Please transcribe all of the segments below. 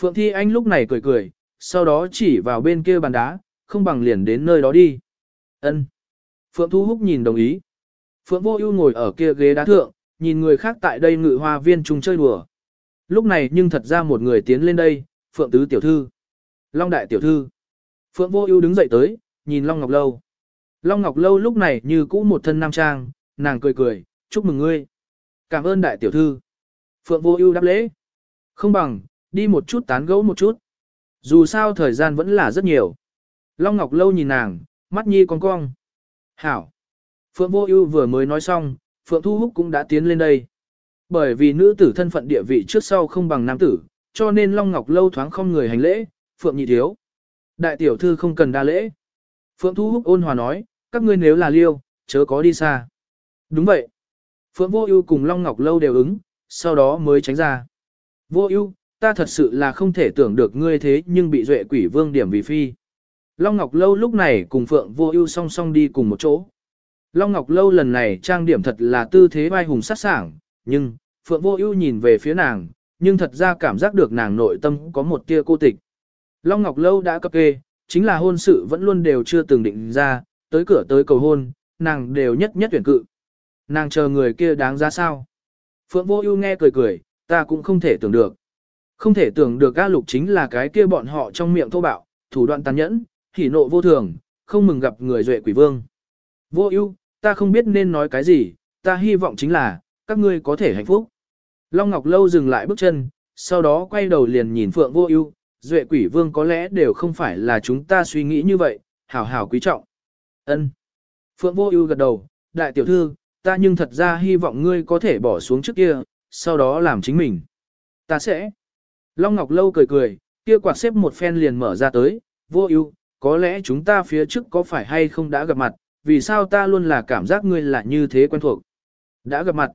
Phượng Thi Anh lúc này cười cười, sau đó chỉ vào bên kia bàn đá, không bằng liền đến nơi đó đi. Ân. Phượng Thu Húc nhìn đồng ý. Phượng Vô Ưu ngồi ở kia ghế đá thượng, nhìn người khác tại đây ngự hoa viên chung chơi đùa. Lúc này nhưng thật ra một người tiến lên đây, Phượng Tứ Tiểu Thư. Long Đại Tiểu Thư. Phượng Vô Ưu đứng dậy tới, nhìn Long Ngọc Lâu. Long Ngọc Lâu lúc này như cũ một thân nam trang, nàng cười cười, chúc mừng ngươi. Cảm ơn Đại Tiểu Thư. Phượng Vô Ưu đáp lễ. Không bằng, đi một chút tán gẫu một chút. Dù sao thời gian vẫn là rất nhiều. Long Ngọc Lâu nhìn nàng, mắt nhi con cong. Hảo. Phượng Vô Ưu vừa mới nói xong, Phượng Thu Húc cũng đã tiến lên đây. Bởi vì nữ tử thân phận địa vị trước sau không bằng nam tử, cho nên Long Ngọc Lâu thoáng không người hành lễ, Phượng nhị thiếu. Đại tiểu thư không cần đa lễ. Phượng Thu Húc ôn hòa nói, các ngươi nếu là liêu, chớ có đi xa. Đúng vậy. Phượng Vô Ưu cùng Long Ngọc Lâu đều ứng, sau đó mới tránh ra. Vô Ưu, ta thật sự là không thể tưởng được ngươi thế nhưng bị duệ quỷ vương điểm vì phi. Long Ngọc Lâu lúc này cùng Phượng Vô Ưu song song đi cùng một chỗ. Long Ngọc Lâu lần này trang điểm thật là tư thế vai hùng sát sảng, nhưng, Phượng Vô Ưu nhìn về phía nàng, nhưng thật ra cảm giác được nàng nội tâm có một tia cô tịch. Long Ngọc Lâu đã cập kê, chính là hôn sự vẫn luôn đều chưa từng định ra, tới cửa tới cầu hôn, nàng đều nhất nhất tuyển cự. Nàng chờ người kia đáng giá sao? Phượng Vô Ưu nghe cười cười, ta cũng không thể tưởng được. Không thể tưởng được A Lục chính là cái kia bọn họ trong miệng thô bạo, thủ đoạn tàn nhẫn, hỉ nộ vô thường, không mừng gặp người duệ quỷ vương. Vô Ưu, ta không biết nên nói cái gì, ta hy vọng chính là các ngươi có thể hạnh phúc. Long Ngọc Lâu dừng lại bước chân, sau đó quay đầu liền nhìn Phượng Vô Ưu, Duệ Quỷ Vương có lẽ đều không phải là chúng ta suy nghĩ như vậy, hảo hảo quý trọng. Ân. Phượng Vô Ưu gật đầu, đại tiểu thư, ta nhưng thật ra hy vọng ngươi có thể bỏ xuống trước kia, sau đó làm chính mình. Ta sẽ. Long Ngọc Lâu cười cười, kia quạt xếp một phen liền mở ra tới, Vô Ưu, có lẽ chúng ta phía trước có phải hay không đã gặp mặt, vì sao ta luôn là cảm giác ngươi là như thế quen thuộc. Đã gặp mặt.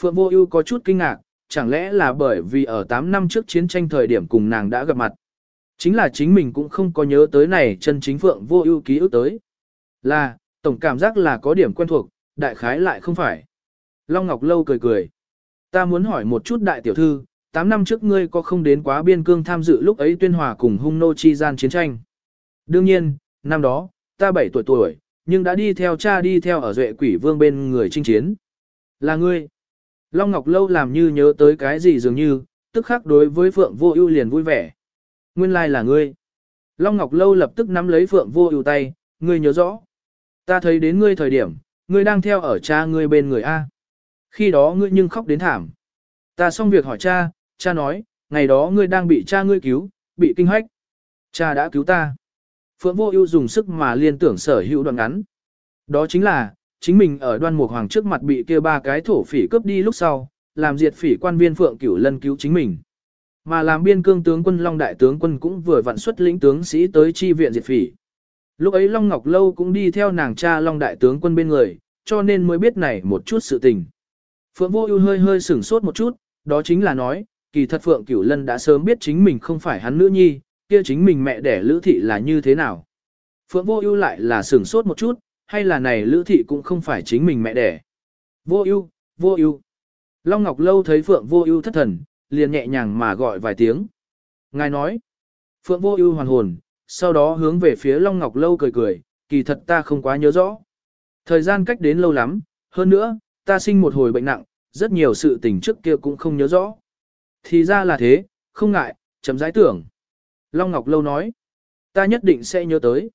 Phượng Vô Ưu có chút kinh ngạc, chẳng lẽ là bởi vì ở 8 năm trước chiến tranh thời điểm cùng nàng đã gặp mặt. Chính là chính mình cũng không có nhớ tới này chân chính Phượng Vô Ưu ký ức tới. Là, tổng cảm giác là có điểm quen thuộc, đại khái lại không phải. Long Ngọc Lâu cười cười. Ta muốn hỏi một chút đại tiểu thư, 8 năm trước ngươi có không đến quá biên cương tham dự lúc ấy tuyên hòa cùng hung nô chi gian chiến tranh? Đương nhiên, năm đó, ta 7 tuổi tuổi, nhưng đã đi theo cha đi theo ở duệ quỷ vương bên người chinh chiến. Là ngươi. Long Ngọc Lâu làm như nhớ tới cái gì dường như, tức khắc đối với Phượng Vô Ưu liền vui vẻ. Nguyên lai là ngươi. Long Ngọc Lâu lập tức nắm lấy Phượng Vô Ưu tay, ngươi nhớ rõ. Ta thấy đến ngươi thời điểm, ngươi đang theo ở cha ngươi bên người A. Khi đó ngươi nhưng khóc đến thảm. Ta xong việc hỏi cha, cha nói, ngày đó ngươi đang bị cha ngươi cứu, bị kinh hoách. Cha đã cứu ta. Phượng Vô Ưu dùng sức mà liên tưởng sở hữu đoạn ngắn. Đó chính là, chính mình ở đoan mục hoàng trước mặt bị kia ba cái thổ phỉ cướp đi lúc sau, làm diệt phỉ quan viên Phượng Cửu Lân cứu chính mình. Mà làm biên cương tướng quân Long Đại tướng quân cũng vừa vặn xuất lĩnh tướng sĩ tới chi viện diệt phỉ. Lúc ấy Long Ngọc Lâu cũng đi theo nàng cha Long Đại tướng quân bên người, cho nên mới biết này một chút sự tình. Phượng Vô Ưu hơi hơi sửng sốt một chút, đó chính là nói, kỳ thật Phượng Cửu Lân đã sớm biết chính mình không phải hắn nữ nhi, kia chính mình mẹ đẻ Lữ thị là như thế nào. Phượng Vô Ưu lại là sửng sốt một chút, hay là này Lữ thị cũng không phải chính mình mẹ đẻ. Vô Ưu, Vô Ưu. Long Ngọc Lâu thấy Phượng Vô Ưu thất thần, liền nhẹ nhàng mà gọi vài tiếng. Ngài nói. Phượng Vô Ưu hoàn hồn, sau đó hướng về phía Long Ngọc Lâu cười cười, kỳ thật ta không quá nhớ rõ. Thời gian cách đến lâu lắm, hơn nữa, ta sinh một hồi bệnh nặng, rất nhiều sự tình trước kia cũng không nhớ rõ. Thì ra là thế, không ngại, chấm giải tưởng. Long Ngọc Lâu nói, ta nhất định sẽ nhớ tới.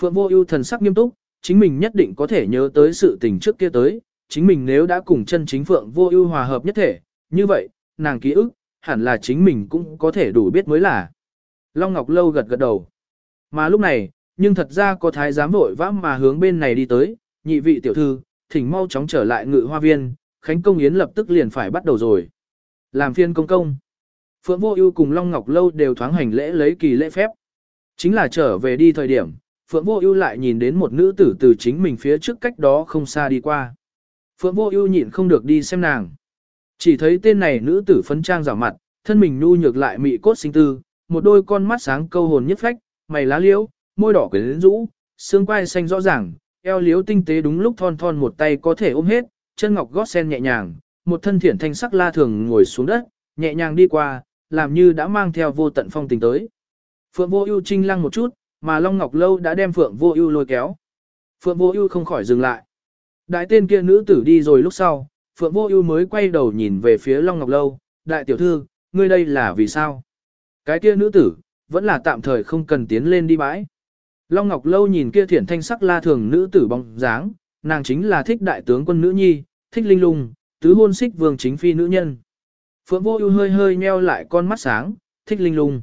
Phượng Vô Ưu thần sắc nghiêm túc, chính mình nhất định có thể nhớ tới sự tình trước kia tới, chính mình nếu đã cùng chân chính Phượng Vô Ưu hòa hợp nhất thể, như vậy, nàng ký ức, hẳn là chính mình cũng có thể đủ biết mới là. Long Ngọc Lâu gật gật đầu. Mà lúc này, nhưng thật ra có thái giám vội vã mà hướng bên này đi tới, nhị vị tiểu thư, thỉnh mau chóng trở lại ngự hoa viên, khánh công yến lập tức liền phải bắt đầu rồi. Làm phiên công công. Phượng Vô Ưu cùng Long Ngọc Lâu đều thoáng hành lễ lấy kỳ lễ phép. Chính là trở về đi thời điểm, Phượng Vô Ưu lại nhìn đến một nữ tử từ chính mình phía trước cách đó không xa đi qua. Phượng Vô Ưu nhịn không được đi xem nàng. Chỉ thấy tên này nữ tử phấn trang rảo mặt, thân mình nhu nhược lại mị cốt sinh tư, một đôi con mắt sáng câu hồn nhất phách, mày lá liễu, môi đỏ quyến rũ, xương quai xanh rõ ràng, eo liễu tinh tế đúng lúc thon thon một tay có thể ôm hết, chân ngọc gót sen nhẹ nhàng, một thân thiển thanh sắc la thường ngồi xuống đất, nhẹ nhàng đi qua, làm như đã mang theo vô tận phong tình tới. Phượng Vô Ưu trinh lăng một chút, mà Long Ngọc Lâu đã đem Phượng Vô Ưu lôi kéo. Phượng Vô Ưu không khỏi dừng lại. Đại tên kia nữ tử đi rồi lúc sau, Phượng Vô Ưu mới quay đầu nhìn về phía Long Ngọc Lâu, "Đại tiểu thư, ngươi đây là vì sao?" Cái kia nữ tử, vẫn là tạm thời không cần tiến lên đi bãi. Long Ngọc Lâu nhìn kia thiển thanh sắc la thường nữ tử bóng dáng, nàng chính là thích đại tướng quân nữ nhi, thích linh lung, tứ hôn xích vương chính phi nữ nhân. Phượng Vô Ưu hơi hơi nheo lại con mắt sáng, thích linh lung.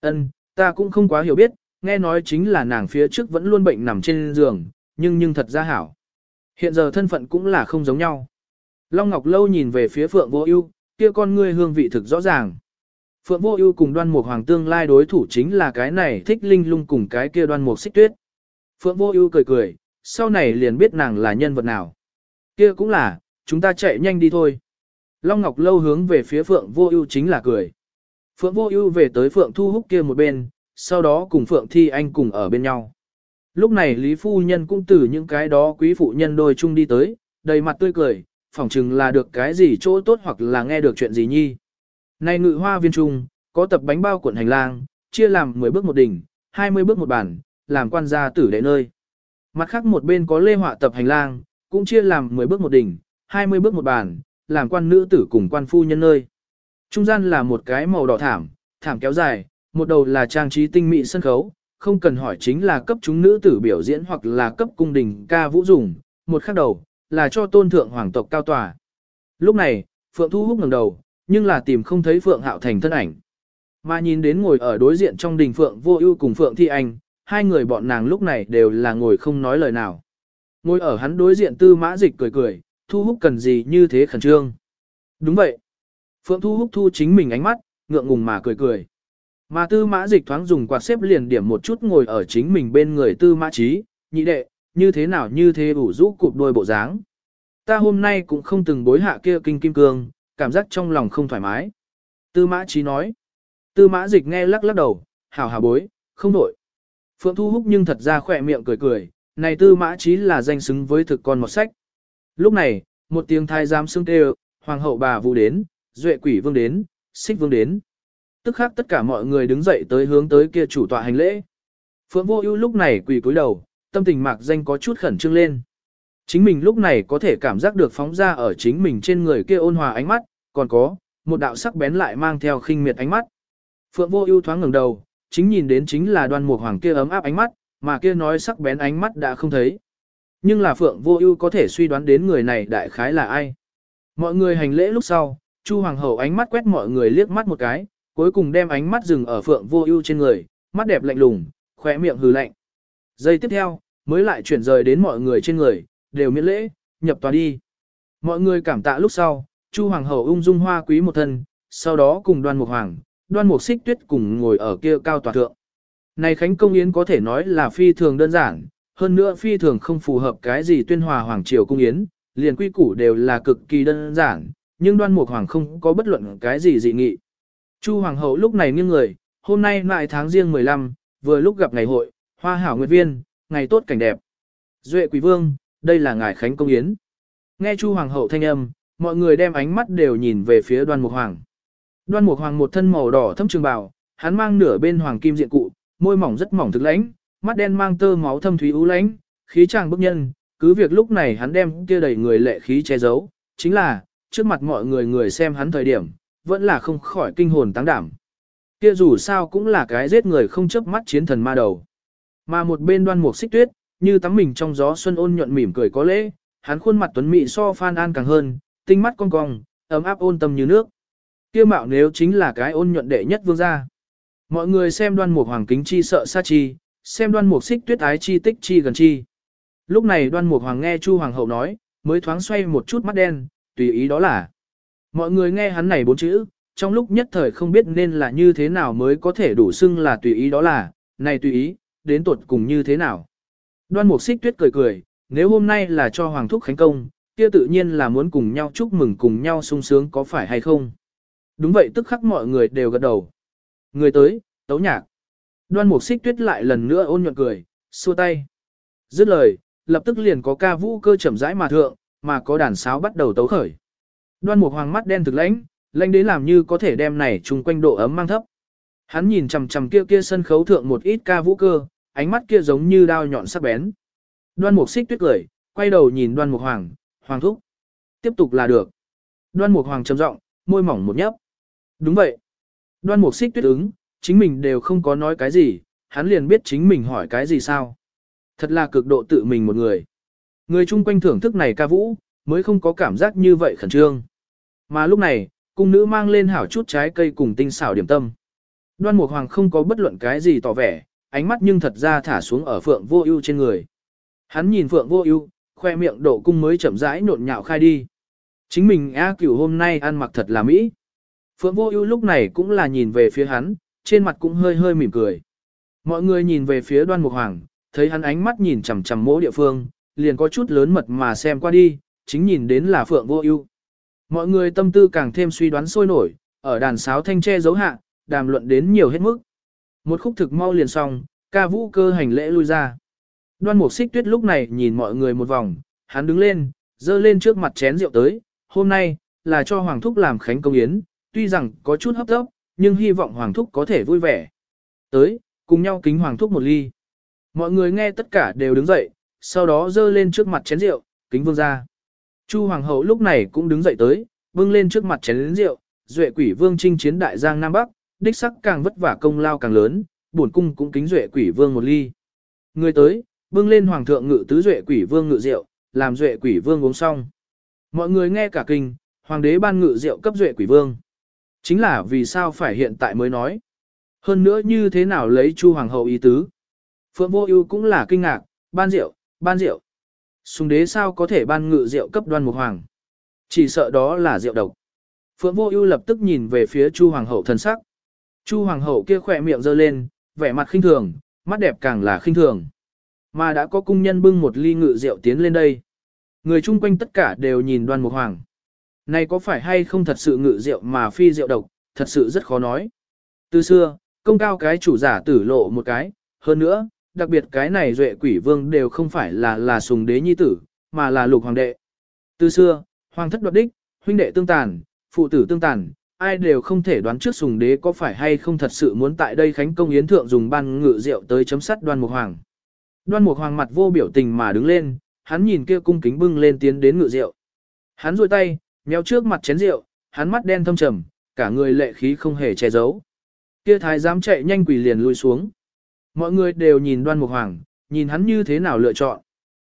Ân, ta cũng không quá hiểu biết, nghe nói chính là nàng phía trước vẫn luôn bệnh nằm trên giường, nhưng nhưng thật ra hảo. Hiện giờ thân phận cũng là không giống nhau. Long Ngọc Lâu nhìn về phía Phượng Vô Ưu, kia con ngươi hương vị thực rõ ràng. Phượng Vô Ưu cùng Đoan Mục Hoàng tương lai đối thủ chính là cái này thích linh lung cùng cái kia Đoan Mục Xích Tuyết. Phượng Vô Ưu cười cười, sau này liền biết nàng là nhân vật nào. Kia cũng là, chúng ta chạy nhanh đi thôi. Long Ngọc Lâu hướng về phía Phượng Vô Ưu chính là cười. Phượng Vô Ưu về tới Phượng Thu Húc kia một bên, sau đó cùng Phượng Thi Anh cùng ở bên nhau. Lúc này Lý Phu Nhân cũng từ những cái đó quý phụ nhân đôi chung đi tới, đầy mặt tươi cười, phỏng chừng là được cái gì chỗ tốt hoặc là nghe được chuyện gì nhi. Này ngự hoa viên trung, có tập bánh bao cuộn hành lang, chia làm 10 bước một đỉnh, 20 bước một bản, làm quan gia tử đệ nơi. Mặt khác một bên có lê họa tập hành lang, cũng chia làm 10 bước một đỉnh, 20 bước một bản, làm quan nữ tử cùng quan phu nhân nơi. Trung gian là một cái màu đỏ thảm, thảm kéo dài, một đầu là trang trí tinh mỹ sân khấu, không cần hỏi chính là cấp chúng nữ tử biểu diễn hoặc là cấp cung đình ca vũ dùng, một khác đầu, là cho tôn thượng hoàng tộc cao tòa. Lúc này, Phượng Thu Húc ngẩng đầu, nhưng là tìm không thấy Phượng Hạo Thành thân ảnh. Mà nhìn đến ngồi ở đối diện trong đình Phượng Vô Ưu cùng Phượng Thi Anh, hai người bọn nàng lúc này đều là ngồi không nói lời nào. Ngồi ở hắn đối diện Tư Mã Dịch cười cười, Thu Húc cần gì như thế khẩn trương. Đúng vậy. Phượng Thu Húc thu chính mình ánh mắt, ngượng ngùng mà cười cười. Mà Tư Mã Dịch thoáng dùng quạt xếp liền điểm một chút ngồi ở chính mình bên người Tư Mã Chí, nhị đệ, như thế nào như thế ủ rũ cụp đôi bộ dáng. Ta hôm nay cũng không từng bối hạ kia kinh kim cương, cảm giác trong lòng không thoải mái. Tư mã trí nói. Tư mã dịch nghe lắc lắc đầu, hảo hảo bối, không đổi. Phượng Thu Húc nhưng thật ra khỏe miệng cười cười, này tư mã trí là danh xứng với thực con một sách. Lúc này, một tiếng thai giám xương tê hoàng hậu bà vũ đến, duệ quỷ vương đến, xích vương đến. Tức khác tất cả mọi người đứng dậy tới hướng tới kia chủ tọa hành lễ. Phượng Vô Ưu lúc này quỳ cúi đầu, tâm tình mạc danh có chút khẩn trương lên. Chính mình lúc này có thể cảm giác được phóng ra ở chính mình trên người kia ôn hòa ánh mắt, còn có, một đạo sắc bén lại mang theo khinh miệt ánh mắt. Phượng vô ưu thoáng ngẩng đầu, chính nhìn đến chính là đoan mục hoàng kia ấm áp ánh mắt, mà kia nói sắc bén ánh mắt đã không thấy. Nhưng là Phượng vô ưu có thể suy đoán đến người này đại khái là ai. Mọi người hành lễ lúc sau, Chu hoàng hậu ánh mắt quét mọi người liếc mắt một cái, cuối cùng đem ánh mắt dừng ở Phượng vô ưu trên người, mắt đẹp lạnh lùng, khóe miệng hừ lạnh. Giây tiếp theo, mới lại chuyển rời đến mọi người trên người, đều miễn lễ, nhập tòa đi. Mọi người cảm tạ lúc sau, Chu Hoàng hậu ung dung hoa quý một thân, sau đó cùng đoan mục hoàng, đoan mục xích tuyết cùng ngồi ở kia cao tòa thượng. Này Khánh Công Yến có thể nói là phi thường đơn giản, hơn nữa phi thường không phù hợp cái gì tuyên hòa hoàng triều cung yến, liền quy củ đều là cực kỳ đơn giản, nhưng đoan mục hoàng không có bất luận cái gì dị nghị. Chu Hoàng hậu lúc này nghiêng người, hôm nay lại tháng riêng 15, vừa lúc gặp ngày hội, hoa hảo nguyệt viên, ngày tốt cảnh đẹp. Duệ quý Vương, đây là ngài Khánh Công Yến. Nghe Chu Hoàng hậu thanh âm, mọi người đem ánh mắt đều nhìn về phía đoan mục hoàng. Đoan mục hoàng một thân màu đỏ thâm trường bào, hắn mang nửa bên hoàng kim diện cụ, môi mỏng rất mỏng thực lãnh, mắt đen mang tơ máu thâm thúy u lãnh, khí chàng bức nhân, cứ việc lúc này hắn đem kia đầy người lệ khí che giấu, chính là, trước mặt mọi người người xem hắn thời điểm, vẫn là không khỏi kinh hồn táng đảm. Kia dù sao cũng là cái giết người không chớp mắt chiến thần ma đầu. Mà một bên đoan mục xích tuyết, như tắm mình trong gió xuân ôn nhuận mỉm cười có lễ, hắn khuôn mặt tuấn mỹ so Phan An càng hơn, tinh mắt cong cong, ấm áp ôn tâm như nước. Kia mạo nếu chính là cái ôn nhuận đệ nhất vương gia. Mọi người xem đoan mục hoàng kính chi sợ sa chi, xem đoan mục xích tuyết ái chi tích chi gần chi. Lúc này đoan mục hoàng nghe Chu hoàng hậu nói, mới thoáng xoay một chút mắt đen, tùy ý đó là. Mọi người nghe hắn này bốn chữ, trong lúc nhất thời không biết nên là như thế nào mới có thể đủ xưng là tùy ý đó là, này tùy ý, đến tuột cùng như thế nào. Đoan mục xích tuyết cười cười, nếu hôm nay là cho Hoàng Thúc Khánh Công, kia tự nhiên là muốn cùng nhau chúc mừng cùng nhau sung sướng có phải hay không. Đúng vậy tức khắc mọi người đều gật đầu. Người tới, tấu nhạc. Đoan mục xích tuyết lại lần nữa ôn nhuận cười, xua tay. Dứt lời, lập tức liền có ca vũ cơ chậm rãi mà thượng, mà có đàn sáo bắt đầu tấu khởi. Đoan mục hoàng mắt đen thực lãnh, lãnh đến làm như có thể đem này chung quanh độ ấm mang thấp. Hắn nhìn chằm chằm kia kia sân khấu thượng một ít ca vũ cơ, ánh mắt kia giống như đao nhọn sắc bén. Đoan Mục Xích tuyết cười, quay đầu nhìn Đoan Mục Hoàng, "Hoàng thúc, tiếp tục là được." Đoan Mục Hoàng trầm giọng, môi mỏng một nhấp. "Đúng vậy." Đoan Mục Xích tuyết ứng, chính mình đều không có nói cái gì, hắn liền biết chính mình hỏi cái gì sao. Thật là cực độ tự mình một người. Người chung quanh thưởng thức này ca vũ, mới không có cảm giác như vậy khẩn trương. Mà lúc này, cung nữ mang lên hảo chút trái cây cùng tinh xảo điểm tâm. Đoan Mục Hoàng không có bất luận cái gì tỏ vẻ, ánh mắt nhưng thật ra thả xuống ở Phượng Vô Ưu trên người. Hắn nhìn Phượng Vô Ưu, khoe miệng độ cung mới chậm rãi nhộn nhạo khai đi. Chính mình A Cửu hôm nay ăn mặc thật là mỹ. Phượng Vô Ưu lúc này cũng là nhìn về phía hắn, trên mặt cũng hơi hơi mỉm cười. Mọi người nhìn về phía Đoan Mục Hoàng, thấy hắn ánh mắt nhìn chằm chằm mỗi địa phương, liền có chút lớn mật mà xem qua đi, chính nhìn đến là Phượng Vô Ưu. Mọi người tâm tư càng thêm suy đoán sôi nổi, ở đàn sáo thanh tre dấu hạ, đàm luận đến nhiều hết mức. Một khúc thực mau liền xong, ca vũ cơ hành lễ lui ra. Đoan Mục Xích Tuyết lúc này nhìn mọi người một vòng, hắn đứng lên, dơ lên trước mặt chén rượu tới, hôm nay, là cho Hoàng Thúc làm khánh công yến, tuy rằng có chút hấp tấp, nhưng hy vọng Hoàng Thúc có thể vui vẻ. Tới, cùng nhau kính Hoàng Thúc một ly. Mọi người nghe tất cả đều đứng dậy, sau đó dơ lên trước mặt chén rượu, kính vương ra. Chu Hoàng hậu lúc này cũng đứng dậy tới, bưng lên trước mặt chén rượu, duệ quỷ vương chinh chiến đại giang Nam Bắc, đích sắc càng vất vả công lao càng lớn, bổn cung cũng kính duệ quỷ vương một ly. Người tới, bưng lên hoàng thượng ngự tứ duệ quỷ vương ngự rượu, làm duệ quỷ vương uống xong. Mọi người nghe cả kinh, hoàng đế ban ngự rượu cấp duệ quỷ vương. Chính là vì sao phải hiện tại mới nói. Hơn nữa như thế nào lấy chu hoàng hậu ý tứ. Phượng vô ưu cũng là kinh ngạc, ban rượu, ban rượu. Sùng đế sao có thể ban ngự rượu cấp đoan mục hoàng. Chỉ sợ đó là rượu độc. Phượng vô ưu lập tức nhìn về phía chu hoàng hậu thần sắc. Chu hoàng hậu kia khỏe miệng giơ lên, vẻ mặt khinh thường, mắt đẹp càng là khinh thường. Mà đã có cung nhân bưng một ly ngự rượu tiến lên đây. Người chung quanh tất cả đều nhìn đoan mục hoàng. Này có phải hay không thật sự ngự rượu mà phi rượu độc, thật sự rất khó nói. Từ xưa, công cao cái chủ giả tử lộ một cái, hơn nữa, đặc biệt cái này duệ quỷ vương đều không phải là là sùng đế nhi tử, mà là lục hoàng đệ. Từ xưa, hoàng thất đoạt đích, huynh đệ tương tàn, phụ tử tương tàn, ai đều không thể đoán trước sùng đế có phải hay không thật sự muốn tại đây khánh công yến thượng dùng ban ngự rượu tới chấm sắt đoan mục hoàng. Đoan mục hoàng mặt vô biểu tình mà đứng lên, hắn nhìn kia cung kính bưng lên tiến đến ngự rượu. Hắn duỗi tay, méo trước mặt chén rượu, hắn mắt đen thâm trầm, cả người lệ khí không hề che giấu. Kia thái giám chạy nhanh quỳ liền lui xuống. Mọi người đều nhìn đoan mục hoàng, nhìn hắn như thế nào lựa chọn.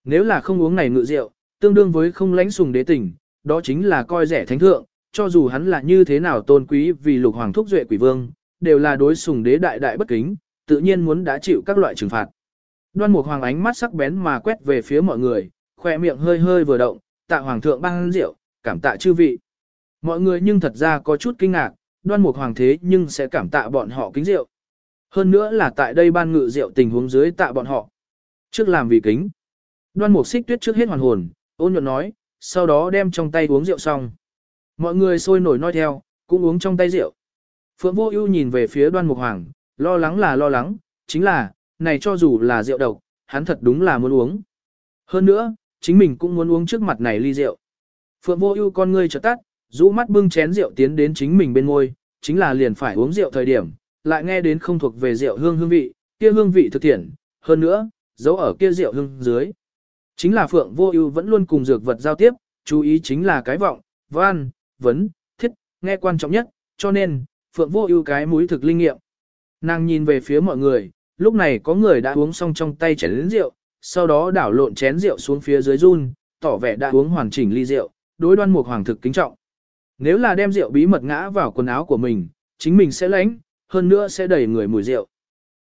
Nếu là không uống này ngự rượu, tương đương với không lãnh sùng đế tình, đó chính là coi rẻ thánh thượng, cho dù hắn là như thế nào tôn quý vì lục hoàng thúc duệ quỷ vương, đều là đối sùng đế đại đại bất kính, tự nhiên muốn đã chịu các loại trừng phạt. Đoan Mục Hoàng ánh mắt sắc bén mà quét về phía mọi người, khoe miệng hơi hơi vừa động, tạ hoàng thượng ban rượu, cảm tạ chư vị. Mọi người nhưng thật ra có chút kinh ngạc, Đoan Mục Hoàng thế nhưng sẽ cảm tạ bọn họ kính rượu. Hơn nữa là tại đây ban ngự rượu tình huống dưới tạ bọn họ. Trước làm vì kính. Đoan Mục Xích Tuyết trước hết hoàn hồn, ôn nhuận nói, sau đó đem trong tay uống rượu xong. Mọi người sôi nổi nói theo, cũng uống trong tay rượu. Phượng Vô Ưu nhìn về phía Đoan Mục Hoàng, lo lắng là lo lắng, chính là, này cho dù là rượu độc, hắn thật đúng là muốn uống. Hơn nữa, chính mình cũng muốn uống trước mặt này ly rượu. Phượng Vô Ưu con ngươi chợt tắt, rũ mắt bưng chén rượu tiến đến chính mình bên môi, chính là liền phải uống rượu thời điểm, lại nghe đến không thuộc về rượu hương hương vị, kia hương vị thực thiện, hơn nữa, giấu ở kia rượu hương dưới. Chính là Phượng Vô Ưu vẫn luôn cùng dược vật giao tiếp, chú ý chính là cái vọng, văn, vấn, thiết, nghe quan trọng nhất, cho nên, Phượng Vô Ưu cái mũi thực linh nghiệm. Nàng nhìn về phía mọi người, lúc này có người đã uống xong trong tay chén rượu, sau đó đảo lộn chén rượu xuống phía dưới run, tỏ vẻ đã uống hoàn chỉnh ly rượu, đối đoan mục hoàng thực kính trọng. Nếu là đem rượu bí mật ngã vào quần áo của mình, chính mình sẽ lãnh, hơn nữa sẽ đẩy người mùi rượu.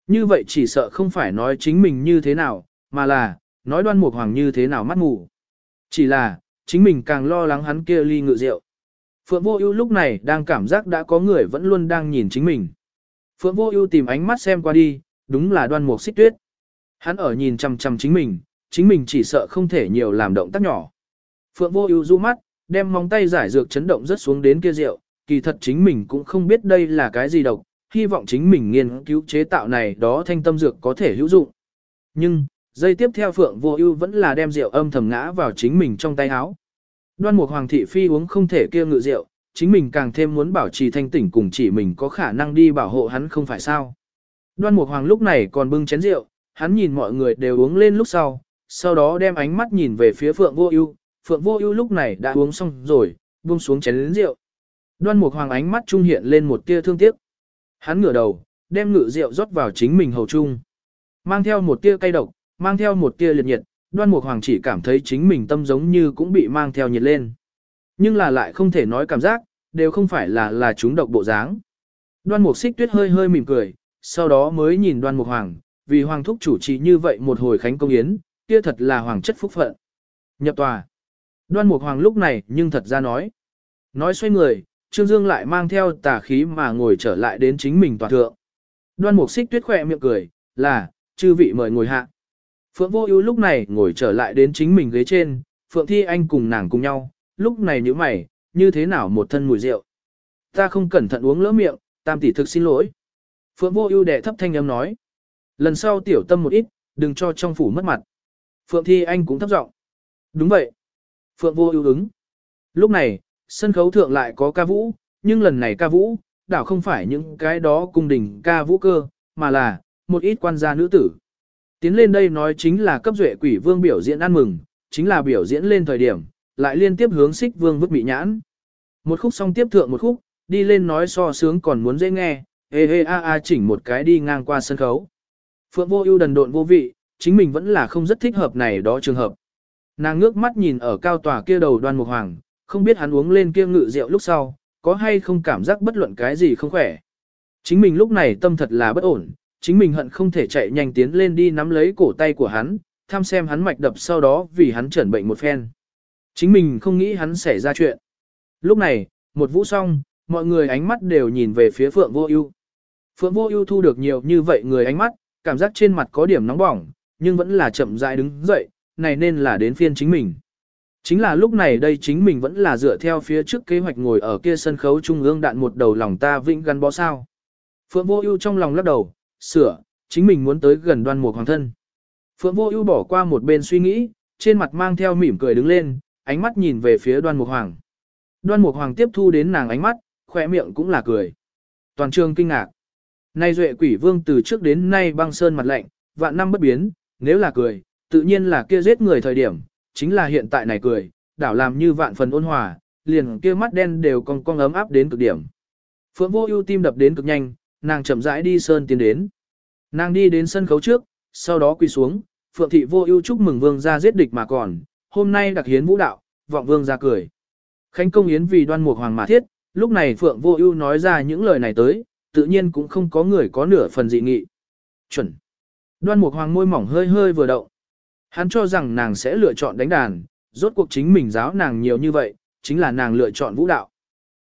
Như vậy chỉ sợ không phải nói chính mình như thế nào, mà là, nói đoan mục hoàng như thế nào mắt mù. Chỉ là, chính mình càng lo lắng hắn kia ly ngự rượu. Phượng Vô Ưu lúc này đang cảm giác đã có người vẫn luôn đang nhìn chính mình. Phượng Vô Ưu tìm ánh mắt xem qua đi, đúng là Đoan Mục Xích Tuyết. Hắn ở nhìn chằm chằm chính mình, chính mình chỉ sợ không thể nhiều làm động tác nhỏ. Phượng Vô Ưu du mắt, đem móng tay giải dược chấn động rất xuống đến kia rượu, kỳ thật chính mình cũng không biết đây là cái gì độc, hy vọng chính mình nghiên cứu chế tạo này đó thanh tâm dược có thể hữu dụng. Nhưng, dây tiếp theo Phượng Vô Ưu vẫn là đem rượu âm thầm ngã vào chính mình trong tay áo. Đoan Mục Hoàng thị phi uống không thể kia ngự rượu, chính mình càng thêm muốn bảo trì thanh tỉnh cùng chỉ mình có khả năng đi bảo hộ hắn không phải sao. Đoan Mục Hoàng lúc này còn bưng chén rượu, hắn nhìn mọi người đều uống lên lúc sau, sau đó đem ánh mắt nhìn về phía Phượng Vô Ưu, Phượng Vô Ưu lúc này đã uống xong rồi, buông xuống chén rượu. Đoan Mục Hoàng ánh mắt trung hiện lên một tia thương tiếc. Hắn ngửa đầu, đem ngự rượu rót vào chính mình hầu trung. Mang theo một tia cay độc, mang theo một tia liệt nhiệt, Đoan Mục Hoàng chỉ cảm thấy chính mình tâm giống như cũng bị mang theo nhiệt lên. Nhưng là lại không thể nói cảm giác, đều không phải là là chúng độc bộ dáng. Đoan Mục Xích Tuyết hơi hơi mỉm cười, sau đó mới nhìn Đoan Mục Hoàng, vì hoàng thúc chủ trì như vậy một hồi khánh công yến, kia thật là hoàng chất phúc phận. Nhập tòa. Đoan Mục Hoàng lúc này nhưng thật ra nói. Nói xoay người, Trương Dương lại mang theo tà khí mà ngồi trở lại đến chính mình tòa thượng. Đoan Mục Xích Tuyết khỏe miệng cười, là, chư vị mời ngồi hạ. Phượng Vô Ưu lúc này ngồi trở lại đến chính mình ghế trên, Phượng Thi Anh cùng nàng cùng nhau, lúc này nhíu mày, như thế nào một thân mùi rượu. Ta không cẩn thận uống lỡ miệng, tam tỷ thực xin lỗi. Phượng Vô Ưu đệ thấp thanh âm nói. Lần sau tiểu tâm một ít, đừng cho trong phủ mất mặt. Phượng Thi Anh cũng thấp giọng. Đúng vậy. Phượng Vô Ưu ứng. Lúc này, sân khấu thượng lại có ca vũ, nhưng lần này ca vũ, đảo không phải những cái đó cung đình ca vũ cơ, mà là một ít quan gia nữ tử. Tiến lên đây nói chính là cấp duệ quỷ vương biểu diễn ăn mừng, chính là biểu diễn lên thời điểm, lại liên tiếp hướng xích vương vứt bị nhãn. Một khúc xong tiếp thượng một khúc, đi lên nói so sướng còn muốn dễ nghe, hê hê a a chỉnh một cái đi ngang qua sân khấu. Phượng vô ưu đần độn vô vị, chính mình vẫn là không rất thích hợp này đó trường hợp. Nàng ngước mắt nhìn ở cao tòa kia đầu đoan mục hoàng, không biết hắn uống lên kia ngự rượu lúc sau, có hay không cảm giác bất luận cái gì không khỏe. Chính mình lúc này tâm thật là bất ổn, chính mình hận không thể chạy nhanh tiến lên đi nắm lấy cổ tay của hắn, tham xem hắn mạch đập sau đó vì hắn chẩn bệnh một phen. Chính mình không nghĩ hắn xảy ra chuyện. Lúc này, một vũ xong, mọi người ánh mắt đều nhìn về phía Phượng Vô Ưu. Phượng Vô Ưu thu được nhiều như vậy người ánh mắt, cảm giác trên mặt có điểm nóng bỏng, nhưng vẫn là chậm rãi đứng dậy, này nên là đến phiên chính mình. Chính là lúc này đây chính mình vẫn là dựa theo phía trước kế hoạch ngồi ở kia sân khấu trung ương đạn một đầu lòng ta vĩnh gắn bó sao. Phượng Vô Ưu trong lòng lắc đầu, sửa, chính mình muốn tới gần Đoan Mục Hoàng thân. Phượng Vô Ưu bỏ qua một bên suy nghĩ, trên mặt mang theo mỉm cười đứng lên, ánh mắt nhìn về phía Đoan Mục Hoàng. Đoan Mục Hoàng tiếp thu đến nàng ánh mắt, khóe miệng cũng là cười. Toàn trường kinh ngạc. Nay duệ quỷ vương từ trước đến nay băng sơn mặt lạnh, vạn năm bất biến, nếu là cười, tự nhiên là kia giết người thời điểm, chính là hiện tại này cười, đảo làm như vạn phần ôn hòa, liền kia mắt đen đều cong cong ấm áp đến cực điểm. Phượng Vô Ưu tim đập đến cực nhanh, nàng chậm rãi đi sơn tiến đến. Nàng đi đến sân khấu trước, sau đó quỳ xuống, Phượng Thị Vô Ưu chúc mừng vương gia giết địch mà còn, hôm nay đặc hiến vũ đạo, vọng vương gia cười. Khánh công yến vì đoan mục hoàng mà thiết, lúc này Phượng Vô Ưu nói ra những lời này tới, tự nhiên cũng không có người có nửa phần dị nghị. Chuẩn. Đoan mục hoàng môi mỏng hơi hơi vừa động. Hắn cho rằng nàng sẽ lựa chọn đánh đàn, rốt cuộc chính mình giáo nàng nhiều như vậy, chính là nàng lựa chọn vũ đạo.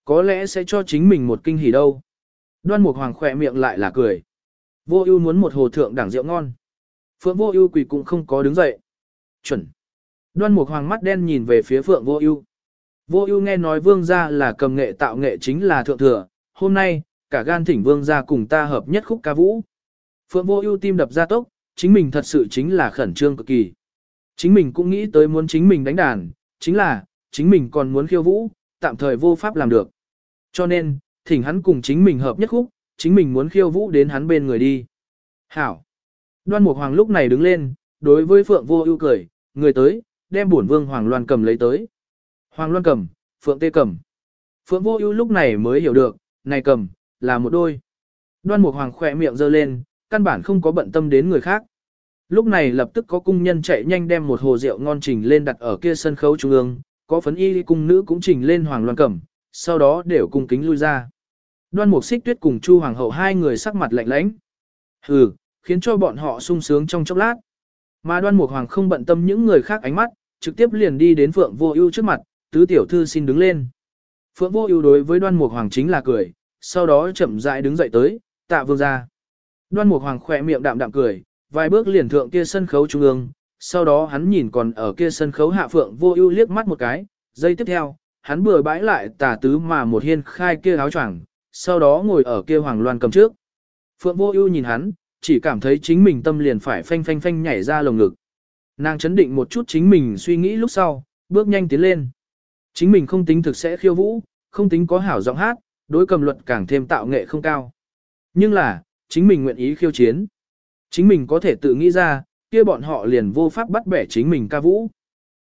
Có lẽ sẽ cho chính mình một kinh hỉ đâu. Đoan Mục Hoàng khỏe miệng lại là cười. Vô Ưu muốn một hồ thượng đẳng rượu ngon. Phượng Vô Ưu quỳ cũng không có đứng dậy. Chuẩn. Đoan Mục Hoàng mắt đen nhìn về phía Phượng Vô Ưu. Vô Ưu nghe nói vương gia là cầm nghệ tạo nghệ chính là thượng thừa, hôm nay, cả gan thỉnh vương gia cùng ta hợp nhất khúc ca vũ. Phượng Vô Ưu tim đập ra tốc, chính mình thật sự chính là khẩn trương cực kỳ. Chính mình cũng nghĩ tới muốn chính mình đánh đàn, chính là, chính mình còn muốn khiêu vũ, tạm thời vô pháp làm được. Cho nên, thỉnh hắn cùng chính mình hợp nhất khúc, chính mình muốn khiêu vũ đến hắn bên người đi. Hảo. Đoan Mục Hoàng lúc này đứng lên, đối với Phượng Vô Ưu cười, người tới, đem bổn vương Hoàng Loan cầm lấy tới. Hoàng Loan cầm, Phượng Tê cầm. Phượng Vô Ưu lúc này mới hiểu được, này cầm là một đôi. Đoan Mục Hoàng khẽ miệng giơ lên, căn bản không có bận tâm đến người khác. Lúc này lập tức có cung nhân chạy nhanh đem một hồ rượu ngon trình lên đặt ở kia sân khấu trung ương, có phấn y cung nữ cũng trình lên Hoàng Loan Cẩm, sau đó đều cung kính lui ra. Đoan Mục Xích Tuyết cùng Chu Hoàng hậu hai người sắc mặt lạnh lãnh. Hừ, khiến cho bọn họ sung sướng trong chốc lát. Mà Đoan Mục Hoàng không bận tâm những người khác ánh mắt, trực tiếp liền đi đến Phượng Vô Ưu trước mặt, tứ tiểu thư xin đứng lên. Phượng Vô Ưu đối với Đoan Mục Hoàng chính là cười, sau đó chậm rãi đứng dậy tới, tạ vương gia. Đoan Mục Hoàng khẽ miệng đạm đạm cười, vài bước liền thượng kia sân khấu trung ương, sau đó hắn nhìn còn ở kia sân khấu hạ Phượng Vô Ưu liếc mắt một cái, giây tiếp theo, hắn bừa bãi lại tả tứ mà một hiên khai kia áo choàng, sau đó ngồi ở kia hoàng loan cầm trước. Phượng Vô Ưu nhìn hắn, chỉ cảm thấy chính mình tâm liền phải phanh phanh phanh nhảy ra lồng ngực. Nàng chấn định một chút chính mình suy nghĩ lúc sau, bước nhanh tiến lên. Chính mình không tính thực sẽ khiêu vũ, không tính có hảo giọng hát, đối cầm luật càng thêm tạo nghệ không cao. Nhưng là, chính mình nguyện ý khiêu chiến. Chính mình có thể tự nghĩ ra, kia bọn họ liền vô pháp bắt bẻ chính mình ca vũ.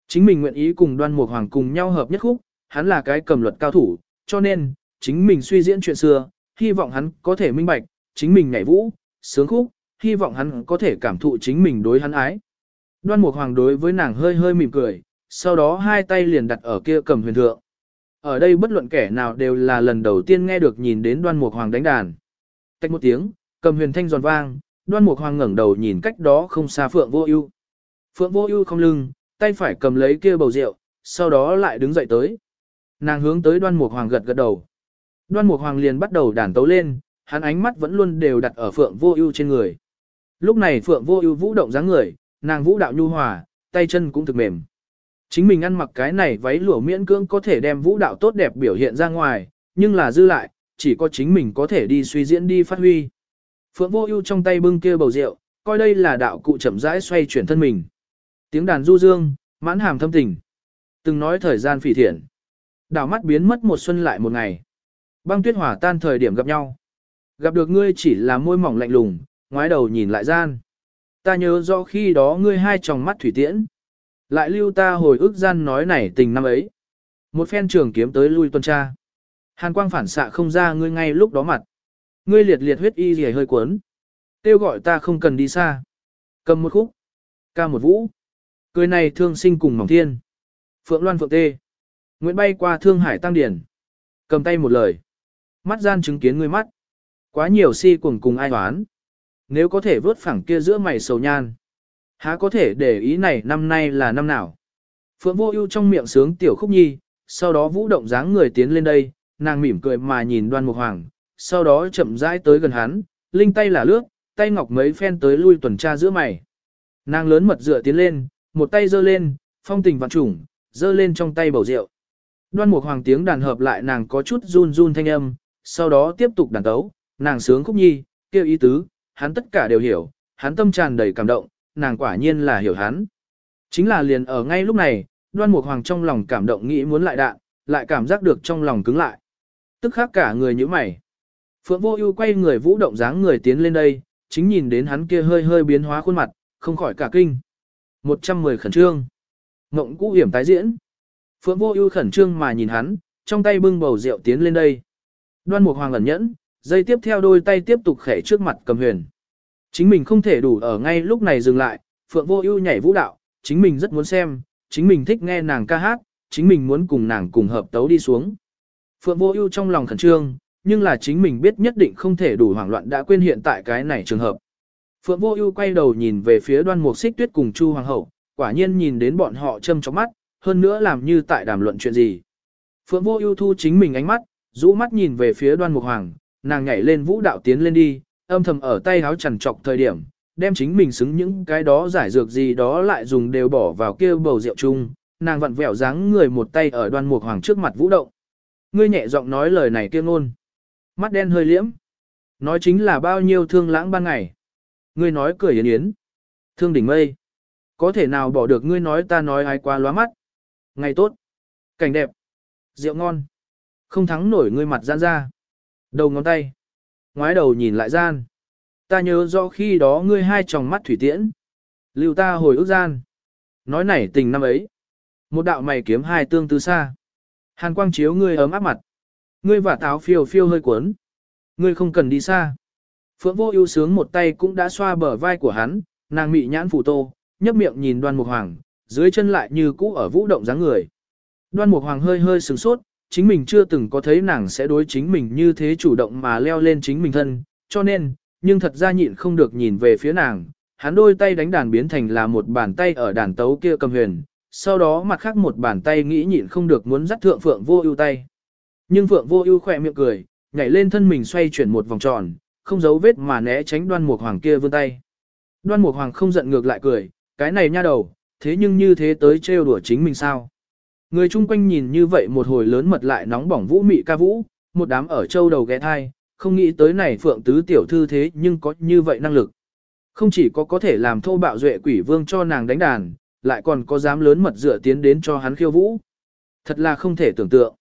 Chính mình nguyện ý cùng đoan mục hoàng cùng nhau hợp nhất khúc, hắn là cái cầm luật cao thủ, cho nên, chính mình suy diễn chuyện xưa, hy vọng hắn có thể minh bạch, chính mình nhảy vũ, sướng khúc, hy vọng hắn có thể cảm thụ chính mình đối hắn ái. Đoan mục hoàng đối với nàng hơi hơi mỉm cười, sau đó hai tay liền đặt ở kia cầm huyền thượng. Ở đây bất luận kẻ nào đều là lần đầu tiên nghe được nhìn đến đoan mục hoàng đánh đàn. Cách một tiếng, cầm huyền thanh giòn vang, đoan mục hoàng ngẩng đầu nhìn cách đó không xa phượng vô ưu. Phượng vô ưu không lưng, tay phải cầm lấy kia bầu rượu, sau đó lại đứng dậy tới. Nàng hướng tới đoan mục hoàng gật gật đầu. Đoan mục hoàng liền bắt đầu đàn tấu lên, hắn ánh mắt vẫn luôn đều đặt ở phượng vô ưu trên người. Lúc này phượng vô ưu vũ động dáng người, nàng vũ đạo nhu hòa, tay chân cũng thực mềm. Chính mình ăn mặc cái này váy lụa miễn cưỡng có thể đem vũ đạo tốt đẹp biểu hiện ra ngoài, nhưng là dư lại, chỉ có chính mình có thể đi suy diễn đi phát huy. Phượng vô ưu trong tay bưng kia bầu rượu, coi đây là đạo cụ chậm rãi xoay chuyển thân mình. Tiếng đàn du dương, mãn hàm thâm tình. Từng nói thời gian phỉ thiện. Đảo mắt biến mất một xuân lại một ngày. Băng tuyết hỏa tan thời điểm gặp nhau. Gặp được ngươi chỉ là môi mỏng lạnh lùng, ngoái đầu nhìn lại gian. Ta nhớ rõ khi đó ngươi hai tròng mắt thủy tiễn. Lại lưu ta hồi ức gian nói này tình năm ấy. Một phen trường kiếm tới lui tuần tra. Hàn quang phản xạ không ra ngươi ngay lúc đó mặt. Ngươi liệt liệt huyết y rìa hơi cuốn. Tiêu gọi ta không cần đi xa. Cầm một khúc. Ca một vũ. Cười này thương sinh cùng mỏng thiên. Phượng loan phượng tê. Nguyễn bay qua thương hải tăng điển. Cầm tay một lời. Mắt gian chứng kiến ngươi mắt. Quá nhiều si cuồng cùng ai hoán. Nếu có thể vớt phẳng kia giữa mày sầu nhan. Há có thể để ý này năm nay là năm nào. Phượng vô ưu trong miệng sướng tiểu khúc nhi, sau đó vũ động dáng người tiến lên đây, nàng mỉm cười mà nhìn đoan mục hoàng, sau đó chậm rãi tới gần hắn, linh tay là lướt, tay ngọc mấy phen tới lui tuần tra giữa mày. Nàng lớn mật dựa tiến lên, một tay giơ lên, phong tình vạn trùng, giơ lên trong tay bầu rượu. Đoan mục hoàng tiếng đàn hợp lại nàng có chút run run thanh âm, sau đó tiếp tục đàn tấu, nàng sướng khúc nhi, kêu ý tứ, hắn tất cả đều hiểu, hắn tâm tràn đầy cảm động, nàng quả nhiên là hiểu hắn. Chính là liền ở ngay lúc này, đoan mục hoàng trong lòng cảm động nghĩ muốn lại đạn, lại cảm giác được trong lòng cứng lại. Tức khác cả người như mày. Phượng vô ưu quay người vũ động dáng người tiến lên đây, chính nhìn đến hắn kia hơi hơi biến hóa khuôn mặt, không khỏi cả kinh. 110 khẩn trương. Ngộng cũ hiểm tái diễn. Phượng vô ưu khẩn trương mà nhìn hắn, trong tay bưng bầu rượu tiến lên đây. Đoan mục hoàng ẩn nhẫn, dây tiếp theo đôi tay tiếp tục khẽ trước mặt cầm huyền. Chính mình không thể đủ ở ngay lúc này dừng lại, Phượng Vô Ưu nhảy vũ đạo, chính mình rất muốn xem, chính mình thích nghe nàng ca hát, chính mình muốn cùng nàng cùng hợp tấu đi xuống. Phượng Vô Ưu trong lòng khẩn trương, nhưng là chính mình biết nhất định không thể đủ hoảng loạn đã quên hiện tại cái này trường hợp. Phượng Vô Ưu quay đầu nhìn về phía Đoan Mục Xích Tuyết cùng Chu Hoàng hậu, quả nhiên nhìn đến bọn họ châm chọc mắt, hơn nữa làm như tại đàm luận chuyện gì. Phượng Vô Ưu thu chính mình ánh mắt, rũ mắt nhìn về phía Đoan Mục Hoàng, nàng nhảy lên vũ đạo tiến lên đi, âm thầm ở tay háo chằn trọc thời điểm, đem chính mình xứng những cái đó giải dược gì đó lại dùng đều bỏ vào kia bầu rượu chung, nàng vặn vẹo dáng người một tay ở đoan mục hoàng trước mặt vũ động. Ngươi nhẹ giọng nói lời này kia ngôn. Mắt đen hơi liễm. Nói chính là bao nhiêu thương lãng ban ngày. Ngươi nói cười yến yến. Thương đỉnh mây. Có thể nào bỏ được ngươi nói ta nói ai quá lóa mắt. Ngày tốt. Cảnh đẹp. Rượu ngon. Không thắng nổi ngươi mặt giãn ra. Đầu ngón tay ngoái đầu nhìn lại gian. Ta nhớ rõ khi đó ngươi hai tròng mắt thủy tiễn. Lưu ta hồi ức gian. Nói nảy tình năm ấy. Một đạo mày kiếm hai tương tư xa. Hàn quang chiếu ngươi ấm áp mặt. Ngươi và táo phiêu phiêu hơi cuốn. Ngươi không cần đi xa. Phượng vô ưu sướng một tay cũng đã xoa bờ vai của hắn, nàng mị nhãn phủ tô, nhấp miệng nhìn đoan mục hoàng, dưới chân lại như cũ ở vũ động dáng người. Đoan mục hoàng hơi hơi sừng sốt, chính mình chưa từng có thấy nàng sẽ đối chính mình như thế chủ động mà leo lên chính mình thân, cho nên, nhưng thật ra nhịn không được nhìn về phía nàng, hắn đôi tay đánh đàn biến thành là một bàn tay ở đàn tấu kia cầm huyền, sau đó mặt khác một bàn tay nghĩ nhịn không được muốn dắt thượng Phượng Vô Ưu tay. Nhưng Phượng Vô Ưu khẽ miệng cười, nhảy lên thân mình xoay chuyển một vòng tròn, không giấu vết mà né tránh Đoan Mục Hoàng kia vươn tay. Đoan Mục Hoàng không giận ngược lại cười, cái này nha đầu, thế nhưng như thế tới trêu đùa chính mình sao? Người chung quanh nhìn như vậy một hồi lớn mật lại nóng bỏng vũ mị ca vũ, một đám ở châu đầu ghé thai, không nghĩ tới này phượng tứ tiểu thư thế nhưng có như vậy năng lực. Không chỉ có có thể làm thô bạo duệ quỷ vương cho nàng đánh đàn, lại còn có dám lớn mật dựa tiến đến cho hắn khiêu vũ. Thật là không thể tưởng tượng.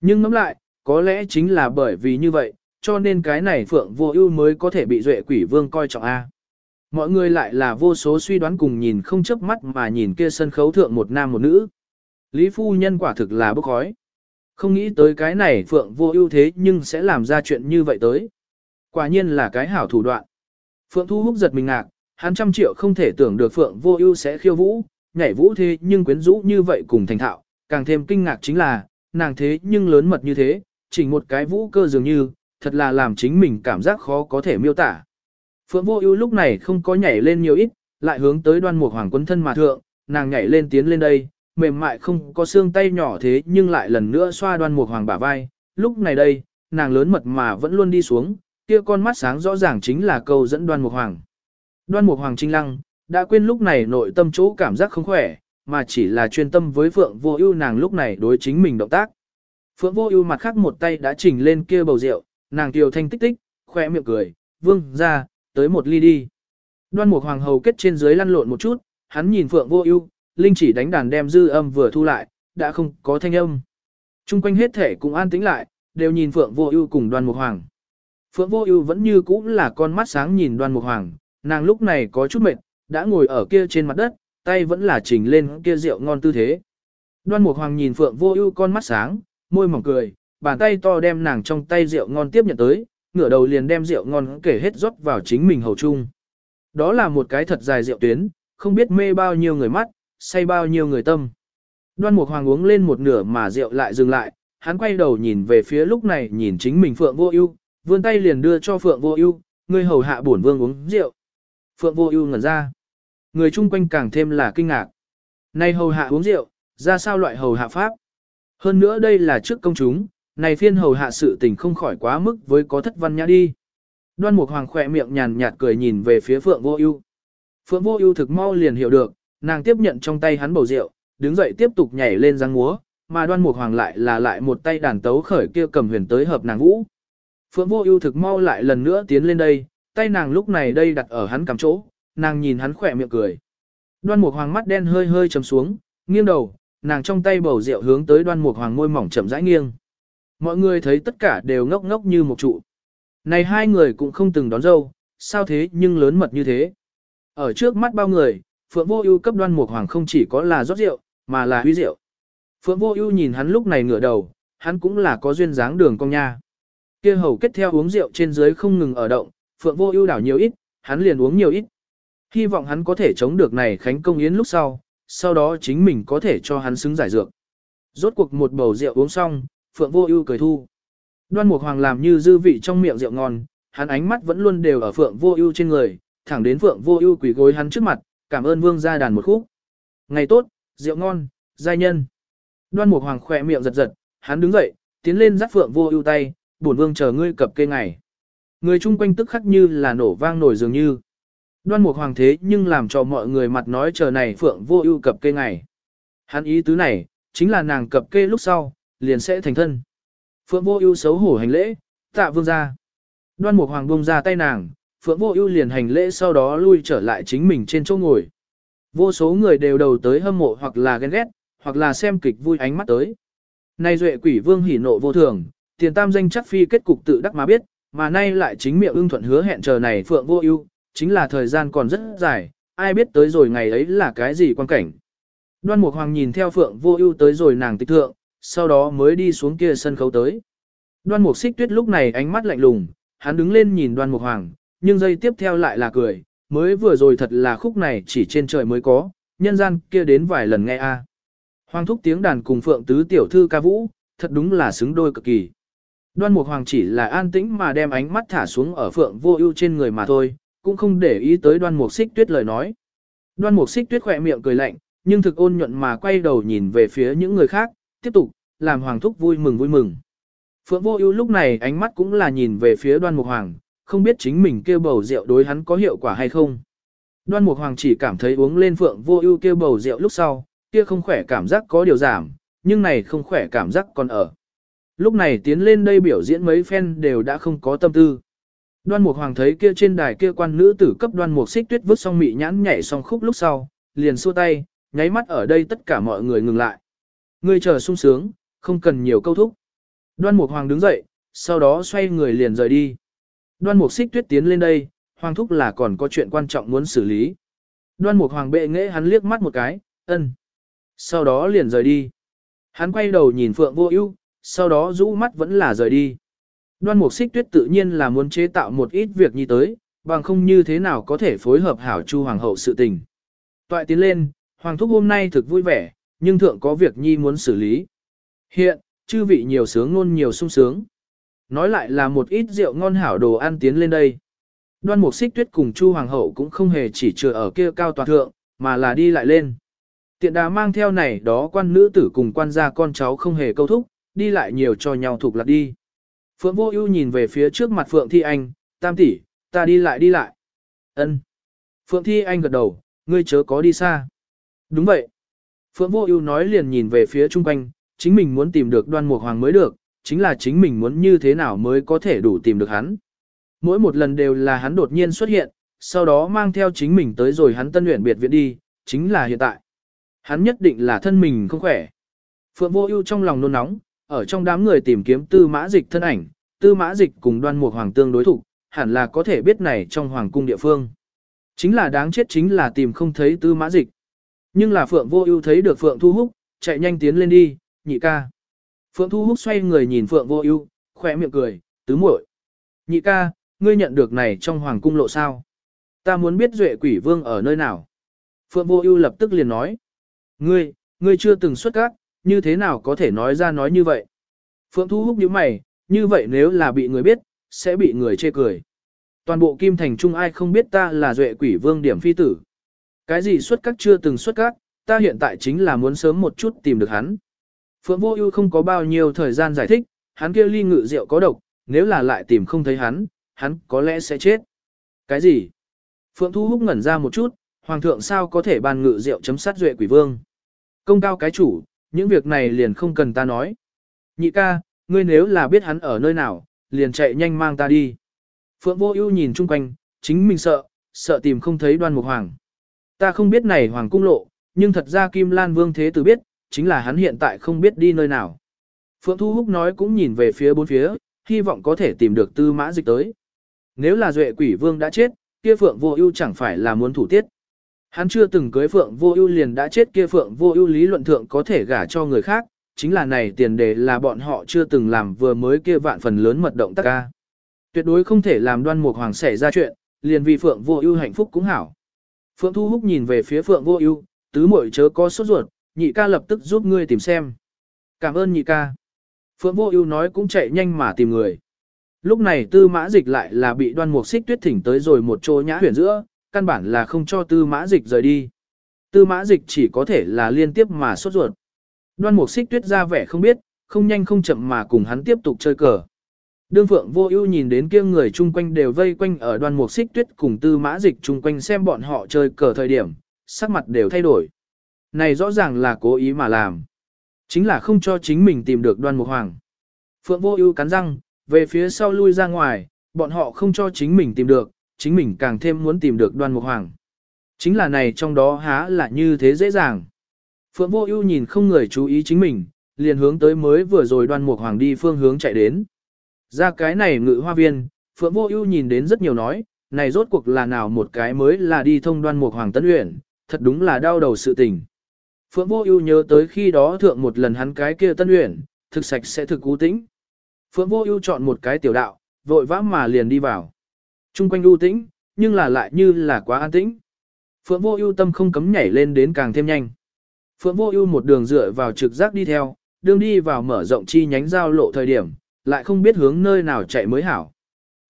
Nhưng ngẫm lại, có lẽ chính là bởi vì như vậy, cho nên cái này Phượng Vô Ưu mới có thể bị Duệ Quỷ Vương coi trọng a. Mọi người lại là vô số suy đoán cùng nhìn không chớp mắt mà nhìn kia sân khấu thượng một nam một nữ. Lý phu nhân quả thực là bức khói. Không nghĩ tới cái này Phượng Vô Ưu thế nhưng sẽ làm ra chuyện như vậy tới. Quả nhiên là cái hảo thủ đoạn. Phượng Thu Húc giật mình ngạc, hắn trăm triệu không thể tưởng được Phượng Vô Ưu sẽ khiêu vũ, nhảy vũ thế nhưng quyến rũ như vậy cùng thành thạo, càng thêm kinh ngạc chính là, nàng thế nhưng lớn mật như thế, chỉ một cái vũ cơ dường như, thật là làm chính mình cảm giác khó có thể miêu tả. Phượng Vô Ưu lúc này không có nhảy lên nhiều ít, lại hướng tới Đoan Mục Hoàng quân thân mà thượng, nàng nhảy lên tiến lên đây, mềm mại không có xương tay nhỏ thế nhưng lại lần nữa xoa Đoan Mục Hoàng bả vai, lúc này đây, nàng lớn mật mà vẫn luôn đi xuống, kia con mắt sáng rõ ràng chính là câu dẫn Đoan Mục Hoàng. Đoan Mục Hoàng Trinh Lăng, đã quên lúc này nội tâm chỗ cảm giác không khỏe, mà chỉ là chuyên tâm với Phượng Vô Ưu nàng lúc này đối chính mình động tác. Phượng Vô Ưu mặt khác một tay đã chỉnh lên kia bầu rượu, nàng kiều thanh tích tích, khóe miệng cười, "Vương gia, tới một ly đi." Đoan Mục Hoàng hầu kết trên dưới lăn lộn một chút, hắn nhìn Phượng Vô Ưu, linh chỉ đánh đàn đem dư âm vừa thu lại, đã không có thanh âm. Trung quanh hết thể cũng an tĩnh lại, đều nhìn Phượng Vô Ưu cùng Đoan Mục Hoàng. Phượng Vô Ưu vẫn như cũ là con mắt sáng nhìn Đoan Mục Hoàng, nàng lúc này có chút mệt, đã ngồi ở kia trên mặt đất, tay vẫn là chỉnh lên kia rượu ngon tư thế. Đoan Mục Hoàng nhìn Phượng Vô Ưu con mắt sáng, môi mỏng cười, bàn tay to đem nàng trong tay rượu ngon tiếp nhận tới, ngửa đầu liền đem rượu ngon kể hết rót vào chính mình hầu chung. Đó là một cái thật dài rượu tuyến, không biết mê bao nhiêu người mắt, say bao nhiêu người tâm. Đoan Mục Hoàng uống lên một nửa mà rượu lại dừng lại, hắn quay đầu nhìn về phía lúc này nhìn chính mình Phượng Vô Ưu, vươn tay liền đưa cho Phượng Vô Ưu, "Ngươi hầu hạ bổn vương uống rượu." Phượng Vô Ưu ngẩn ra. Người chung quanh càng thêm là kinh ngạc. Này hầu hạ uống rượu, ra sao loại hầu hạ pháp? Hơn nữa đây là trước công chúng, này phiên hầu hạ sự tình không khỏi quá mức với có thất văn nhã đi. Đoan Mục Hoàng khỏe miệng nhàn nhạt cười nhìn về phía Phượng Vô Ưu. Phượng Vô Ưu thực mau liền hiểu được, nàng tiếp nhận trong tay hắn bầu rượu, đứng dậy tiếp tục nhảy lên giang múa, mà Đoan Mục Hoàng lại là lại một tay đàn tấu khởi kia cầm huyền tới hợp nàng vũ. Phượng Vô Ưu thực mau lại lần nữa tiến lên đây, tay nàng lúc này đây đặt ở hắn cằm chỗ, nàng nhìn hắn khỏe miệng cười. Đoan Mục Hoàng mắt đen hơi hơi trầm xuống, nghiêng đầu, nàng trong tay bầu rượu hướng tới Đoan Mục Hoàng môi mỏng chậm rãi nghiêng. Mọi người thấy tất cả đều ngốc ngốc như một trụ. Này hai người cũng không từng đón dâu, sao thế nhưng lớn mật như thế. Ở trước mắt bao người, Phượng Vô Ưu cấp Đoan Mục Hoàng không chỉ có là rót rượu, mà là huy rượu. Phượng Vô Ưu nhìn hắn lúc này ngửa đầu, hắn cũng là có duyên dáng đường cong nha. Kia hầu kết theo uống rượu trên dưới không ngừng ở động, Phượng Vô Ưu đảo nhiều ít, hắn liền uống nhiều ít. Hy vọng hắn có thể chống được này khánh công yến lúc sau, sau đó chính mình có thể cho hắn xứng giải dược. Rốt cuộc một bầu rượu uống xong, Phượng Vô Ưu cười thu. Đoan Mục Hoàng làm như dư vị trong miệng rượu ngon, hắn ánh mắt vẫn luôn đều ở Phượng Vô Ưu trên người, thẳng đến Phượng Vô Ưu quỳ gối hắn trước mặt, cảm ơn vương gia đàn một khúc. Ngày tốt, rượu ngon, giai nhân. Đoan Mục Hoàng khẽ miệng giật giật, hắn đứng dậy, tiến lên dắt Phượng Vô Ưu tay, "Bổn vương chờ ngươi cập kê ngày." Người chung quanh tức khắc như là nổ vang nổi dường như. Đoan Mục Hoàng thế nhưng làm cho mọi người mặt nói chờ này Phượng Vô Ưu cập kê ngày. Hắn ý tứ này, chính là nàng cập kê lúc sau, liền sẽ thành thân. Phượng Vô Ưu xấu hổ hành lễ, tạ vương gia. Đoan Mục Hoàng bông ra tay nàng, Phượng Vô Ưu liền hành lễ sau đó lui trở lại chính mình trên chỗ ngồi. Vô số người đều đầu tới hâm mộ hoặc là ghen ghét, hoặc là xem kịch vui ánh mắt tới. Nay Duệ Quỷ Vương hỉ nộ vô thường, tiền tam danh chắc phi kết cục tự đắc mà biết, mà nay lại chính miệng ưng thuận hứa hẹn chờ này Phượng Vô Ưu, chính là thời gian còn rất dài, ai biết tới rồi ngày ấy là cái gì quan cảnh. Đoan Mục Hoàng nhìn theo Phượng Vô Ưu tới rồi nàng tịch thượng, sau đó mới đi xuống kia sân khấu tới. Đoan Mục Xích Tuyết lúc này ánh mắt lạnh lùng, hắn đứng lên nhìn Đoan Mục Hoàng, nhưng giây tiếp theo lại là cười, mới vừa rồi thật là khúc này chỉ trên trời mới có, nhân gian kia đến vài lần nghe a. Hoàng thúc tiếng đàn cùng Phượng tứ tiểu thư ca vũ, thật đúng là xứng đôi cực kỳ. Đoan Mục Hoàng chỉ là an tĩnh mà đem ánh mắt thả xuống ở Phượng Vô Ưu trên người mà thôi, cũng không để ý tới Đoan Mục Xích Tuyết lời nói. Đoan Mục Xích Tuyết khỏe miệng cười lạnh, nhưng thực ôn nhuận mà quay đầu nhìn về phía những người khác, tiếp tục làm Hoàng thúc vui mừng vui mừng. Phượng Vô Ưu lúc này ánh mắt cũng là nhìn về phía Đoan Mục Hoàng, không biết chính mình kêu bầu rượu đối hắn có hiệu quả hay không. Đoan Mục Hoàng chỉ cảm thấy uống lên Phượng Vô Ưu kêu bầu rượu lúc sau, kia không khỏe cảm giác có điều giảm, nhưng này không khỏe cảm giác còn ở. Lúc này tiến lên đây biểu diễn mấy phen đều đã không có tâm tư. Đoan Mục Hoàng thấy kia trên đài kia quan nữ tử cấp Đoan Mục Xích Tuyết vứt xong mị nhãn nhảy xong khúc lúc sau, liền xua tay, nháy mắt ở đây tất cả mọi người ngừng lại. Ngươi chờ sung sướng, không cần nhiều câu thúc. Đoan Mục Hoàng đứng dậy, sau đó xoay người liền rời đi. Đoan Mục Xích Tuyết tiến lên đây, Hoàng thúc là còn có chuyện quan trọng muốn xử lý. Đoan Mục Hoàng bệ nghệ hắn liếc mắt một cái, ân. Sau đó liền rời đi. Hắn quay đầu nhìn Phượng Vô Ưu, sau đó rũ mắt vẫn là rời đi. Đoan Mục Xích Tuyết tự nhiên là muốn chế tạo một ít việc như tới, bằng không như thế nào có thể phối hợp hảo Chu hoàng hậu sự tình. Toại tiến lên, hoàng thúc hôm nay thực vui vẻ, nhưng thượng có việc nhi muốn xử lý. Hiện, chư vị nhiều sướng luôn nhiều sung sướng. Nói lại là một ít rượu ngon hảo đồ ăn tiến lên đây. Đoan Mục Xích Tuyết cùng Chu hoàng hậu cũng không hề chỉ trừ ở kia cao toàn thượng, mà là đi lại lên. Tiện đà mang theo này đó quan nữ tử cùng quan gia con cháu không hề câu thúc, đi lại nhiều cho nhau thuộc lạc đi. Phượng Vô Ưu nhìn về phía trước mặt Phượng Thi Anh, "Tam tỷ, ta đi lại đi lại." Ân. Phượng Thi Anh gật đầu, "Ngươi chớ có đi xa." "Đúng vậy." Phượng Vô Ưu nói liền nhìn về phía xung quanh, chính mình muốn tìm được Đoan Mục Hoàng mới được, chính là chính mình muốn như thế nào mới có thể đủ tìm được hắn. Mỗi một lần đều là hắn đột nhiên xuất hiện, sau đó mang theo chính mình tới rồi hắn tân luyện biệt viện đi, chính là hiện tại. Hắn nhất định là thân mình không khỏe. Phượng Vô Ưu trong lòng nôn nóng, ở trong đám người tìm kiếm tư mã dịch thân ảnh, tư mã dịch cùng đoan mục hoàng tương đối thủ, hẳn là có thể biết này trong hoàng cung địa phương. Chính là đáng chết chính là tìm không thấy tư mã dịch. Nhưng là Phượng vô ưu thấy được Phượng Thu Húc, chạy nhanh tiến lên đi, nhị ca. Phượng Thu Húc xoay người nhìn Phượng vô ưu, khóe miệng cười, tứ muội. Nhị ca, ngươi nhận được này trong hoàng cung lộ sao? Ta muốn biết duệ quỷ vương ở nơi nào? Phượng vô ưu lập tức liền nói. Ngươi, ngươi chưa từng xuất các, như thế nào có thể nói ra nói như vậy? Phượng Thu Húc nhíu mày, như vậy nếu là bị người biết, sẽ bị người chê cười. Toàn bộ Kim Thành Trung ai không biết ta là duệ quỷ vương điểm phi tử. Cái gì xuất các chưa từng xuất các, ta hiện tại chính là muốn sớm một chút tìm được hắn. Phượng Vô Ưu không có bao nhiêu thời gian giải thích, hắn kia ly ngự rượu có độc, nếu là lại tìm không thấy hắn, hắn có lẽ sẽ chết. Cái gì? Phượng Thu Húc ngẩn ra một chút, hoàng thượng sao có thể ban ngự rượu chấm sát duệ quỷ vương? Công cao cái chủ, những việc này liền không cần ta nói. Nhị ca, ngươi nếu là biết hắn ở nơi nào, liền chạy nhanh mang ta đi. Phượng vô ưu nhìn chung quanh, chính mình sợ, sợ tìm không thấy đoan mục hoàng. Ta không biết này hoàng cung lộ, nhưng thật ra Kim Lan Vương Thế Tử biết, chính là hắn hiện tại không biết đi nơi nào. Phượng Thu Húc nói cũng nhìn về phía bốn phía, hy vọng có thể tìm được tư mã dịch tới. Nếu là duệ quỷ vương đã chết, kia Phượng vô ưu chẳng phải là muốn thủ tiết. Hắn chưa từng cưới Phượng Vô Ưu liền đã chết kia Phượng Vô Ưu lý luận thượng có thể gả cho người khác, chính là này tiền đề là bọn họ chưa từng làm vừa mới kia vạn phần lớn mật động tác ca. Tuyệt đối không thể làm Đoan Mục Hoàng xảy ra chuyện, liền vì Phượng Vô Ưu hạnh phúc cũng hảo. Phượng Thu Húc nhìn về phía Phượng Vô Ưu, tứ muội chớ có sốt ruột, nhị ca lập tức giúp ngươi tìm xem. Cảm ơn nhị ca. Phượng Vô Ưu nói cũng chạy nhanh mà tìm người. Lúc này Tư Mã Dịch lại là bị Đoan Mục Xích Tuyết thỉnh tới rồi một chỗ nhã huyền giữa, căn bản là không cho tư mã dịch rời đi. Tư mã dịch chỉ có thể là liên tiếp mà sốt ruột. Đoan mục xích tuyết ra vẻ không biết, không nhanh không chậm mà cùng hắn tiếp tục chơi cờ. Đương Phượng Vô Ưu nhìn đến kia người chung quanh đều vây quanh ở Đoan Mục Xích Tuyết cùng Tư Mã Dịch chung quanh xem bọn họ chơi cờ thời điểm, sắc mặt đều thay đổi. Này rõ ràng là cố ý mà làm, chính là không cho chính mình tìm được Đoan Mục Hoàng. Phượng Vô Ưu cắn răng, về phía sau lui ra ngoài, bọn họ không cho chính mình tìm được, chính mình càng thêm muốn tìm được đoan mục hoàng. Chính là này trong đó há là như thế dễ dàng. Phượng vô ưu nhìn không người chú ý chính mình, liền hướng tới mới vừa rồi đoan mục hoàng đi phương hướng chạy đến. Ra cái này ngự hoa viên, Phượng vô ưu nhìn đến rất nhiều nói, này rốt cuộc là nào một cái mới là đi thông đoan mục hoàng tân uyển thật đúng là đau đầu sự tình. Phượng vô ưu nhớ tới khi đó thượng một lần hắn cái kia tân uyển thực sạch sẽ thực cú tĩnh. Phượng vô ưu chọn một cái tiểu đạo, vội vã mà liền đi vào. Trung quanh u tĩnh, nhưng là lại như là quá an tĩnh. Phượng vô ưu tâm không cấm nhảy lên đến càng thêm nhanh. Phượng vô ưu một đường dựa vào trực giác đi theo, đường đi vào mở rộng chi nhánh giao lộ thời điểm, lại không biết hướng nơi nào chạy mới hảo.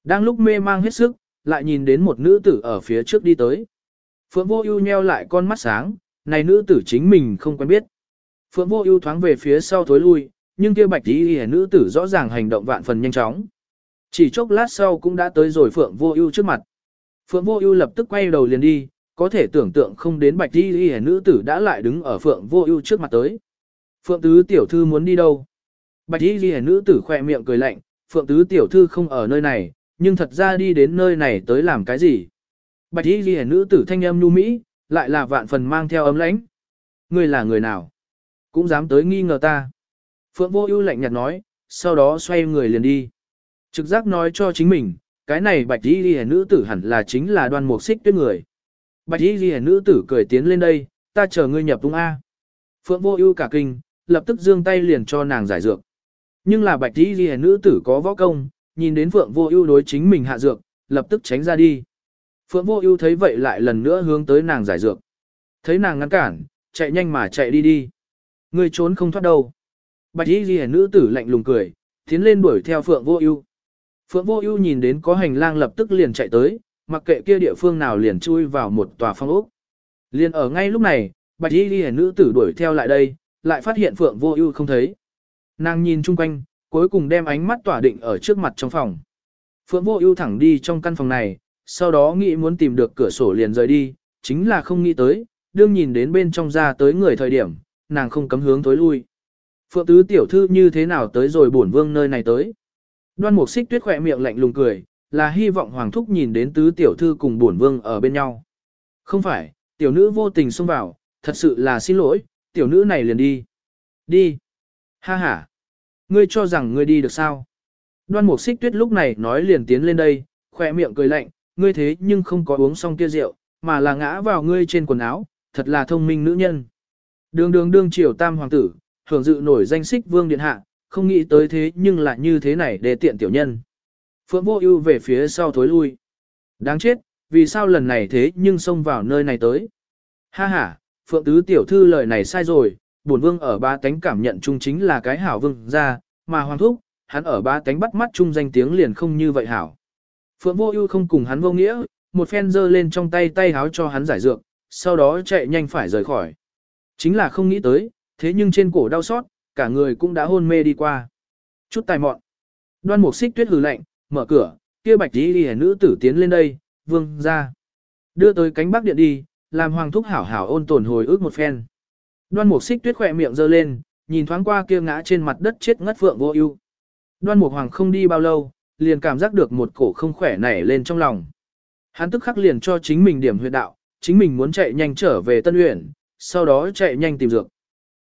Đang lúc mê mang hết sức, lại nhìn đến một nữ tử ở phía trước đi tới. Phượng vô ưu nheo lại con mắt sáng, này nữ tử chính mình không quen biết. Phượng vô ưu thoáng về phía sau thối lui, nhưng kia bạch tí nữ tử rõ ràng hành động vạn phần nhanh chóng. Chỉ chốc lát sau cũng đã tới rồi Phượng Vô Ưu trước mặt. Phượng Vô Ưu lập tức quay đầu liền đi, có thể tưởng tượng không đến Bạch Y Y nữ tử đã lại đứng ở Phượng Vô Ưu trước mặt tới. Phượng tứ tiểu thư muốn đi đâu? Bạch Y Y nữ tử khẽ miệng cười lạnh, Phượng tứ tiểu thư không ở nơi này, nhưng thật ra đi đến nơi này tới làm cái gì? Bạch Y Y nữ tử thanh âm nhu mỹ, lại là vạn phần mang theo ấm lãnh. Ngươi là người nào? Cũng dám tới nghi ngờ ta. Phượng Vô Ưu lạnh nhạt nói, sau đó xoay người liền đi. Trực giác nói cho chính mình, cái này bạch y ghi nữ tử hẳn là chính là đoan mục xích tuyết người. Bạch y ghi nữ tử cười tiến lên đây, ta chờ ngươi nhập tung A. Phượng vô ưu cả kinh, lập tức giương tay liền cho nàng giải dược. Nhưng là bạch y ghi nữ tử có võ công, nhìn đến Phượng vô ưu đối chính mình hạ dược, lập tức tránh ra đi. Phượng vô ưu thấy vậy lại lần nữa hướng tới nàng giải dược. Thấy nàng ngăn cản, chạy nhanh mà chạy đi đi. Ngươi trốn không thoát đâu. Bạch y ghi nữ tử lạnh lùng cười, tiến lên đuổi theo Phượng vô ưu. Phượng Vô Ưu nhìn đến có hành lang lập tức liền chạy tới, mặc kệ kia địa phương nào liền chui vào một tòa phong ốc. Liên ở ngay lúc này, Bạch Y Liễu nữ tử đuổi theo lại đây, lại phát hiện Phượng Vô Ưu không thấy. Nàng nhìn chung quanh, cuối cùng đem ánh mắt tỏa định ở trước mặt trong phòng. Phượng Vô Ưu thẳng đi trong căn phòng này, sau đó nghĩ muốn tìm được cửa sổ liền rời đi, chính là không nghĩ tới, đương nhìn đến bên trong ra tới người thời điểm, nàng không cấm hướng tối lui. Phượng tứ tiểu thư như thế nào tới rồi bổn vương nơi này tới? Đoan mục xích tuyết khỏe miệng lạnh lùng cười, là hy vọng hoàng thúc nhìn đến tứ tiểu thư cùng bổn vương ở bên nhau. Không phải, tiểu nữ vô tình xông vào, thật sự là xin lỗi, tiểu nữ này liền đi. Đi. Ha ha. Ngươi cho rằng ngươi đi được sao? Đoan mục xích tuyết lúc này nói liền tiến lên đây, khỏe miệng cười lạnh, ngươi thế nhưng không có uống xong kia rượu, mà là ngã vào ngươi trên quần áo, thật là thông minh nữ nhân. Đường đường đương triều tam hoàng tử, hưởng dự nổi danh xích vương điện hạ, không nghĩ tới thế nhưng lại như thế này để tiện tiểu nhân. Phượng vô ưu về phía sau thối lui. Đáng chết, vì sao lần này thế nhưng xông vào nơi này tới. Ha ha, Phượng tứ tiểu thư lời này sai rồi, bổn vương ở ba tánh cảm nhận chung chính là cái hảo vương ra, mà hoàng thúc, hắn ở ba tánh bắt mắt chung danh tiếng liền không như vậy hảo. Phượng vô ưu không cùng hắn vô nghĩa, một phen giơ lên trong tay tay háo cho hắn giải dược, sau đó chạy nhanh phải rời khỏi. Chính là không nghĩ tới, thế nhưng trên cổ đau xót, cả người cũng đã hôn mê đi qua. Chút tài mọn. Đoan mục xích tuyết hừ lạnh, mở cửa, kia bạch tí đi nữ tử tiến lên đây, vương ra. Đưa tới cánh bắc điện đi, làm hoàng thúc hảo hảo ôn tồn hồi ức một phen. Đoan mục xích tuyết khỏe miệng giơ lên, nhìn thoáng qua kia ngã trên mặt đất chết ngất phượng vô ưu. Đoan mục hoàng không đi bao lâu, liền cảm giác được một cổ không khỏe nảy lên trong lòng. Hắn tức khắc liền cho chính mình điểm huyệt đạo, chính mình muốn chạy nhanh trở về Tân Uyển, sau đó chạy nhanh tìm dược.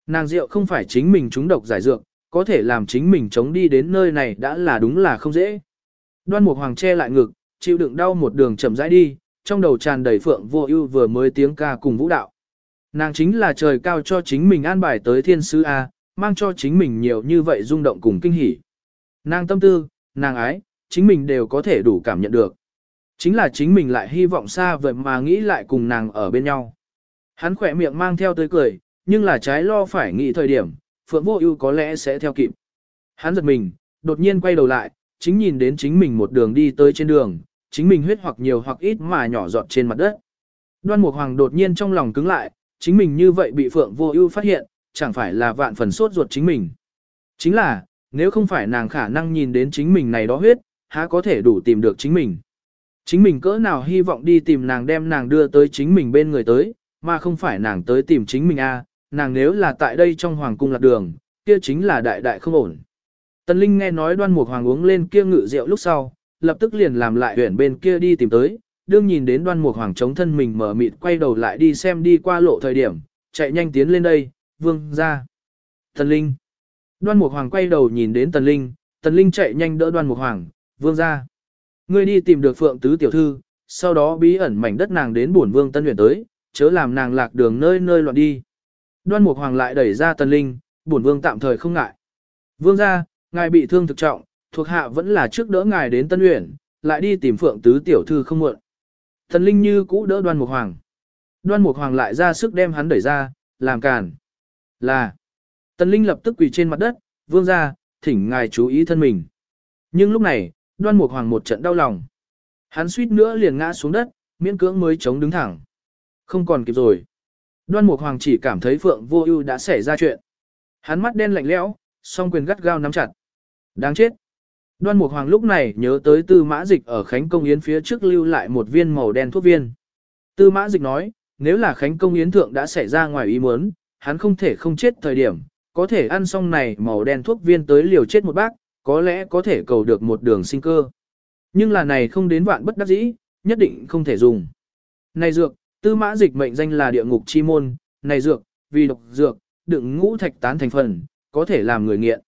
Nàng rượu không phải chính mình trúng độc giải dược, có thể làm chính mình chống đi đến nơi này đã là đúng là không dễ. Đoan Mục Hoàng che lại ngực, chịu đựng đau một đường chậm rãi đi, trong đầu tràn đầy phượng vô ưu vừa mới tiếng ca cùng vũ đạo. Nàng chính là trời cao cho chính mình an bài tới thiên sứ A, mang cho chính mình nhiều như vậy rung động cùng kinh hỉ. Nàng tâm tư, nàng ái, chính mình đều có thể đủ cảm nhận được. Chính là chính mình lại hy vọng xa vời mà nghĩ lại cùng nàng ở bên nhau. Hắn khỏe miệng mang theo tới cười, nhưng là trái lo phải nghĩ thời điểm, Phượng Vô Ưu có lẽ sẽ theo kịp. Hắn giật mình, đột nhiên quay đầu lại, chính nhìn đến chính mình một đường đi tới trên đường, chính mình huyết hoặc nhiều hoặc ít mà nhỏ giọt trên mặt đất. Đoan Mục Hoàng đột nhiên trong lòng cứng lại, chính mình như vậy bị Phượng Vô Ưu phát hiện, chẳng phải là vạn phần sốt ruột chính mình. Chính là, nếu không phải nàng khả năng nhìn đến chính mình này đó huyết, há có thể đủ tìm được chính mình. Chính mình cỡ nào hy vọng đi tìm nàng đem nàng đưa tới chính mình bên người tới, mà không phải nàng tới tìm chính mình a, nàng nếu là tại đây trong hoàng cung lạc đường, kia chính là đại đại không ổn. Tần Linh nghe nói đoan mục hoàng uống lên kia ngự rượu lúc sau, lập tức liền làm lại huyển bên kia đi tìm tới, đương nhìn đến đoan mục hoàng chống thân mình mở mịt quay đầu lại đi xem đi qua lộ thời điểm, chạy nhanh tiến lên đây, vương ra. Tần Linh. Đoan mục hoàng quay đầu nhìn đến Tần Linh, Tần Linh chạy nhanh đỡ đoan mục hoàng, vương ra. Ngươi đi tìm được phượng tứ tiểu thư, sau đó bí ẩn mảnh đất nàng đến bổn vương tân huyền tới, chớ làm nàng lạc đường nơi nơi loạn đi. Đoan Mục Hoàng lại đẩy ra Tần Linh, bổn vương tạm thời không ngại. Vương gia, ngài bị thương thực trọng, thuộc hạ vẫn là trước đỡ ngài đến Tân Uyển, lại đi tìm Phượng tứ tiểu thư không muộn. Tần Linh như cũ đỡ Đoan Mục Hoàng. Đoan Mục Hoàng lại ra sức đem hắn đẩy ra, làm cản. Là. Tần Linh lập tức quỳ trên mặt đất, vương gia, thỉnh ngài chú ý thân mình. Nhưng lúc này, Đoan Mục Hoàng một trận đau lòng. Hắn suýt nữa liền ngã xuống đất, miễn cưỡng mới chống đứng thẳng. Không còn kịp rồi. Đoan Mục Hoàng chỉ cảm thấy Phượng Vô Ưu đã xảy ra chuyện. Hắn mắt đen lạnh lẽo, song quyền gắt gao nắm chặt. Đáng chết. Đoan Mục Hoàng lúc này nhớ tới Tư Mã Dịch ở Khánh Công Yến phía trước lưu lại một viên màu đen thuốc viên. Tư Mã Dịch nói, nếu là Khánh Công Yến thượng đã xảy ra ngoài ý muốn, hắn không thể không chết thời điểm, có thể ăn xong này màu đen thuốc viên tới liều chết một bác, có lẽ có thể cầu được một đường sinh cơ. Nhưng là này không đến vạn bất đắc dĩ, nhất định không thể dùng. Này dược, Tư mã dịch mệnh danh là địa ngục chi môn, này dược, vì độc dược, đựng ngũ thạch tán thành phần, có thể làm người nghiện.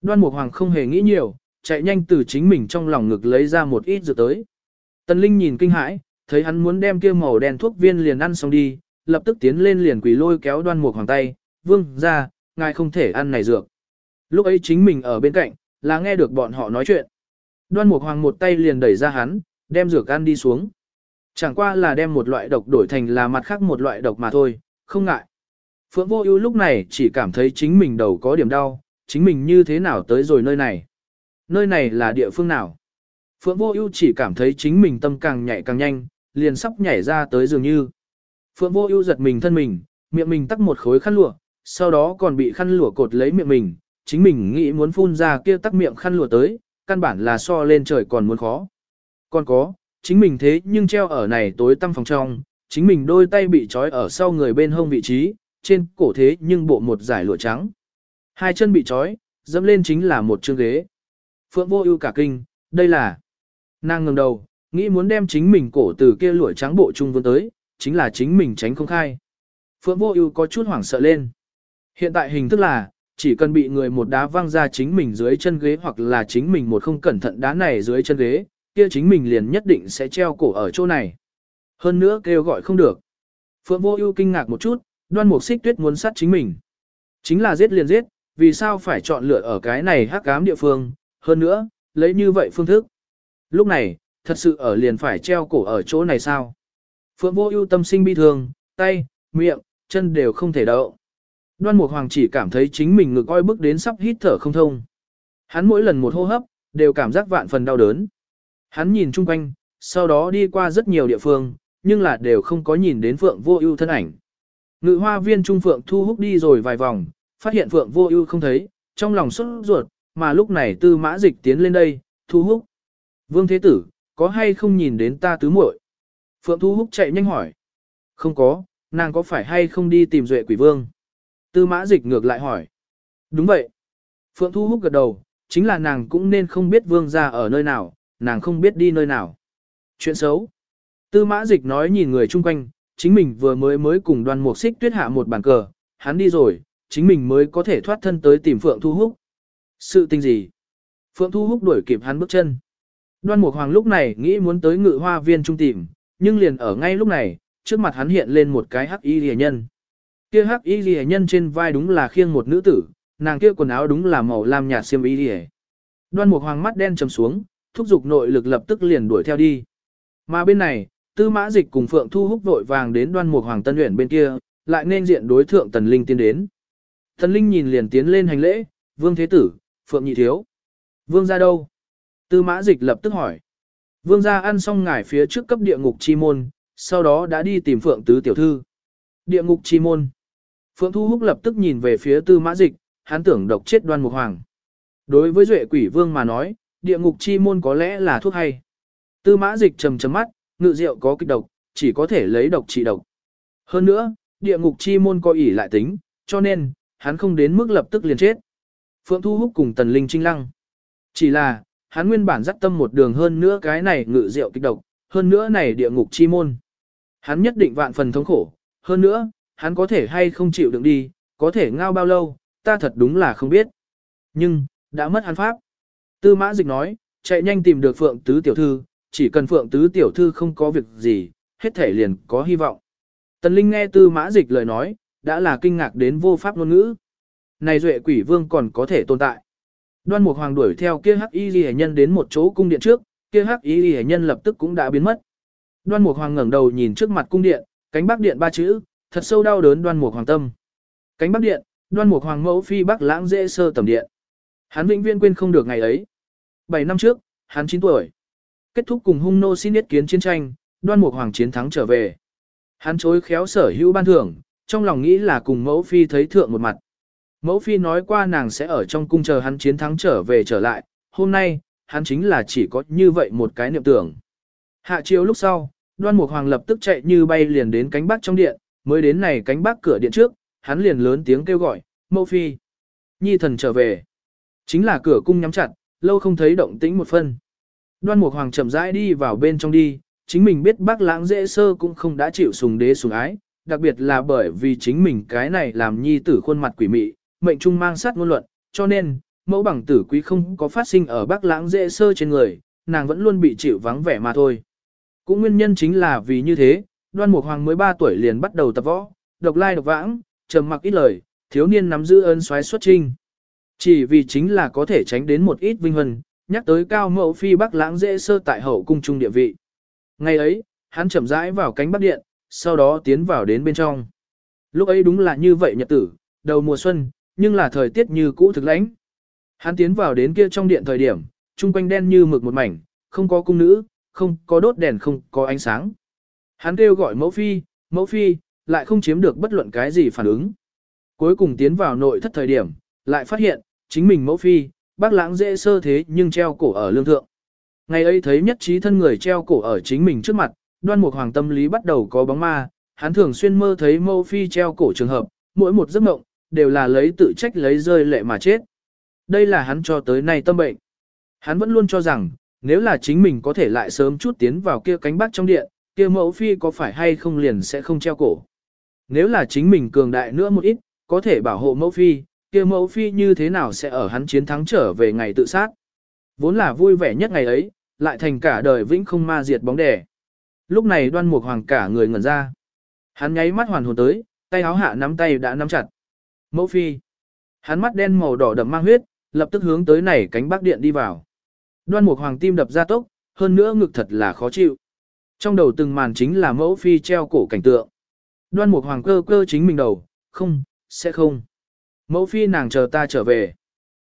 Đoan Mục Hoàng không hề nghĩ nhiều, chạy nhanh từ chính mình trong lòng ngực lấy ra một ít dược tới. Tần Linh nhìn kinh hãi, thấy hắn muốn đem kia màu đen thuốc viên liền ăn xong đi, lập tức tiến lên liền quỳ lôi kéo Đoan Mục Hoàng tay, "Vương gia ngài không thể ăn này dược." Lúc ấy chính mình ở bên cạnh, là nghe được bọn họ nói chuyện. Đoan Mục Hoàng một tay liền đẩy ra hắn, đem dược ăn đi xuống. Chẳng qua là đem một loại độc đổi thành là mặt khác một loại độc mà thôi, không ngại. Phượng Vô Ưu lúc này chỉ cảm thấy chính mình đầu có điểm đau, chính mình như thế nào tới rồi nơi này? Nơi này là địa phương nào? Phượng Vô Ưu chỉ cảm thấy chính mình tâm càng nhảy càng nhanh, liền sắp nhảy ra tới dường như. Phượng Vô Ưu giật mình thân mình, miệng mình tắc một khối khăn lụa, sau đó còn bị khăn lụa cột lấy miệng mình, chính mình nghĩ muốn phun ra kia tắc miệng khăn lụa tới, căn bản là so lên trời còn muốn khó. Còn có, chính mình thế nhưng treo ở này tối tăm phòng trong, chính mình đôi tay bị trói ở sau người bên hông vị trí, trên cổ thế nhưng bộ một giải lụa trắng. Hai chân bị trói, dẫm lên chính là một chương ghế. Phượng vô ưu cả kinh, đây là... Nàng ngẩng đầu, nghĩ muốn đem chính mình cổ từ kia lụa trắng bộ trung vươn tới, chính là chính mình tránh không khai. Phượng vô ưu có chút hoảng sợ lên. Hiện tại hình thức là, chỉ cần bị người một đá văng ra chính mình dưới chân ghế hoặc là chính mình một không cẩn thận đá này dưới chân ghế, kia chính mình liền nhất định sẽ treo cổ ở chỗ này. Hơn nữa kêu gọi không được. Phượng vô ưu kinh ngạc một chút, đoan mục xích tuyết muốn sát chính mình. Chính là giết liền giết, vì sao phải chọn lựa ở cái này hắc ám địa phương, hơn nữa, lấy như vậy phương thức. Lúc này, thật sự ở liền phải treo cổ ở chỗ này sao? Phượng vô ưu tâm sinh bi thương, tay, miệng, chân đều không thể động. Đoan Mục Hoàng chỉ cảm thấy chính mình ngực oi bức đến sắp hít thở không thông. Hắn mỗi lần một hô hấp, đều cảm giác vạn phần đau đớn. Hắn nhìn chung quanh, sau đó đi qua rất nhiều địa phương, nhưng là đều không có nhìn đến Phượng Vô Ưu thân ảnh. Ngự Hoa Viên Trung Phượng Thu Húc đi rồi vài vòng, phát hiện Phượng Vô Ưu không thấy, trong lòng sốt ruột, mà lúc này Tư Mã Dịch tiến lên đây, "Thu Húc, Vương Thế Tử, có hay không nhìn đến ta tứ muội?" Phượng Thu Húc chạy nhanh hỏi. "Không có, nàng có phải hay không đi tìm Duệ Quỷ Vương?" Tư Mã Dịch ngược lại hỏi. "Đúng vậy." Phượng Thu Húc gật đầu, chính là nàng cũng nên không biết Vương gia ở nơi nào, nàng không biết đi nơi nào. Chuyện xấu. Tư mã dịch nói nhìn người chung quanh, chính mình vừa mới mới cùng đoàn mục xích tuyết hạ một bàn cờ, hắn đi rồi, chính mình mới có thể thoát thân tới tìm Phượng Thu Húc. Sự tình gì? Phượng Thu Húc đuổi kịp hắn bước chân. Đoan Mục Hoàng lúc này nghĩ muốn tới ngự hoa viên trung tìm, nhưng liền ở ngay lúc này, trước mặt hắn hiện lên một cái hắc y rìa nhân. Kia hắc y rìa nhân trên vai đúng là khiêng một nữ tử, nàng kia quần áo đúng là màu lam nhạt xiêm y rìa. Đoan Mục Hoàng mắt đen trầm xuống, thúc giục nội lực lập tức liền đuổi theo đi. Mà bên này, Tư Mã Dịch cùng Phượng Thu Húc vội vàng đến Đoan Mục Hoàng Tân Uyển bên kia, lại nên diện đối thượng Tần Linh tiến đến. Tần Linh nhìn liền tiến lên hành lễ, "Vương thế tử, Phượng nhị thiếu." "Vương gia đâu?" Tư Mã Dịch lập tức hỏi. "Vương gia ăn xong ngải phía trước cấp địa ngục chi môn, sau đó đã đi tìm Phượng tứ tiểu thư." "Địa ngục chi môn?" Phượng Thu Húc lập tức nhìn về phía Tư Mã Dịch, hắn tưởng độc chết Đoan Mục Hoàng. Đối với Duệ Quỷ Vương mà nói, địa ngục chi môn có lẽ là thuốc hay. Tư mã dịch trầm trầm mắt, ngự rượu có kịch độc, chỉ có thể lấy độc trị độc. Hơn nữa, địa ngục chi môn có ỷ lại tính, cho nên, hắn không đến mức lập tức liền chết. Phượng Thu Húc cùng Tần Linh trinh lăng. Chỉ là, hắn nguyên bản dắt tâm một đường hơn nữa cái này ngự rượu kịch độc, hơn nữa này địa ngục chi môn. Hắn nhất định vạn phần thống khổ, hơn nữa, hắn có thể hay không chịu đựng đi, có thể ngao bao lâu, ta thật đúng là không biết. Nhưng, đã mất hắn pháp. Tư mã dịch nói, chạy nhanh tìm được Phượng Tứ Tiểu Thư, chỉ cần Phượng Tứ Tiểu Thư không có việc gì, hết thể liền có hy vọng. Tần Linh nghe tư mã dịch lời nói, đã là kinh ngạc đến vô pháp ngôn ngữ. Này duệ quỷ vương còn có thể tồn tại. Đoan Mục Hoàng đuổi theo kia hắc y ghi nhân đến một chỗ cung điện trước, kia hắc y ghi nhân lập tức cũng đã biến mất. Đoan Mục Hoàng ngẩng đầu nhìn trước mặt cung điện, cánh bắc điện ba chữ, thật sâu đau đớn Đoan Mục Hoàng tâm. Cánh bắc điện, Đoan Mục Hoàng mẫu phi bắc lãng dễ sơ tầm điện. Hắn vĩnh viên quên không được ngày ấy. 7 năm trước, hắn 9 tuổi. Kết thúc cùng hung nô xin ý kiến chiến tranh, đoan mục hoàng chiến thắng trở về. Hắn chối khéo sở hữu ban thưởng, trong lòng nghĩ là cùng mẫu phi thấy thượng một mặt. Mẫu phi nói qua nàng sẽ ở trong cung chờ hắn chiến thắng trở về trở lại, hôm nay, hắn chính là chỉ có như vậy một cái niệm tưởng. Hạ chiều lúc sau, đoan mục hoàng lập tức chạy như bay liền đến cánh bắc trong điện, mới đến này cánh bắc cửa điện trước, hắn liền lớn tiếng kêu gọi, mẫu phi. Nhi thần trở về. Chính là cửa cung nhắm chặt, lâu không thấy động tĩnh một phân. Đoan Mục Hoàng chậm rãi đi vào bên trong đi, chính mình biết bác lãng dễ sơ cũng không đã chịu sùng đế sùng ái, đặc biệt là bởi vì chính mình cái này làm nhi tử khuôn mặt quỷ mị, mệnh trung mang sát ngôn luận, cho nên, mẫu bằng tử quý không có phát sinh ở bác lãng dễ sơ trên người, nàng vẫn luôn bị chịu vắng vẻ mà thôi. Cũng nguyên nhân chính là vì như thế, đoan mục hoàng mới 3 tuổi liền bắt đầu tập võ, độc lai độc vãng, trầm mặc ít lời, thiếu niên nắm giữ ơn xoáy xuất trinh. Chỉ vì chính là có thể tránh đến một ít vinh hân, nhắc tới cao mẫu phi bắc lãng dễ sơ tại hậu cung trung địa vị. Ngày ấy, hắn chậm rãi vào cánh bắc điện, sau đó tiến vào đến bên trong. Lúc ấy đúng là như vậy nhật tử, đầu mùa xuân, nhưng là thời tiết như cũ thực lãnh. Hắn tiến vào đến kia trong điện thời điểm, trung quanh đen như mực một mảnh, không có cung nữ, không có đốt đèn không có ánh sáng. Hắn kêu gọi mẫu phi, mẫu phi, lại không chiếm được bất luận cái gì phản ứng. Cuối cùng tiến vào nội thất thời điểm, lại phát hiện, chính mình mẫu phi, bác lãng dễ sơ thế nhưng treo cổ ở lương thượng. Ngày ấy thấy nhất trí thân người treo cổ ở chính mình trước mặt, đoan mục hoàng tâm lý bắt đầu có bóng ma, hắn thường xuyên mơ thấy mẫu phi treo cổ trường hợp, mỗi một giấc mộng, đều là lấy tự trách lấy rơi lệ mà chết. Đây là hắn cho tới nay tâm bệnh. Hắn vẫn luôn cho rằng, nếu là chính mình có thể lại sớm chút tiến vào kia cánh bắc trong điện, kia mẫu phi có phải hay không liền sẽ không treo cổ. Nếu là chính mình cường đại nữa một ít, có thể bảo hộ mẫu phi, kia mẫu phi như thế nào sẽ ở hắn chiến thắng trở về ngày tự sát. Vốn là vui vẻ nhất ngày ấy, lại thành cả đời vĩnh không ma diệt bóng đè. Lúc này đoan mục hoàng cả người ngẩn ra. Hắn nháy mắt hoàn hồn tới, tay áo hạ nắm tay đã nắm chặt. Mẫu phi. Hắn mắt đen màu đỏ đậm mang huyết, lập tức hướng tới này cánh bắc điện đi vào. Đoan mục hoàng tim đập ra tốc, hơn nữa ngực thật là khó chịu. Trong đầu từng màn chính là mẫu phi treo cổ cảnh tượng. Đoan mục hoàng cơ cơ chính mình đầu, không, sẽ không. Mẫu phi nàng chờ ta trở về.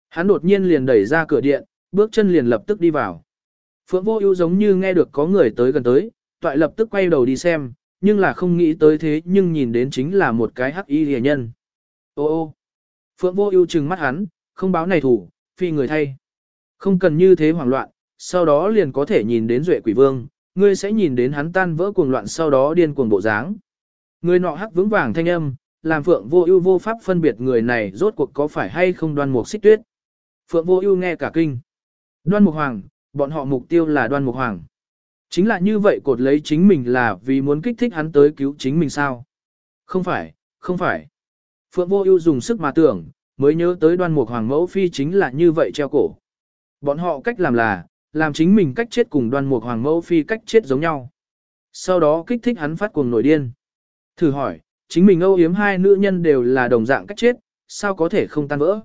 Hắn đột nhiên liền đẩy ra cửa điện, bước chân liền lập tức đi vào. Phượng vô ưu giống như nghe được có người tới gần tới, toại lập tức quay đầu đi xem, nhưng là không nghĩ tới thế nhưng nhìn đến chính là một cái hắc y rìa nhân. Ô ô, Phượng vô ưu trừng mắt hắn, không báo này thủ, phi người thay. Không cần như thế hoảng loạn, sau đó liền có thể nhìn đến duệ quỷ vương, ngươi sẽ nhìn đến hắn tan vỡ cuồng loạn sau đó điên cuồng bộ dáng. Người nọ hắc vững vàng thanh âm, làm Phượng Vô Ưu vô pháp phân biệt người này rốt cuộc có phải hay không Đoan Mục Xích Tuyết. Phượng Vô Ưu nghe cả kinh. Đoan Mục Hoàng, bọn họ mục tiêu là Đoan Mục Hoàng. Chính là như vậy cột lấy chính mình là vì muốn kích thích hắn tới cứu chính mình sao? Không phải, không phải. Phượng Vô Ưu dùng sức mà tưởng, mới nhớ tới Đoan Mục Hoàng mẫu phi chính là như vậy treo cổ. Bọn họ cách làm là, làm chính mình cách chết cùng Đoan Mục Hoàng mẫu phi cách chết giống nhau. Sau đó kích thích hắn phát cuồng nổi điên. Thử hỏi, chính mình âu yếm hai nữ nhân đều là đồng dạng cách chết, sao có thể không tan vỡ.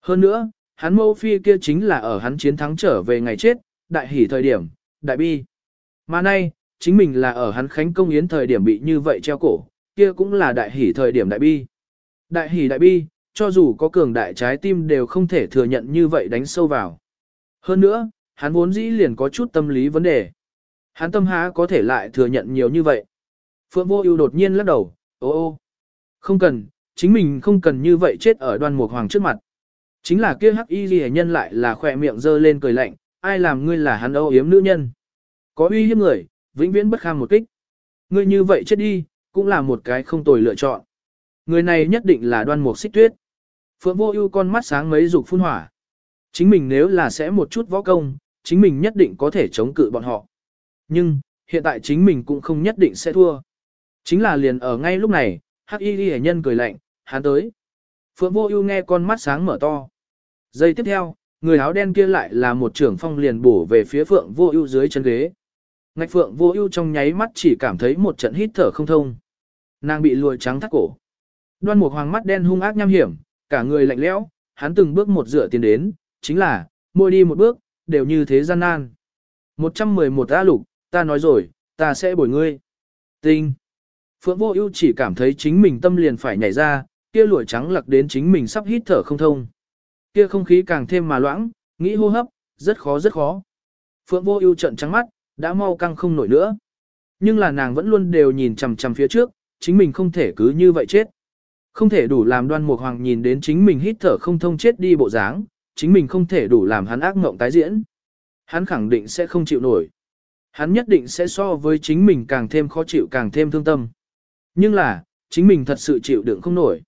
Hơn nữa, hắn mâu phi kia chính là ở hắn chiến thắng trở về ngày chết, đại hỷ thời điểm, đại bi. Mà nay, chính mình là ở hắn khánh công yến thời điểm bị như vậy treo cổ, kia cũng là đại hỷ thời điểm đại bi. Đại hỷ đại bi, cho dù có cường đại trái tim đều không thể thừa nhận như vậy đánh sâu vào. Hơn nữa, hắn vốn dĩ liền có chút tâm lý vấn đề. Hắn tâm há có thể lại thừa nhận nhiều như vậy. Phượng vô ưu đột nhiên lắc đầu, Ô ô, không cần, chính mình không cần như vậy chết ở đoan mục hoàng trước mặt. Chính là kia hắc y ghi nhân lại là khỏe miệng dơ lên cười lạnh, ai làm ngươi là hắn âu yếm nữ nhân. Có uy hiếp người, vĩnh viễn bất kham một kích. Ngươi như vậy chết đi, cũng là một cái không tồi lựa chọn. Người này nhất định là đoan mục xích tuyết. Phượng vô ưu con mắt sáng mấy dục phun hỏa. Chính mình nếu là sẽ một chút võ công, chính mình nhất định có thể chống cự bọn họ. Nhưng, hiện tại chính mình cũng không nhất định sẽ thua. Chính là liền ở ngay lúc này, hắc y ghi nhân cười lạnh, hắn tới. Phượng vô ưu nghe con mắt sáng mở to. Giây tiếp theo, người áo đen kia lại là một trưởng phong liền bổ về phía phượng vô ưu dưới chân ghế. Ngạch phượng vô ưu trong nháy mắt chỉ cảm thấy một trận hít thở không thông. Nàng bị lùi trắng thắt cổ. Đoan một hoàng mắt đen hung ác nham hiểm, cả người lạnh lẽo, hắn từng bước một dựa tiến đến, chính là, môi đi một bước, đều như thế gian nan. 111 A lục, ta nói rồi, ta sẽ bồi ngươi. Tinh. Phượng Vô Ưu chỉ cảm thấy chính mình tâm liền phải nhảy ra, kia lụa trắng lặc đến chính mình sắp hít thở không thông. Kia không khí càng thêm mà loãng, nghĩ hô hấp, rất khó rất khó. Phượng Vô Ưu trợn trắng mắt, đã mau căng không nổi nữa. Nhưng là nàng vẫn luôn đều nhìn chằm chằm phía trước, chính mình không thể cứ như vậy chết. Không thể đủ làm Đoan Mục Hoàng nhìn đến chính mình hít thở không thông chết đi bộ dáng, chính mình không thể đủ làm hắn ác mộng tái diễn. Hắn khẳng định sẽ không chịu nổi. Hắn nhất định sẽ so với chính mình càng thêm khó chịu càng thêm thương tâm. Nhưng là, chính mình thật sự chịu đựng không nổi.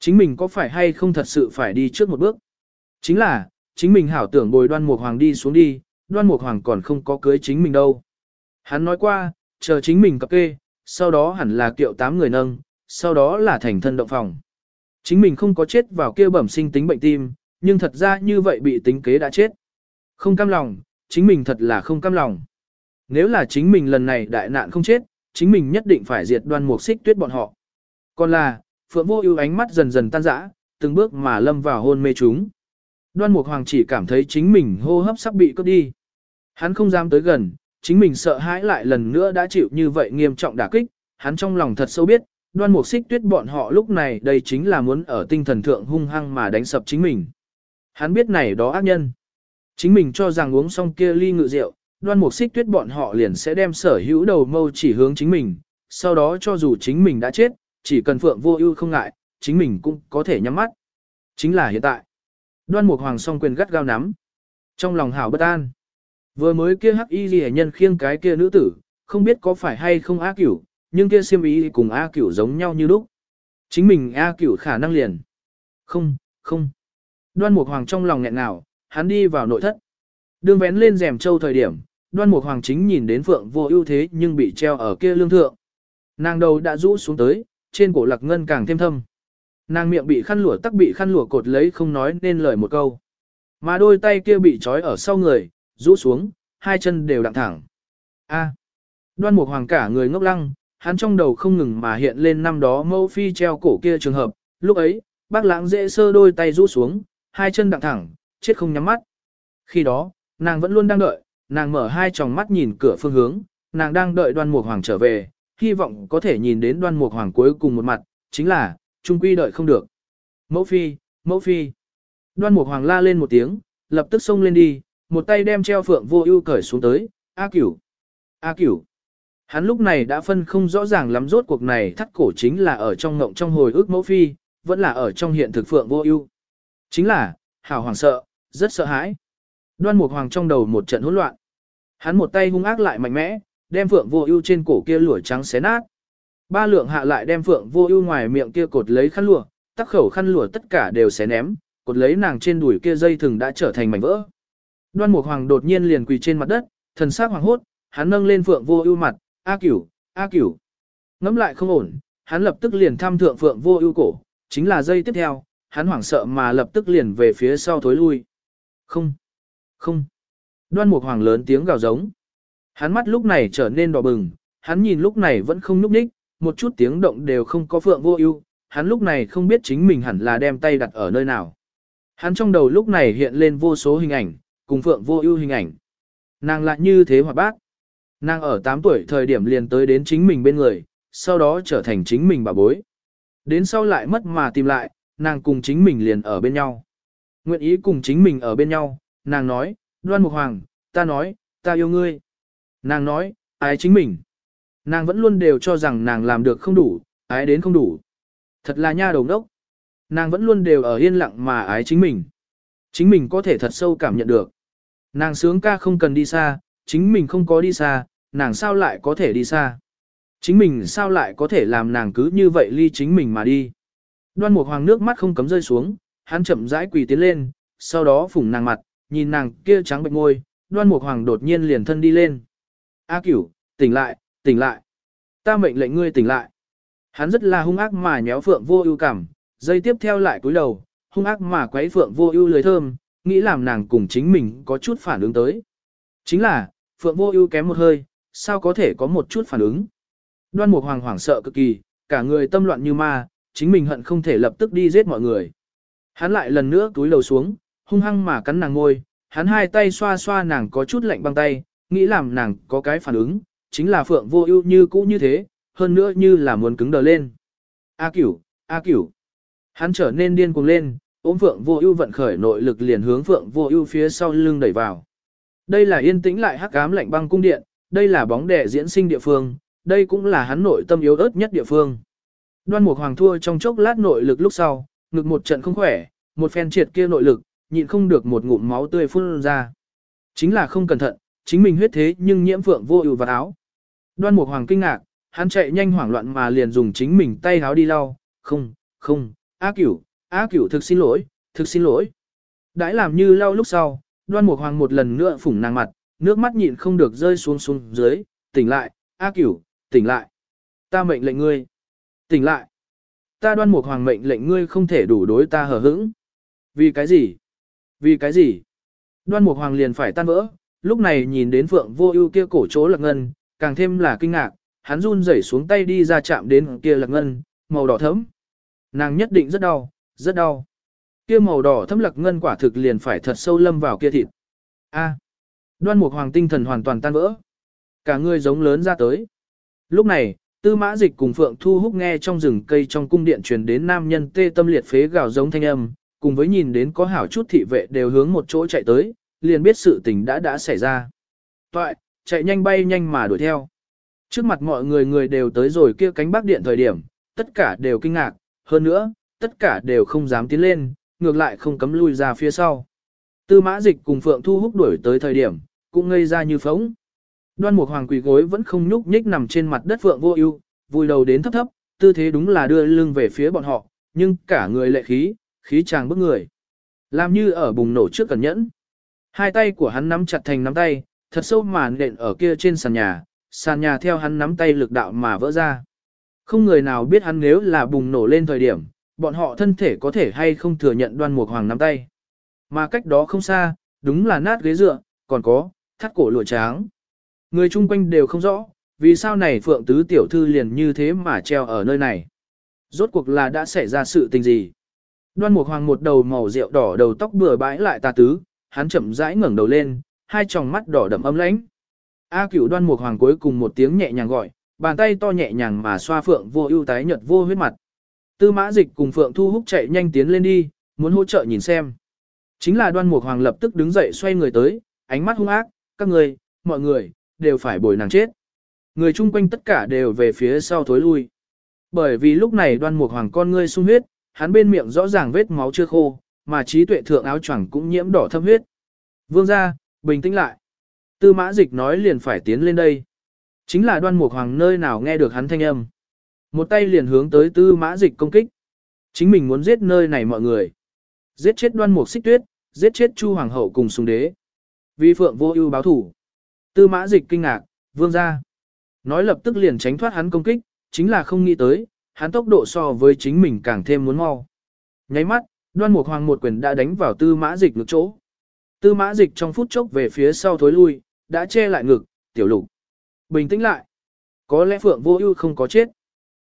Chính mình có phải hay không thật sự phải đi trước một bước. Chính là, chính mình hảo tưởng bồi đoan mục hoàng đi xuống đi, đoan mục hoàng còn không có cưới chính mình đâu. Hắn nói qua, chờ chính mình cập kê, sau đó hẳn là kiệu tám người nâng, sau đó là thành thân động phòng. Chính mình không có chết vào kia bẩm sinh tính bệnh tim, nhưng thật ra như vậy bị tính kế đã chết. Không cam lòng, chính mình thật là không cam lòng. Nếu là chính mình lần này đại nạn không chết, chính mình nhất định phải diệt đoan mục xích tuyết bọn họ. Còn là, Phượng Vô Ưu ánh mắt dần dần tan rã, từng bước mà lâm vào hôn mê chúng. Đoan Mục Hoàng chỉ cảm thấy chính mình hô hấp sắp bị cướp đi. Hắn không dám tới gần, chính mình sợ hãi lại lần nữa đã chịu như vậy nghiêm trọng đả kích, hắn trong lòng thật sâu biết, Đoan Mục Xích Tuyết bọn họ lúc này đây chính là muốn ở tinh thần thượng hung hăng mà đánh sập chính mình. Hắn biết này đó ác nhân. Chính mình cho rằng uống xong kia ly ngự rượu, Đoan Mục Xích Tuyết bọn họ liền sẽ đem sở hữu đầu mâu chỉ hướng chính mình, sau đó cho dù chính mình đã chết, chỉ cần Phượng Vô Ưu không ngại, chính mình cũng có thể nhắm mắt. Chính là hiện tại. Đoan Mục Hoàng song quyền gắt gao nắm. Trong lòng hảo bất an. Vừa mới kia hắc y ghi nhân khiêng cái kia nữ tử, không biết có phải hay không A Cửu, nhưng kia xiêm ý cùng A Cửu giống nhau như lúc. Chính mình A Cửu khả năng liền. Không, không. Đoan Mục Hoàng trong lòng nghẹn nào, hắn đi vào nội thất. Đường vén lên rèm châu thời điểm, Đoan Mục Hoàng chính nhìn đến Phượng Vô Ưu thế nhưng bị treo ở kia lương thượng. Nàng đầu đã rũ xuống tới, trên cổ lạc ngân càng thêm thâm. Nàng miệng bị khăn lụa tắc bị khăn lụa cột lấy không nói nên lời một câu. Mà đôi tay kia bị trói ở sau người, rũ xuống, hai chân đều đặng thẳng. A. Đoan Mục Hoàng cả người ngốc lăng, hắn trong đầu không ngừng mà hiện lên năm đó mâu phi treo cổ kia trường hợp, lúc ấy, bác lãng dễ sơ đôi tay rũ xuống, hai chân đặng thẳng, chết không nhắm mắt. Khi đó, nàng vẫn luôn đang đợi, nàng mở hai tròng mắt nhìn cửa phương hướng, nàng đang đợi đoan mục hoàng trở về, hy vọng có thể nhìn đến đoan mục hoàng cuối cùng một mặt, chính là, trung quy đợi không được. Mẫu phi, mẫu phi. Đoan mục hoàng la lên một tiếng, lập tức xông lên đi, một tay đem treo phượng vô ưu cởi xuống tới, A cửu, A cửu. Hắn lúc này đã phân không rõ ràng lắm rốt cuộc này thắt cổ chính là ở trong ngộng trong hồi ức mẫu phi, vẫn là ở trong hiện thực phượng vô ưu. Chính là, hảo hoàng sợ, rất sợ hãi. Đoan Mục Hoàng trong đầu một trận hỗn loạn. Hắn một tay hung ác lại mạnh mẽ, đem Phượng Vô Ưu trên cổ kia lụa trắng xé nát. Ba lượng hạ lại đem Phượng Vô Ưu ngoài miệng kia cột lấy khăn lụa, tắc khẩu khăn lụa tất cả đều xé ném, cột lấy nàng trên đùi kia dây thừng đã trở thành mảnh vỡ. Đoan Mục Hoàng đột nhiên liền quỳ trên mặt đất, thần sắc hoàng hốt, hắn nâng lên Phượng Vô Ưu mặt, "A Cửu, A Cửu." Ngẫm lại không ổn, hắn lập tức liền thăm thượng Phượng Vô Ưu cổ, chính là dây tiếp theo, hắn hoảng sợ mà lập tức liền về phía sau thối lui. Không, không. Đoan Mục Hoàng lớn tiếng gào giống. Hắn mắt lúc này trở nên đỏ bừng, hắn nhìn lúc này vẫn không nhúc nhích, một chút tiếng động đều không có phượng vô ưu, hắn lúc này không biết chính mình hẳn là đem tay đặt ở nơi nào. Hắn trong đầu lúc này hiện lên vô số hình ảnh, cùng phượng vô ưu hình ảnh. Nàng lại như thế hoạt bác. Nàng ở 8 tuổi thời điểm liền tới đến chính mình bên người, sau đó trở thành chính mình bà bối. Đến sau lại mất mà tìm lại, nàng cùng chính mình liền ở bên nhau. Nguyện ý cùng chính mình ở bên nhau, nàng nói, đoan mục hoàng, ta nói, ta yêu ngươi. Nàng nói, ái chính mình. Nàng vẫn luôn đều cho rằng nàng làm được không đủ, ái đến không đủ. Thật là nha đầu đốc. Nàng vẫn luôn đều ở yên lặng mà ái chính mình. Chính mình có thể thật sâu cảm nhận được. Nàng sướng ca không cần đi xa, chính mình không có đi xa, nàng sao lại có thể đi xa. Chính mình sao lại có thể làm nàng cứ như vậy ly chính mình mà đi. Đoan một Hoàng nước mắt không cấm rơi xuống, hắn chậm rãi quỳ tiến lên, sau đó phủng nàng mặt, nhìn nàng kia trắng bệnh môi, Đoan Mục Hoàng đột nhiên liền thân đi lên. A Cửu, tỉnh lại, tỉnh lại. Ta mệnh lệnh ngươi tỉnh lại. Hắn rất là hung ác mà nhéo Phượng Vô Ưu cảm, dây tiếp theo lại cúi đầu, hung ác mà quấy Phượng Vô Ưu lưỡi thơm, nghĩ làm nàng cùng chính mình có chút phản ứng tới. Chính là, Phượng Vô Ưu kém một hơi, sao có thể có một chút phản ứng. Đoan Mục Hoàng hoảng sợ cực kỳ, cả người tâm loạn như ma, chính mình hận không thể lập tức đi giết mọi người. Hắn lại lần nữa túi lầu xuống, hung hăng mà cắn nàng ngôi, hắn hai tay xoa xoa nàng có chút lạnh băng tay, nghĩ làm nàng có cái phản ứng, chính là Phượng Vô Ưu như cũ như thế, hơn nữa như là muốn cứng đờ lên. A Cửu, A Cửu. Hắn trở nên điên cuồng lên, ôm Phượng Vô Ưu vận khởi nội lực liền hướng Phượng Vô Ưu phía sau lưng đẩy vào. Đây là yên tĩnh lại hắc ám lạnh băng cung điện, đây là bóng đè diễn sinh địa phương, đây cũng là hắn nội tâm yếu ớt nhất địa phương. Đoan Mục Hoàng thua trong chốc lát nội lực lúc sau, ngực một trận không khỏe, một phen triệt kia nội lực, nhịn không được một ngụm máu tươi phun ra. Chính là không cẩn thận, chính mình huyết thế nhưng nhiễm phượng vô ưu vào áo. Đoan Mục Hoàng kinh ngạc, hắn chạy nhanh hoảng loạn mà liền dùng chính mình tay háo đi lau, không, không, A Cửu, A Cửu thực xin lỗi, thực xin lỗi. Đãi làm như lau lúc sau, Đoan Mục Hoàng một lần nữa phủng nàng mặt, nước mắt nhịn không được rơi xuống xuống dưới, tỉnh lại, A Cửu, tỉnh lại. Ta mệnh lệnh ngươi. Tỉnh lại. Ta đoan mục hoàng mệnh lệnh ngươi không thể đủ đối ta hờ hững. Vì cái gì? Vì cái gì? Đoan Mục Hoàng liền phải tan vỡ, lúc này nhìn đến Phượng Vô Ưu kia cổ chỗ Lạc Ngân, càng thêm là kinh ngạc, hắn run rẩy xuống tay đi ra chạm đến kia Lạc Ngân, màu đỏ thẫm. Nàng nhất định rất đau, rất đau. Kia màu đỏ thẫm Lạc Ngân quả thực liền phải thật sâu lâm vào kia thịt. A. Đoan Mục Hoàng tinh thần hoàn toàn tan vỡ. Cả người giống lớn ra tới. Lúc này, Tư Mã Dịch cùng Phượng Thu Húc nghe trong rừng cây trong cung điện truyền đến nam nhân tê tâm liệt phế gào giống thanh âm, cùng với nhìn đến có hảo chút thị vệ đều hướng một chỗ chạy tới, liền biết sự tình đã đã xảy ra. Toại, chạy nhanh bay nhanh mà đuổi theo. Trước mặt mọi người người đều tới rồi kia cánh bắc điện thời điểm, tất cả đều kinh ngạc, hơn nữa, tất cả đều không dám tiến lên, ngược lại không cấm lui ra phía sau. Tư mã dịch cùng Phượng Thu Húc đuổi tới thời điểm, cũng ngây ra như phóng. Đoan Mục Hoàng quỳ gối vẫn không nhúc nhích nằm trên mặt đất Phượng Vô Ưu, vùi đầu đến thấp thấp, tư thế đúng là đưa lưng về phía bọn họ, nhưng cả người lệ khí, khí chàng bức người. Làm như ở bùng nổ trước cẩn nhẫn. Hai tay của hắn nắm chặt thành nắm tay, thật sâu mà nện ở kia trên sàn nhà, sàn nhà theo hắn nắm tay lực đạo mà vỡ ra. Không người nào biết hắn nếu là bùng nổ lên thời điểm, bọn họ thân thể có thể hay không thừa nhận đoan mục hoàng nắm tay. Mà cách đó không xa, đúng là nát ghế dựa, còn có, thắt cổ lụa tráng. Người chung quanh đều không rõ, vì sao này phượng tứ tiểu thư liền như thế mà treo ở nơi này. Rốt cuộc là đã xảy ra sự tình gì? Đoan Mục Hoàng một đầu màu rượu đỏ đầu tóc bừa bãi lại tà tứ, hắn chậm rãi ngẩng đầu lên, hai tròng mắt đỏ đậm ấm lãnh. A Cửu Đoan Mục Hoàng cuối cùng một tiếng nhẹ nhàng gọi, bàn tay to nhẹ nhàng mà xoa Phượng Vô Ưu tái nhợt vô huyết mặt. Tư Mã Dịch cùng Phượng Thu Húc chạy nhanh tiến lên đi, muốn hỗ trợ nhìn xem. Chính là Đoan Mục Hoàng lập tức đứng dậy xoay người tới, ánh mắt hung ác, "Các người, mọi người đều phải bồi nàng chết." Người chung quanh tất cả đều về phía sau thối lui. Bởi vì lúc này Đoan Mục Hoàng con ngươi sung huyết, hắn bên miệng rõ ràng vết máu chưa khô, mà trí tuệ thượng áo choàng cũng nhiễm đỏ thâm huyết. Vương gia, bình tĩnh lại. Tư mã dịch nói liền phải tiến lên đây. Chính là đoan mục hoàng nơi nào nghe được hắn thanh âm. Một tay liền hướng tới tư mã dịch công kích. Chính mình muốn giết nơi này mọi người. Giết chết đoan mục xích tuyết, giết chết chu hoàng hậu cùng sùng đế. Vi phượng vô ưu báo thủ. Tư mã dịch kinh ngạc, vương gia. Nói lập tức liền tránh thoát hắn công kích, chính là không nghĩ tới, hắn tốc độ so với chính mình càng thêm muốn mau. Nháy mắt, đoan mục hoàng một quyền đã đánh vào tư mã dịch ngực chỗ. Tư mã dịch trong phút chốc về phía sau thối lui, đã che lại ngực, tiểu lục. Bình tĩnh lại. Có lẽ Phượng vô ưu không có chết.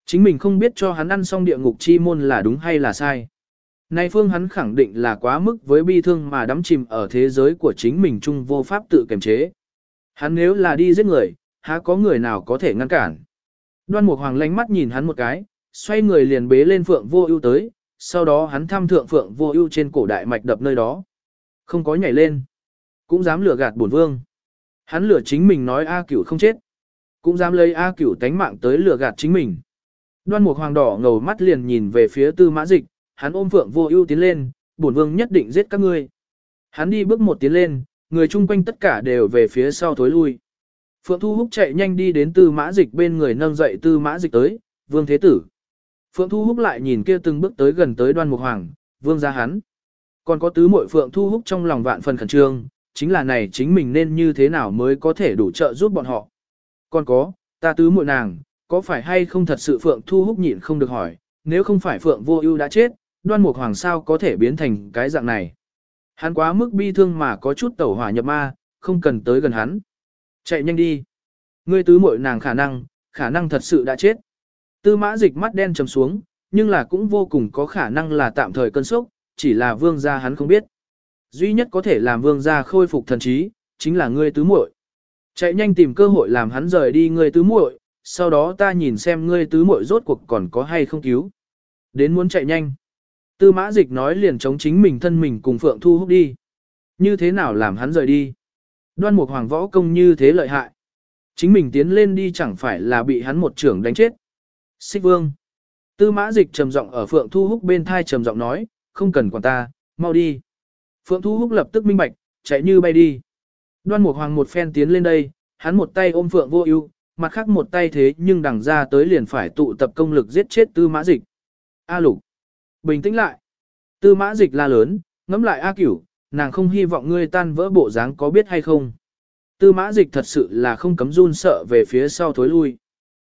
Chính mình không biết cho hắn ăn xong địa ngục chi môn là đúng hay là sai. Nay phương hắn khẳng định là quá mức với bi thương mà đắm chìm ở thế giới của chính mình chung vô pháp tự kiềm chế. Hắn nếu là đi giết người, há có người nào có thể ngăn cản. Đoan Mục Hoàng lánh mắt nhìn hắn một cái, xoay người liền bế lên Phượng Vô Ưu tới, sau đó hắn thăm thượng Phượng Vô Ưu trên cổ đại mạch đập nơi đó. Không có nhảy lên, cũng dám lừa gạt bổn vương. Hắn lừa chính mình nói A Cửu không chết, cũng dám lấy A Cửu tánh mạng tới lừa gạt chính mình. Đoan Mục Hoàng đỏ ngầu mắt liền nhìn về phía Tư Mã Dịch, hắn ôm Phượng Vô Ưu tiến lên, bổn vương nhất định giết các ngươi. Hắn đi bước một tiến lên, người chung quanh tất cả đều về phía sau thối lui. Phượng Thu Húc chạy nhanh đi đến Tư Mã Dịch bên người nâng dậy Tư Mã Dịch tới, "Vương thế tử." Phượng Thu Húc lại nhìn kia từng bước tới gần tới Đoan Mục Hoàng, "Vương gia hắn." Còn có tứ muội Phượng Thu Húc trong lòng vạn phần khẩn trương, chính là này chính mình nên như thế nào mới có thể đủ trợ giúp bọn họ. Còn có, ta tứ muội nàng, có phải hay không thật sự Phượng Thu Húc nhịn không được hỏi, nếu không phải Phượng Vô Ưu đã chết, Đoan Mục Hoàng sao có thể biến thành cái dạng này? Hắn quá mức bi thương mà có chút tẩu hỏa nhập ma, không cần tới gần hắn. Chạy nhanh đi. Ngươi tứ muội nàng khả năng, khả năng thật sự đã chết. Tư mã dịch mắt đen trầm xuống, nhưng là cũng vô cùng có khả năng là tạm thời cơn sốc, chỉ là vương gia hắn không biết. Duy nhất có thể làm vương gia khôi phục thần trí, chính là ngươi tứ muội. Chạy nhanh tìm cơ hội làm hắn rời đi ngươi tứ muội, sau đó ta nhìn xem ngươi tứ muội rốt cuộc còn có hay không cứu. Đến muốn chạy nhanh. Tư mã dịch nói liền chống chính mình thân mình cùng Phượng Thu hút đi. Như thế nào làm hắn rời đi? Đoan Mục Hoàng võ công như thế lợi hại. Chính mình tiến lên đi chẳng phải là bị hắn một trưởng đánh chết. Xích Vương. Tư Mã Dịch trầm giọng ở Phượng Thu Húc bên thai trầm giọng nói, không cần quản ta, mau đi. Phượng Thu Húc lập tức minh bạch, chạy như bay đi. Đoan Mục Hoàng một phen tiến lên đây, hắn một tay ôm Phượng Vô Ưu, mặt khác một tay thế nhưng đằng ra tới liền phải tụ tập công lực giết chết Tư Mã Dịch. A Lục, bình tĩnh lại. Tư Mã Dịch la lớn, ngẫm lại A Cửu, nàng không hy vọng ngươi tan vỡ bộ dáng có biết hay không. Tư mã dịch thật sự là không cấm run sợ về phía sau thối lui.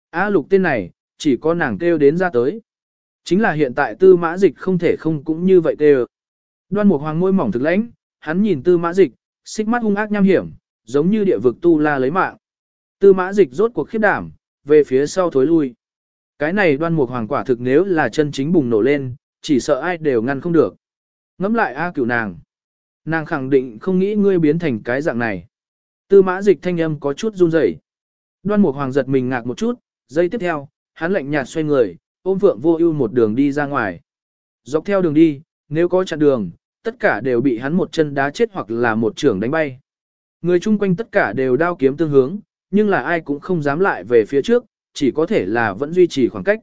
A lục tên này, chỉ có nàng kêu đến ra tới. Chính là hiện tại tư mã dịch không thể không cũng như vậy kêu. Đoan mục hoàng môi mỏng thực lãnh, hắn nhìn tư mã dịch, xích mắt hung ác nham hiểm, giống như địa vực tu la lấy mạng. Tư mã dịch rốt cuộc khiếp đảm, về phía sau thối lui. Cái này đoan mục hoàng quả thực nếu là chân chính bùng nổ lên, chỉ sợ ai đều ngăn không được. Ngắm lại A cửu nàng. Nàng khẳng định không nghĩ ngươi biến thành cái dạng này. Tư mã dịch thanh âm có chút run rẩy. Đoan mục hoàng giật mình ngạc một chút, giây tiếp theo, hắn lạnh nhạt xoay người, ôm phượng vô ưu một đường đi ra ngoài. Dọc theo đường đi, nếu có chặn đường, tất cả đều bị hắn một chân đá chết hoặc là một trường đánh bay. Người chung quanh tất cả đều đao kiếm tương hướng, nhưng là ai cũng không dám lại về phía trước, chỉ có thể là vẫn duy trì khoảng cách.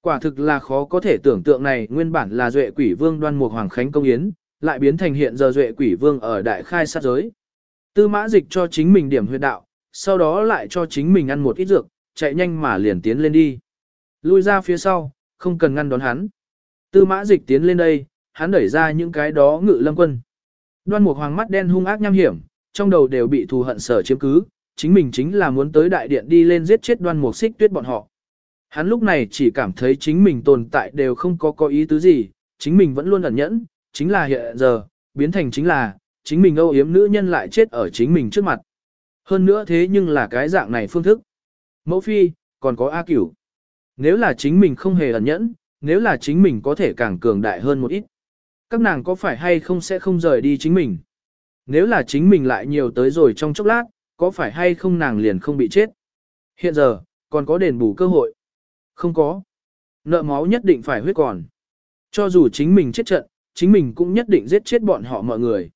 Quả thực là khó có thể tưởng tượng này nguyên bản là duệ quỷ vương đoan mục hoàng khánh công yến, lại biến thành hiện giờ duệ quỷ vương ở đại khai sát giới. Tư mã dịch cho chính mình điểm huyệt đạo, sau đó lại cho chính mình ăn một ít dược, chạy nhanh mà liền tiến lên đi. Lui ra phía sau, không cần ngăn đón hắn. Tư mã dịch tiến lên đây, hắn đẩy ra những cái đó ngự lâm quân. Đoan một hoàng mắt đen hung ác nham hiểm, trong đầu đều bị thù hận sở chiếm cứ, chính mình chính là muốn tới đại điện đi lên giết chết đoan mục xích tuyết bọn họ. Hắn lúc này chỉ cảm thấy chính mình tồn tại đều không có có ý tứ gì, chính mình vẫn luôn ẩn nhẫn, chính là hiện giờ, biến thành chính là, chính mình âu yếm nữ nhân lại chết ở chính mình trước mặt. Hơn nữa thế nhưng là cái dạng này phương thức. Mẫu phi, còn có A cửu. Nếu là chính mình không hề ẩn nhẫn, nếu là chính mình có thể càng cường đại hơn một ít. Các nàng có phải hay không sẽ không rời đi chính mình. Nếu là chính mình lại nhiều tới rồi trong chốc lát, có phải hay không nàng liền không bị chết. Hiện giờ, còn có đền bù cơ hội. Không có. Nợ máu nhất định phải huyết còn. Cho dù chính mình chết trận, chính mình cũng nhất định giết chết bọn họ mọi người.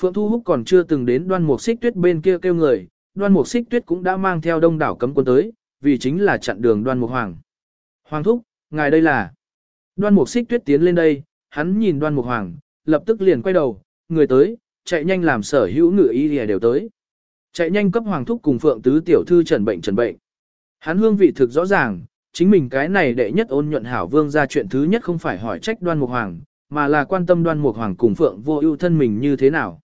Phượng Thu Húc còn chưa từng đến đoan mục xích tuyết bên kia kêu người, đoan mục xích tuyết cũng đã mang theo đông đảo cấm quân tới, vì chính là chặn đường đoan mục hoàng. Hoàng thúc, ngài đây là. Đoan mục xích tuyết tiến lên đây, hắn nhìn đoan mục hoàng, lập tức liền quay đầu, người tới, chạy nhanh làm sở hữu ngự y lìa đều tới. Chạy nhanh cấp hoàng thúc cùng phượng tứ tiểu thư trần bệnh trần bệnh. Hắn hương vị thực rõ ràng, chính mình cái này đệ nhất ôn nhuận hảo vương ra chuyện thứ nhất không phải hỏi trách đoan mục hoàng, mà là quan tâm đoan mục hoàng cùng phượng vô ưu thân mình như thế nào.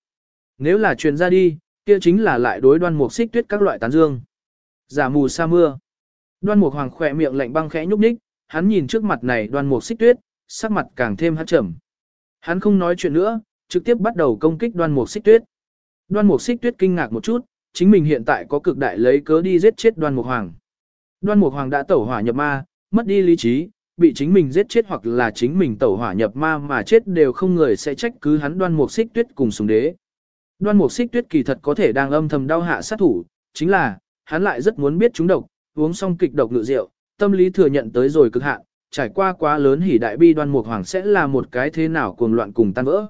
Nếu là truyền ra đi, kia chính là lại đối đoan mục xích tuyết các loại tán dương. Giả mù sa mưa. Đoan mục hoàng khỏe miệng lạnh băng khẽ nhúc nhích, hắn nhìn trước mặt này đoan mục xích tuyết, sắc mặt càng thêm hát trầm. Hắn không nói chuyện nữa, trực tiếp bắt đầu công kích đoan mục xích tuyết. Đoan mục xích tuyết kinh ngạc một chút, chính mình hiện tại có cực đại lấy cớ đi giết chết đoan mục hoàng. Đoan mục hoàng đã tẩu hỏa nhập ma, mất đi lý trí, bị chính mình giết chết hoặc là chính mình tẩu hỏa nhập ma mà chết đều không người sẽ trách cứ hắn đoan mục xích tuyết cùng sùng đế. Đoan mục xích tuyết kỳ thật có thể đang âm thầm đau hạ sát thủ, chính là, hắn lại rất muốn biết chúng độc, uống xong kịch độc ngự rượu, tâm lý thừa nhận tới rồi cực hạn, trải qua quá lớn hỉ đại bi đoan mục hoàng sẽ là một cái thế nào cuồng loạn cùng tan vỡ.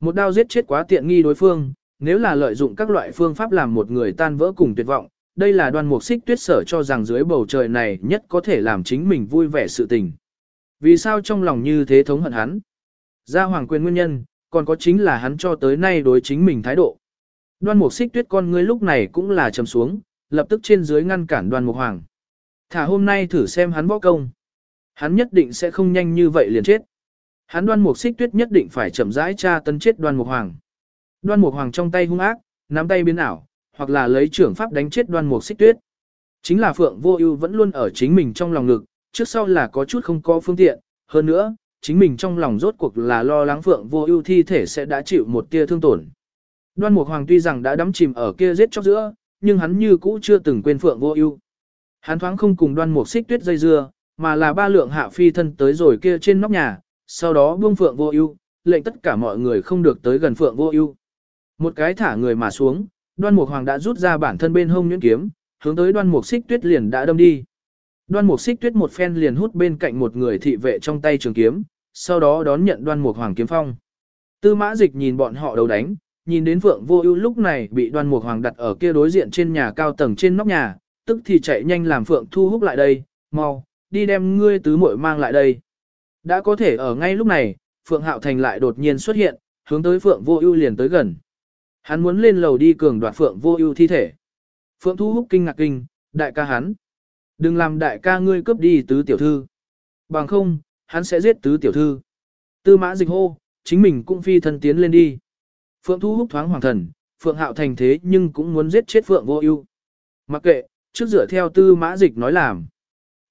Một đao giết chết quá tiện nghi đối phương, nếu là lợi dụng các loại phương pháp làm một người tan vỡ cùng tuyệt vọng, đây là đoan mục xích tuyết sở cho rằng dưới bầu trời này nhất có thể làm chính mình vui vẻ sự tình. Vì sao trong lòng như thế thống hận hắn? Gia hoàng quyền nguyên nhân, còn có chính là hắn cho tới nay đối chính mình thái độ. Đoan mục xích tuyết con ngươi lúc này cũng là trầm xuống, lập tức trên dưới ngăn cản đoan mục hoàng. Thả hôm nay thử xem hắn võ công. Hắn nhất định sẽ không nhanh như vậy liền chết. Hắn đoan mục xích tuyết nhất định phải chậm rãi tra tấn chết đoan mục hoàng. Đoan mục hoàng trong tay hung ác, nắm tay biến ảo, hoặc là lấy trưởng pháp đánh chết đoan mục xích tuyết. Chính là Phượng Vô Ưu vẫn luôn ở chính mình trong lòng ngực, trước sau là có chút không có phương tiện, hơn nữa, chính mình trong lòng rốt cuộc là lo lắng Phượng Vô Ưu thi thể sẽ đã chịu một tia thương tổn. Đoan Mục Hoàng tuy rằng đã đắm chìm ở kia giết chóc giữa, nhưng hắn như cũ chưa từng quên Phượng Vô Ưu. Hắn thoáng không cùng Đoan Mục Xích Tuyết dây dưa, mà là ba lượng hạ phi thân tới rồi kia trên nóc nhà, sau đó buông Phượng Vô Ưu, lệnh tất cả mọi người không được tới gần Phượng Vô Ưu. Một cái thả người mà xuống, Đoan Mục Hoàng đã rút ra bản thân bên hông nhuyễn kiếm, hướng tới Đoan Mục Xích Tuyết liền đã đâm đi. Đoan Mục Xích Tuyết một phen liền hút bên cạnh một người thị vệ trong tay trường kiếm, sau đó đón nhận Đoan Mục Hoàng kiếm phong. Tư Mã Dịch nhìn bọn họ đấu đánh, nhìn đến Phượng Vô Ưu lúc này bị Đoan Mục Hoàng đặt ở kia đối diện trên nhà cao tầng trên nóc nhà, tức thì chạy nhanh làm Phượng Thu hút lại đây, "Mau, đi đem ngươi tứ muội mang lại đây." Đã có thể ở ngay lúc này, Phượng Hạo Thành lại đột nhiên xuất hiện, hướng tới Phượng Vô Ưu liền tới gần. Hắn muốn lên lầu đi cường đoạt Phượng Vô Ưu thi thể. Phượng Thu hút kinh ngạc kinh, đại ca hắn. Đừng làm đại ca ngươi cướp đi tứ tiểu thư. Bằng không, hắn sẽ giết tứ tiểu thư. Tư mã dịch hô, chính mình cũng phi thân tiến lên đi. Phượng Thu Húc thoáng hoàng thần, Phượng Hạo thành thế nhưng cũng muốn giết chết Phượng Vô Ưu. Mặc kệ, trước dựa theo Tư Mã Dịch nói làm.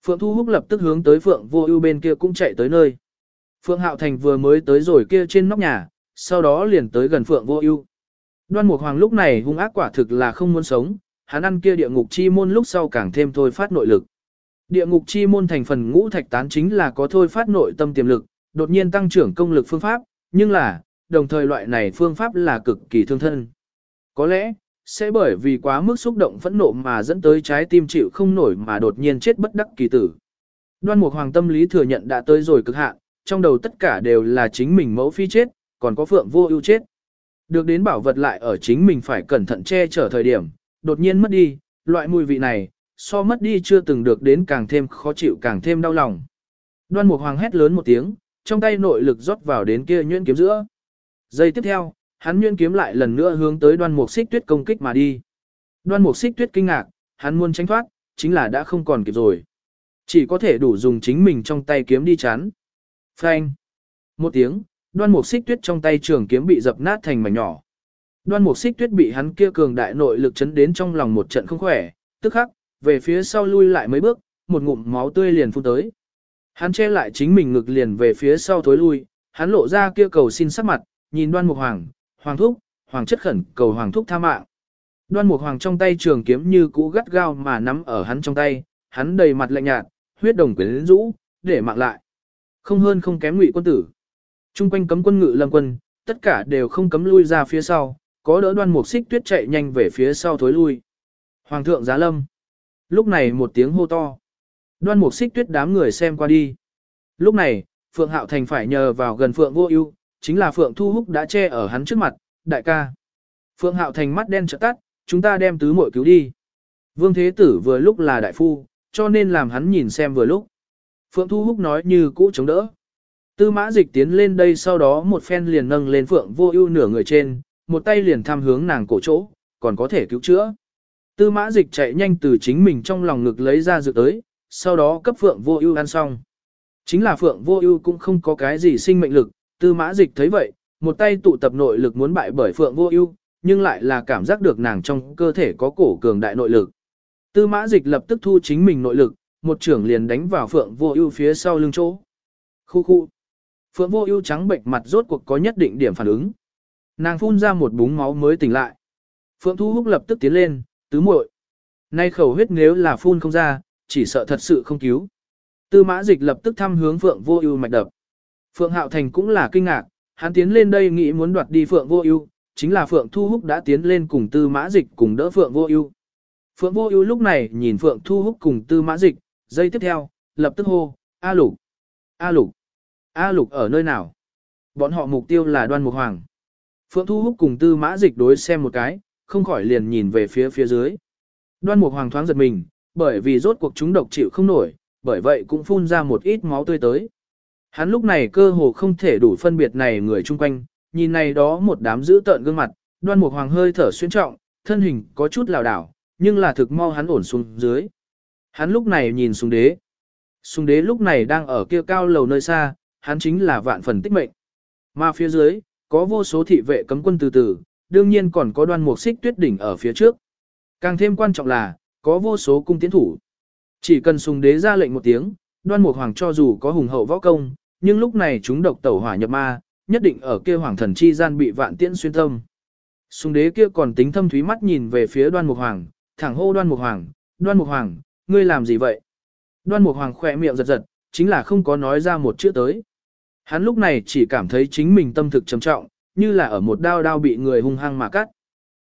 Phượng Thu Húc lập tức hướng tới Phượng Vô Ưu bên kia cũng chạy tới nơi. Phượng Hạo thành vừa mới tới rồi kia trên nóc nhà, sau đó liền tới gần Phượng Vô Ưu. Đoan Mục Hoàng lúc này hung ác quả thực là không muốn sống, hắn ăn kia địa ngục chi môn lúc sau càng thêm thôi phát nội lực. Địa ngục chi môn thành phần ngũ thạch tán chính là có thôi phát nội tâm tiềm lực, đột nhiên tăng trưởng công lực phương pháp, nhưng là, đồng thời loại này phương pháp là cực kỳ thương thân. Có lẽ, sẽ bởi vì quá mức xúc động phẫn nộ mà dẫn tới trái tim chịu không nổi mà đột nhiên chết bất đắc kỳ tử. Đoan Mục Hoàng tâm lý thừa nhận đã tới rồi cực hạn, trong đầu tất cả đều là chính mình mẫu phi chết, còn có Phượng Vô Ưu chết. Được đến bảo vật lại ở chính mình phải cẩn thận che chở thời điểm, đột nhiên mất đi, loại mùi vị này, so mất đi chưa từng được đến càng thêm khó chịu càng thêm đau lòng. Đoan Mục Hoàng hét lớn một tiếng, trong tay nội lực rót vào đến kia nhuyễn kiếm giữa. Giây tiếp theo, hắn nhuyễn kiếm lại lần nữa hướng tới Đoan Mục Xích Tuyết công kích mà đi. Đoan Mục Xích Tuyết kinh ngạc, hắn muốn tránh thoát, chính là đã không còn kịp rồi. Chỉ có thể đủ dùng chính mình trong tay kiếm đi chắn. Phanh. Một tiếng, Đoan Mục Xích Tuyết trong tay trường kiếm bị dập nát thành mảnh nhỏ. Đoan Mục Xích Tuyết bị hắn kia cường đại nội lực chấn đến trong lòng một trận không khỏe, tức khắc, về phía sau lui lại mấy bước, một ngụm máu tươi liền phun tới. Hắn che lại chính mình ngực liền về phía sau thối lui, hắn lộ ra kia cầu xin sắc mặt, nhìn Đoan Mục Hoàng, "Hoàng thúc, hoàng chất khẩn cầu hoàng thúc tha mạng." Đoan Mục Hoàng trong tay trường kiếm như cũ gắt gao mà nắm ở hắn trong tay, hắn đầy mặt lạnh nhạt, huyết đồng quyến rũ, để mạng lại. Không hơn không kém ngụy quân tử. Trung quanh cấm quân ngự lâm quân, tất cả đều không cấm lui ra phía sau, có đỡ đoan mục xích tuyết chạy nhanh về phía sau thối lui. Hoàng thượng giá lâm. Lúc này một tiếng hô to. Đoan mục xích tuyết đám người xem qua đi. Lúc này, Phượng Hạo Thành phải nhờ vào gần Phượng Vô Ưu, chính là Phượng Thu Húc đã che ở hắn trước mặt, đại ca. Phượng Hạo Thành mắt đen trợ tắt, chúng ta đem tứ muội cứu đi. Vương Thế Tử vừa lúc là đại phu, cho nên làm hắn nhìn xem vừa lúc. Phượng Thu Húc nói như cũ chống đỡ. Tư mã dịch tiến lên đây sau đó một phen liền nâng lên Phượng Vô Ưu nửa người trên, một tay liền tham hướng nàng cổ chỗ, còn có thể cứu chữa. Tư mã dịch chạy nhanh từ chính mình trong lòng ngực lấy ra dược tới, sau đó cấp Phượng Vô Ưu ăn xong. Chính là Phượng Vô Ưu cũng không có cái gì sinh mệnh lực, Tư mã dịch thấy vậy, một tay tụ tập nội lực muốn bại bởi Phượng Vô Ưu, nhưng lại là cảm giác được nàng trong cơ thể có cổ cường đại nội lực. Tư mã dịch lập tức thu chính mình nội lực, một trưởng liền đánh vào Phượng Vô Ưu phía sau lưng chỗ. Khu khu. Phượng Vô Ưu trắng bệnh mặt rốt cuộc có nhất định điểm phản ứng. Nàng phun ra một búng máu mới tỉnh lại. Phượng Thu Húc lập tức tiến lên, tứ muội. Nay khẩu huyết nếu là phun không ra, chỉ sợ thật sự không cứu. Tư Mã Dịch lập tức thăm hướng Phượng Vô Ưu mạch đập. Phượng Hạo Thành cũng là kinh ngạc, hắn tiến lên đây nghĩ muốn đoạt đi Phượng Vô Ưu, chính là Phượng Thu Húc đã tiến lên cùng Tư Mã Dịch cùng đỡ Phượng Vô Ưu. Phượng Vô Ưu lúc này nhìn Phượng Thu Húc cùng Tư Mã Dịch, giây tiếp theo, lập tức hô, "A Lục, A Lục, A Lục ở nơi nào?" Bọn họ mục tiêu là Đoan Mục Hoàng. Phượng Thu Húc cùng Tư Mã Dịch đối xem một cái, không khỏi liền nhìn về phía phía dưới. Đoan Mục Hoàng thoáng giật mình, bởi vì rốt cuộc chúng độc chịu không nổi, bởi vậy cũng phun ra một ít máu tươi tới. Hắn lúc này cơ hồ không thể đủ phân biệt này người chung quanh, nhìn này đó một đám giữ tợn gương mặt, Đoan Mục Hoàng hơi thở xuyên trọng, thân hình có chút lảo đảo, nhưng là thực mau hắn ổn xuống dưới. Hắn lúc này nhìn xuống đế. Sùng đế lúc này đang ở kia cao lầu nơi xa, hắn chính là vạn phần tích mệnh. Mà phía dưới, có vô số thị vệ cấm quân từ từ, đương nhiên còn có đoan mục xích tuyết đỉnh ở phía trước. Càng thêm quan trọng là, có vô số cung tiến thủ. Chỉ cần sùng đế ra lệnh một tiếng, đoan mục hoàng cho dù có hùng hậu võ công, nhưng lúc này chúng độc tẩu hỏa nhập ma, nhất định ở kia hoàng thần chi gian bị vạn tiễn xuyên tâm. Sùng đế kia còn tính thâm thúy mắt nhìn về phía đoan mục hoàng, thẳng hô đoan mục hoàng, đoan mục hoàng, ngươi làm gì vậy? Đoan mục hoàng khỏe miệng giật giật, chính là không có nói ra một chữ tới. Hắn lúc này chỉ cảm thấy chính mình tâm thực trầm trọng, như là ở một đao đao bị người hung hăng mà cắt.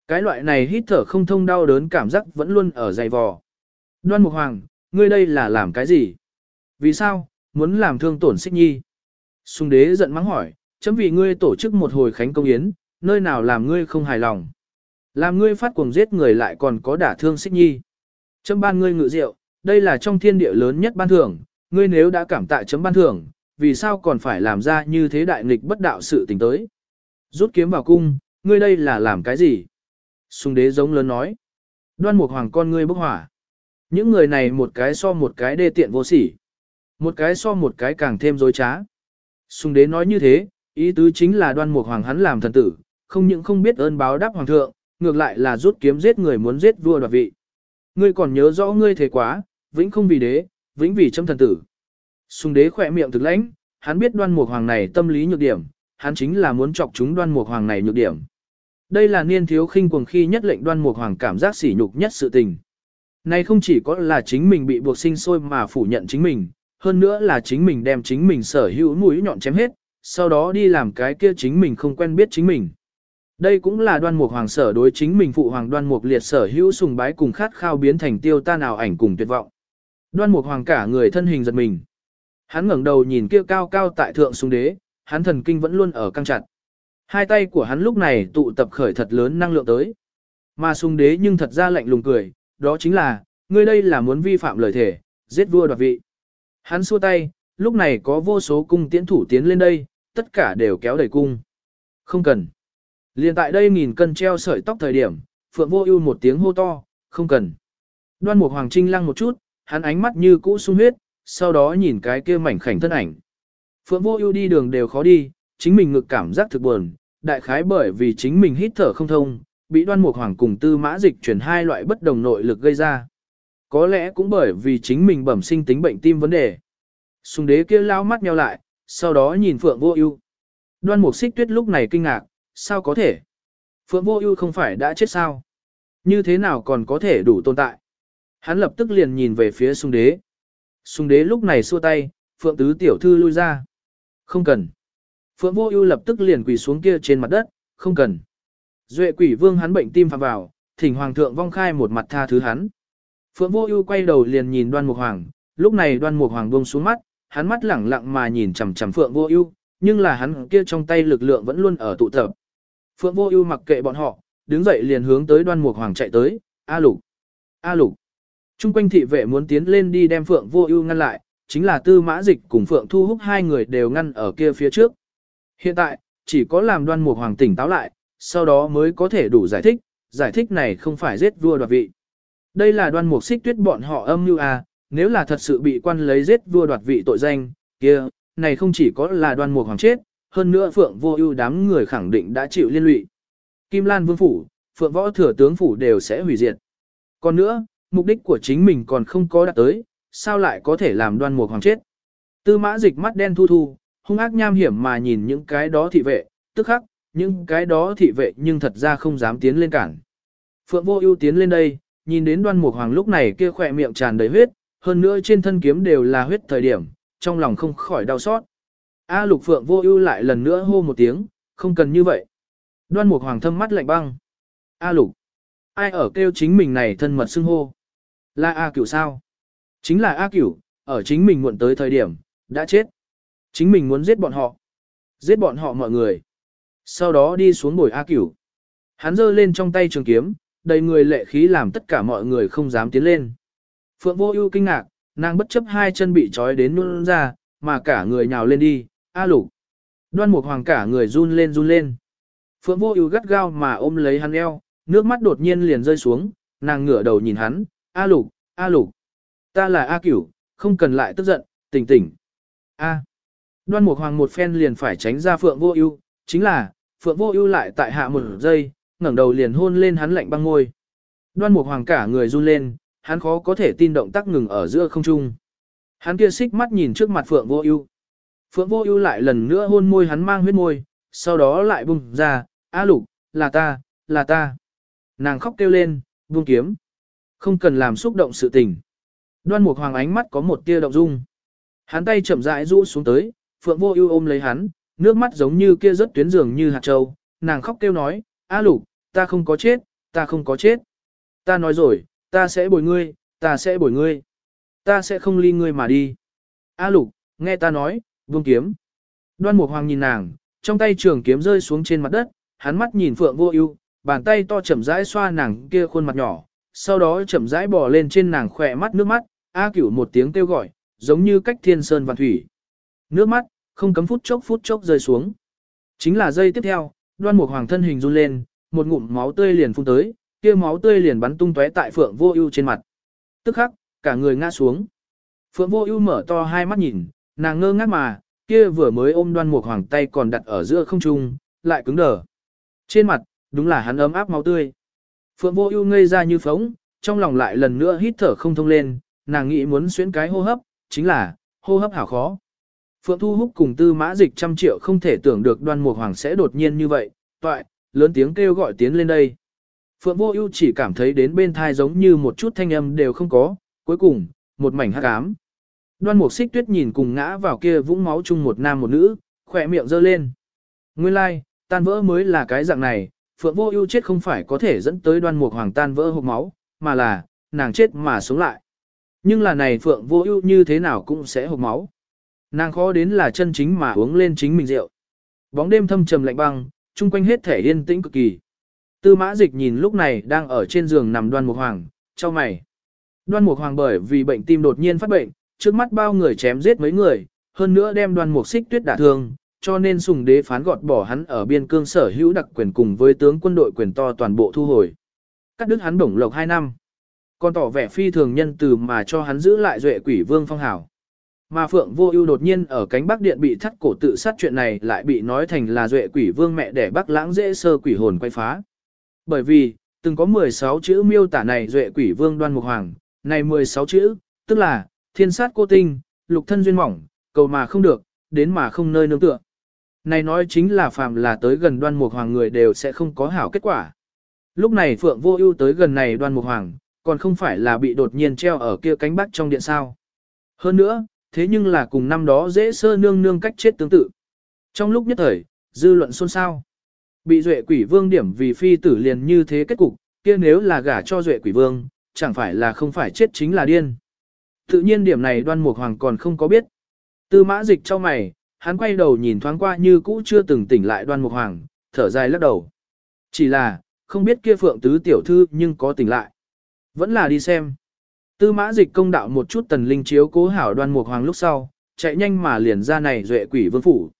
Cái loại này hít thở không thông đau đớn cảm giác vẫn luôn ở dày vò. Đoan Mục Hoàng, ngươi đây là làm cái gì? Vì sao, muốn làm thương tổn xích nhi? sung đế giận mắng hỏi, chấm vì ngươi tổ chức một hồi khánh công yến, nơi nào làm ngươi không hài lòng? Làm ngươi phát cuồng giết người lại còn có đả thương xích nhi. Chấm ban ngươi ngự rượu, đây là trong thiên địa lớn nhất ban thưởng, ngươi nếu đã cảm tạ chấm ban thưởng, vì sao còn phải làm ra như thế đại nghịch bất đạo sự tình tới. Rút kiếm vào cung, ngươi đây là làm cái gì? Sùng đế giống lớn nói. Đoan một hoàng con ngươi bốc hỏa. Những người này một cái so một cái đê tiện vô sỉ. Một cái so một cái càng thêm dối trá. Sùng đế nói như thế, ý tứ chính là đoan mục hoàng hắn làm thần tử, không những không biết ơn báo đáp hoàng thượng, ngược lại là rút kiếm giết người muốn giết vua đoạt vị. Ngươi còn nhớ rõ ngươi thế quá, vĩnh không vì đế, vĩnh vì châm thần tử. Sùng đế khỏe miệng thực lãnh, hắn biết đoan mục hoàng này tâm lý nhược điểm, hắn chính là muốn chọc chúng đoan mục hoàng này nhược điểm. Đây là niên thiếu khinh cuồng khi nhất lệnh đoan mục hoàng cảm giác sỉ nhục nhất sự tình. Này không chỉ có là chính mình bị buộc sinh sôi mà phủ nhận chính mình, hơn nữa là chính mình đem chính mình sở hữu mũi nhọn chém hết, sau đó đi làm cái kia chính mình không quen biết chính mình. Đây cũng là đoan mục hoàng sở đối chính mình phụ hoàng đoan mục liệt sở hữu sùng bái cùng khát khao biến thành tiêu ta nào ảnh cùng tuyệt vọng. Đoan mục hoàng cả người thân hình giật mình. Hắn ngẩng đầu nhìn kia cao cao tại thượng xuống đế, hắn thần kinh vẫn luôn ở căng chặt. Hai tay của hắn lúc này tụ tập khởi thật lớn năng lượng tới. Mà sung đế nhưng thật ra lạnh lùng cười, đó chính là, ngươi đây là muốn vi phạm lời thể, giết vua đoạt vị. Hắn xua tay, lúc này có vô số cung tiễn thủ tiến lên đây, tất cả đều kéo đầy cung. Không cần. Liên tại đây nghìn cân treo sợi tóc thời điểm, Phượng Vô Ưu một tiếng hô to, không cần. Đoan Mục Hoàng Trinh lăng một chút, hắn ánh mắt như cũ sung huyết, sau đó nhìn cái kia mảnh khảnh thân ảnh. Phượng Vô Ưu đi đường đều khó đi, chính mình ngực cảm giác thực buồn, đại khái bởi vì chính mình hít thở không thông, bị Đoan Mục Hoàng cùng Tư Mã Dịch chuyển hai loại bất đồng nội lực gây ra. Có lẽ cũng bởi vì chính mình bẩm sinh tính bệnh tim vấn đề. Sùng đế kia lao mắt nheo lại, sau đó nhìn Phượng Vô Ưu. Đoan Mục Xích Tuyết lúc này kinh ngạc, sao có thể? Phượng Vô Ưu không phải đã chết sao? Như thế nào còn có thể đủ tồn tại? Hắn lập tức liền nhìn về phía Sùng đế. Sùng đế lúc này xua tay, Phượng tứ tiểu thư lui ra. Không cần. Phượng Vô Ưu lập tức liền quỳ xuống kia trên mặt đất, không cần. Duệ Quỷ Vương hắn bệnh tim phạm vào, thỉnh hoàng thượng vong khai một mặt tha thứ hắn. Phượng Vô Ưu quay đầu liền nhìn Đoan Mục Hoàng, lúc này Đoan Mục Hoàng buông xuống mắt, hắn mắt lẳng lặng mà nhìn chằm chằm Phượng Vô Ưu, nhưng là hắn kia trong tay lực lượng vẫn luôn ở tụ tập. Phượng Vô Ưu mặc kệ bọn họ, đứng dậy liền hướng tới Đoan Mục Hoàng chạy tới, "A Lục, A Lục." Trung quanh thị vệ muốn tiến lên đi đem Phượng Vô Ưu ngăn lại, chính là Tư Mã Dịch cùng Phượng Thu Húc hai người đều ngăn ở kia phía trước. Hiện tại, chỉ có làm Đoan Mục Hoàng tỉnh táo lại, sau đó mới có thể đủ giải thích, giải thích này không phải giết vua đoạt vị. Đây là Đoan Mục Xích Tuyết bọn họ âm mưu à, nếu là thật sự bị quan lấy giết vua đoạt vị tội danh, kia, này không chỉ có là Đoan Mục Hoàng chết, hơn nữa Phượng Vô Ưu đám người khẳng định đã chịu liên lụy. Kim Lan Vương phủ, Phượng Võ thừa tướng phủ đều sẽ hủy diệt. Còn nữa, mục đích của chính mình còn không có đạt tới, sao lại có thể làm Đoan Mục Hoàng chết? Tư Mã Dịch mắt đen thu thu, hung ác nham hiểm mà nhìn những cái đó thị vệ, tức khắc, những cái đó thị vệ nhưng thật ra không dám tiến lên cản. Phượng Vô Ưu tiến lên đây, nhìn đến Đoan Mục Hoàng lúc này kia khỏe miệng tràn đầy huyết, hơn nữa trên thân kiếm đều là huyết thời điểm, trong lòng không khỏi đau xót. A Lục Phượng Vô Ưu lại lần nữa hô một tiếng, không cần như vậy. Đoan Mục Hoàng thâm mắt lạnh băng. A Lục, ai ở kêu chính mình này thân mật xưng hô? Là A Cửu sao? Chính là A Cửu, ở chính mình muộn tới thời điểm, đã chết. Chính mình muốn giết bọn họ. Giết bọn họ mọi người. Sau đó đi xuống bồi A Cửu. Hắn giơ lên trong tay trường kiếm, đầy người lệ khí làm tất cả mọi người không dám tiến lên. Phượng Vô Ưu kinh ngạc, nàng bất chấp hai chân bị trói đến nhũn ra, mà cả người nhào lên đi, "A Lục." Đoan Mục Hoàng cả người run lên run lên. Phượng Vô Ưu gắt gao mà ôm lấy hắn eo, nước mắt đột nhiên liền rơi xuống, nàng ngửa đầu nhìn hắn, "A Lục, A Lục, ta là A Cửu, không cần lại tức giận, tỉnh tỉnh." "A." Đoan Mục Hoàng một phen liền phải tránh ra Phượng Vô Ưu, chính là, Phượng Vô Ưu lại tại hạ một giây, ngẩng đầu liền hôn lên hắn lạnh băng môi. Đoan Mục Hoàng cả người run lên, hắn khó có thể tin động tác ngừng ở giữa không trung. Hắn kia xích mắt nhìn trước mặt Phượng Vô Ưu. Phượng Vô Ưu lại lần nữa hôn môi hắn mang huyết môi, sau đó lại bùng ra, "A Lục, là ta, là ta." Nàng khóc kêu lên, "Buông kiếm." Không cần làm xúc động sự tình. Đoan Mục Hoàng ánh mắt có một tia động dung. Hắn tay chậm rãi rũ xuống tới, Phượng Vô Ưu ôm lấy hắn, nước mắt giống như kia rớt tuyến giường như hạt châu, nàng khóc kêu nói, "A Lục, ta không có chết, ta không có chết. Ta nói rồi, ta sẽ bồi ngươi, ta sẽ bồi ngươi. Ta sẽ không ly ngươi mà đi." A Lục, nghe ta nói, buông kiếm. Đoan Mục Hoàng nhìn nàng, trong tay trường kiếm rơi xuống trên mặt đất, hắn mắt nhìn Phượng Vô Ưu, bàn tay to chậm rãi xoa nàng kia khuôn mặt nhỏ, sau đó chậm rãi bò lên trên nàng khỏe mắt nước mắt, A Cửu một tiếng kêu gọi, giống như cách thiên sơn và thủy. Nước mắt, không cấm phút chốc phút chốc rơi xuống. Chính là giây tiếp theo, đoan mục hoàng thân hình run lên, một ngụm máu tươi liền phun tới, kia máu tươi liền bắn tung tóe tại Phượng Vô Ưu trên mặt. Tức khắc, cả người ngã xuống. Phượng Vô Ưu mở to hai mắt nhìn, nàng ngơ ngác mà, kia vừa mới ôm Đoan Mục Hoàng tay còn đặt ở giữa không trung, lại cứng đờ. Trên mặt, đúng là hắn ấm áp máu tươi. Phượng Vô Ưu ngây ra như phỗng, trong lòng lại lần nữa hít thở không thông lên, nàng nghĩ muốn xuyến cái hô hấp, chính là, hô hấp hảo khó. Phượng Thu Húc cùng Tư Mã Dịch trăm triệu không thể tưởng được Đoan Mục Hoàng sẽ đột nhiên như vậy, toại, lớn tiếng kêu gọi tiến lên đây. Phượng Vô Ưu chỉ cảm thấy đến bên tai giống như một chút thanh âm đều không có, cuối cùng, một mảnh hắc ám. Đoan Mục Xích Tuyết nhìn cùng ngã vào kia vũng máu chung một nam một nữ, khóe miệng giơ lên. Nguyên lai, like, tan vỡ mới là cái dạng này, Phượng Vô Ưu chết không phải có thể dẫn tới Đoan Mục Hoàng tan vỡ hộc máu, mà là nàng chết mà sống lại. Nhưng là này Phượng Vô Ưu như thế nào cũng sẽ hộc máu. Nàng khó đến là chân chính mà uống lên chính mình rượu. Bóng đêm thâm trầm lạnh băng, chung quanh hết thể yên tĩnh cực kỳ. Tư mã dịch nhìn lúc này đang ở trên giường nằm đoan mục hoàng, chau mày. Đoan mục hoàng bởi vì bệnh tim đột nhiên phát bệnh, trước mắt bao người chém giết mấy người, hơn nữa đem đoan mục xích tuyết đả thương, cho nên sùng đế phán gọt bỏ hắn ở biên cương sở hữu đặc quyền cùng với tướng quân đội quyền to toàn bộ thu hồi. Cắt đứt hắn bổng lộc 2 năm. Còn tỏ vẻ phi thường nhân từ mà cho hắn giữ lại duệ quỷ vương phong hảo. Mà Phượng Vô Ưu đột nhiên ở cánh Bắc Điện bị thắt cổ tự sát chuyện này lại bị nói thành là duệ quỷ vương mẹ để Bắc Lãng dễ sơ quỷ hồn quay phá. Bởi vì, từng có 16 chữ miêu tả này duệ quỷ vương đoan mục hoàng, này 16 chữ, tức là, thiên sát cô tinh, lục thân duyên mỏng, cầu mà không được, đến mà không nơi nương tựa. Này nói chính là phàm là tới gần đoan mục hoàng người đều sẽ không có hảo kết quả. Lúc này Phượng Vô Ưu tới gần này đoan mục hoàng, còn không phải là bị đột nhiên treo ở kia cánh bắc trong điện sao. Hơn nữa, thế nhưng là cùng năm đó dễ sơ nương nương cách chết tương tự. Trong lúc nhất thời, dư luận xôn xao. Bị duệ quỷ vương điểm vì phi tử liền như thế kết cục, kia nếu là gả cho duệ quỷ vương, chẳng phải là không phải chết chính là điên. Tự nhiên điểm này đoan mục hoàng còn không có biết. Tư mã dịch cho mày, hắn quay đầu nhìn thoáng qua như cũ chưa từng tỉnh lại đoan mục hoàng, thở dài lắc đầu. Chỉ là, không biết kia phượng tứ tiểu thư nhưng có tỉnh lại. Vẫn là đi xem. Tư mã dịch công đạo một chút tần linh chiếu cố hảo đoan mục hoàng lúc sau, chạy nhanh mà liền ra này duệ quỷ vương phủ.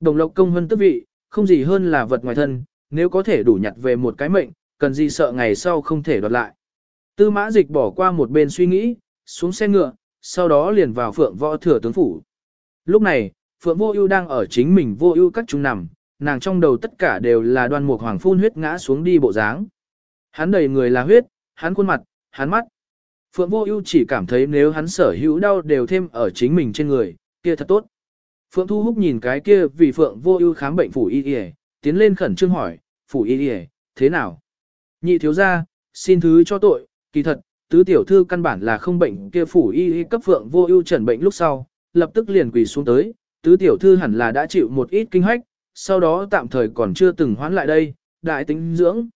Đồng lộc công hân tức vị, không gì hơn là vật ngoài thân, nếu có thể đủ nhặt về một cái mệnh, cần gì sợ ngày sau không thể đoạt lại. Tư mã dịch bỏ qua một bên suy nghĩ, xuống xe ngựa, sau đó liền vào phượng võ thừa tướng phủ. Lúc này, phượng vô ưu đang ở chính mình vô ưu các chúng nằm, nàng trong đầu tất cả đều là đoan mục hoàng phun huyết ngã xuống đi bộ dáng. Hắn đầy người là huyết, hắn khuôn mặt, hắn mắt. Phượng Vô Ưu chỉ cảm thấy nếu hắn sở hữu đau đều thêm ở chính mình trên người, kia thật tốt. Phượng Thu Húc nhìn cái kia vì Phượng Vô Ưu khám bệnh phủ y y, tiến lên khẩn trương hỏi, "Phủ y y, thế nào?" Nhị thiếu gia, xin thứ cho tội, kỳ thật, tứ tiểu thư căn bản là không bệnh, kia phủ y y cấp Phượng Vô Ưu chẩn bệnh lúc sau, lập tức liền quỳ xuống tới, tứ tiểu thư hẳn là đã chịu một ít kinh hách, sau đó tạm thời còn chưa từng hoán lại đây, đại tính dưỡng.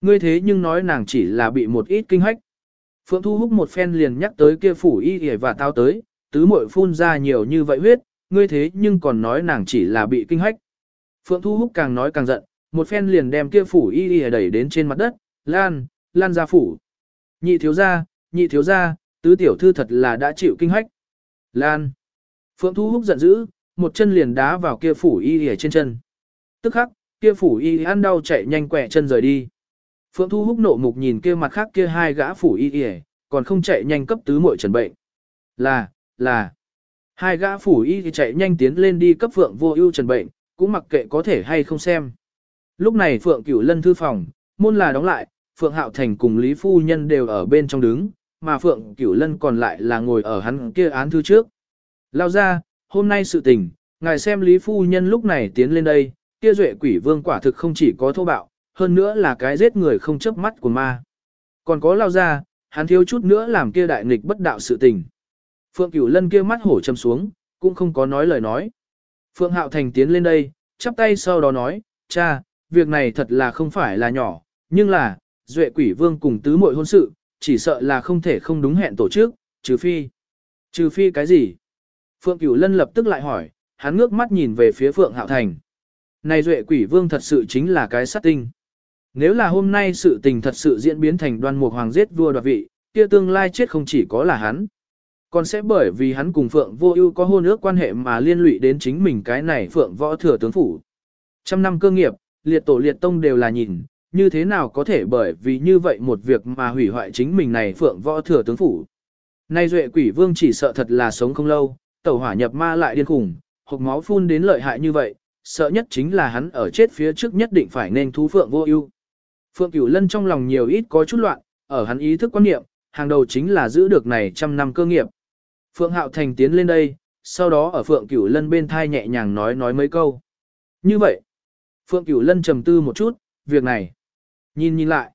Ngươi thế nhưng nói nàng chỉ là bị một ít kinh hách. Phượng Thu Húc một phen liền nhắc tới kia phủ y y và tao tới, tứ muội phun ra nhiều như vậy huyết, ngươi thế nhưng còn nói nàng chỉ là bị kinh hách. Phượng Thu Húc càng nói càng giận, một phen liền đem kia phủ y y đẩy đến trên mặt đất, lan, lan ra phủ. Nhị thiếu gia, nhị thiếu gia, tứ tiểu thư thật là đã chịu kinh hách. Lan. Phượng Thu Húc giận dữ, một chân liền đá vào kia phủ y y trên chân. Tức khắc, kia phủ y ăn đau chạy nhanh quẹ chân rời đi. Phượng Thu Húc nộ mục nhìn kia mặt khác kia hai gã phủ y y, còn không chạy nhanh cấp tứ muội trần bệnh. Là, là. Hai gã phủ y thì chạy nhanh tiến lên đi cấp Phượng Vô Ưu trần bệnh, cũng mặc kệ có thể hay không xem. Lúc này Phượng Cửu Lân thư phòng, môn là đóng lại, Phượng Hạo Thành cùng Lý phu nhân đều ở bên trong đứng, mà Phượng Cửu Lân còn lại là ngồi ở hắn kia án thư trước. Lao ra, hôm nay sự tình, ngài xem Lý phu nhân lúc này tiến lên đây, kia duệ quỷ vương quả thực không chỉ có thô bạo, hơn nữa là cái giết người không chớp mắt của ma. Còn có lao ra, hắn thiếu chút nữa làm kia đại nghịch bất đạo sự tình. Phượng Cửu Lân kia mắt hổ châm xuống, cũng không có nói lời nói. Phượng Hạo Thành tiến lên đây, chắp tay sau đó nói, cha, việc này thật là không phải là nhỏ, nhưng là, duệ quỷ vương cùng tứ muội hôn sự, chỉ sợ là không thể không đúng hẹn tổ chức, trừ phi. Trừ phi cái gì? Phượng Cửu Lân lập tức lại hỏi, hắn ngước mắt nhìn về phía Phượng Hạo Thành. Này duệ quỷ vương thật sự chính là cái sát tinh. Nếu là hôm nay sự tình thật sự diễn biến thành đoan mục hoàng giết vua đoạt vị, kia tương lai chết không chỉ có là hắn. Còn sẽ bởi vì hắn cùng Phượng Vô Ưu có hôn ước quan hệ mà liên lụy đến chính mình cái này Phượng Võ Thừa tướng phủ. Trăm năm cơ nghiệp, liệt tổ liệt tông đều là nhìn, như thế nào có thể bởi vì như vậy một việc mà hủy hoại chính mình này Phượng Võ Thừa tướng phủ. Nay Duệ Quỷ Vương chỉ sợ thật là sống không lâu, tẩu hỏa nhập ma lại điên khủng, hộc máu phun đến lợi hại như vậy, sợ nhất chính là hắn ở chết phía trước nhất định phải nên thú Phượng Vô Ưu. Phượng Cửu Lân trong lòng nhiều ít có chút loạn, ở hắn ý thức quan niệm, hàng đầu chính là giữ được này trăm năm cơ nghiệp. Phượng Hạo Thành tiến lên đây, sau đó ở Phượng Cửu Lân bên thai nhẹ nhàng nói nói mấy câu. Như vậy, Phượng Cửu Lân trầm tư một chút, việc này. Nhìn nhìn lại.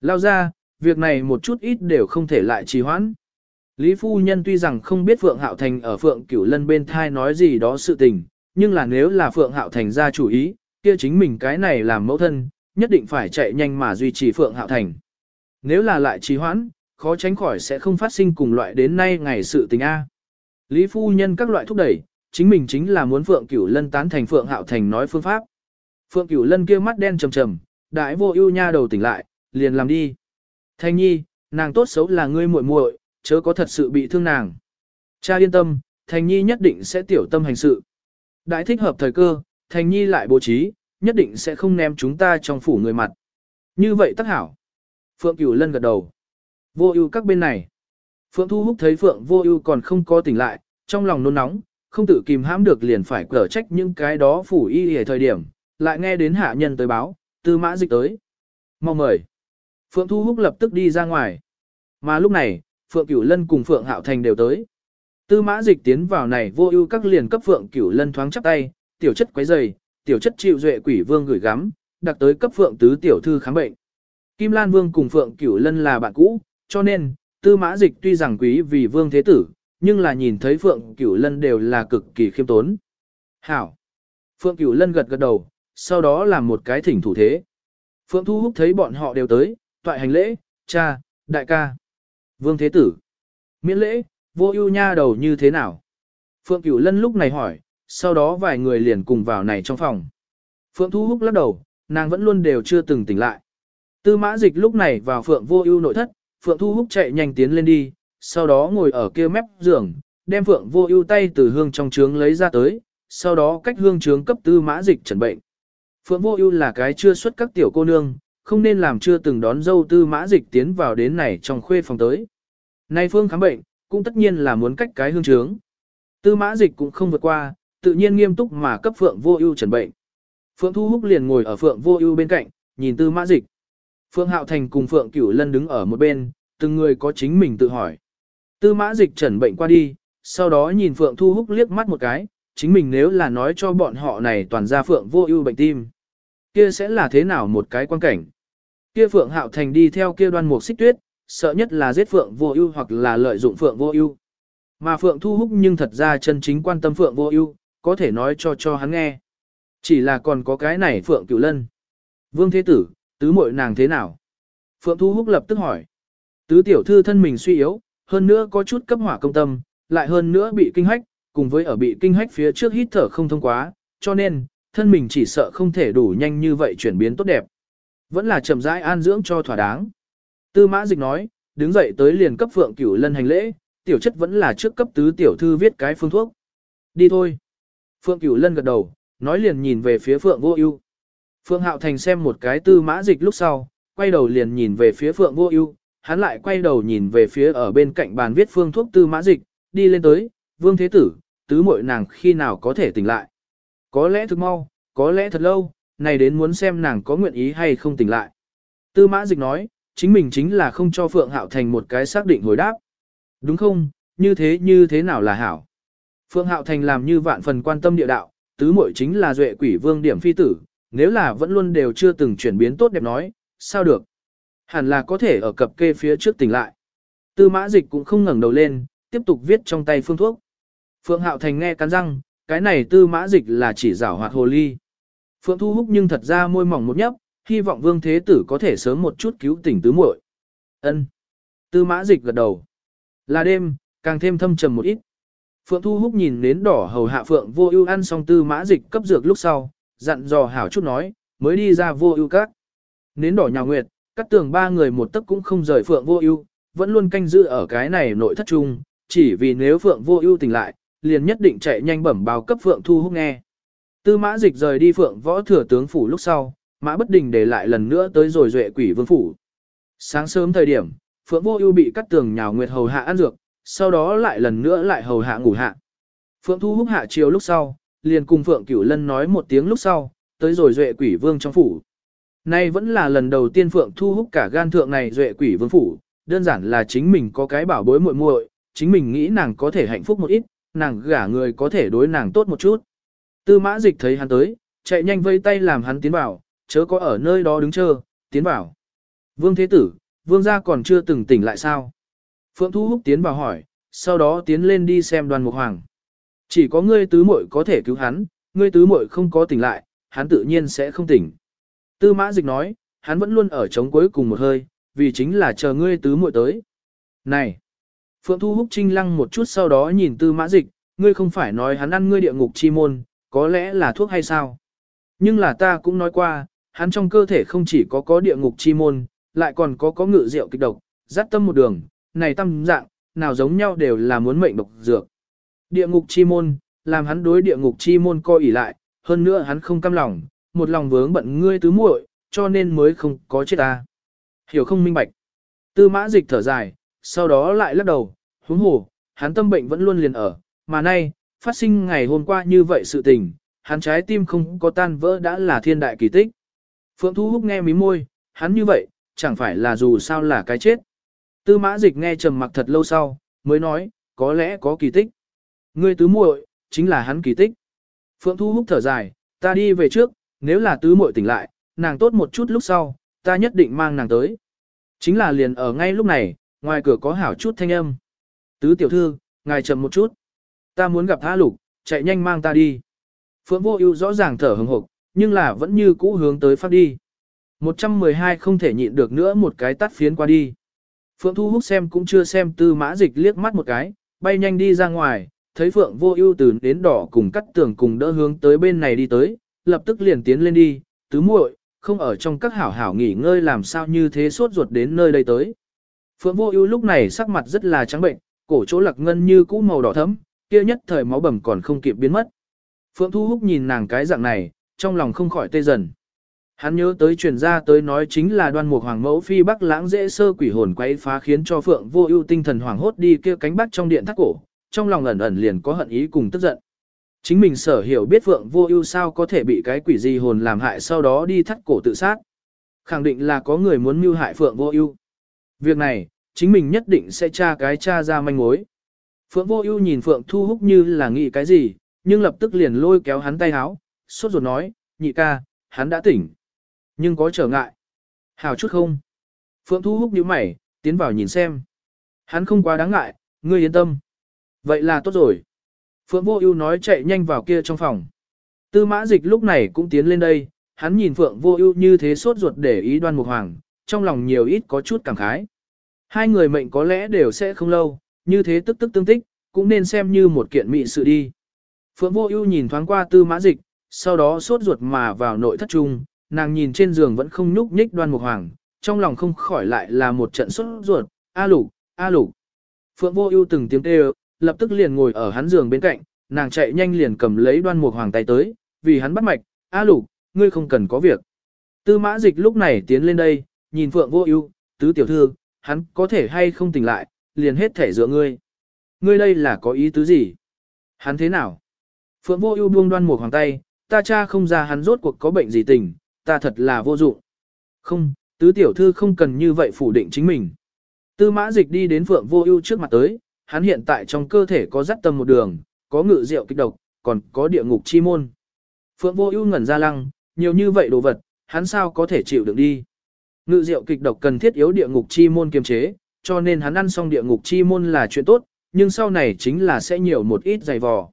Lao ra, việc này một chút ít đều không thể lại trì hoãn. Lý Phu Nhân tuy rằng không biết Phượng Hạo Thành ở Phượng Cửu Lân bên thai nói gì đó sự tình, nhưng là nếu là Phượng Hạo Thành ra chủ ý, kia chính mình cái này làm mẫu thân, nhất định phải chạy nhanh mà duy trì Phượng Hạo Thành. Nếu là lại trì hoãn, khó tránh khỏi sẽ không phát sinh cùng loại đến nay ngày sự tình A. Lý Phu Nhân các loại thúc đẩy, chính mình chính là muốn Phượng Cửu Lân tán thành Phượng Hạo Thành nói phương pháp. Phượng Cửu Lân kia mắt đen trầm trầm, đại vô ưu nha đầu tỉnh lại, liền làm đi. Thanh nhi, nàng tốt xấu là ngươi muội muội, chớ có thật sự bị thương nàng. Cha yên tâm, Thành nhi nhất định sẽ tiểu tâm hành sự. Đại thích hợp thời cơ, Thành nhi lại bố trí, nhất định sẽ không ném chúng ta trong phủ người mặt. Như vậy tất hảo. Phượng Cửu Lân gật đầu. Vô ưu các bên này. Phượng Thu Húc thấy Phượng Vô Ưu còn không có tỉnh lại, trong lòng nôn nóng, không tự kìm hãm được liền phải cở trách những cái đó phủ y hề thời điểm, lại nghe đến hạ nhân tới báo, Tư Mã Dịch tới. Mau mời. Phượng Thu Húc lập tức đi ra ngoài. Mà lúc này, Phượng Cửu Lân cùng Phượng Hạo Thành đều tới. Tư Mã Dịch tiến vào này vô ưu các liền cấp Phượng Cửu Lân thoáng chắp tay, tiểu chất quấy dày, tiểu chất chịu duệ quỷ vương gửi gắm, đặc tới cấp Phượng tứ tiểu thư khám bệnh. Kim Lan Vương cùng Phượng Cửu Lân là bạn cũ, cho nên, tư mã dịch tuy rằng quý vì vương thế tử, nhưng là nhìn thấy Phượng Cửu Lân đều là cực kỳ khiêm tốn. Hảo! Phượng Cửu Lân gật gật đầu, sau đó làm một cái thỉnh thủ thế. Phượng Thu Húc thấy bọn họ đều tới, toại hành lễ, cha, đại ca, vương thế tử. Miễn lễ, vô ưu nha đầu như thế nào? Phượng Cửu Lân lúc này hỏi, sau đó vài người liền cùng vào này trong phòng. Phượng Thu Húc lắc đầu, nàng vẫn luôn đều chưa từng tỉnh lại. Tư mã dịch lúc này vào Phượng vô ưu nội thất, Phượng Thu Húc chạy nhanh tiến lên đi, sau đó ngồi ở kia mép giường, đem Phượng Vô Ưu tay từ hương trong trướng lấy ra tới, sau đó cách hương trướng cấp tư mã dịch trần bệnh. Phượng Vô Ưu là cái chưa xuất các tiểu cô nương, không nên làm chưa từng đón dâu tư mã dịch tiến vào đến này trong khuê phòng tới. Nay phương khám bệnh, cũng tất nhiên là muốn cách cái hương trướng. Tư mã dịch cũng không vượt qua, tự nhiên nghiêm túc mà cấp Phượng Vô Ưu trần bệnh. Phượng Thu Húc liền ngồi ở Phượng Vô Ưu bên cạnh, nhìn Tư Mã Dịch. Phượng Hạo Thành cùng Phượng Cửu Lân đứng ở một bên, từng người có chính mình tự hỏi. Tư mã dịch trần bệnh qua đi, sau đó nhìn Phượng Thu Húc liếc mắt một cái, chính mình nếu là nói cho bọn họ này toàn ra Phượng vô ưu bệnh tim. Kia sẽ là thế nào một cái quan cảnh? Kia Phượng Hạo Thành đi theo kia đoan mục xích tuyết, sợ nhất là giết Phượng vô ưu hoặc là lợi dụng Phượng vô ưu. Mà Phượng Thu Húc nhưng thật ra chân chính quan tâm Phượng vô ưu, có thể nói cho cho hắn nghe. Chỉ là còn có cái này Phượng Cửu Lân. Vương Thế Tử, tứ muội nàng thế nào? Phượng Thu Húc lập tức hỏi. Tứ tiểu thư thân mình suy yếu, hơn nữa có chút cấp hỏa công tâm, lại hơn nữa bị kinh hách, cùng với ở bị kinh hách phía trước hít thở không thông quá, cho nên, thân mình chỉ sợ không thể đủ nhanh như vậy chuyển biến tốt đẹp. Vẫn là chậm rãi an dưỡng cho thỏa đáng. Tư mã dịch nói, đứng dậy tới liền cấp phượng cửu lân hành lễ, tiểu chất vẫn là trước cấp tứ tiểu thư viết cái phương thuốc. Đi thôi. Phượng cửu lân gật đầu, nói liền nhìn về phía phượng vô ưu. Phượng hạo thành xem một cái tư mã dịch lúc sau, quay đầu liền nhìn về phía phượng vô ưu, hắn lại quay đầu nhìn về phía ở bên cạnh bàn viết phương thuốc tư mã dịch, đi lên tới, vương thế tử, tứ muội nàng khi nào có thể tỉnh lại. Có lẽ thực mau, có lẽ thật lâu, này đến muốn xem nàng có nguyện ý hay không tỉnh lại. Tư mã dịch nói, chính mình chính là không cho Phượng Hạo Thành một cái xác định hồi đáp. Đúng không, như thế như thế nào là hảo. Phượng Hạo Thành làm như vạn phần quan tâm địa đạo, tứ muội chính là duệ quỷ vương điểm phi tử, nếu là vẫn luôn đều chưa từng chuyển biến tốt đẹp nói, sao được. Hẳn là có thể ở cập kê phía trước tỉnh lại. Tư mã dịch cũng không ngẩng đầu lên, tiếp tục viết trong tay phương thuốc. Phượng Hạo Thành nghe cắn răng, cái này tư mã dịch là chỉ rảo hoạt hồ ly. Phượng Thu Húc nhưng thật ra môi mỏng một nhấp, hy vọng vương thế tử có thể sớm một chút cứu tỉnh tứ muội. Ân. Tư mã dịch gật đầu. Là đêm, càng thêm thâm trầm một ít. Phượng Thu Húc nhìn nến đỏ hầu hạ Phượng vô ưu ăn xong tư mã dịch cấp dược lúc sau, dặn dò hảo chút nói, mới đi ra vô ưu các. Nến đỏ nhà nguyệt, cắt tường ba người một tấc cũng không rời Phượng Vô Ưu, vẫn luôn canh giữ ở cái này nội thất trung, chỉ vì nếu Phượng Vô Ưu tỉnh lại, liền nhất định chạy nhanh bẩm báo cấp Phượng Thu Húc nghe. Tư Mã Dịch rời đi Phượng Võ Thừa tướng phủ lúc sau, Mã Bất Đình để lại lần nữa tới rồi duệ quỷ vương phủ. Sáng sớm thời điểm, Phượng Vô Ưu bị cắt tường nhào nguyệt hầu hạ ăn dược, sau đó lại lần nữa lại hầu hạ ngủ hạ. Phượng Thu Húc hạ chiều lúc sau, liền cùng Phượng Cửu Lân nói một tiếng lúc sau, tới rồi duệ quỷ vương trong phủ. Nay vẫn là lần đầu tiên Phượng thu hút cả gan thượng này duệ quỷ vương phủ, đơn giản là chính mình có cái bảo bối muội muội, chính mình nghĩ nàng có thể hạnh phúc một ít, nàng gả người có thể đối nàng tốt một chút. Tư mã dịch thấy hắn tới, chạy nhanh vây tay làm hắn tiến vào, chớ có ở nơi đó đứng chờ, tiến vào. Vương Thế Tử, Vương gia còn chưa từng tỉnh lại sao? Phượng Thu Húc tiến vào hỏi, sau đó tiến lên đi xem đoàn mục hoàng. Chỉ có ngươi tứ muội có thể cứu hắn, ngươi tứ muội không có tỉnh lại, hắn tự nhiên sẽ không tỉnh. Tư mã dịch nói, hắn vẫn luôn ở chống cuối cùng một hơi, vì chính là chờ ngươi tứ muội tới. Này! Phượng Thu Húc trinh lăng một chút sau đó nhìn tư mã dịch, ngươi không phải nói hắn ăn ngươi địa ngục chi môn, có lẽ là thuốc hay sao? Nhưng là ta cũng nói qua, hắn trong cơ thể không chỉ có có địa ngục chi môn, lại còn có có ngự rượu kịch độc, dắt tâm một đường, này tâm dạng, nào giống nhau đều là muốn mệnh độc dược. Địa ngục chi môn, làm hắn đối địa ngục chi môn coi ỉ lại, hơn nữa hắn không cam lòng, một lòng vướng bận ngươi tứ muội, cho nên mới không có chết ta. Hiểu không minh bạch. Tư mã dịch thở dài, sau đó lại lắc đầu, huống hồ, hắn tâm bệnh vẫn luôn liền ở, mà nay, phát sinh ngày hôm qua như vậy sự tình, hắn trái tim không có tan vỡ đã là thiên đại kỳ tích. Phượng Thu Húc nghe mí môi, hắn như vậy, chẳng phải là dù sao là cái chết. Tư mã dịch nghe trầm mặc thật lâu sau, mới nói, có lẽ có kỳ tích. Ngươi tứ muội, chính là hắn kỳ tích. Phượng Thu Húc thở dài, ta đi về trước, nếu là tứ muội tỉnh lại, nàng tốt một chút lúc sau, ta nhất định mang nàng tới. Chính là liền ở ngay lúc này, ngoài cửa có hảo chút thanh âm. Tứ tiểu thư, ngài chậm một chút. Ta muốn gặp Tha Lục, chạy nhanh mang ta đi. Phượng Vô Ưu rõ ràng thở hừng hực, nhưng là vẫn như cũ hướng tới phát đi. 112 không thể nhịn được nữa một cái tắt phiến qua đi. Phượng Thu Húc xem cũng chưa xem tư mã dịch liếc mắt một cái, bay nhanh đi ra ngoài, thấy Phượng Vô Ưu từ đến đỏ cùng cắt tường cùng đỡ hướng tới bên này đi tới, lập tức liền tiến lên đi, tứ muội, không ở trong các hảo hảo nghỉ ngơi làm sao như thế sốt ruột đến nơi đây tới. Phượng Vô Ưu lúc này sắc mặt rất là trắng bệnh, cổ chỗ lạc ngân như cũ màu đỏ thẫm, kia nhất thời máu bầm còn không kịp biến mất. Phượng Thu Húc nhìn nàng cái dạng này, trong lòng không khỏi tê dần. Hắn nhớ tới truyền ra tới nói chính là đoan mục hoàng mẫu phi bắc lãng dễ sơ quỷ hồn quấy phá khiến cho Phượng Vô Ưu tinh thần hoàng hốt đi kia cánh bắc trong điện thắt cổ, trong lòng ẩn ẩn liền có hận ý cùng tức giận. Chính mình sở hiểu biết Phượng Vô Ưu sao có thể bị cái quỷ gì hồn làm hại sau đó đi thắt cổ tự sát. Khẳng định là có người muốn mưu hại Phượng Vô Ưu. Việc này, chính mình nhất định sẽ tra cái tra ra manh mối. Phượng Vô Ưu nhìn Phượng Thu Húc như là nghĩ cái gì, nhưng lập tức liền lôi kéo hắn tay háo sốt ruột nói, "Nhị ca, hắn đã tỉnh, nhưng có trở ngại." "Hảo chút không?" Phượng Thu Húc nhíu mày, tiến vào nhìn xem. "Hắn không quá đáng ngại, ngươi yên tâm." "Vậy là tốt rồi." Phượng Vô Ưu nói chạy nhanh vào kia trong phòng. Tư Mã Dịch lúc này cũng tiến lên đây, hắn nhìn Phượng Vô Ưu như thế sốt ruột để ý Đoan Mục Hoàng, trong lòng nhiều ít có chút cảm khái. Hai người mệnh có lẽ đều sẽ không lâu, như thế tức tức tương tích, cũng nên xem như một kiện mị sự đi. Phượng Vô Ưu nhìn thoáng qua Tư Mã Dịch, sau đó sốt ruột mà vào nội thất trung, nàng nhìn trên giường vẫn không nhúc nhích Đoan Mục Hoàng, trong lòng không khỏi lại là một trận sốt ruột, "A Lục, A Lục." Phượng Vô Ưu từng tiếng kêu, lập tức liền ngồi ở hắn giường bên cạnh, nàng chạy nhanh liền cầm lấy Đoan Mục Hoàng tay tới, vì hắn bắt mạch, "A Lục, ngươi không cần có việc." Tư Mã Dịch lúc này tiến lên đây, nhìn Phượng Vô Ưu, "Tứ tiểu thư, hắn có thể hay không tỉnh lại, liền hết thể dựa ngươi." Ngươi đây là có ý tứ gì? Hắn thế nào? Phượng vô ưu buông đoan mục hoàng tay, ta cha không ra hắn rốt cuộc có bệnh gì tình, ta thật là vô dụng. Không, tứ tiểu thư không cần như vậy phủ định chính mình. Tư mã dịch đi đến Phượng vô ưu trước mặt tới, hắn hiện tại trong cơ thể có dắt tâm một đường, có ngự rượu kích độc, còn có địa ngục chi môn. Phượng vô ưu ngẩn ra lăng, nhiều như vậy đồ vật, hắn sao có thể chịu được đi. Ngự rượu kịch độc cần thiết yếu địa ngục chi môn kiềm chế, cho nên hắn ăn xong địa ngục chi môn là chuyện tốt, nhưng sau này chính là sẽ nhiều một ít dày vò.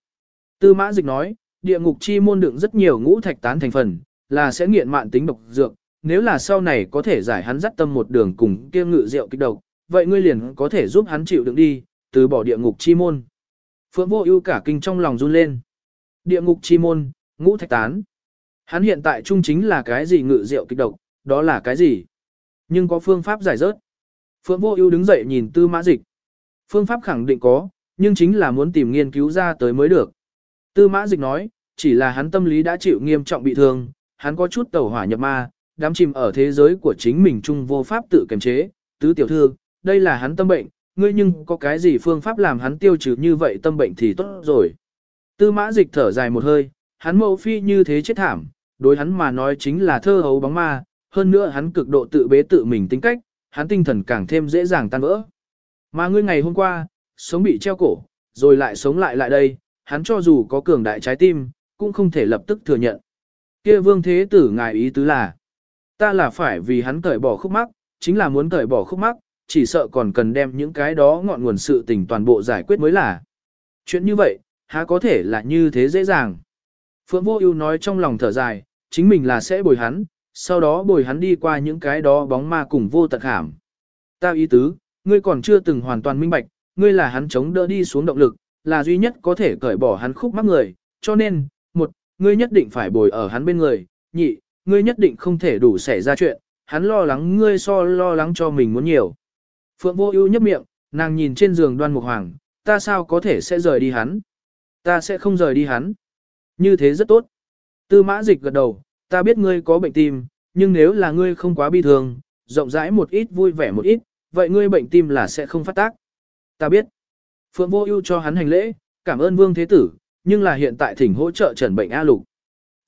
Tư mã dịch nói, địa ngục chi môn đựng rất nhiều ngũ thạch tán thành phần, là sẽ nghiện mạn tính độc dược, nếu là sau này có thể giải hắn dắt tâm một đường cùng kia ngự rượu kích độc, vậy ngươi liền có thể giúp hắn chịu đựng đi, từ bỏ địa ngục chi môn. Phượng vô ưu cả kinh trong lòng run lên. Địa ngục chi môn, ngũ thạch tán. Hắn hiện tại trung chính là cái gì ngự rượu kích độc, đó là cái gì? Nhưng có phương pháp giải rớt. Phượng vô ưu đứng dậy nhìn tư mã dịch. Phương pháp khẳng định có, nhưng chính là muốn tìm nghiên cứu ra tới mới được. Tư mã dịch nói, chỉ là hắn tâm lý đã chịu nghiêm trọng bị thương, hắn có chút tẩu hỏa nhập ma, đám chìm ở thế giới của chính mình chung vô pháp tự kiềm chế, tứ tiểu thư, đây là hắn tâm bệnh, ngươi nhưng có cái gì phương pháp làm hắn tiêu trừ như vậy tâm bệnh thì tốt rồi. Tư mã dịch thở dài một hơi, hắn mẫu phi như thế chết thảm, đối hắn mà nói chính là thơ hấu bóng ma, hơn nữa hắn cực độ tự bế tự mình tính cách, hắn tinh thần càng thêm dễ dàng tan vỡ. Mà ngươi ngày hôm qua, sống bị treo cổ, rồi lại sống lại lại đây, hắn cho dù có cường đại trái tim, cũng không thể lập tức thừa nhận. Kia vương thế tử ngài ý tứ là, ta là phải vì hắn cởi bỏ khúc mắc, chính là muốn cởi bỏ khúc mắc, chỉ sợ còn cần đem những cái đó ngọn nguồn sự tình toàn bộ giải quyết mới là. Chuyện như vậy, há có thể là như thế dễ dàng. Phượng Vô Ưu nói trong lòng thở dài, chính mình là sẽ bồi hắn, sau đó bồi hắn đi qua những cái đó bóng ma cùng vô tận hàm. Ta ý tứ, ngươi còn chưa từng hoàn toàn minh bạch, ngươi là hắn chống đỡ đi xuống động lực, là duy nhất có thể cởi bỏ hắn khúc mắc người, cho nên, một, ngươi nhất định phải bồi ở hắn bên người, nhị, ngươi nhất định không thể đủ xảy ra chuyện, hắn lo lắng ngươi so lo lắng cho mình muốn nhiều. Phượng Vô Ưu nhấp miệng, nàng nhìn trên giường Đoan Mục Hoàng, ta sao có thể sẽ rời đi hắn? Ta sẽ không rời đi hắn. Như thế rất tốt. Tư Mã Dịch gật đầu, ta biết ngươi có bệnh tim, nhưng nếu là ngươi không quá bi thường rộng rãi một ít vui vẻ một ít, vậy ngươi bệnh tim là sẽ không phát tác. Ta biết. Phượng Vô Ưu cho hắn hành lễ, cảm ơn Vương Thế Tử, nhưng là hiện tại thỉnh hỗ trợ trần bệnh A Lục.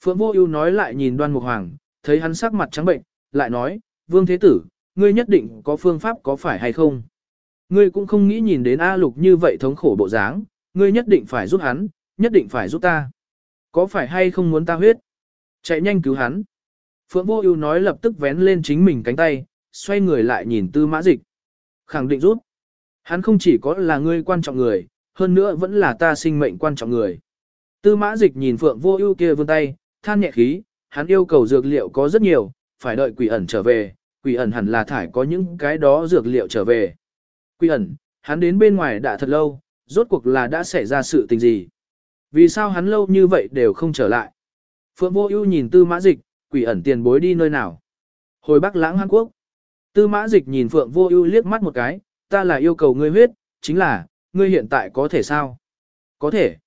Phượng Vô Ưu nói lại nhìn Đoan Mục Hoàng, thấy hắn sắc mặt trắng bệnh, lại nói, Vương Thế Tử, ngươi nhất định có phương pháp có phải hay không? Ngươi cũng không nghĩ nhìn đến A Lục như vậy thống khổ bộ dáng, ngươi nhất định phải giúp hắn, nhất định phải giúp ta. Có phải hay không muốn ta huyết? Chạy nhanh cứu hắn. Phượng Vô Ưu nói lập tức vén lên chính mình cánh tay, xoay người lại nhìn Tư Mã Dịch. Khẳng định giúp. Hắn không chỉ có là ngươi quan trọng người, hơn nữa vẫn là ta sinh mệnh quan trọng người. Tư Mã Dịch nhìn Phượng Vô Ưu kia vươn tay, than nhẹ khí, hắn yêu cầu dược liệu có rất nhiều, phải đợi Quỷ ẩn trở về, Quỷ ẩn hẳn là thải có những cái đó dược liệu trở về. Quỷ ẩn, hắn đến bên ngoài đã thật lâu, rốt cuộc là đã xảy ra sự tình gì? Vì sao hắn lâu như vậy đều không trở lại? Phượng Vô Ưu nhìn Tư Mã Dịch, quỷ ẩn tiền bối đi nơi nào? Hồi Bắc Lãng Hàn Quốc. Tư Mã Dịch nhìn Phượng Vô Ưu liếc mắt một cái, ta là yêu cầu ngươi huyết, chính là, ngươi hiện tại có thể sao? Có thể.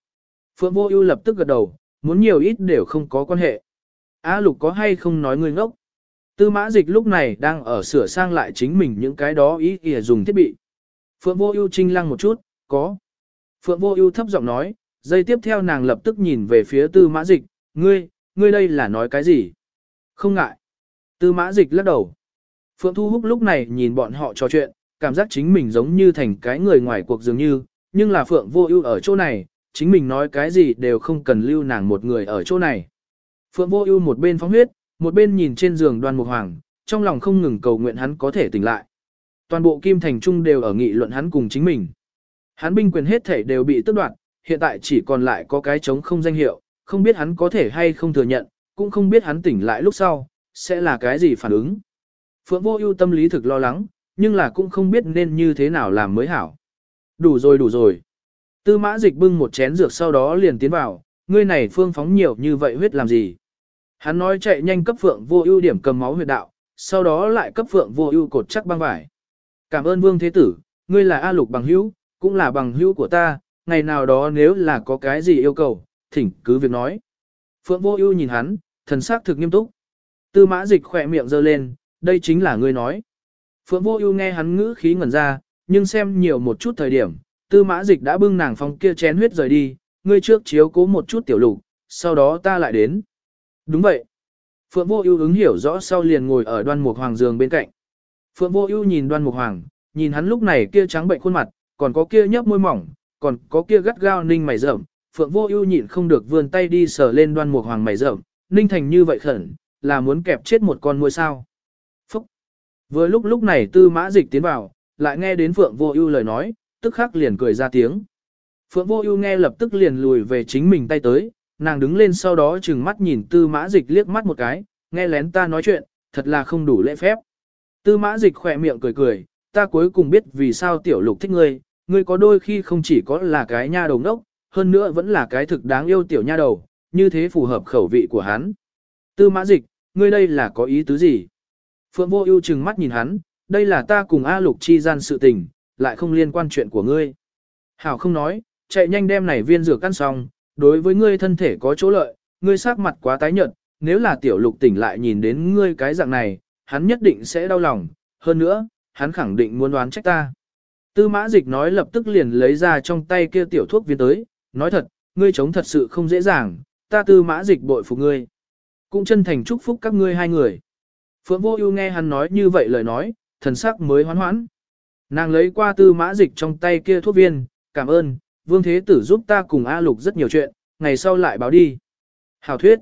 Phượng Vô Ưu lập tức gật đầu, muốn nhiều ít đều không có quan hệ. A Lục có hay không nói ngươi ngốc? Tư Mã Dịch lúc này đang ở sửa sang lại chính mình những cái đó ý ỉa dùng thiết bị. Phượng Vô Ưu trinh lăng một chút, có. Phượng Vô Ưu thấp giọng nói, giây tiếp theo nàng lập tức nhìn về phía Tư Mã Dịch, ngươi, ngươi đây là nói cái gì? Không ngại. Tư Mã Dịch lắc đầu. Phượng Thu Húc lúc này nhìn bọn họ trò chuyện, cảm giác chính mình giống như thành cái người ngoài cuộc dường như, nhưng là Phượng Vô Ưu ở chỗ này, chính mình nói cái gì đều không cần lưu nàng một người ở chỗ này. Phượng Vô Ưu một bên phóng huyết, một bên nhìn trên giường Đoan Mục Hoàng, trong lòng không ngừng cầu nguyện hắn có thể tỉnh lại. Toàn bộ Kim Thành Trung đều ở nghị luận hắn cùng chính mình. Hắn binh quyền hết thể đều bị tước đoạt, hiện tại chỉ còn lại có cái trống không danh hiệu, không biết hắn có thể hay không thừa nhận, cũng không biết hắn tỉnh lại lúc sau, sẽ là cái gì phản ứng. Phượng vô ưu tâm lý thực lo lắng, nhưng là cũng không biết nên như thế nào làm mới hảo. Đủ rồi đủ rồi. Tư mã dịch bưng một chén dược sau đó liền tiến vào, ngươi này phương phóng nhiều như vậy huyết làm gì. Hắn nói chạy nhanh cấp Phượng vô ưu điểm cầm máu huyệt đạo, sau đó lại cấp Phượng vô ưu cột chắc băng vải. Cảm ơn Vương Thế Tử, ngươi là A Lục bằng hữu, cũng là bằng hữu của ta, ngày nào đó nếu là có cái gì yêu cầu, thỉnh cứ việc nói. Phượng Vô Ưu nhìn hắn, thần sắc thực nghiêm túc. Tư Mã Dịch khỏe miệng giơ lên, đây chính là ngươi nói. Phượng Vô Ưu nghe hắn ngữ khí ngẩn ra, nhưng xem nhiều một chút thời điểm, Tư Mã Dịch đã bưng nàng phong kia chén huyết rời đi, ngươi trước chiếu cố một chút tiểu lục, sau đó ta lại đến. Đúng vậy. Phượng Vô Ưu ứng hiểu rõ sau liền ngồi ở Đoan Mục Hoàng giường bên cạnh. Phượng Vô Ưu nhìn Đoan Mục Hoàng, nhìn hắn lúc này kia trắng bệnh khuôn mặt, còn có kia nhấp môi mỏng, còn có kia gắt gao ninh mày rậm, Phượng Vô Ưu nhịn không được vươn tay đi sờ lên Đoan Mục Hoàng mày rậm, ninh thành như vậy khẩn, là muốn kẹp chết một con muỗi sao? Vừa lúc lúc này Tư Mã Dịch tiến vào, lại nghe đến Phượng Vô Ưu lời nói, tức khắc liền cười ra tiếng. Phượng Vô Ưu nghe lập tức liền lùi về chính mình tay tới, nàng đứng lên sau đó trừng mắt nhìn Tư Mã Dịch liếc mắt một cái, nghe lén ta nói chuyện, thật là không đủ lễ phép. Tư Mã Dịch khẽ miệng cười cười, ta cuối cùng biết vì sao tiểu lục thích ngươi, ngươi có đôi khi không chỉ có là cái nha đầu ngốc, hơn nữa vẫn là cái thực đáng yêu tiểu nha đầu, như thế phù hợp khẩu vị của hắn. Tư mã dịch, ngươi đây là có ý tứ gì? Phượng vô ưu chừng mắt nhìn hắn, đây là ta cùng A lục chi gian sự tình, lại không liên quan chuyện của ngươi. Hảo không nói, chạy nhanh đem này viên rửa căn xong, đối với ngươi thân thể có chỗ lợi, ngươi sắc mặt quá tái nhợt, nếu là tiểu lục tỉnh lại nhìn đến ngươi cái dạng này, hắn nhất định sẽ đau lòng, hơn nữa, hắn khẳng định muốn đoán trách ta. Tư mã dịch nói lập tức liền lấy ra trong tay kia tiểu thuốc viên tới, nói thật, ngươi chống thật sự không dễ dàng, ta tư mã dịch bội phục ngươi. Cũng chân thành chúc phúc các ngươi hai người. Phượng vô ưu nghe hắn nói như vậy lời nói, thần sắc mới hoán hoãn. Nàng lấy qua tư mã dịch trong tay kia thuốc viên, cảm ơn, vương thế tử giúp ta cùng A lục rất nhiều chuyện, ngày sau lại báo đi. Hảo thuyết.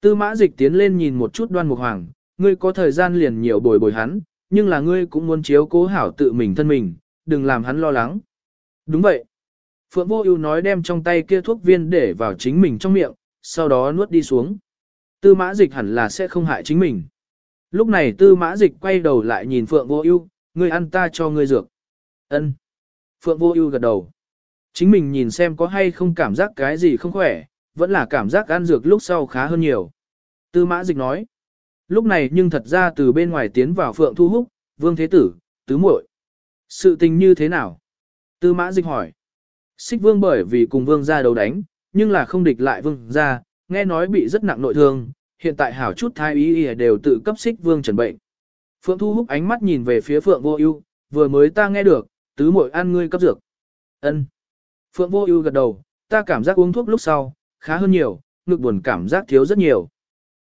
Tư mã dịch tiến lên nhìn một chút đoan mục hoàng, ngươi có thời gian liền nhiều bồi bồi hắn, nhưng là ngươi cũng muốn chiếu cố hảo tự mình thân mình, đừng làm hắn lo lắng. Đúng vậy. Phượng Vô Ưu nói đem trong tay kia thuốc viên để vào chính mình trong miệng, sau đó nuốt đi xuống. Tư Mã Dịch hẳn là sẽ không hại chính mình. Lúc này Tư Mã Dịch quay đầu lại nhìn Phượng Vô Ưu, "Ngươi ăn ta cho ngươi dược." Ân. Phượng Vô Ưu gật đầu. Chính mình nhìn xem có hay không cảm giác cái gì không khỏe, vẫn là cảm giác ăn dược lúc sau khá hơn nhiều. Tư Mã Dịch nói. Lúc này nhưng thật ra từ bên ngoài tiến vào Phượng Thu Húc, Vương Thế Tử, Tứ muội. Sự tình như thế nào? Tư Mã Dịch hỏi. Xích Vương bởi vì cùng Vương gia đấu đánh, nhưng là không địch lại Vương gia, nghe nói bị rất nặng nội thương, hiện tại hảo chút thái ý y đều tự cấp Xích Vương trần bệnh. Phượng Thu Húc ánh mắt nhìn về phía Phượng Vô Ưu, vừa mới ta nghe được, tứ muội ăn ngươi cấp dược. Ân. Phượng Vô Ưu gật đầu, ta cảm giác uống thuốc lúc sau, khá hơn nhiều, ngực buồn cảm giác thiếu rất nhiều.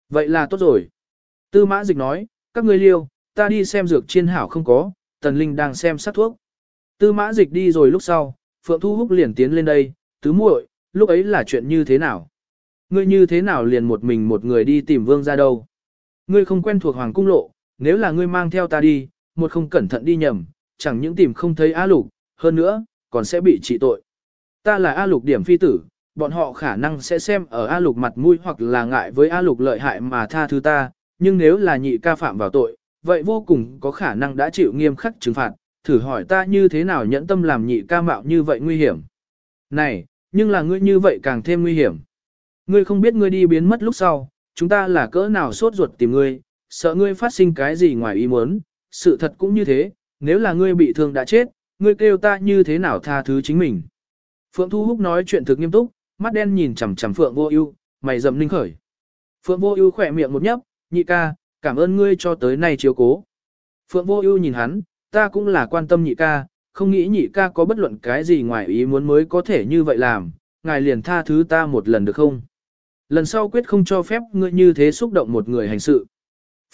Vậy là tốt rồi. Tư Mã Dịch nói, các ngươi liêu, ta đi xem dược chiên hảo không có, Tần Linh đang xem sát thuốc. Tư Mã Dịch đi rồi lúc sau, Phượng Thu Húc liền tiến lên đây, tứ muội, lúc ấy là chuyện như thế nào? Ngươi như thế nào liền một mình một người đi tìm vương ra đâu? Ngươi không quen thuộc hoàng cung lộ, nếu là ngươi mang theo ta đi, một không cẩn thận đi nhầm, chẳng những tìm không thấy A Lục, hơn nữa, còn sẽ bị trị tội. Ta là A Lục điểm phi tử, bọn họ khả năng sẽ xem ở A Lục mặt mũi hoặc là ngại với A Lục lợi hại mà tha thứ ta, nhưng nếu là nhị ca phạm vào tội, vậy vô cùng có khả năng đã chịu nghiêm khắc trừng phạt, thử hỏi ta như thế nào nhẫn tâm làm nhị ca mạo như vậy nguy hiểm. Này, nhưng là ngươi như vậy càng thêm nguy hiểm. Ngươi không biết ngươi đi biến mất lúc sau, chúng ta là cỡ nào sốt ruột tìm ngươi, sợ ngươi phát sinh cái gì ngoài ý muốn, sự thật cũng như thế, nếu là ngươi bị thương đã chết, ngươi kêu ta như thế nào tha thứ chính mình. Phượng Thu Húc nói chuyện thực nghiêm túc, mắt đen nhìn chằm chằm Phượng Vô Ưu, mày rậm linh khởi. Phượng Vô Ưu khẽ miệng một nhấp, "Nhị ca, cảm ơn ngươi cho tới nay chiếu cố." Phượng Vô Ưu nhìn hắn, "Ta cũng là quan tâm nhị ca, không nghĩ nhị ca có bất luận cái gì ngoài ý muốn mới có thể như vậy làm, ngài liền tha thứ ta một lần được không?" Lần sau quyết không cho phép ngươi như thế xúc động một người hành sự.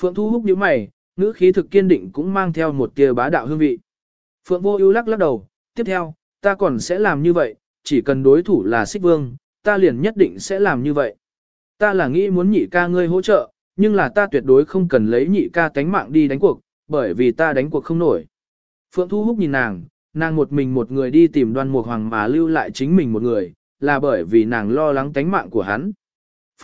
Phượng Thu Húc nhíu mày, ngữ khí thực kiên định cũng mang theo một tia bá đạo hương vị. Phượng Vô Ưu lắc lắc đầu, "Tiếp theo, ta còn sẽ làm như vậy, chỉ cần đối thủ là Sích Vương, ta liền nhất định sẽ làm như vậy. Ta là nghĩ muốn nhị ca ngươi hỗ trợ, nhưng là ta tuyệt đối không cần lấy nhị ca tánh mạng đi đánh cuộc, bởi vì ta đánh cuộc không nổi." Phượng Thu Húc nhìn nàng, nàng một mình một người đi tìm Đoan Mục Hoàng mà lưu lại chính mình một người, là bởi vì nàng lo lắng tánh mạng của hắn.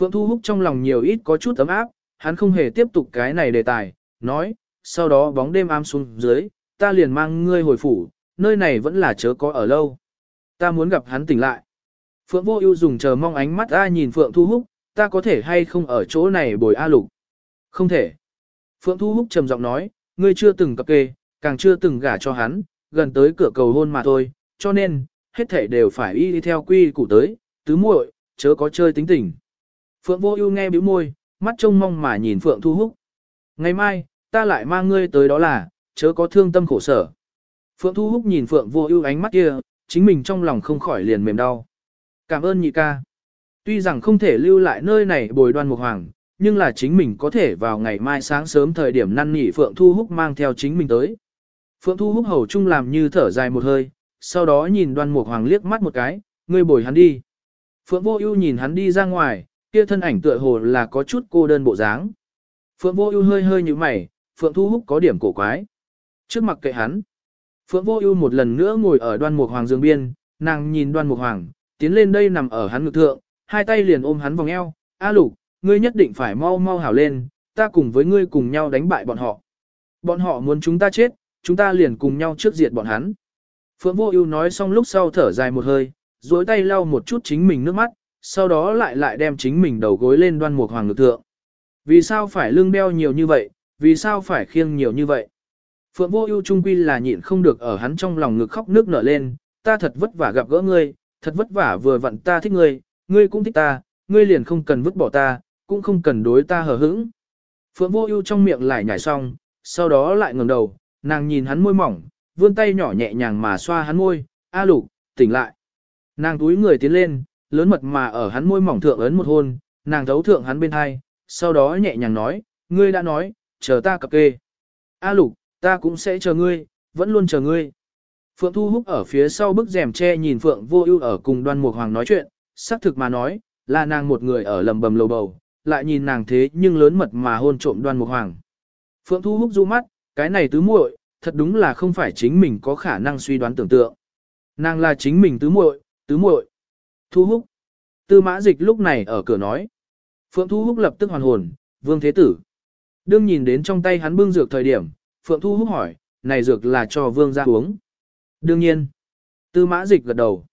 Phượng Thu Húc trong lòng nhiều ít có chút ấm áp, hắn không hề tiếp tục cái này đề tài, nói, sau đó bóng đêm am xuống dưới, ta liền mang ngươi hồi phủ, nơi này vẫn là chớ có ở lâu. Ta muốn gặp hắn tỉnh lại. Phượng Vô Ưu dùng chờ mong ánh mắt a nhìn Phượng Thu Húc, ta có thể hay không ở chỗ này bồi A Lục? Không thể. Phượng Thu Húc trầm giọng nói, ngươi chưa từng cập kê, càng chưa từng gả cho hắn, gần tới cửa cầu hôn mà thôi, cho nên, hết thảy đều phải y đi theo quy củ tới, tứ muội, chớ có chơi tính tình. Phượng Vô Ưu nghe bĩu môi, mắt trông mong mà nhìn Phượng Thu Húc. Ngày mai, ta lại mang ngươi tới đó là, chớ có thương tâm khổ sở. Phượng Thu Húc nhìn Phượng Vô Ưu ánh mắt kia, chính mình trong lòng không khỏi liền mềm đau. Cảm ơn nhị ca. Tuy rằng không thể lưu lại nơi này bồi đoan mục hoàng, nhưng là chính mình có thể vào ngày mai sáng sớm thời điểm năn nỉ Phượng Thu Húc mang theo chính mình tới. Phượng Thu Húc hầu chung làm như thở dài một hơi, sau đó nhìn đoan mục hoàng liếc mắt một cái, ngươi bồi hắn đi. Phượng Vô Ưu nhìn hắn đi ra ngoài, kia thân ảnh tựa hồ là có chút cô đơn bộ dáng. Phượng Vô Ưu hơi hơi nhíu mày, Phượng Thu Húc có điểm cổ quái. Trước mặt kệ hắn, Phượng Vô Ưu một lần nữa ngồi ở Đoan Mục Hoàng giường biên, nàng nhìn Đoan Mục Hoàng, tiến lên đây nằm ở hắn ngực thượng, hai tay liền ôm hắn vòng eo, "A Lục, ngươi nhất định phải mau mau hảo lên, ta cùng với ngươi cùng nhau đánh bại bọn họ. Bọn họ muốn chúng ta chết, chúng ta liền cùng nhau trước diệt bọn hắn." Phượng Vô Ưu nói xong lúc sau thở dài một hơi, duỗi tay lau một chút chính mình nước mắt, sau đó lại lại đem chính mình đầu gối lên Đoan Mục Hoàng ngực thượng. Vì sao phải lưng đeo nhiều như vậy, vì sao phải khiêng nhiều như vậy? Phượng vô ưu trung quy là nhịn không được ở hắn trong lòng ngực khóc nước nở lên, ta thật vất vả gặp gỡ ngươi, thật vất vả vừa vặn ta thích ngươi, ngươi cũng thích ta, ngươi liền không cần vứt bỏ ta, cũng không cần đối ta hờ hững. Phượng vô ưu trong miệng lại nhảy xong, sau đó lại ngẩng đầu, nàng nhìn hắn môi mỏng, vươn tay nhỏ nhẹ nhàng mà xoa hắn môi, a lục, tỉnh lại. Nàng túi người tiến lên, lớn mật mà ở hắn môi mỏng thượng ấn một hôn, nàng thấu thượng hắn bên hai, sau đó nhẹ nhàng nói, ngươi đã nói, chờ ta cập kê. A lục, ta cũng sẽ chờ ngươi, vẫn luôn chờ ngươi. Phượng Thu Húc ở phía sau bức rèm che nhìn Phượng Vô Ưu ở cùng Đoan Mục Hoàng nói chuyện, xác thực mà nói, là nàng một người ở lầm bầm lầu bầu, lại nhìn nàng thế nhưng lớn mật mà hôn trộm Đoan Mục Hoàng. Phượng Thu Húc du mắt, cái này tứ muội, thật đúng là không phải chính mình có khả năng suy đoán tưởng tượng. Nàng là chính mình tứ muội, tứ muội. Thu Húc. Tư Mã Dịch lúc này ở cửa nói. Phượng Thu Húc lập tức hoàn hồn, Vương Thế Tử. Đương nhìn đến trong tay hắn bưng dược thời điểm, Phượng Thu Húc hỏi, này dược là cho Vương ra uống. Đương nhiên. Tư Mã Dịch gật đầu.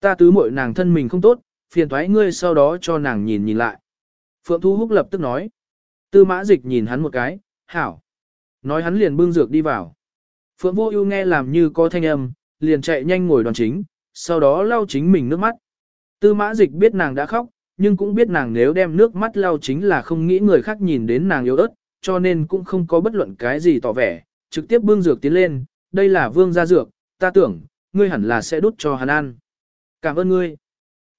Ta tứ muội nàng thân mình không tốt, phiền thoái ngươi sau đó cho nàng nhìn nhìn lại. Phượng Thu Húc lập tức nói. Tư Mã Dịch nhìn hắn một cái, hảo. Nói hắn liền bưng dược đi vào. Phượng Vô Ưu nghe làm như có thanh âm, liền chạy nhanh ngồi đoàn chính, sau đó lau chính mình nước mắt. Tư Mã Dịch biết nàng đã khóc, nhưng cũng biết nàng nếu đem nước mắt lau chính là không nghĩ người khác nhìn đến nàng yếu ớt, cho nên cũng không có bất luận cái gì tỏ vẻ, trực tiếp bưng dược tiến lên, đây là vương gia dược, ta tưởng, ngươi hẳn là sẽ đút cho hắn ăn. Cảm ơn ngươi.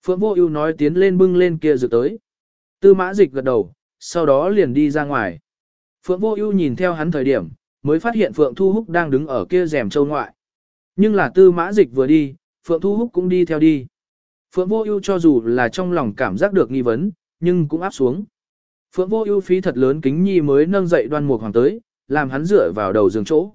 Phượng Vô Ưu nói tiến lên bưng lên kia dược tới. Tư Mã Dịch gật đầu, sau đó liền đi ra ngoài. Phượng Vô Ưu nhìn theo hắn thời điểm, mới phát hiện Phượng Thu Húc đang đứng ở kia rèm châu ngoại. Nhưng là Tư Mã Dịch vừa đi, Phượng Thu Húc cũng đi theo đi. Phượng Vô Ưu cho dù là trong lòng cảm giác được nghi vấn, nhưng cũng áp xuống. Phượng Vô Ưu phí thật lớn kính nhi mới nâng dậy Đoan Mục Hoàng tới, làm hắn dựa vào đầu giường chỗ.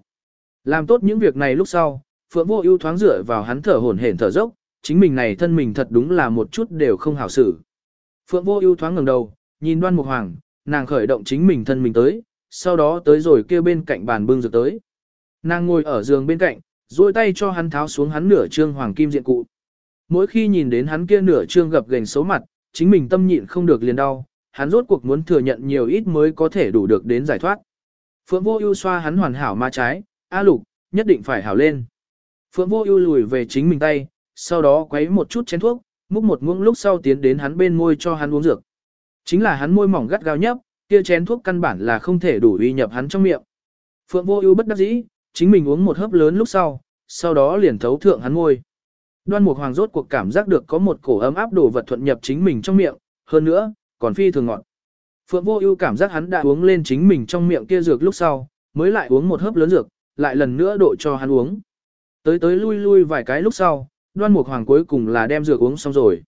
Làm tốt những việc này lúc sau, Phượng Vô Ưu thoáng dựa vào hắn thở hổn hển thở dốc, chính mình này thân mình thật đúng là một chút đều không hảo xử. Phượng Vô Ưu thoáng ngẩng đầu, nhìn Đoan Mục Hoàng, nàng khởi động chính mình thân mình tới, sau đó tới rồi kia bên cạnh bàn bưng dược tới. Nàng ngồi ở giường bên cạnh, duỗi tay cho hắn tháo xuống hắn nửa trương hoàng kim diện cụ. Mỗi khi nhìn đến hắn kia nửa trương gập gành xấu mặt, chính mình tâm nhịn không được liền đau, hắn rốt cuộc muốn thừa nhận nhiều ít mới có thể đủ được đến giải thoát. Phượng Vô Ưu xoa hắn hoàn hảo ma trái, "A Lục, nhất định phải hảo lên." Phượng Vô Ưu lùi về chính mình tay, sau đó quấy một chút chén thuốc, múc một muỗng lúc sau tiến đến hắn bên môi cho hắn uống dược. Chính là hắn môi mỏng gắt gao nhấp, kia chén thuốc căn bản là không thể đủ uy nhập hắn trong miệng. Phượng Vô Ưu bất đắc dĩ, chính mình uống một hớp lớn lúc sau, sau đó liền thấu thượng hắn môi. Đoan Mục Hoàng rốt cuộc cảm giác được có một cổ ấm áp đồ vật thuận nhập chính mình trong miệng, hơn nữa, còn phi thường ngọt. Phượng Vô Ưu cảm giác hắn đã uống lên chính mình trong miệng kia dược lúc sau, mới lại uống một hớp lớn dược, lại lần nữa độ cho hắn uống. Tới tới lui lui vài cái lúc sau, Đoan Mục Hoàng cuối cùng là đem dược uống xong rồi.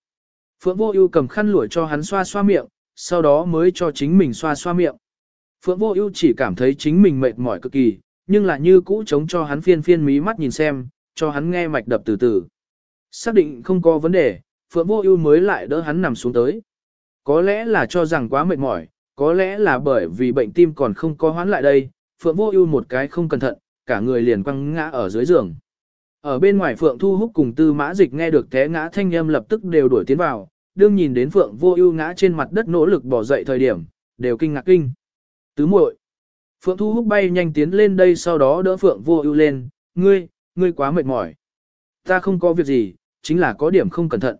Phượng Vô Ưu cầm khăn lụa cho hắn xoa xoa miệng, sau đó mới cho chính mình xoa xoa miệng. Phượng Vô Ưu chỉ cảm thấy chính mình mệt mỏi cực kỳ, nhưng là như cũ chống cho hắn phiên phiên mí mắt nhìn xem, cho hắn nghe mạch đập từ từ. Xác định không có vấn đề, Phượng Vô Ưu mới lại đỡ hắn nằm xuống tới. Có lẽ là cho rằng quá mệt mỏi, có lẽ là bởi vì bệnh tim còn không có hoán lại đây, Phượng Vô Ưu một cái không cẩn thận, cả người liền quăng ngã ở dưới giường. Ở bên ngoài Phượng Thu Húc cùng Tư Mã Dịch nghe được té ngã thanh âm lập tức đều đuổi tiến vào, đương nhìn đến Phượng Vô Ưu ngã trên mặt đất nỗ lực bò dậy thời điểm, đều kinh ngạc kinh. Tứ muội. Phượng Thu Húc bay nhanh tiến lên đây sau đó đỡ Phượng Vô Ưu lên, "Ngươi, ngươi quá mệt mỏi." "Ta không có việc gì, chính là có điểm không cẩn thận."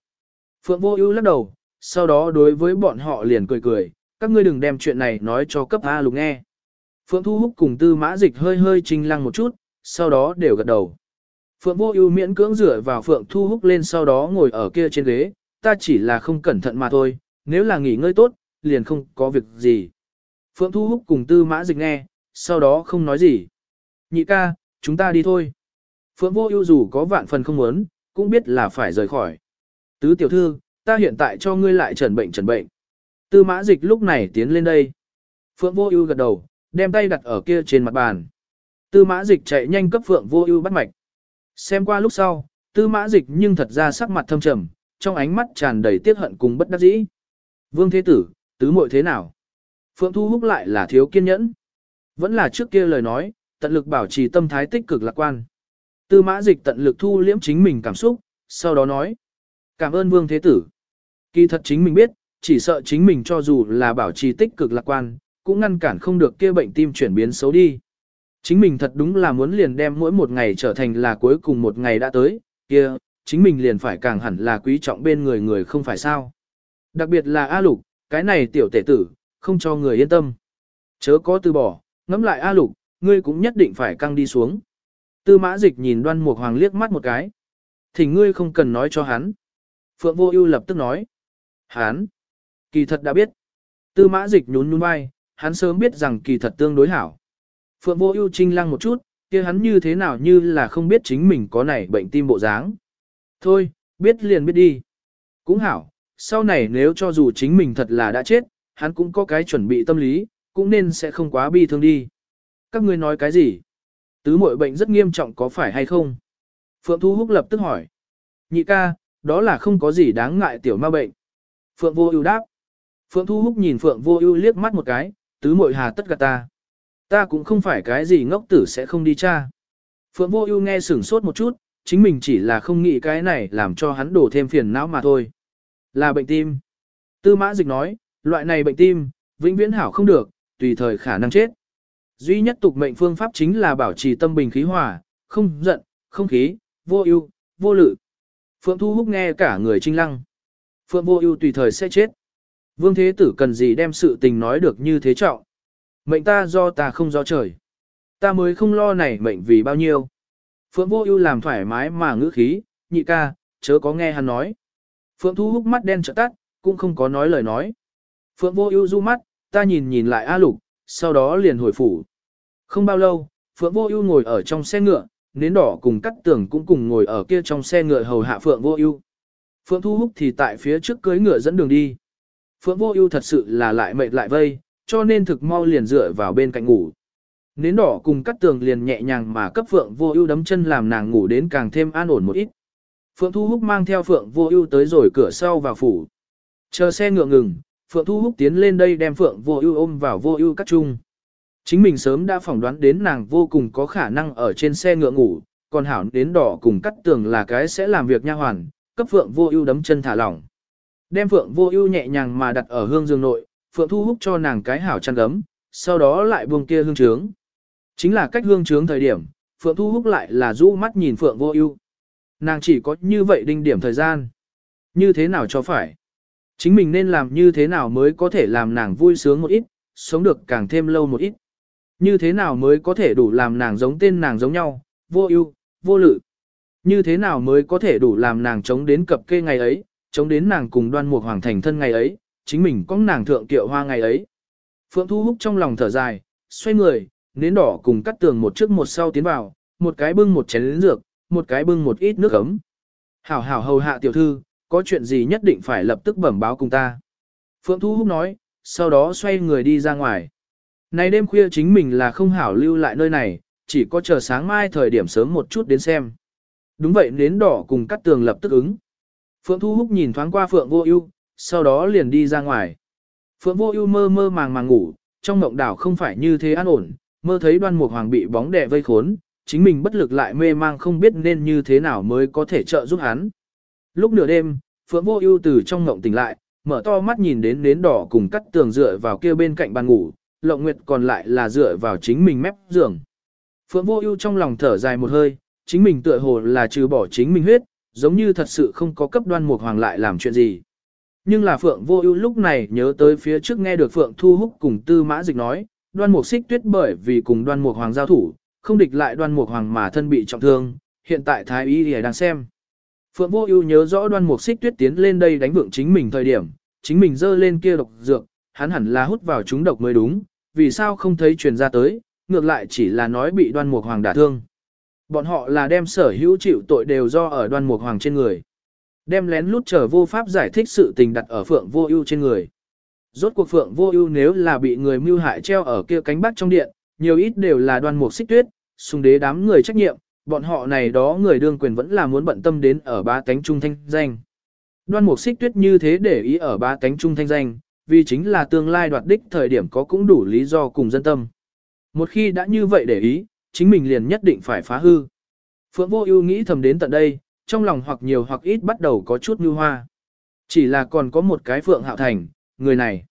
Phượng Vô Ưu lắc đầu, sau đó đối với bọn họ liền cười cười, "Các ngươi đừng đem chuyện này nói cho cấp A Lục nghe." Phượng Thu Húc cùng Tư Mã Dịch hơi hơi chinh lăng một chút, sau đó đều gật đầu. Phượng Vô Ưu miễn cưỡng dựa vào Phượng Thu Húc lên sau đó ngồi ở kia trên ghế, ta chỉ là không cẩn thận mà thôi, nếu là nghỉ ngơi tốt, liền không có việc gì. Phượng Thu Húc cùng Tư Mã Dịch nghe, sau đó không nói gì. Nhị ca, chúng ta đi thôi. Phượng Vô Ưu dù có vạn phần không muốn, cũng biết là phải rời khỏi. Tứ tiểu thư, ta hiện tại cho ngươi lại trần bệnh trần bệnh. Tư Mã Dịch lúc này tiến lên đây. Phượng Vô Ưu gật đầu, đem tay đặt ở kia trên mặt bàn. Tư Mã Dịch chạy nhanh cấp Phượng Vô Ưu bắt mạch. Xem qua lúc sau, Tư Mã Dịch nhưng thật ra sắc mặt thâm trầm, trong ánh mắt tràn đầy tiếc hận cùng bất đắc dĩ. Vương Thế Tử, tứ muội thế nào? Phượng Thu Húc lại là thiếu kiên nhẫn. Vẫn là trước kia lời nói, tận lực bảo trì tâm thái tích cực lạc quan. Tư mã dịch tận lực thu liễm chính mình cảm xúc, sau đó nói. Cảm ơn Vương Thế Tử. Kỳ thật chính mình biết, chỉ sợ chính mình cho dù là bảo trì tích cực lạc quan, cũng ngăn cản không được kia bệnh tim chuyển biến xấu đi. Chính mình thật đúng là muốn liền đem mỗi một ngày trở thành là cuối cùng một ngày đã tới, kia, chính mình liền phải càng hẳn là quý trọng bên người người không phải sao. Đặc biệt là A Lục, cái này tiểu tể tử, không cho người yên tâm. Chớ có từ bỏ, ngẫm lại A Lục, ngươi cũng nhất định phải căng đi xuống. Tư mã dịch nhìn đoan mục hoàng liếc mắt một cái. Thì ngươi không cần nói cho hắn. Phượng vô ưu lập tức nói. Hắn. Kỳ thật đã biết. Tư mã dịch nhún nhún vai, hắn sớm biết rằng kỳ thật tương đối hảo. Phượng vô ưu trinh lăng một chút, kia hắn như thế nào như là không biết chính mình có này bệnh tim bộ dáng. Thôi, biết liền biết đi. Cũng hảo, sau này nếu cho dù chính mình thật là đã chết, hắn cũng có cái chuẩn bị tâm lý, cũng nên sẽ không quá bi thương đi. Các ngươi nói cái gì? Tứ muội bệnh rất nghiêm trọng có phải hay không? Phượng Thu Húc lập tức hỏi. Nhị ca, đó là không có gì đáng ngại tiểu ma bệnh. Phượng Vô Ưu đáp. Phượng Thu Húc nhìn Phượng Vô Ưu liếc mắt một cái, tứ muội hà tất gạt ta. Ta cũng không phải cái gì ngốc tử sẽ không đi tra. Phượng Vô Ưu nghe sửng sốt một chút, chính mình chỉ là không nghĩ cái này làm cho hắn đổ thêm phiền não mà thôi. Là bệnh tim. Tư Mã Dịch nói, loại này bệnh tim, vĩnh viễn hảo không được, tùy thời khả năng chết. Duy nhất tục mệnh phương pháp chính là bảo trì tâm bình khí hòa, không giận, không khí, vô ưu, vô lự. Phượng Thu Húc nghe cả người trinh lăng. Phượng vô ưu tùy thời sẽ chết. Vương Thế Tử cần gì đem sự tình nói được như thế trọng. Mệnh ta do ta không do trời. Ta mới không lo này mệnh vì bao nhiêu. Phượng vô ưu làm thoải mái mà ngữ khí, nhị ca, chớ có nghe hắn nói. Phượng Thu Húc mắt đen trợ tắt, cũng không có nói lời nói. Phượng vô ưu du mắt, ta nhìn nhìn lại A Lục, sau đó liền hồi phủ. Không bao lâu, Phượng Vô Ưu ngồi ở trong xe ngựa, nến đỏ cùng cắt tường cũng cùng ngồi ở kia trong xe ngựa hầu hạ Phượng Vô Ưu. Phượng Thu Húc thì tại phía trước cưỡi ngựa dẫn đường đi. Phượng Vô Ưu thật sự là lại mệt lại vây, cho nên thực mau liền dựa vào bên cạnh ngủ. Nến đỏ cùng cắt tường liền nhẹ nhàng mà cấp Phượng Vô Ưu đấm chân làm nàng ngủ đến càng thêm an ổn một ít. Phượng Thu Húc mang theo Phượng Vô Ưu tới rồi cửa sau vào phủ. Chờ xe ngựa ngừng, Phượng Thu Húc tiến lên đây đem Phượng Vô Ưu ôm vào Vô Ưu các chung. Chính mình sớm đã phỏng đoán đến nàng vô cùng có khả năng ở trên xe ngựa ngủ, còn hảo đến đỏ cùng cắt tường là cái sẽ làm việc nha hoàn, cấp Phượng Vô Ưu đấm chân thả lỏng. Đem Phượng Vô Ưu nhẹ nhàng mà đặt ở hương giường nội, Phượng Thu hút cho nàng cái hảo chăn gấm, sau đó lại buông kia hương trướng. Chính là cách hương trướng thời điểm, Phượng Thu hút lại là rũ mắt nhìn Phượng Vô Ưu. Nàng chỉ có như vậy đinh điểm thời gian. Như thế nào cho phải? Chính mình nên làm như thế nào mới có thể làm nàng vui sướng một ít, sống được càng thêm lâu một ít. Như thế nào mới có thể đủ làm nàng giống tên nàng giống nhau, vô ưu, vô lự. Như thế nào mới có thể đủ làm nàng chống đến cập kê ngày ấy, chống đến nàng cùng đoan mục hoàng thành thân ngày ấy, chính mình có nàng thượng tiệu hoa ngày ấy. Phượng Thu Húc trong lòng thở dài, xoay người, nến đỏ cùng cắt tường một trước một sau tiến vào, một cái bưng một chén dược, một cái bưng một ít nước ấm. Hảo hảo hầu hạ tiểu thư, có chuyện gì nhất định phải lập tức bẩm báo cùng ta. Phượng Thu Húc nói, sau đó xoay người đi ra ngoài. Này đêm khuya chính mình là không hảo lưu lại nơi này, chỉ có chờ sáng mai thời điểm sớm một chút đến xem. Đúng vậy nến đỏ cùng cắt tường lập tức ứng. Phượng Thu Húc nhìn thoáng qua Phượng Vô Ưu, sau đó liền đi ra ngoài. Phượng Vô Ưu mơ mơ màng màng ngủ, trong mộng đảo không phải như thế an ổn, mơ thấy Đoan Mục Hoàng bị bóng đè vây khốn, chính mình bất lực lại mê mang không biết nên như thế nào mới có thể trợ giúp hắn. Lúc nửa đêm, Phượng Vô Ưu từ trong mộng tỉnh lại, mở to mắt nhìn đến nến đỏ cùng cắt tường dựa vào kia bên cạnh bàn ngủ, Lộng Nguyệt còn lại là dựa vào chính mình mép giường. Phượng Vô Ưu trong lòng thở dài một hơi, chính mình tựa hồ là trừ bỏ chính mình huyết, giống như thật sự không có cấp Đoan Mục Hoàng lại làm chuyện gì. Nhưng là Phượng Vô Ưu lúc này nhớ tới phía trước nghe được Phượng Thu Húc cùng Tư Mã Dịch nói, Đoan Mục Xích Tuyết bởi vì cùng Đoan Mục Hoàng giao thủ, không địch lại Đoan Mục Hoàng mà thân bị trọng thương, hiện tại thái y y đang xem. Phượng Vô Ưu nhớ rõ Đoan Mục Xích Tuyết tiến lên đây đánh vượng chính mình thời điểm, chính mình dơ lên kia độc dược, hắn hẳn là hút vào chúng độc mới đúng, vì sao không thấy truyền ra tới, ngược lại chỉ là nói bị đoan mục hoàng đả thương. Bọn họ là đem sở hữu chịu tội đều do ở đoan mục hoàng trên người. Đem lén lút trở vô pháp giải thích sự tình đặt ở phượng vô ưu trên người. Rốt cuộc phượng vô ưu nếu là bị người mưu hại treo ở kia cánh bắc trong điện, nhiều ít đều là đoan mục xích tuyết, xung đế đám người trách nhiệm, bọn họ này đó người đương quyền vẫn là muốn bận tâm đến ở ba cánh trung thanh danh. Đoan mục xích tuyết như thế để ý ở ba cánh trung thanh danh, vì chính là tương lai đoạt đích thời điểm có cũng đủ lý do cùng dân tâm. Một khi đã như vậy để ý, chính mình liền nhất định phải phá hư. Phượng Vô Ưu nghĩ thầm đến tận đây, trong lòng hoặc nhiều hoặc ít bắt đầu có chút nhu hoa. Chỉ là còn có một cái Phượng Hạo Thành, người này.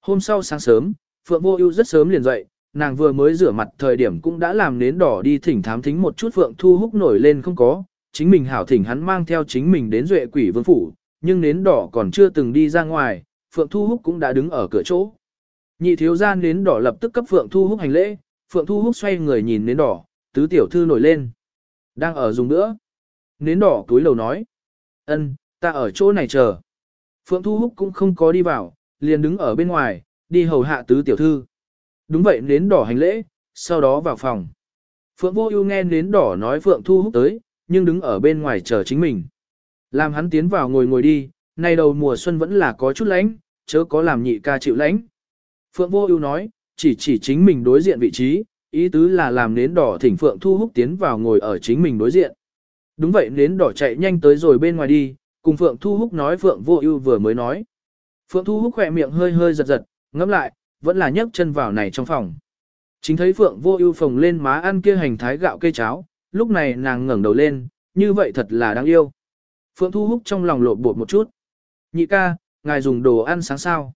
Hôm sau sáng sớm, Phượng Vô Ưu rất sớm liền dậy, nàng vừa mới rửa mặt thời điểm cũng đã làm nến đỏ đi thỉnh thám thính một chút Phượng Thu Húc nổi lên không có, chính mình hảo thỉnh hắn mang theo chính mình đến Duệ Quỷ Vương phủ, nhưng nến đỏ còn chưa từng đi ra ngoài, Phượng Thu Húc cũng đã đứng ở cửa chỗ. Nhị thiếu gia nến đỏ lập tức cấp Phượng Thu Húc hành lễ, Phượng Thu Húc xoay người nhìn nến đỏ, tứ tiểu thư nổi lên. Đang ở dùng nữa. Nến đỏ túi lầu nói. ân, ta ở chỗ này chờ. Phượng Thu Húc cũng không có đi vào, liền đứng ở bên ngoài, đi hầu hạ tứ tiểu thư. Đúng vậy nến đỏ hành lễ, sau đó vào phòng. Phượng Vô Ưu nghe đến đỏ nói Phượng Thu Húc tới, nhưng đứng ở bên ngoài chờ chính mình. Làm hắn tiến vào ngồi ngồi đi, nay đầu mùa xuân vẫn là có chút lạnh, chớ có làm nhị ca chịu lãnh, Phượng Vô Ưu nói, chỉ chỉ chính mình đối diện vị trí, ý tứ là làm nến đỏ thỉnh Phượng Thu Húc tiến vào ngồi ở chính mình đối diện. Đúng vậy nến đỏ chạy nhanh tới rồi bên ngoài đi, cùng Phượng Thu Húc nói Phượng Vô Ưu vừa mới nói. Phượng Thu Húc khỏe miệng hơi hơi giật giật, ngẫm lại, vẫn là nhấc chân vào này trong phòng. Chính thấy Phượng Vô Ưu phồng lên má ăn kia hành thái gạo cây cháo, lúc này nàng ngẩng đầu lên, như vậy thật là đáng yêu. Phượng Thu Húc trong lòng lộ bột một chút. Nhị ca, ngài dùng đồ ăn sáng sao?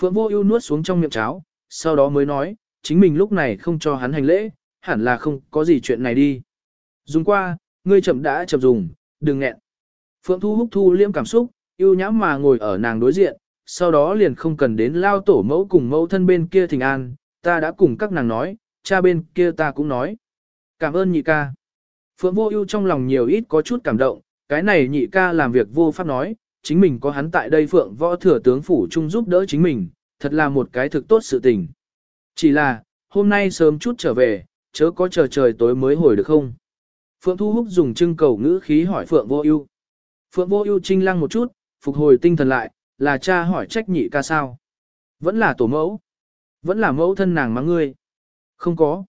Phượng Vô Ưu nuốt xuống trong miệng cháo, sau đó mới nói, chính mình lúc này không cho hắn hành lễ, hẳn là không có gì chuyện này đi. Dùng qua, ngươi chậm đã chậm dùng, đừng nghẹn. Phượng Thu Húc thu liễm cảm xúc, yêu nhãm mà ngồi ở nàng đối diện, sau đó liền không cần đến lao tổ mẫu cùng mẫu thân bên kia thỉnh an, ta đã cùng các nàng nói, cha bên kia ta cũng nói. Cảm ơn nhị ca. Phượng Vô Ưu trong lòng nhiều ít có chút cảm động, cái này nhị ca làm việc vô pháp nói, chính mình có hắn tại đây Phượng Võ thừa tướng phủ chung giúp đỡ chính mình, thật là một cái thực tốt sự tình. Chỉ là, hôm nay sớm chút trở về, chớ có chờ trời tối mới hồi được không? Phượng Thu Húc dùng trưng cầu ngữ khí hỏi Phượng Vô Ưu. Phượng Vô Ưu trinh lăng một chút, phục hồi tinh thần lại, là cha hỏi trách nhị ca sao? Vẫn là tổ mẫu? Vẫn là mẫu thân nàng mắng ngươi? Không có.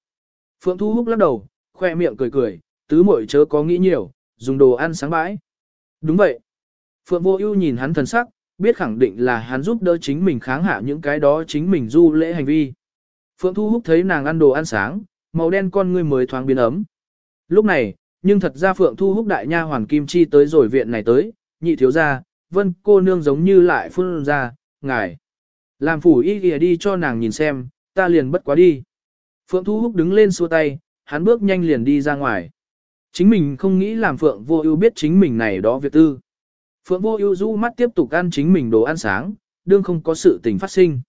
Phượng Thu Húc lắc đầu, khoe miệng cười cười, tứ muội chớ có nghĩ nhiều, dùng đồ ăn sáng bãi. Đúng vậy. Phượng Vô Ưu nhìn hắn thần sắc, biết khẳng định là hắn giúp đỡ chính mình kháng hạ những cái đó chính mình du lễ hành vi. Phượng Thu Húc thấy nàng ăn đồ ăn sáng, màu đen con ngươi mới thoáng biến ấm. Lúc này, nhưng thật ra Phượng Thu Húc đại nha hoàn Kim Chi tới rồi viện này tới, nhị thiếu gia, vân cô nương giống như lại phun ra, ngài. Làm phủ y kìa đi cho nàng nhìn xem, ta liền bất quá đi. Phượng Thu Húc đứng lên xua tay, hắn bước nhanh liền đi ra ngoài. Chính mình không nghĩ làm Phượng Vô Ưu biết chính mình này đó việc tư. Phượng Vô Ưu du mắt tiếp tục ăn chính mình đồ ăn sáng, đương không có sự tình phát sinh.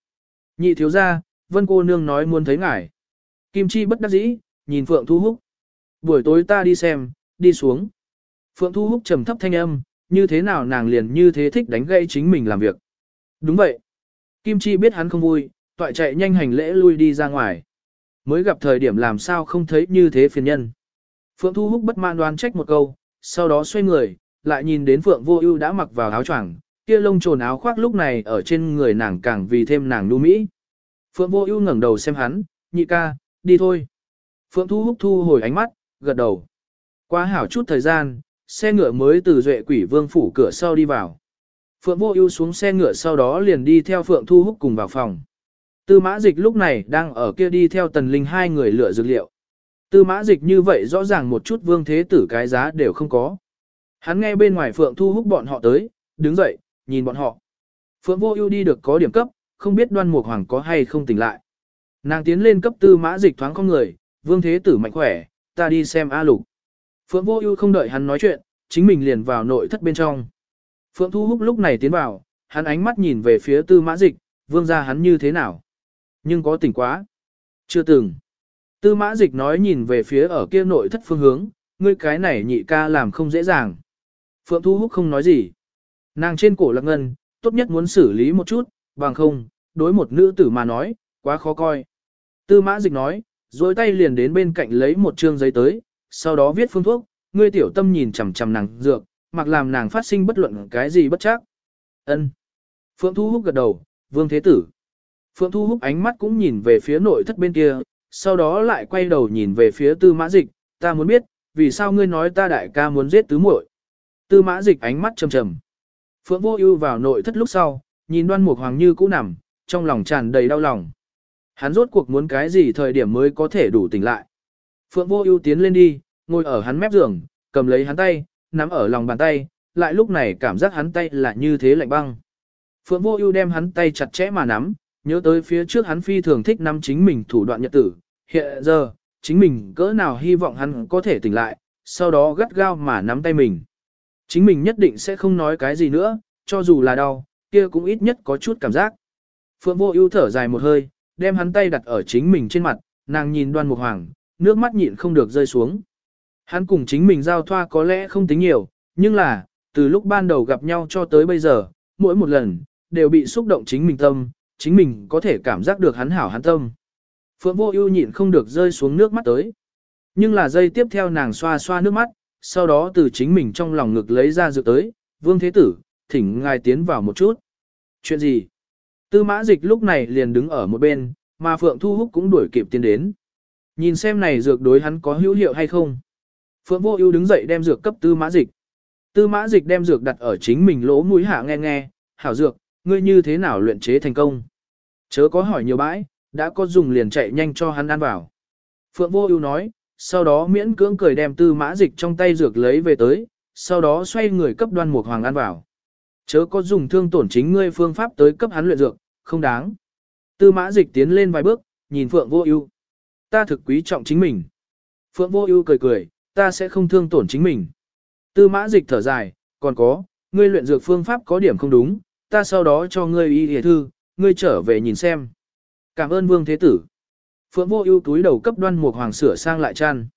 Nhị thiếu gia, Vân cô nương nói muốn thấy ngài. Kim Chi bất đắc dĩ, nhìn Phượng Thu Húc. Buổi tối ta đi xem, đi xuống. Phượng Thu Húc trầm thấp thanh âm, như thế nào nàng liền như thế thích đánh gậy chính mình làm việc. Đúng vậy. Kim Chi biết hắn không vui, toại chạy nhanh hành lễ lui đi ra ngoài. Mới gặp thời điểm làm sao không thấy như thế phiền nhân. Phượng Thu Húc bất mãn đoán trách một câu, sau đó xoay người, lại nhìn đến Phượng Vô Ưu đã mặc vào áo choàng, kia lông trồn áo khoác lúc này ở trên người nàng càng vì thêm nàng nhu mỹ. Phượng Vô Ưu ngẩng đầu xem hắn, "Nhị ca, đi thôi." Phượng Thu Húc thu hồi ánh mắt, gật đầu. Qua hảo chút thời gian, xe ngựa mới từ Duệ Quỷ Vương phủ cửa sau đi vào. Phượng Vô Ưu xuống xe ngựa sau đó liền đi theo Phượng Thu Húc cùng vào phòng. Tư Mã Dịch lúc này đang ở kia đi theo Tần Linh hai người lựa dược liệu. Tư Mã Dịch như vậy rõ ràng một chút vương thế tử cái giá đều không có. Hắn nghe bên ngoài Phượng Thu Húc bọn họ tới, đứng dậy, nhìn bọn họ. Phượng Vô Ưu đi được có điểm cấp, không biết Đoan Mục Hoàng có hay không tỉnh lại. Nàng tiến lên cấp Tư Mã Dịch thoáng không người, vương thế tử mạnh khỏe, ta đi xem A Lục. Phượng Vô Ưu không đợi hắn nói chuyện, chính mình liền vào nội thất bên trong. Phượng Thu Húc lúc này tiến vào, hắn ánh mắt nhìn về phía Tư Mã Dịch, vương gia hắn như thế nào? Nhưng có tỉnh quá. Chưa từng. Tư Mã Dịch nói nhìn về phía ở kia nội thất phương hướng, ngươi cái này nhị ca làm không dễ dàng. Phượng Thu Húc không nói gì. Nàng trên cổ lạc ngân, tốt nhất muốn xử lý một chút, bằng không, đối một nữ tử mà nói, quá khó coi. Tư Mã Dịch nói, rồi tay liền đến bên cạnh lấy một trương giấy tới, sau đó viết phương thuốc, ngươi tiểu tâm nhìn chằm chằm nàng dược, mặc làm nàng phát sinh bất luận cái gì bất chắc. Ân. Phượng Thu Húc gật đầu, Vương Thế Tử. Phượng Thu Húc ánh mắt cũng nhìn về phía nội thất bên kia, sau đó lại quay đầu nhìn về phía Tư Mã Dịch, ta muốn biết, vì sao ngươi nói ta đại ca muốn giết tứ muội? Tư Mã Dịch ánh mắt trầm trầm. Phượng Vô Ưu vào nội thất lúc sau, nhìn Đoan Mục Hoàng Như cũ nằm, trong lòng tràn đầy đau lòng. Hắn rốt cuộc muốn cái gì thời điểm mới có thể đủ tỉnh lại. Phượng Vô Ưu tiến lên đi, ngồi ở hắn mép giường, cầm lấy hắn tay, nắm ở lòng bàn tay, lại lúc này cảm giác hắn tay là như thế lạnh băng. Phượng Vô Ưu đem hắn tay chặt chẽ mà nắm, nhớ tới phía trước hắn phi thường thích nắm chính mình thủ đoạn nhật tử, hiện giờ, chính mình cỡ nào hy vọng hắn có thể tỉnh lại, sau đó gắt gao mà nắm tay mình. Chính mình nhất định sẽ không nói cái gì nữa, cho dù là đau, kia cũng ít nhất có chút cảm giác. Phượng Vô Ưu thở dài một hơi, đem hắn tay đặt ở chính mình trên mặt, nàng nhìn Đoan Mục Hoàng, nước mắt nhịn không được rơi xuống. Hắn cùng chính mình giao thoa có lẽ không tính nhiều, nhưng là, từ lúc ban đầu gặp nhau cho tới bây giờ, mỗi một lần, đều bị xúc động chính mình tâm, chính mình có thể cảm giác được hắn hảo hắn tâm. Phượng vô ưu nhịn không được rơi xuống nước mắt tới. Nhưng là giây tiếp theo nàng xoa xoa nước mắt, sau đó từ chính mình trong lòng ngực lấy ra dược tới, vương thế tử, thỉnh ngài tiến vào một chút. Chuyện gì? Tư mã dịch lúc này liền đứng ở một bên, mà Phượng Thu Húc cũng đuổi kịp tiến đến. Nhìn xem này dược đối hắn có hữu hiệu hay không. Phượng Vô Ưu đứng dậy đem dược cấp Tư Mã Dịch. Tư Mã Dịch đem dược đặt ở chính mình lỗ mũi hạ nghe nghe, "Hảo dược, ngươi như thế nào luyện chế thành công?" Chớ có hỏi nhiều bãi, đã có dùng liền chạy nhanh cho hắn ăn vào. Phượng Vô Ưu nói, sau đó miễn cưỡng cười đem Tư Mã Dịch trong tay dược lấy về tới, sau đó xoay người cấp Đoan Mục Hoàng ăn vào. Chớ có dùng thương tổn chính ngươi phương pháp tới cấp hắn luyện dược, không đáng. Tư Mã Dịch tiến lên vài bước, nhìn Phượng Vô Ưu. Ta thực quý trọng chính mình. Phượng Vô Ưu cười cười, ta sẽ không thương tổn chính mình. Tư Mã Dịch thở dài, còn có, ngươi luyện dược phương pháp có điểm không đúng, ta sau đó cho ngươi y hề thư, ngươi trở về nhìn xem. Cảm ơn Vương Thế Tử. Phượng Vô Ưu túi đầu cấp Đoan Mục Hoàng sửa sang lại chăn.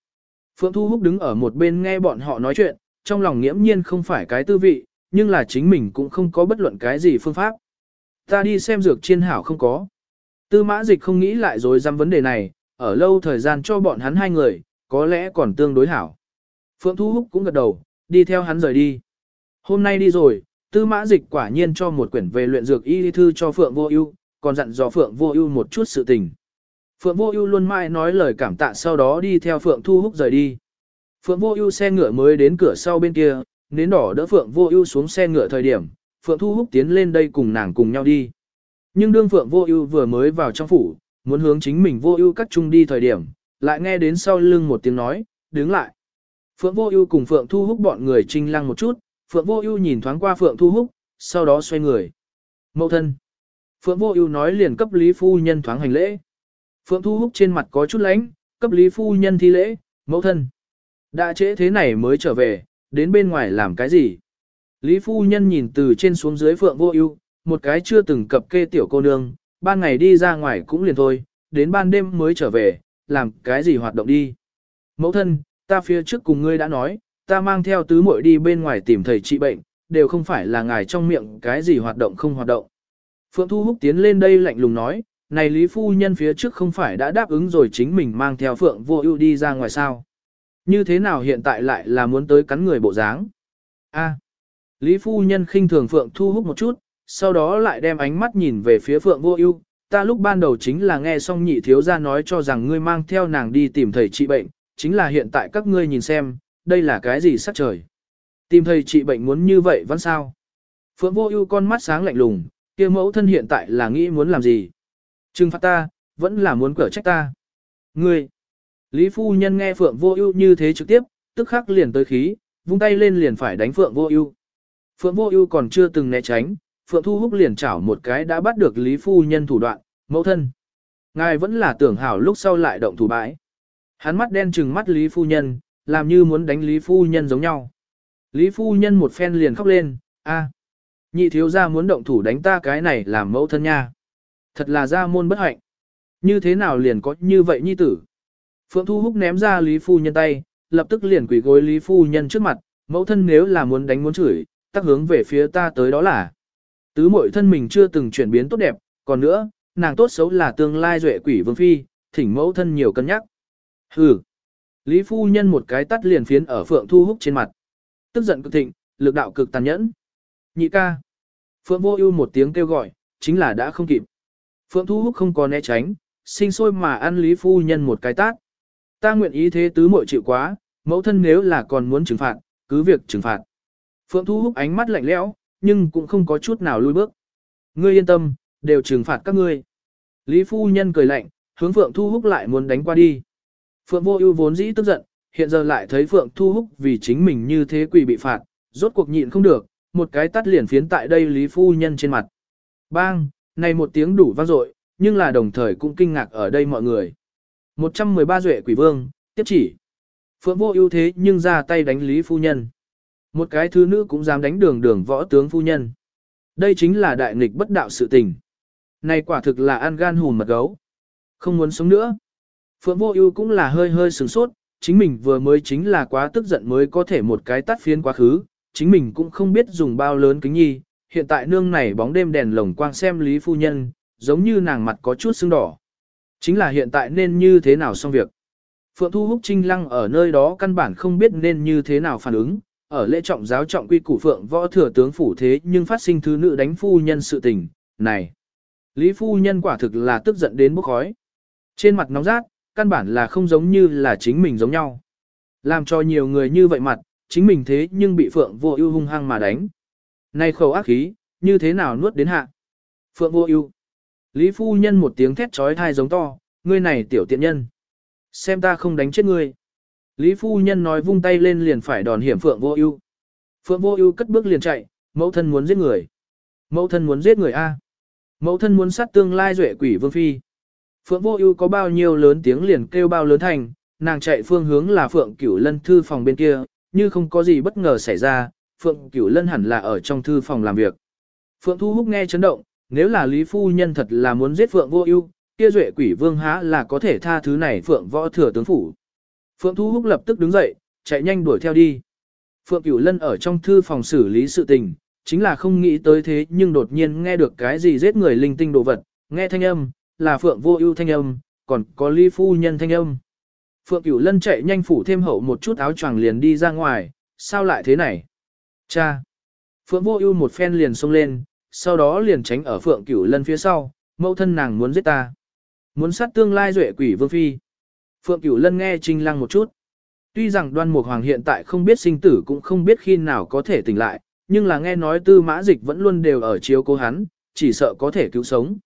Phượng Thu Húc đứng ở một bên nghe bọn họ nói chuyện, trong lòng nghiễm nhiên không phải cái tư vị, nhưng là chính mình cũng không có bất luận cái gì phương pháp. Ta đi xem dược chiên hảo không có. Tư Mã Dịch không nghĩ lại rồi dăm vấn đề này, ở lâu thời gian cho bọn hắn hai người, có lẽ còn tương đối hảo. Phượng Thu Húc cũng gật đầu, đi theo hắn rời đi. Hôm nay đi rồi, Tư Mã Dịch quả nhiên cho một quyển về luyện dược y thư cho Phượng Vô Ưu, còn dặn dò Phượng Vô Ưu một chút sự tình. Phượng Vô Ưu luôn mãi nói lời cảm tạ sau đó đi theo Phượng Thu Húc rời đi. Phượng Vô Ưu xe ngựa mới đến cửa sau bên kia, nến đỏ đỡ Phượng Vô Ưu xuống xe ngựa thời điểm, Phượng Thu Húc tiến lên đây cùng nàng cùng nhau đi. Nhưng đương Phượng Vô Ưu vừa mới vào trong phủ, muốn hướng chính mình Vô Ưu cắt trung đi thời điểm, lại nghe đến sau lưng một tiếng nói, "Đứng lại." Phượng Vô Ưu cùng Phượng Thu Húc bọn người chinh lăng một chút, Phượng Vô Ưu nhìn thoáng qua Phượng Thu Húc, sau đó xoay người. "Mẫu thân." Phượng Vô Ưu nói liền cấp Lý phu nhân thoáng hành lễ. Phượng Thu Húc trên mặt có chút lánh, cấp Lý phu nhân thi lễ, "Mẫu thân." Đã trễ thế này mới trở về, đến bên ngoài làm cái gì? Lý phu nhân nhìn từ trên xuống dưới Phượng Vô Ưu, một cái chưa từng cập kê tiểu cô nương, ban ngày đi ra ngoài cũng liền thôi, đến ban đêm mới trở về, làm cái gì hoạt động đi. Mẫu thân, ta phía trước cùng ngươi đã nói, ta mang theo tứ muội đi bên ngoài tìm thầy trị bệnh, đều không phải là ngài trong miệng cái gì hoạt động không hoạt động. Phượng Thu Húc tiến lên đây lạnh lùng nói, này Lý Phu Nhân phía trước không phải đã đáp ứng rồi chính mình mang theo Phượng Vô Ưu đi ra ngoài sao. Như thế nào hiện tại lại là muốn tới cắn người bộ dáng? A. Lý Phu Nhân khinh thường Phượng Thu Húc một chút, sau đó lại đem ánh mắt nhìn về phía Phượng Vô Ưu, ta lúc ban đầu chính là nghe xong nhị thiếu gia nói cho rằng ngươi mang theo nàng đi tìm thầy trị bệnh, chính là hiện tại các ngươi nhìn xem, đây là cái gì sắc trời. Tìm thầy trị bệnh muốn như vậy vẫn sao? Phượng Vô Ưu con mắt sáng lạnh lùng, kia mẫu thân hiện tại là nghĩ muốn làm gì? Trừng phạt ta, vẫn là muốn cở trách ta. Ngươi. Lý phu nhân nghe Phượng Vô Ưu như thế trực tiếp, tức khắc liền tới khí, vung tay lên liền phải đánh Phượng Vô Ưu. Phượng Vô Ưu còn chưa từng né tránh, Phượng Thu Húc liền chảo một cái đã bắt được Lý Phu Nhân thủ đoạn, mẫu thân. Ngài vẫn là tưởng hảo lúc sau lại động thủ bãi. Hắn mắt đen trừng mắt Lý Phu Nhân, làm như muốn đánh Lý Phu Nhân giống nhau. Lý Phu Nhân một phen liền khóc lên, a, nhị thiếu gia muốn động thủ đánh ta cái này làm mẫu thân nha. Thật là gia môn bất hạnh. Như thế nào liền có như vậy nhi tử. Phượng Thu Húc ném ra Lý Phu Nhân tay, lập tức liền quỷ gối Lý Phu Nhân trước mặt, mẫu thân nếu là muốn đánh muốn chửi, tắc hướng về phía ta tới đó là. Tứ muội thân mình chưa từng chuyển biến tốt đẹp, còn nữa, nàng tốt xấu là tương lai duệ quỷ vương phi, thỉnh mẫu thân nhiều cân nhắc. Hừ. Lý phu nhân một cái tắt liền phiến ở Phượng Thu Húc trên mặt. Tức giận cực thịnh, lực đạo cực tàn nhẫn. Nhị ca. Phượng Vô Ưu một tiếng kêu gọi, chính là đã không kịp. Phượng Thu Húc không có né tránh, sinh sôi mà ăn Lý phu nhân một cái tát. Ta nguyện ý thế tứ muội chịu quá, mẫu thân nếu là còn muốn trừng phạt, cứ việc trừng phạt. Phượng Thu Húc ánh mắt lạnh lẽo, nhưng cũng không có chút nào lui bước. Ngươi yên tâm, đều trừng phạt các ngươi. Lý phu nhân cười lạnh, hướng Phượng Thu Húc lại muốn đánh qua đi. Phượng Vô Ưu vốn dĩ tức giận, hiện giờ lại thấy Phượng Thu Húc vì chính mình như thế quỷ bị phạt, rốt cuộc nhịn không được, một cái tát liền phiến tại đây Lý phu nhân trên mặt. Bang, này một tiếng đủ vang dội, nhưng là đồng thời cũng kinh ngạc ở đây mọi người. 113 duệ quỷ vương, tiếp chỉ. Phượng Vô Ưu thế nhưng ra tay đánh Lý phu nhân. Một cái thứ nữ cũng dám đánh đường đường võ tướng phu nhân. Đây chính là đại nghịch bất đạo sự tình. Này quả thực là ăn gan hùn mật gấu. Không muốn sống nữa. Phượng Vô Ưu cũng là hơi hơi sừng sốt, chính mình vừa mới chính là quá tức giận mới có thể một cái tắt phiến quá khứ, chính mình cũng không biết dùng bao lớn kính nhi, hiện tại nương này bóng đêm đèn lồng quang xem Lý phu nhân, giống như nàng mặt có chút sưng đỏ. Chính là hiện tại nên như thế nào xong việc. Phượng Thu Húc Trinh Lăng ở nơi đó căn bản không biết nên như thế nào phản ứng, ở lễ trọng giáo trọng quy củ Phượng võ thừa tướng phủ thế nhưng phát sinh thứ nữ đánh phu nhân sự tình, này. Lý phu nhân quả thực là tức giận đến bốc khói. Trên mặt nóng rát, căn bản là không giống như là chính mình giống nhau. Làm cho nhiều người như vậy mặt, chính mình thế nhưng bị Phượng vô ưu hung hăng mà đánh. Này khẩu ác khí, như thế nào nuốt đến hạ? Phượng vô ưu. Lý phu nhân một tiếng thét trói thai giống to, ngươi này tiểu tiện nhân. Xem ta không đánh chết ngươi. Lý phu nhân nói vung tay lên liền phải đòn hiểm Phượng vô ưu. Phượng vô ưu cất bước liền chạy, mẫu thân muốn giết người. Mẫu thân muốn giết người A. Mẫu thân muốn sát tương lai duệ quỷ vương phi. Phượng vô ưu có bao nhiêu lớn tiếng liền kêu bao lớn thành, nàng chạy phương hướng là Phượng cửu lân thư phòng bên kia, như không có gì bất ngờ xảy ra, Phượng cửu lân hẳn là ở trong thư phòng làm việc. Phượng thu húc nghe chấn động, nếu là Lý Phu Nhân thật là muốn giết Phượng vô ưu, kia duệ quỷ vương há là có thể tha thứ này Phượng võ thừa tướng phủ. Phượng thu húc lập tức đứng dậy, chạy nhanh đuổi theo đi. Phượng cửu lân ở trong thư phòng xử lý sự tình, chính là không nghĩ tới thế nhưng đột nhiên nghe được cái gì giết người linh tinh đồ vật, nghe thanh âm, là Phượng vô ưu thanh âm, còn có Lý Phu Nhân thanh âm. Phượng Cửu Lân chạy nhanh phủ thêm hậu một chút áo choàng liền đi ra ngoài, sao lại thế này? Cha! Phượng Vô Ưu một phen liền xông lên, sau đó liền tránh ở Phượng Cửu Lân phía sau, mẫu thân nàng muốn giết ta. Muốn sát tương lai duệ quỷ vương phi. Phượng Cửu Lân nghe Trinh Lăng một chút. Tuy rằng Đoan Mục Hoàng hiện tại không biết sinh tử cũng không biết khi nào có thể tỉnh lại, nhưng là nghe nói Tư Mã Dịch vẫn luôn đều ở chiếu cố hắn, chỉ sợ có thể cứu sống.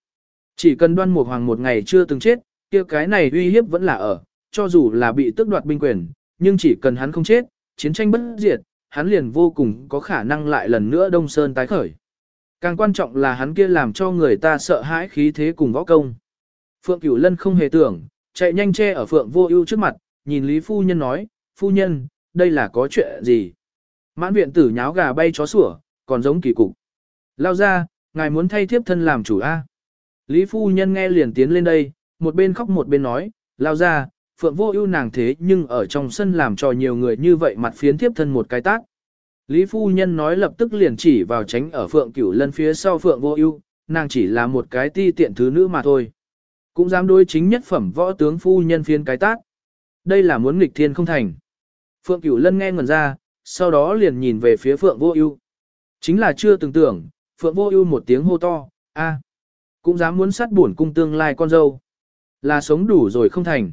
Chỉ cần Đoan Mục Hoàng một ngày chưa từng chết, kia cái này uy hiếp vẫn là ở, cho dù là bị tước đoạt binh quyền, nhưng chỉ cần hắn không chết, chiến tranh bất diệt, hắn liền vô cùng có khả năng lại lần nữa Đông Sơn tái khởi. Càng quan trọng là hắn kia làm cho người ta sợ hãi khí thế cùng võ công. Phượng Cửu Lân không hề tưởng, chạy nhanh che ở Phượng Vô Ưu trước mặt, nhìn Lý phu nhân nói, "Phu nhân, đây là có chuyện gì?" Mãn viện tử nháo gà bay chó sủa, còn giống kỳ cục. Lao ra, ngài muốn thay thiếp thân làm chủ a? Lý phu nhân nghe liền tiến lên đây, một bên khóc một bên nói, lao ra, Phượng Vô Ưu nàng thế nhưng ở trong sân làm cho nhiều người như vậy mặt phiến tiếp thân một cái tác. Lý phu nhân nói lập tức liền chỉ vào tránh ở Phượng Cửu Lân phía sau Phượng Vô Ưu, nàng chỉ là một cái ti tiện thứ nữ mà thôi. Cũng dám đối chính nhất phẩm võ tướng phu nhân phiến cái tác. Đây là muốn nghịch thiên không thành. Phượng Cửu Lân nghe ngẩn ra, sau đó liền nhìn về phía Phượng Vô Ưu. Chính là chưa từng tưởng, Phượng Vô Ưu một tiếng hô to, "A!" cũng dám muốn sát bổn cung tương lai con dâu. Là sống đủ rồi không thành.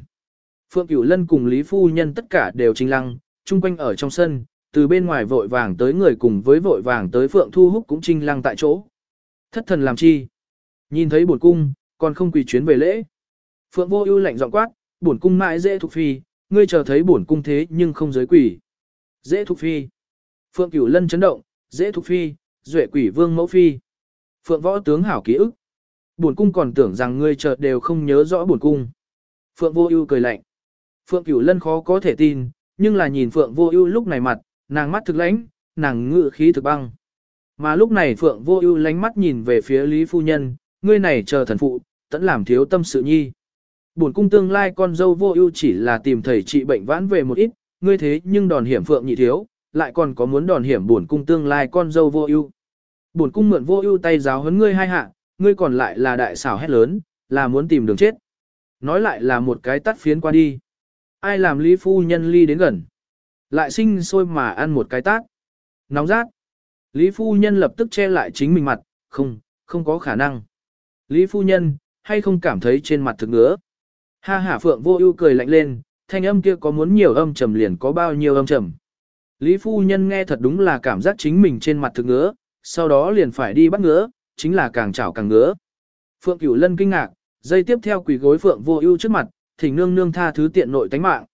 Phượng Cửu Lân cùng Lý Phu Nhân tất cả đều trinh lăng, chung quanh ở trong sân, từ bên ngoài vội vàng tới người cùng với vội vàng tới Phượng Thu Húc cũng trinh lăng tại chỗ. Thất thần làm chi? Nhìn thấy bổn cung, còn không quỳ chuyến về lễ. Phượng Vô Ưu lạnh giọng quát, bổn cung mãi dễ thuộc phi, ngươi chờ thấy bổn cung thế nhưng không giới quỷ. Dễ thuộc phi. Phượng Cửu Lân chấn động, dễ thuộc phi, duệ quỷ vương mẫu phi. Phượng võ tướng hảo ký ức. Bổn cung còn tưởng rằng ngươi chợt đều không nhớ rõ bổn cung. Phượng Vô Ưu cười lạnh. Phượng Cửu Lân khó có thể tin, nhưng là nhìn Phượng Vô Ưu lúc này mặt, nàng mắt thực lãnh, nàng ngự khí thực băng. Mà lúc này Phượng Vô Ưu lánh mắt nhìn về phía Lý phu nhân, ngươi này chờ thần phụ, tẫn làm thiếu tâm sự nhi. Bổn cung tương lai con dâu Vô Ưu chỉ là tìm thầy trị bệnh vãn về một ít, ngươi thế nhưng đòn hiểm Phượng nhị thiếu, lại còn có muốn đòn hiểm bổn cung tương lai con dâu Vô Ưu. Bổn cung mượn Vô Ưu tay giáo huấn ngươi hai hạ, ngươi còn lại là đại xảo hét lớn, là muốn tìm đường chết. Nói lại là một cái tắt phiến qua đi. Ai làm Lý Phu Nhân ly đến gần. Lại sinh sôi mà ăn một cái tát. Nóng rát. Lý Phu Nhân lập tức che lại chính mình mặt, không, không có khả năng. Lý Phu Nhân, hay không cảm thấy trên mặt thực ngứa. Ha hả Phượng vô ưu cười lạnh lên, thanh âm kia có muốn nhiều âm trầm liền có bao nhiêu âm trầm. Lý Phu Nhân nghe thật đúng là cảm giác chính mình trên mặt thực ngứa, sau đó liền phải đi bắt ngứa, chính là càng chảo càng ngứa. Phượng Cửu Lân kinh ngạc, dây tiếp theo quỳ gối Phượng Vô Ưu trước mặt, thỉnh nương nương tha thứ tiện nội tánh mạng.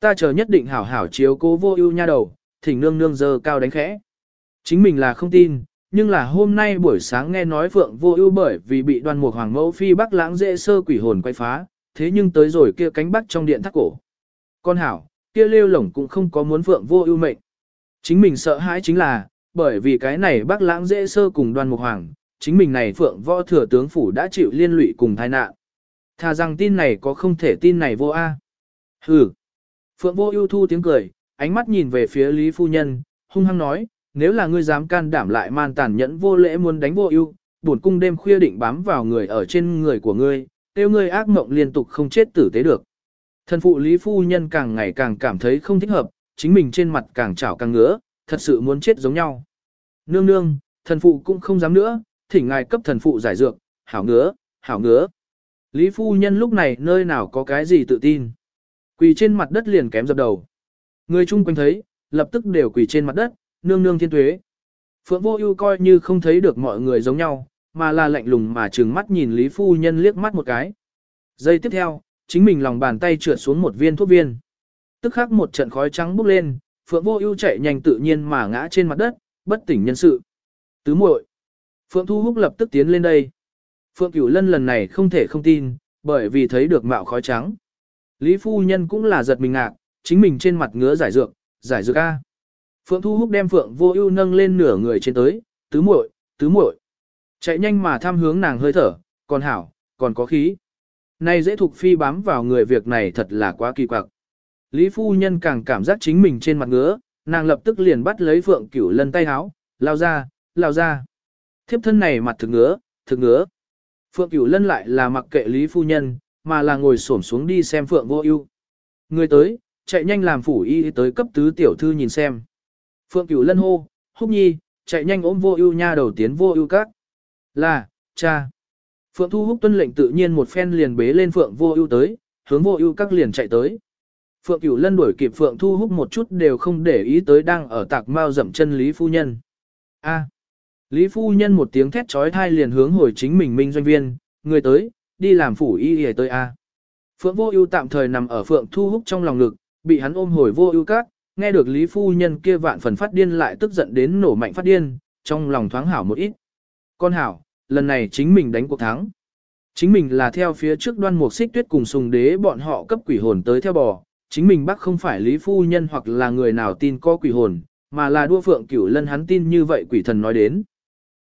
Ta chờ nhất định hảo hảo chiếu cố Vô Ưu nha đầu, thỉnh nương nương giờ cao đánh khẽ. Chính mình là không tin, nhưng là hôm nay buổi sáng nghe nói Phượng Vô Ưu bởi vì bị Đoan Mục Hoàng mẫu phi Bắc Lãng dễ sơ quỷ hồn quay phá, thế nhưng tới rồi kia cánh bắc trong điện thắt cổ. Con hảo, kia Lêu Lổng cũng không có muốn Phượng Vô Ưu mệnh. Chính mình sợ hãi chính là, bởi vì cái này Bắc Lãng dễ sơ cùng Đoan Mục Hoàng, chính mình này phượng võ thừa tướng phủ đã chịu liên lụy cùng tai nạn. Thà rằng tin này có không thể tin này vô a. Hừ. Phượng vô ưu thu tiếng cười, ánh mắt nhìn về phía Lý Phu Nhân, hung hăng nói, nếu là ngươi dám can đảm lại man tàn nhẫn vô lễ muốn đánh vô ưu, bổn cung đêm khuya định bám vào người ở trên người của ngươi, tiêu ngươi ác mộng liên tục không chết tử tế được. Thần phụ Lý Phu Nhân càng ngày càng cảm thấy không thích hợp, chính mình trên mặt càng trảo càng ngứa, thật sự muốn chết giống nhau. Nương nương, thần phụ cũng không dám nữa, thỉnh ngài cấp thần phụ giải dược, hảo ngứa, hảo ngứa. Lý Phu Nhân lúc này nơi nào có cái gì tự tin. Quỳ trên mặt đất liền kém dập đầu. Người chung quanh thấy, lập tức đều quỳ trên mặt đất, nương nương thiên tuế. Phượng vô ưu coi như không thấy được mọi người giống nhau, mà là lạnh lùng mà trừng mắt nhìn Lý Phu Nhân liếc mắt một cái. Giây tiếp theo, chính mình lòng bàn tay trượt xuống một viên thuốc viên. Tức khắc một trận khói trắng bốc lên, Phượng Vô Ưu chạy nhanh tự nhiên mà ngã trên mặt đất, bất tỉnh nhân sự. Tứ muội. Phượng Thu Húc lập tức tiến lên đây. Phượng Cửu Lân lần này không thể không tin, bởi vì thấy được mạo khói trắng. Lý phu nhân cũng là giật mình ngạc, chính mình trên mặt ngứa giải dược, giải dược a. Phượng Thu Húc đem Phượng Vô Ưu nâng lên nửa người trên tới, "Tứ muội, tứ muội." Chạy nhanh mà tham hướng nàng hơi thở, "Còn hảo, còn có khí." Này dễ thuộc phi bám vào người việc này thật là quá kỳ quặc. Lý phu nhân càng cảm giác chính mình trên mặt ngứa, nàng lập tức liền bắt lấy Phượng Cửu Lân tay háo, lao ra, lao ra. Thiếp thân này mặt thực ngứa, thực ngứa. Phượng Cửu Lân lại là mặc kệ Lý phu nhân, mà là ngồi xổm xuống đi xem Phượng Vô Ưu. Người tới, chạy nhanh làm phủ y tới cấp tứ tiểu thư nhìn xem. Phượng Cửu Lân hô, "Húc Nhi, chạy nhanh ôm Vô Ưu nha đầu tiến Vô Ưu các." "Là, cha." Phượng Thu Húc tuân lệnh tự nhiên một phen liền bế lên Phượng Vô Ưu tới, hướng Vô Ưu các liền chạy tới. Phượng Cửu Lân đuổi kịp Phượng Thu Húc một chút đều không để ý tới đang ở tạc mao dậm chân Lý Phu Nhân. A. Lý Phu Nhân một tiếng thét trói thai liền hướng hồi chính mình minh doanh viên, người tới, đi làm phủ y y tới A. Phượng Vô Ưu tạm thời nằm ở Phượng Thu Húc trong lòng ngực, bị hắn ôm hồi Vô Ưu các, nghe được Lý Phu Nhân kia vạn phần phát điên lại tức giận đến nổ mạnh phát điên, trong lòng thoáng hảo một ít. Con hảo, lần này chính mình đánh cuộc thắng. Chính mình là theo phía trước đoan mục xích tuyết cùng sùng đế bọn họ cấp quỷ hồn tới theo bò, chính mình bác không phải Lý Phu Nhân hoặc là người nào tin có quỷ hồn, mà là đua Phượng Cửu Lân hắn tin như vậy quỷ thần nói đến.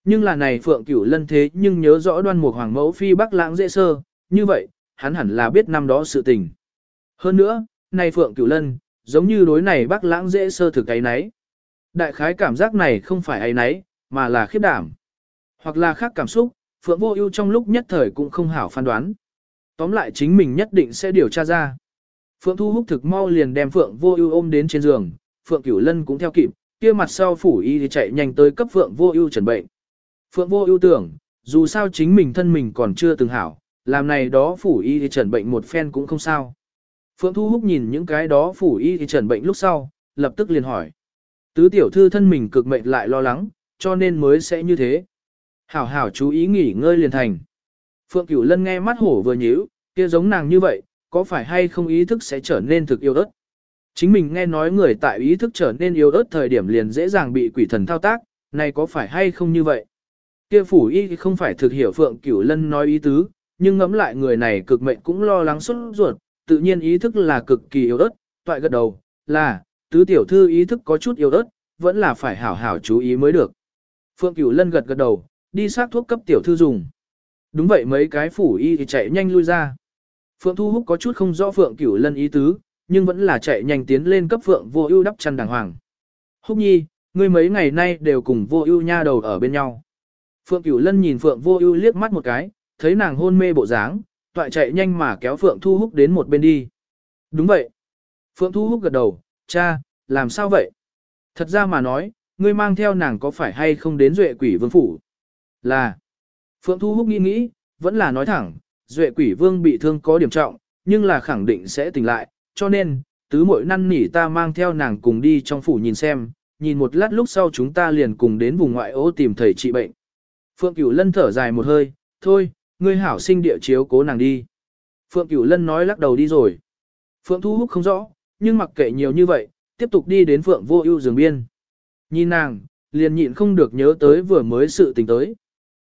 Nhưng là này Phượng Cửu Lân thế nhưng nhớ rõ đoan mục hoàng mẫu phi bắc lãng dễ sơ, như vậy, hắn hẳn là biết năm đó sự tình. Hơn nữa, này Phượng Cửu Lân, giống như đối này bắc lãng dễ sơ thực ấy nấy. Đại khái cảm giác này không phải ấy nấy, mà là khiếp đảm. Hoặc là khác cảm xúc, Phượng Vô Ưu trong lúc nhất thời cũng không hảo phán đoán. Tóm lại chính mình nhất định sẽ điều tra ra. Phượng Thu Húc thực mau liền đem Phượng Vô Ưu ôm đến trên giường, Phượng Cửu Lân cũng theo kịp, kia mặt sau phủ y thì chạy nhanh tới cấp Phượng Vô Ưu chuẩn bệnh. Phượng Vô Ưu tưởng, dù sao chính mình thân mình còn chưa từng hảo, làm này đó phủ y thì trần bệnh một phen cũng không sao. Phượng Thu Húc nhìn những cái đó phủ y thì trần bệnh lúc sau, lập tức liền hỏi: "Tứ tiểu thư thân mình cực mệnh lại lo lắng, cho nên mới sẽ như thế." Hảo hảo chú ý nghỉ ngơi liền thành. Phượng Cửu Lân nghe mắt hổ vừa nhíu, kia giống nàng như vậy, có phải hay không ý thức sẽ trở nên thực yêu ớt. Chính mình nghe nói người tại ý thức trở nên yêu ớt thời điểm liền dễ dàng bị quỷ thần thao tác, này có phải hay không như vậy? Kia phủ y không phải thực hiểu Phượng Cửu Lân nói ý tứ, nhưng ngẫm lại người này cực mệnh cũng lo lắng xuất ruột, tự nhiên ý thức là cực kỳ yếu ớt, toại gật đầu, là, tứ tiểu thư ý thức có chút yếu ớt, vẫn là phải hảo hảo chú ý mới được. Phượng Cửu Lân gật gật đầu, đi xác thuốc cấp tiểu thư dùng. Đúng vậy mấy cái phủ y thì chạy nhanh lui ra. Phượng Thu Húc có chút không rõ Phượng Cửu Lân ý tứ, nhưng vẫn là chạy nhanh tiến lên cấp Phượng Vô Ưu đắp chăn đàng hoàng. Húc Nhi, ngươi mấy ngày nay đều cùng Vô Ưu nha đầu ở bên nhau. Phượng Cửu Lân nhìn Phượng Vô Ưu liếc mắt một cái, thấy nàng hôn mê bộ dáng, toại chạy nhanh mà kéo Phượng Thu Húc đến một bên đi. Đúng vậy. Phượng Thu Húc gật đầu, cha, làm sao vậy? Thật ra mà nói, ngươi mang theo nàng có phải hay không đến duệ quỷ vương phủ? Là. Phượng Thu Húc nghĩ nghĩ, vẫn là nói thẳng, duệ quỷ vương bị thương có điểm trọng, nhưng là khẳng định sẽ tỉnh lại, cho nên, tứ muội năn nỉ ta mang theo nàng cùng đi trong phủ nhìn xem, nhìn một lát lúc sau chúng ta liền cùng đến vùng ngoại ô tìm thầy trị bệnh. Phượng Cửu Lân thở dài một hơi, thôi, ngươi hảo sinh địa chiếu cố nàng đi. Phượng Cửu Lân nói lắc đầu đi rồi. Phượng Thu Húc không rõ, nhưng mặc kệ nhiều như vậy, tiếp tục đi đến Phượng Vô Ưu giường biên. Nhìn nàng, liền nhịn không được nhớ tới vừa mới sự tình tới.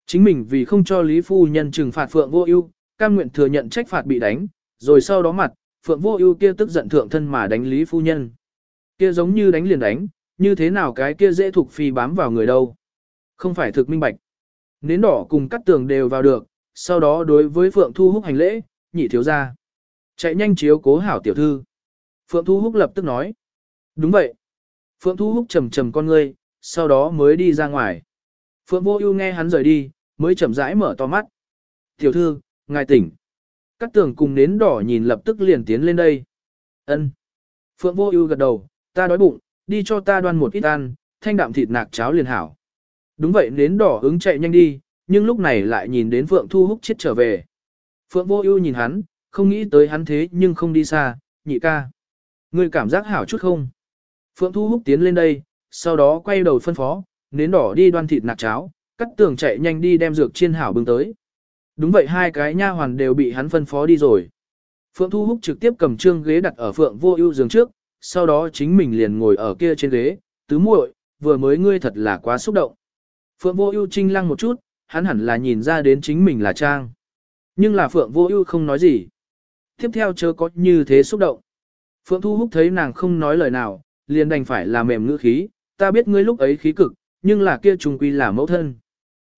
Chính mình vì không cho Lý Phu Nhân trừng phạt Phượng Vô Ưu, cam nguyện thừa nhận trách phạt bị đánh, rồi sau đó mặt, Phượng Vô Ưu kia tức giận thượng thân mà đánh Lý Phu Nhân. Kia giống như đánh liền đánh, như thế nào cái kia dễ thuộc phi bám vào người đâu. Không phải thực minh bạch. Nến đỏ cùng cắt tường đều vào được, sau đó đối với Phượng Thu Húc hành lễ, nhị thiếu gia. Chạy nhanh chiếu cố hảo tiểu thư. Phượng Thu Húc lập tức nói. Đúng vậy. Phượng Thu Húc trầm trầm con ngươi, sau đó mới đi ra ngoài. Phượng Vô Ưu nghe hắn rời đi, mới chậm rãi mở to mắt. "Tiểu thư, ngài tỉnh." Cát tường cùng nến đỏ nhìn lập tức liền tiến lên đây. ân Phượng vô ưu gật đầu, ta đói bụng, đi cho ta đoan một ít ăn, thanh đạm thịt nạc cháo liền hảo. Đúng vậy nến đỏ ứng chạy nhanh đi, nhưng lúc này lại nhìn đến Phượng Thu Húc chết trở về. Phượng vô ưu nhìn hắn, không nghĩ tới hắn thế nhưng không đi xa, nhị ca. Ngươi cảm giác hảo chút không? Phượng Thu Húc tiến lên đây, sau đó quay đầu phân phó, nến đỏ đi đoan thịt nạc cháo, cắt tường chạy nhanh đi đem dược chiên hảo bưng tới. Đúng vậy hai cái nha hoàn đều bị hắn phân phó đi rồi. Phượng Thu Húc trực tiếp cầm trương ghế đặt ở Phượng Vô Ưu giường trước, sau đó chính mình liền ngồi ở kia trên ghế, tứ muội, vừa mới ngươi thật là quá xúc động. Phượng Vô Ưu trinh lăng một chút, hắn hẳn là nhìn ra đến chính mình là trang. Nhưng là Phượng Vô Ưu không nói gì. Tiếp theo chớ có như thế xúc động. Phượng Thu Húc thấy nàng không nói lời nào, liền đành phải là mềm ngữ khí, ta biết ngươi lúc ấy khí cực, nhưng là kia trùng quy là mẫu thân.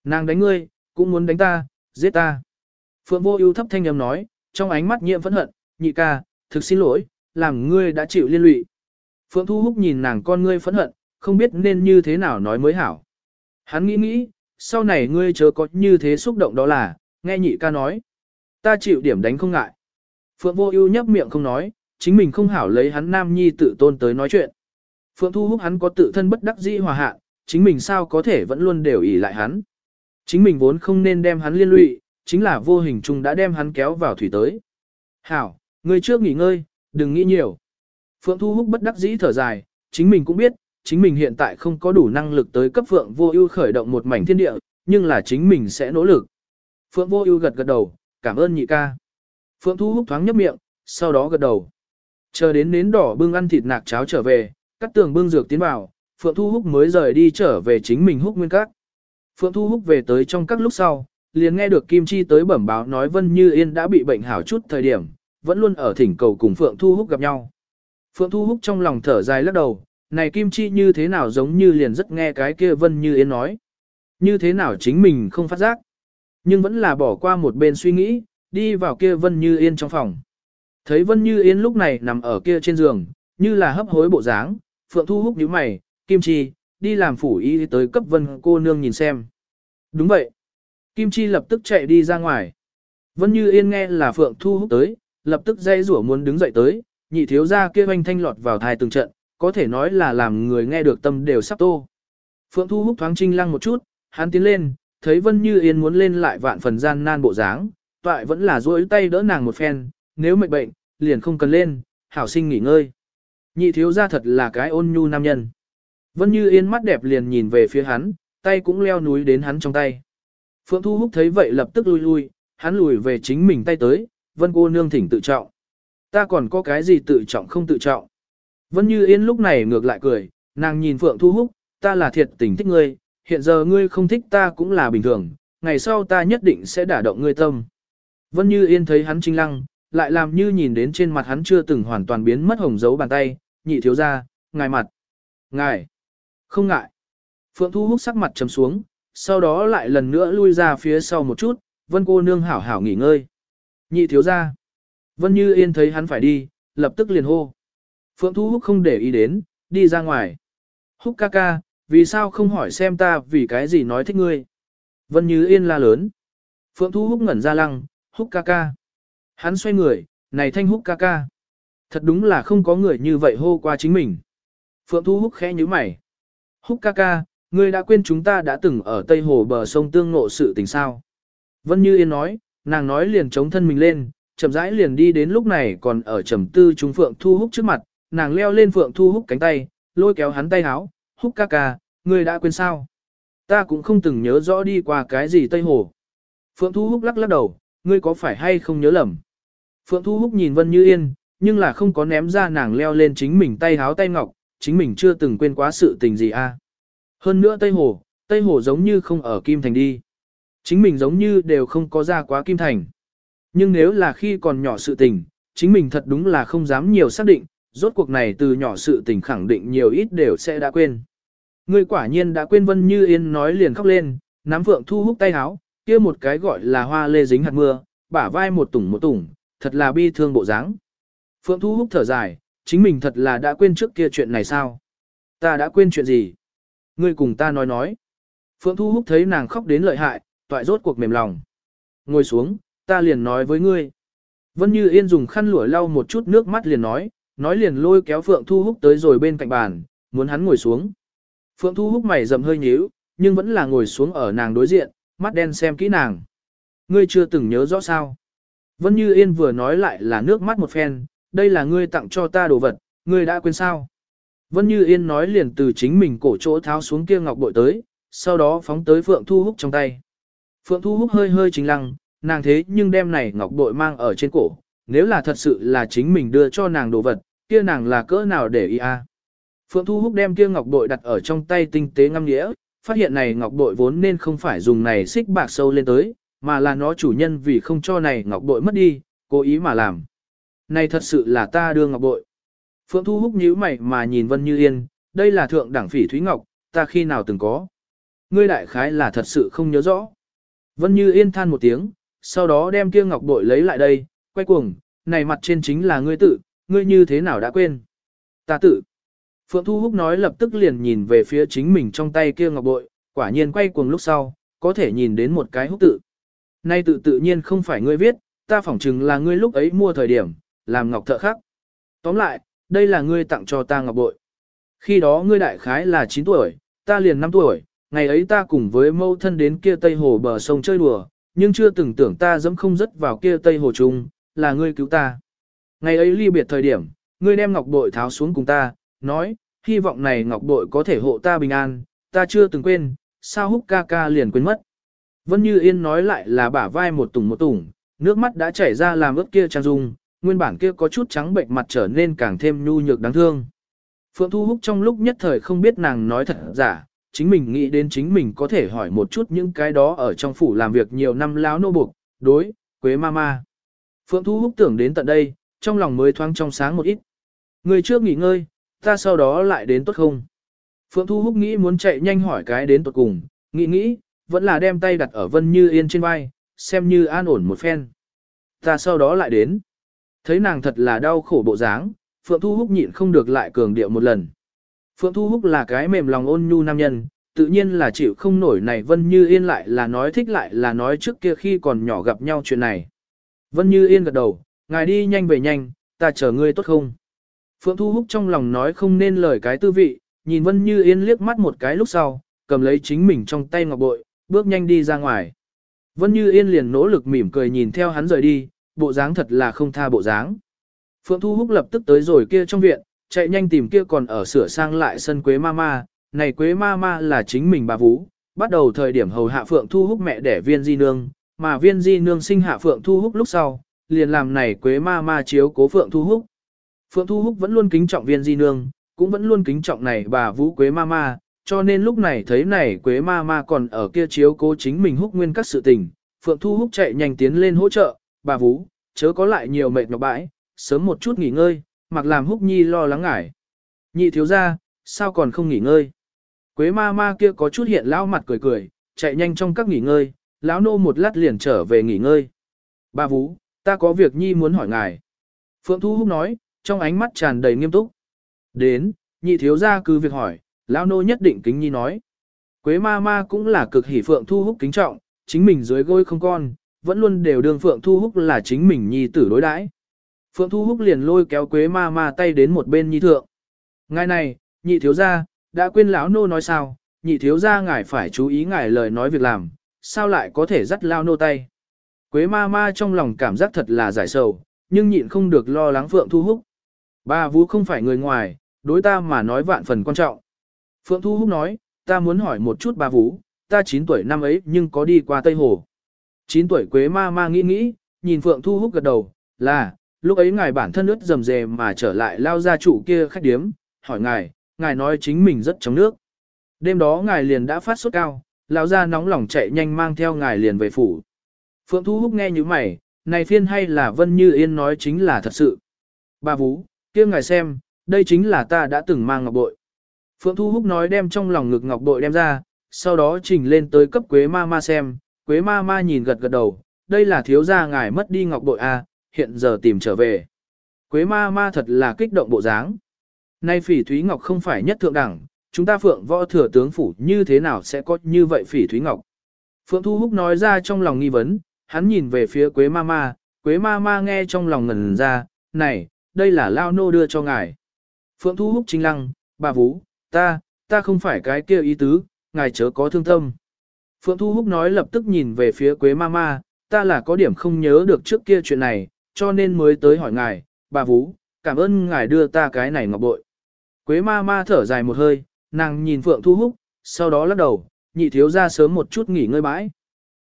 Nàng đánh ngươi, cũng muốn đánh ta, giết ta. Phượng Vô Ưu thấp thanh âm nói, trong ánh mắt nhiễm phẫn hận, nhị ca, thực xin lỗi, làm ngươi đã chịu liên lụy. Phượng Thu Húc nhìn nàng con ngươi phẫn hận, không biết nên như thế nào nói mới hảo. Hắn nghĩ nghĩ, sau này ngươi chớ có như thế xúc động đó là, nghe nhị ca nói. Ta chịu điểm đánh không ngại. Phượng Vô Ưu nhấp miệng không nói, chính mình không hảo lấy hắn nam nhi tự tôn tới nói chuyện. Phượng Thu hút hắn có tự thân bất đắc dĩ hòa hạ, chính mình sao có thể vẫn luôn đều ỷ lại hắn. Chính mình vốn không nên đem hắn liên lụy, chính là vô hình chung đã đem hắn kéo vào thủy tới. Hảo, ngươi trước nghỉ ngơi, đừng nghĩ nhiều. Phượng Thu hút bất đắc dĩ thở dài, chính mình cũng biết, chính mình hiện tại không có đủ năng lực tới cấp Phượng Vô Ưu khởi động một mảnh thiên địa, nhưng là chính mình sẽ nỗ lực. Phượng Vô Ưu gật gật đầu, cảm ơn nhị ca. Phượng Thu Húc thoáng nhấp miệng, sau đó gật đầu. Chờ đến nến đỏ bưng ăn thịt nạc cháo trở về, cắt tường bưng dược tiến vào, Phượng Thu Húc mới rời đi trở về chính mình húc nguyên các. Phượng Thu Húc về tới trong các lúc sau, liền nghe được Kim Chi tới bẩm báo nói Vân Như Yên đã bị bệnh hảo chút thời điểm, vẫn luôn ở thỉnh cầu cùng Phượng Thu Húc gặp nhau. Phượng Thu Húc trong lòng thở dài lắc đầu, này Kim Chi như thế nào giống như liền rất nghe cái kia Vân Như Yên nói. Như thế nào chính mình không phát giác. Nhưng vẫn là bỏ qua một bên suy nghĩ, đi vào kia Vân Như Yên trong phòng. Thấy Vân Như Yên lúc này nằm ở kia trên giường, như là hấp hối bộ dáng, Phượng Thu Húc nhíu mày, Kim Chi, đi làm phủ y tới cấp Vân cô nương nhìn xem. Đúng vậy. Kim Chi lập tức chạy đi ra ngoài. Vân Như Yên nghe là Phượng Thu Húc tới, lập tức dây rủa muốn đứng dậy tới, nhị thiếu gia kia hoanh thanh lọt vào thai từng trận, có thể nói là làm người nghe được tâm đều sắp tô. Phượng Thu Húc thoáng trinh lăng một chút, hắn tiến lên, thấy Vân Như Yên muốn lên lại vạn phần gian nan bộ dáng, toại vẫn là duỗi tay đỡ nàng một phen, nếu mệt bệnh, liền không cần lên, hảo sinh nghỉ ngơi. Nhị thiếu gia thật là cái ôn nhu nam nhân. Vân Như Yên mắt đẹp liền nhìn về phía hắn, tay cũng leo núi đến hắn trong tay. Phượng Thu Húc thấy vậy lập tức lui lui, hắn lùi về chính mình tay tới, Vân cô nương thỉnh tự trọng. Ta còn có cái gì tự trọng không tự trọng. Vân Như Yên lúc này ngược lại cười, nàng nhìn Phượng Thu Húc, ta là thiệt tình thích ngươi, hiện giờ ngươi không thích ta cũng là bình thường, ngày sau ta nhất định sẽ đả động ngươi tâm. Vân Như Yên thấy hắn trinh lăng, lại làm như nhìn đến trên mặt hắn chưa từng hoàn toàn biến mất hồng dấu bàn tay, nhị thiếu ra, ngài mặt. Ngài, không ngại. Phượng Thu Húc sắc mặt trầm xuống, sau đó lại lần nữa lui ra phía sau một chút, Vân cô nương hảo hảo nghỉ ngơi. Nhị thiếu ra. Vân Như Yên thấy hắn phải đi, lập tức liền hô. Phượng Thu Húc không để ý đến, đi ra ngoài. Húc ca ca, vì sao không hỏi xem ta vì cái gì nói thích ngươi. Vân Như Yên la lớn. Phượng Thu Húc ngẩn ra lăng, Húc ca ca. Hắn xoay người, này thanh Húc ca ca. Thật đúng là không có người như vậy hô qua chính mình. Phượng Thu Húc khẽ nhíu mày. Húc ca ca, ngươi đã quên chúng ta đã từng ở Tây Hồ bờ sông tương ngộ sự tình sao. Vân Như Yên nói, nàng nói liền chống thân mình lên, chậm rãi liền đi đến lúc này còn ở trầm tư chúng Phượng Thu Húc trước mặt, nàng leo lên Phượng Thu Húc cánh tay, lôi kéo hắn tay háo, Húc ca ca, ngươi đã quên sao? Ta cũng không từng nhớ rõ đi qua cái gì Tây Hồ. Phượng Thu Húc lắc lắc đầu, ngươi có phải hay không nhớ lầm? Phượng Thu Húc nhìn Vân Như Yên, nhưng là không có ném ra nàng leo lên chính mình tay háo tay ngọc, chính mình chưa từng quên quá sự tình gì a. À. Hơn nữa Tây Hồ, Tây Hồ giống như không ở Kim Thành đi. Chính mình giống như đều không có ra quá Kim Thành. Nhưng nếu là khi còn nhỏ sự tình, chính mình thật đúng là không dám nhiều xác định, rốt cuộc này từ nhỏ sự tình khẳng định nhiều ít đều sẽ đã quên. Ngươi quả nhiên đã quên Vân Như Yên nói liền khóc lên, nắm Phượng Thu hút tay áo, kia một cái gọi là hoa lê dính hạt mưa, bả vai một tủng một tủng, thật là bi thương bộ dáng. Phượng Thu hút thở dài, chính mình thật là đã quên trước kia chuyện này sao? Ta đã quên chuyện gì? Ngươi cùng ta nói nói. Phượng Thu hút thấy nàng khóc đến lợi hại, toại rốt cuộc mềm lòng. Ngồi xuống, ta liền nói với ngươi. Vân Như Yên dùng khăn lụa lau một chút nước mắt liền nói, nói liền lôi kéo Phượng Thu Húc tới rồi bên cạnh bàn, muốn hắn ngồi xuống. Phượng Thu Húc mày rậm hơi nhíu, nhưng vẫn là ngồi xuống ở nàng đối diện, mắt đen xem kỹ nàng. Ngươi chưa từng nhớ rõ sao. Vân Như Yên vừa nói lại là nước mắt một phen, đây là ngươi tặng cho ta đồ vật, ngươi đã quên sao. Vân Như Yên nói liền từ chính mình cổ chỗ tháo xuống kia ngọc bội tới, sau đó phóng tới Phượng Thu Húc trong tay. Phượng Thu Húc hơi hơi chính lăng, nàng thế nhưng đem này ngọc bội mang ở trên cổ, nếu là thật sự là chính mình đưa cho nàng đồ vật, kia nàng là cỡ nào để ý a? Phượng Thu Húc đem kia ngọc bội đặt ở trong tay tinh tế ngâm nghĩa, phát hiện này ngọc bội vốn nên không phải dùng này xích bạc sâu lên tới, mà là nó chủ nhân vì không cho này ngọc bội mất đi, cố ý mà làm. Này thật sự là ta đưa ngọc bội. Phượng Thu Húc nhíu mày mà nhìn Vân Như Yên, đây là thượng đẳng phỉ Thúy Ngọc, ta khi nào từng có. Ngươi đại khái là thật sự không nhớ rõ. Vân Như Yên than một tiếng, sau đó đem kia ngọc bội lấy lại đây, quay cuồng, này mặt trên chính là ngươi tự, ngươi như thế nào đã quên. Ta tự. Phượng Thu Húc nói lập tức liền nhìn về phía chính mình trong tay kia ngọc bội, quả nhiên quay cuồng lúc sau, có thể nhìn đến một cái húc tự. Nay tự tự nhiên không phải ngươi viết, ta phỏng chừng là ngươi lúc ấy mua thời điểm, làm ngọc thợ khắc. Tóm lại, đây là ngươi tặng cho ta ngọc bội. Khi đó ngươi đại khái là 9 tuổi, ta liền 5 tuổi, ngày ấy ta cùng với mâu thân đến kia tây hồ bờ sông chơi đùa, nhưng chưa từng tưởng ta dẫm không dứt vào kia tây hồ chung, là ngươi cứu ta. Ngày ấy ly biệt thời điểm, ngươi đem ngọc bội tháo xuống cùng ta, nói, hy vọng này ngọc bội có thể hộ ta bình an, ta chưa từng quên, sao húc ca ca liền quên mất. Vân Như Yên nói lại là bả vai một tủng một tủng, nước mắt đã chảy ra làm ướt kia trang dung, nguyên bản kia có chút trắng bệnh mặt trở nên càng thêm nhu nhược đáng thương. Phượng Thu Húc trong lúc nhất thời không biết nàng nói thật giả, chính mình nghĩ đến chính mình có thể hỏi một chút những cái đó ở trong phủ làm việc nhiều năm láo nô buộc, đối, Quế ma ma. Phượng Thu Húc tưởng đến tận đây, trong lòng mới thoáng trong sáng một ít. Người trước nghỉ ngơi, ta sau đó lại đến tốt không? Phượng Thu Húc nghĩ muốn chạy nhanh hỏi cái đến tuột cùng, nghĩ nghĩ, vẫn là đem tay đặt ở Vân Như Yên trên vai, xem như an ổn một phen. Ta sau đó lại đến. Thấy nàng thật là đau khổ bộ dáng, Phượng Thu Húc nhịn không được lại cường điệu một lần. Phượng Thu Húc là cái mềm lòng ôn nhu nam nhân, tự nhiên là chịu không nổi này Vân Như Yên lại là nói thích lại là nói trước kia khi còn nhỏ gặp nhau chuyện này. Vân Như Yên gật đầu, ngài đi nhanh về nhanh, ta chờ ngươi tốt không? Phượng Thu Húc trong lòng nói không nên lời cái tư vị, nhìn Vân Như Yên liếc mắt một cái lúc sau, cầm lấy chính mình trong tay ngọc bội, bước nhanh đi ra ngoài. Vân Như Yên liền nỗ lực mỉm cười nhìn theo hắn rời đi, bộ dáng thật là không tha bộ dáng. Phượng Thu Húc lập tức tới rồi kia trong viện, chạy nhanh tìm kia còn ở sửa sang lại sân Quế Mama, này Quế Mama là chính mình bà Vũ, bắt đầu thời điểm hầu hạ Phượng Thu Húc mẹ đẻ viên di nương, mà viên di nương sinh hạ Phượng Thu Húc lúc sau, liền làm này Quế ma ma chiếu cố Phượng Thu Húc. Phượng Thu Húc vẫn luôn kính trọng viên di nương, cũng vẫn luôn kính trọng này bà Vũ Quế ma ma cho nên lúc này thấy này Quế ma ma còn ở kia chiếu cố chính mình húc nguyên các sự tình, Phượng Thu Húc chạy nhanh tiến lên hỗ trợ, bà Vũ, chớ có lại nhiều mệt nhọc bãi, sớm một chút nghỉ ngơi, mặc làm húc nhi lo lắng ngải. Nhị thiếu ra, sao còn không nghỉ ngơi? Quế ma ma kia có chút hiện lão mặt cười cười, chạy nhanh trong các nghỉ ngơi, lão nô một lát liền trở về nghỉ ngơi. Ba Vũ, ta có việc nhi muốn hỏi ngài. Phượng Thu Húc nói, trong ánh mắt tràn đầy nghiêm túc. Đến, nhị thiếu ra cứ việc hỏi, lão nô nhất định kính nhi nói. Quế ma ma cũng là cực hỉ Phượng Thu Húc kính trọng, chính mình dưới gối không con, vẫn luôn đều đương Phượng Thu Húc là chính mình nhi tử đối đãi. Phượng Thu Húc liền lôi kéo Quế Ma Ma tay đến một bên nhi thượng. Ngài này, nhị thiếu gia, đã quên lão nô nói sao, nhị thiếu gia ngài phải chú ý ngài lời nói việc làm, sao lại có thể dắt lao nô tay. Quế Ma Ma trong lòng cảm giác thật là giải sầu, nhưng nhịn không được lo lắng Phượng Thu Húc. Ba Vũ không phải người ngoài, đối ta mà nói vạn phần quan trọng. Phượng Thu Húc nói, ta muốn hỏi một chút ba Vũ, ta 9 tuổi năm ấy nhưng có đi qua Tây Hồ. 9 tuổi Quế Ma Ma nghĩ nghĩ, nhìn Phượng Thu Húc gật đầu, là, lúc ấy ngài bản thân ướt rầm rề mà trở lại lao ra trụ kia khách điếm, hỏi ngài, ngài nói chính mình rất trong nước. Đêm đó ngài liền đã phát sốt cao, Lão gia nóng lòng chạy nhanh mang theo ngài liền về phủ. Phượng Thu Húc nghe như mày, này phiên hay là Vân Như Yên nói chính là thật sự. Bà Vũ, kia ngài xem, đây chính là ta đã từng mang ngọc bội. Phượng Thu Húc nói đem trong lòng ngực ngọc bội đem ra, sau đó trình lên tới cấp Quế Ma Ma xem, Quế Ma Ma nhìn gật gật đầu, đây là thiếu gia ngài mất đi ngọc bội a, hiện giờ tìm trở về. Quế ma ma thật là kích động bộ dáng. Nay phỉ Thúy Ngọc không phải nhất thượng đẳng, chúng ta phượng võ thừa tướng phủ như thế nào sẽ có như vậy phỉ Thúy Ngọc. Phượng Thu Húc nói ra trong lòng nghi vấn, hắn nhìn về phía Quế ma ma, Quế ma ma nghe trong lòng ngẩn ra, này, đây là lao nô đưa cho ngài. Phượng Thu Húc chính lăng, bà Vũ, ta, ta không phải cái kia ý tứ, ngài chớ có thương tâm. Phượng Thu Húc nói lập tức nhìn về phía Quế ma ma, ta là có điểm không nhớ được trước kia chuyện này, cho nên mới tới hỏi ngài, bà Vũ, cảm ơn ngài đưa ta cái này ngọc bội. Quế ma ma thở dài một hơi, nàng nhìn Phượng Thu Húc, sau đó lắc đầu, nhị thiếu ra sớm một chút nghỉ ngơi bãi.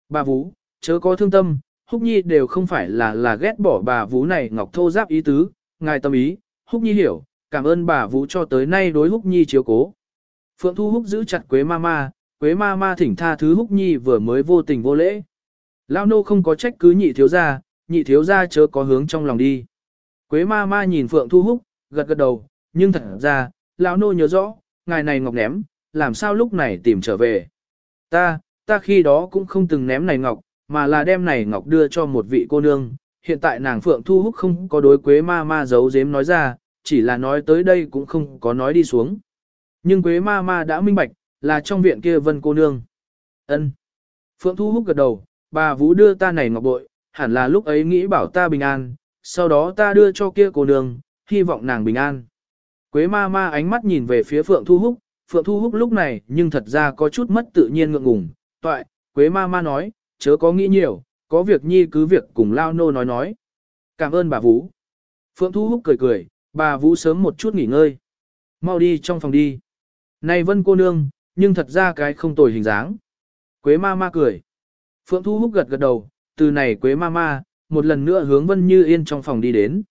Bà Vũ, chớ có thương tâm, Húc Nhi đều không phải là là ghét bỏ bà Vũ này ngọc thô giáp ý tứ, ngài tâm ý, Húc Nhi hiểu, cảm ơn bà Vũ cho tới nay đối Húc Nhi chiếu cố. Phượng Thu Húc giữ chặt Quế ma ma, Quế ma ma thỉnh tha thứ Húc Nhi vừa mới vô tình vô lễ. Lao nô không có trách cứ nhị thiếu ra, nhị thiếu ra chớ có hướng trong lòng đi. Quế ma ma nhìn Phượng Thu Húc, gật gật đầu, nhưng thật ra, lão nô nhớ rõ, ngài này ngọc ném, làm sao lúc này tìm trở về. Ta, ta khi đó cũng không từng ném này ngọc, mà là đem này ngọc đưa cho một vị cô nương. Hiện tại nàng Phượng Thu Húc không có đối Quế ma ma giấu giếm nói ra, chỉ là nói tới đây cũng không có nói đi xuống. Nhưng Quế ma ma đã minh bạch, là trong viện kia vân cô nương. ân Phượng Thu Húc gật đầu, bà Vũ đưa ta này ngọc bội, hẳn là lúc ấy nghĩ bảo ta bình an, sau đó ta đưa cho kia cô nương, hy vọng nàng bình an. Quế ma ma ánh mắt nhìn về phía Phượng Thu Húc, Phượng Thu Húc lúc này nhưng thật ra có chút mất tự nhiên ngượng ngùng. Toại, Quế ma ma nói, chớ có nghĩ nhiều, có việc nhi cứ việc cùng Lao Nô nói nói. Cảm ơn bà Vũ. Phượng Thu Húc cười cười, bà Vũ sớm một chút nghỉ ngơi. Mau đi trong phòng đi. Này vân cô nương, nhưng thật ra cái không tồi hình dáng. Quế ma ma cười. Phượng Thu Húc gật gật đầu, từ này Quế ma ma, một lần nữa hướng Vân Như Yên trong phòng đi đến.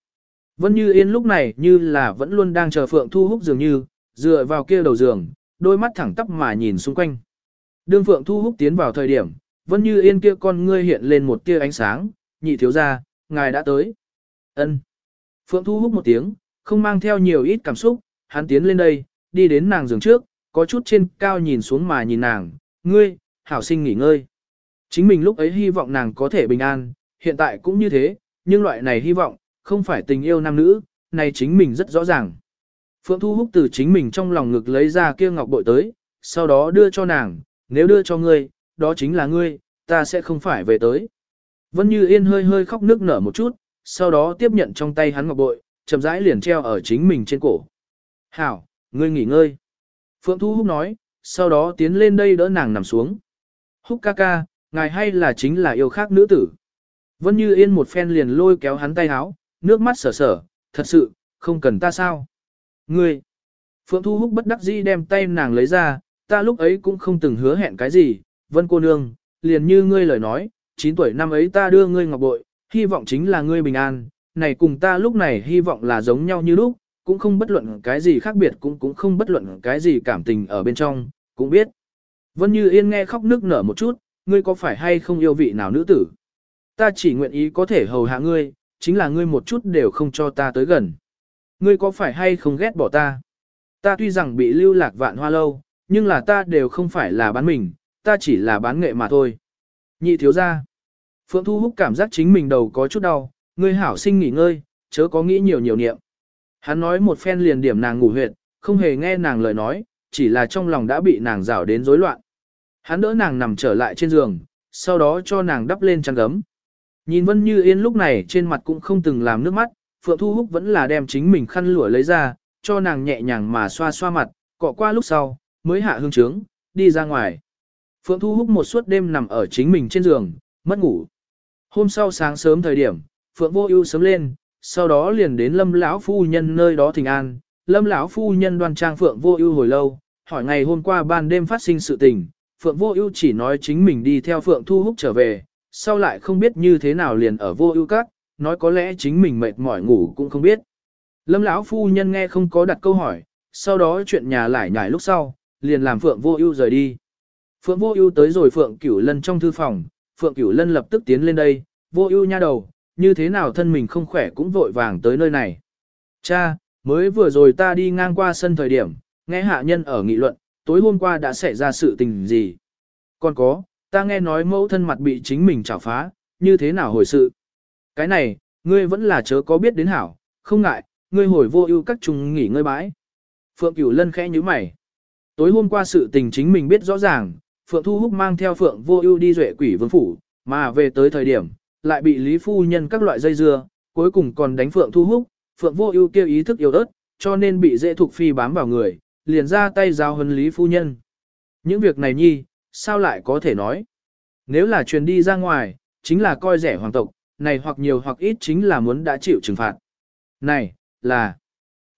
Vân Như Yên lúc này như là vẫn luôn đang chờ Phượng Thu Húc dường như, dựa vào kia đầu giường, đôi mắt thẳng tắp mà nhìn xung quanh. Đương Phượng Thu Húc tiến vào thời điểm, Vân Như Yên kia con ngươi hiện lên một tia ánh sáng, nhị thiếu gia, ngài đã tới. Ân. Phượng Thu Húc một tiếng, không mang theo nhiều ít cảm xúc, hắn tiến lên đây, đi đến nàng giường trước, có chút trên cao nhìn xuống mà nhìn nàng, ngươi, hảo sinh nghỉ ngơi. Chính mình lúc ấy hy vọng nàng có thể bình an, hiện tại cũng như thế, nhưng loại này hy vọng, không phải tình yêu nam nữ, này chính mình rất rõ ràng. Phượng Thu Húc từ chính mình trong lòng ngực lấy ra kia ngọc bội tới, sau đó đưa cho nàng, nếu đưa cho ngươi, đó chính là ngươi, ta sẽ không phải về tới. Vân Như Yên hơi hơi khóc nước nở một chút, sau đó tiếp nhận trong tay hắn ngọc bội, chậm rãi liền treo ở chính mình trên cổ. Hảo, ngươi nghỉ ngơi. Phượng Thu Húc nói, sau đó tiến lên đây đỡ nàng nằm xuống. Húc ca ca, ngài hay là chính là yêu khác nữ tử. Vân Như Yên một phen liền lôi kéo hắn tay háo, nước mắt sở sở, thật sự, không cần ta sao. Ngươi, Phượng Thu Húc bất đắc dĩ đem tay nàng lấy ra, ta lúc ấy cũng không từng hứa hẹn cái gì, Vân cô nương, liền như ngươi lời nói, 9 tuổi năm ấy ta đưa ngươi ngọc bội, hy vọng chính là ngươi bình an, này cùng ta lúc này hy vọng là giống nhau như lúc, cũng không bất luận cái gì khác biệt cũng cũng không bất luận cái gì cảm tình ở bên trong, cũng biết. Vân Như Yên nghe khóc nước nở một chút, ngươi có phải hay không yêu vị nào nữ tử? Ta chỉ nguyện ý có thể hầu hạ ngươi, chính là ngươi một chút đều không cho ta tới gần. Ngươi có phải hay không ghét bỏ ta? Ta tuy rằng bị lưu lạc vạn hoa lâu, nhưng là ta đều không phải là bán mình, ta chỉ là bán nghệ mà thôi. Nhị thiếu ra. Phượng Thu Húc cảm giác chính mình đầu có chút đau, ngươi hảo sinh nghỉ ngơi, chớ có nghĩ nhiều nhiều niệm. Hắn nói một phen liền điểm nàng ngủ huyệt, không hề nghe nàng lời nói, chỉ là trong lòng đã bị nàng rào đến rối loạn. Hắn đỡ nàng nằm trở lại trên giường, sau đó cho nàng đắp lên chăn gấm. Nhìn Vân Như Yên lúc này trên mặt cũng không từng làm nước mắt, Phượng Thu Húc vẫn là đem chính mình khăn lụa lấy ra, cho nàng nhẹ nhàng mà xoa xoa mặt, cọ qua lúc sau, mới hạ hương trướng, đi ra ngoài. Phượng Thu Húc một suốt đêm nằm ở chính mình trên giường, mất ngủ. Hôm sau sáng sớm thời điểm, Phượng Vô Ưu sớm lên, sau đó liền đến Lâm lão phu nhân nơi đó thỉnh an. Lâm lão phu nhân đoan trang Phượng Vô Ưu hồi lâu, hỏi ngày hôm qua ban đêm phát sinh sự tình, Phượng Vô Ưu chỉ nói chính mình đi theo Phượng Thu Húc trở về, sau lại không biết như thế nào liền ở Vô Ưu các, nói có lẽ chính mình mệt mỏi ngủ cũng không biết. Lâm lão phu nhân nghe không có đặt câu hỏi, sau đó chuyện nhà lại nhải lúc sau, liền làm Phượng Vô Ưu rời đi. Phượng Vô Ưu tới rồi Phượng Cửu Lân trong thư phòng, Phượng Cửu Lân lập tức tiến lên đây, "Vô Ưu nha đầu, như thế nào thân mình không khỏe cũng vội vàng tới nơi này?" "Cha, mới vừa rồi ta đi ngang qua sân thời điểm, nghe hạ nhân ở nghị luận, tối hôm qua đã xảy ra sự tình gì. Còn có, ta nghe nói mẫu thân mặt bị chính mình chảo phá, như thế nào hồi sự. Cái này, ngươi vẫn là chớ có biết đến hảo, không ngại, ngươi hồi vô ưu các trùng nghỉ ngơi bãi. Phượng Cửu Lân khẽ như mày. Tối hôm qua sự tình chính mình biết rõ ràng, Phượng Thu Húc mang theo Phượng Vô Ưu đi duệ quỷ vương phủ, mà về tới thời điểm, lại bị Lý Phu Nhân các loại dây dưa, cuối cùng còn đánh Phượng Thu Húc, Phượng Vô Ưu kêu ý thức yếu ớt, cho nên bị dễ thuộc phi bám vào người, liền ra tay giao huấn Lý Phu Nhân. Những việc này nhi, sao lại có thể nói? Nếu là truyền đi ra ngoài, chính là coi rẻ hoàng tộc, này hoặc nhiều hoặc ít chính là muốn đã chịu trừng phạt. Này, là...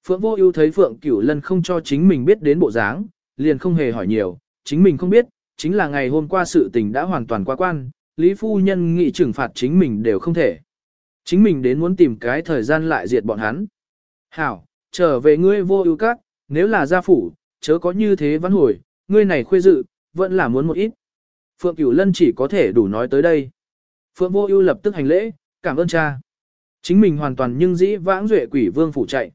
Phượng Vô Ưu thấy Phượng Cửu Lân không cho chính mình biết đến bộ dáng, liền không hề hỏi nhiều, chính mình không biết, chính là ngày hôm qua sự tình đã hoàn toàn qua quan, Lý phu nhân nghị trừng phạt chính mình đều không thể. Chính mình đến muốn tìm cái thời gian lại diệt bọn hắn. Hảo, trở về ngươi vô ưu các, nếu là gia phủ, chớ có như thế văn hồi, ngươi này khuê dự, vẫn là muốn một ít. Phượng Cửu Lân chỉ có thể đủ nói tới đây. Phượng Vô Ưu lập tức hành lễ, cảm ơn cha. Chính mình hoàn toàn nhưng dĩ vãng duệ quỷ vương phủ chạy.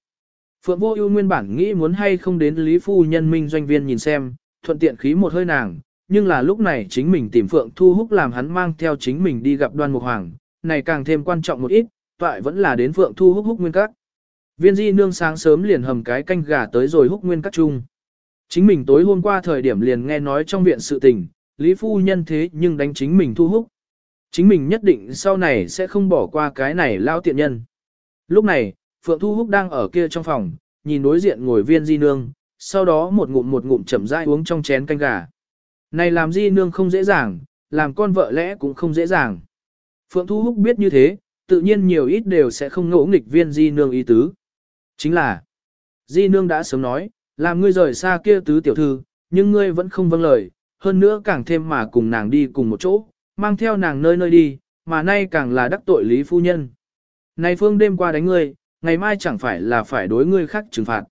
Phượng Vô Ưu nguyên bản nghĩ muốn hay không đến Lý phu nhân minh doanh viên nhìn xem, thuận tiện khí một hơi nàng, nhưng là lúc này chính mình tìm Phượng Thu Húc làm hắn mang theo chính mình đi gặp Đoan Mục Hoàng, này càng thêm quan trọng một ít, toại vẫn là đến Phượng Thu Húc Húc Nguyên Các. Viên Di nương sáng sớm liền hầm cái canh gà tới rồi Húc Nguyên Các chung. Chính mình tối hôm qua thời điểm liền nghe nói trong viện sự tình, Lý phu nhân thế nhưng đánh chính mình Thu hút Chính mình nhất định sau này sẽ không bỏ qua cái này lao tiện nhân. Lúc này, Phượng Thu Húc đang ở kia trong phòng, nhìn đối diện ngồi viên di nương, sau đó một ngụm một ngụm chậm rãi uống trong chén canh gà. Này làm di nương không dễ dàng, làm con vợ lẽ cũng không dễ dàng. Phượng Thu Húc biết như thế, tự nhiên nhiều ít đều sẽ không ngỗ nghịch viên di nương ý tứ. Chính là, di nương đã sớm nói, làm ngươi rời xa kia tứ tiểu thư, nhưng ngươi vẫn không vâng lời, hơn nữa càng thêm mà cùng nàng đi cùng một chỗ, mang theo nàng nơi nơi đi, mà nay càng là đắc tội lý phu nhân. Này phương đêm qua đánh ngươi, ngày mai chẳng phải là phải đối ngươi khác trừng phạt.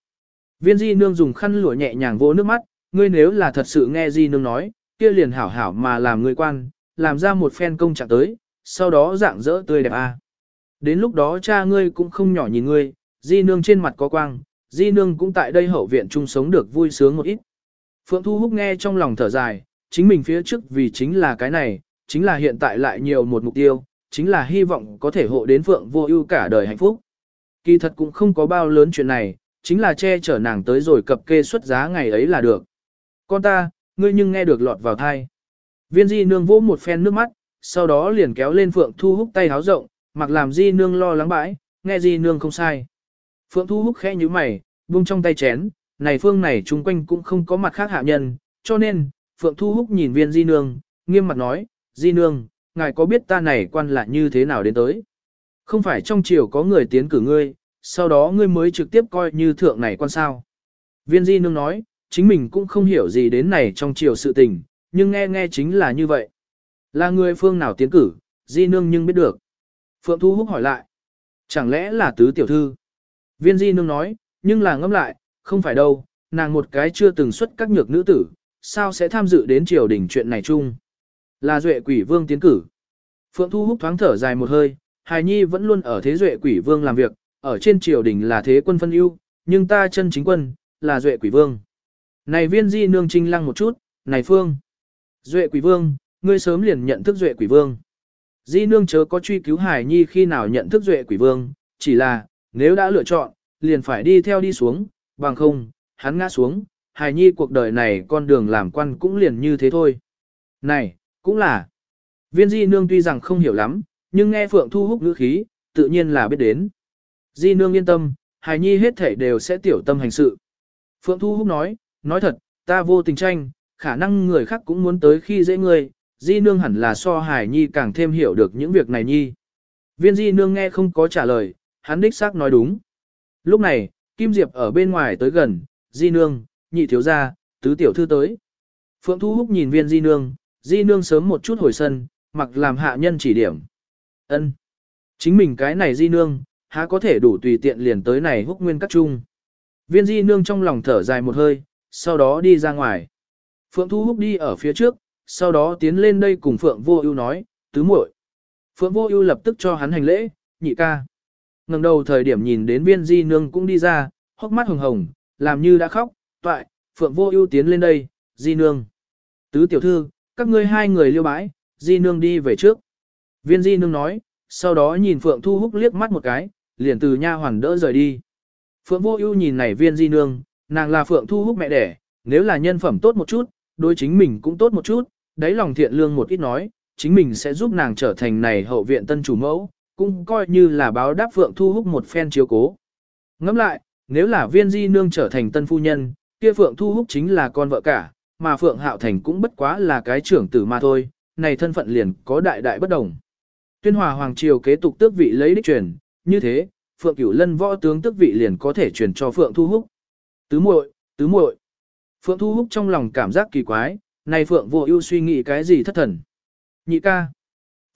Viên di nương dùng khăn lụa nhẹ nhàng vỗ nước mắt, ngươi nếu là thật sự nghe di nương nói, kia liền hảo hảo mà làm ngươi quan, làm ra một phen công trạng tới, sau đó dạng dỡ tươi đẹp a. À. Đến lúc đó cha ngươi cũng không nhỏ nhìn ngươi, di nương trên mặt có quang, di nương cũng tại đây hậu viện chung sống được vui sướng một ít. Phượng Thu Húc nghe trong lòng thở dài, chính mình phía trước vì chính là cái này, chính là hiện tại lại nhiều một mục tiêu, chính là hy vọng có thể hộ đến Phượng vô ưu cả đời hạnh phúc. Kỳ thật cũng không có bao lớn chuyện này, chính là che chở nàng tới rồi cập kê xuất giá ngày ấy là được. Con ta, ngươi nhưng nghe được lọt vào thai. Viên di nương vỗ một phen nước mắt, sau đó liền kéo lên Phượng Thu Húc tay háo rộng, mặc làm di nương lo lắng bãi, nghe di nương không sai. Phượng Thu Húc khẽ như mày, buông trong tay chén, này phương này chung quanh cũng không có mặt khác hạ nhân, cho nên, Phượng Thu Húc nhìn viên di nương, nghiêm mặt nói, di nương, ngài có biết ta này quan là như thế nào đến tới? Không phải trong triều có người tiến cử ngươi, sau đó ngươi mới trực tiếp coi như thượng này quan sao. Viên di nương nói, chính mình cũng không hiểu gì đến này trong triều sự tình, nhưng nghe nghe chính là như vậy. Là người phương nào tiến cử, di nương nhưng biết được. Phượng Thu Húc hỏi lại. Chẳng lẽ là tứ tiểu thư? Viên di nương nói, nhưng là ngẫm lại, không phải đâu, nàng một cái chưa từng xuất các nhược nữ tử, sao sẽ tham dự đến triều đình chuyện này chung? Là duệ quỷ vương tiến cử. Phượng Thu Húc thoáng thở dài một hơi, Hài Nhi vẫn luôn ở thế duệ quỷ vương làm việc, ở trên triều đình là thế quân phân ưu, nhưng ta chân chính quân, là duệ quỷ vương. Này viên di nương trinh lăng một chút, này phương. Duệ quỷ vương, ngươi sớm liền nhận thức duệ quỷ vương. Di nương chớ có truy cứu Hải Nhi khi nào nhận thức duệ quỷ vương, chỉ là, nếu đã lựa chọn, liền phải đi theo đi xuống, bằng không, hắn ngã xuống, Hải Nhi cuộc đời này con đường làm quan cũng liền như thế thôi. Này, cũng là. Viên di nương tuy rằng không hiểu lắm, nhưng nghe Phượng Thu Húc ngữ khí, tự nhiên là biết đến. Di nương yên tâm, Hải Nhi hết thể đều sẽ tiểu tâm hành sự. Phượng Thu Húc nói, nói thật, ta vô tình tranh, khả năng người khác cũng muốn tới khi dễ ngươi, Di nương hẳn là so Hải Nhi càng thêm hiểu được những việc này nhi. Viên Di nương nghe không có trả lời, hắn đích xác nói đúng. Lúc này, Kim Diệp ở bên ngoài tới gần, Di nương, nhị thiếu gia, tứ tiểu thư tới. Phượng Thu Húc nhìn viên Di nương, Di nương sớm một chút hồi sân, mặc làm hạ nhân chỉ điểm. Ân, Chính mình cái này Di nương, há có thể đủ tùy tiện liền tới này húc nguyên các chung. Viên Di nương trong lòng thở dài một hơi, sau đó đi ra ngoài. Phượng Thu Húc đi ở phía trước, sau đó tiến lên đây cùng Phượng Vô Ưu nói, "Tứ muội." Phượng Vô Ưu lập tức cho hắn hành lễ, "Nhị ca." Ngẩng đầu thời điểm nhìn đến Viên Di nương cũng đi ra, hốc mắt hồng hồng, làm như đã khóc, "Toại." Phượng Vô Ưu tiến lên đây, "Di nương." "Tứ tiểu thư, các ngươi hai người liêu bãi, Di nương đi về trước." Viên Di nương nói, sau đó nhìn Phượng Thu Húc liếc mắt một cái, liền từ nha hoàn đỡ rời đi. Phượng Vô Ưu nhìn này Viên Di nương, nàng là Phượng Thu Húc mẹ đẻ, nếu là nhân phẩm tốt một chút, đối chính mình cũng tốt một chút, đáy lòng thiện lương một ít nói, chính mình sẽ giúp nàng trở thành này hậu viện tân chủ mẫu, cũng coi như là báo đáp Phượng Thu Húc một phen chiếu cố. Ngẫm lại, nếu là viên di nương trở thành tân phu nhân, kia Phượng Thu Húc chính là con vợ cả, mà Phượng Hạo Thành cũng bất quá là cái trưởng tử mà thôi, này thân phận liền có đại đại bất đồng. Tuyên hòa hoàng triều kế tục tước vị lấy đích truyền, như thế, Phượng Cửu Lân võ tướng tước vị liền có thể truyền cho Phượng Thu Húc. Tứ muội, tứ muội. Phượng Thu Húc trong lòng cảm giác kỳ quái, này Phượng Vô Ưu suy nghĩ cái gì thất thần. Nhị ca.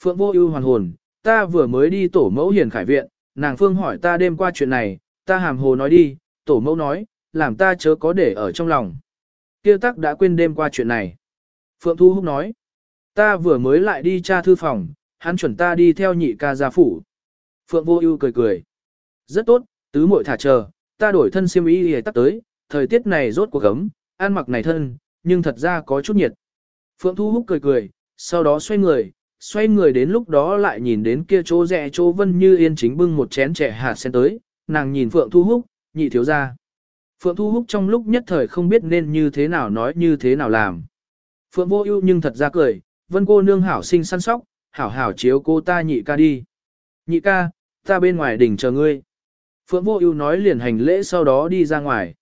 Phượng Vô Ưu hoàn hồn, ta vừa mới đi tổ mẫu hiền khải viện, nàng phương hỏi ta đêm qua chuyện này, ta hàm hồ nói đi, tổ mẫu nói, làm ta chớ có để ở trong lòng. Kia tắc đã quên đêm qua chuyện này. Phượng Thu Húc nói, ta vừa mới lại đi tra thư phòng, hắn chuẩn ta đi theo nhị ca gia phủ. Phượng Vô Ưu cười cười. Rất tốt, tứ muội thả chờ, ta đổi thân xiêm y để tắc tới, thời tiết này rốt cuộc gấm, ăn mặc này thân, nhưng thật ra có chút nhiệt. Phượng Thu Húc cười cười, sau đó xoay người, xoay người đến lúc đó lại nhìn đến kia chỗ rẽ chỗ Vân Như Yên chính bưng một chén trẻ hạt sen tới, nàng nhìn Phượng Thu Húc, nhị thiếu ra. Phượng Thu Húc trong lúc nhất thời không biết nên như thế nào nói như thế nào làm. Phượng Vô Ưu nhưng thật ra cười, Vân cô nương hảo sinh săn sóc, hảo hảo chiếu cô ta nhị ca đi. Nhị ca, ta bên ngoài đỉnh chờ ngươi. Phượng Vô Ưu nói liền hành lễ sau đó đi ra ngoài.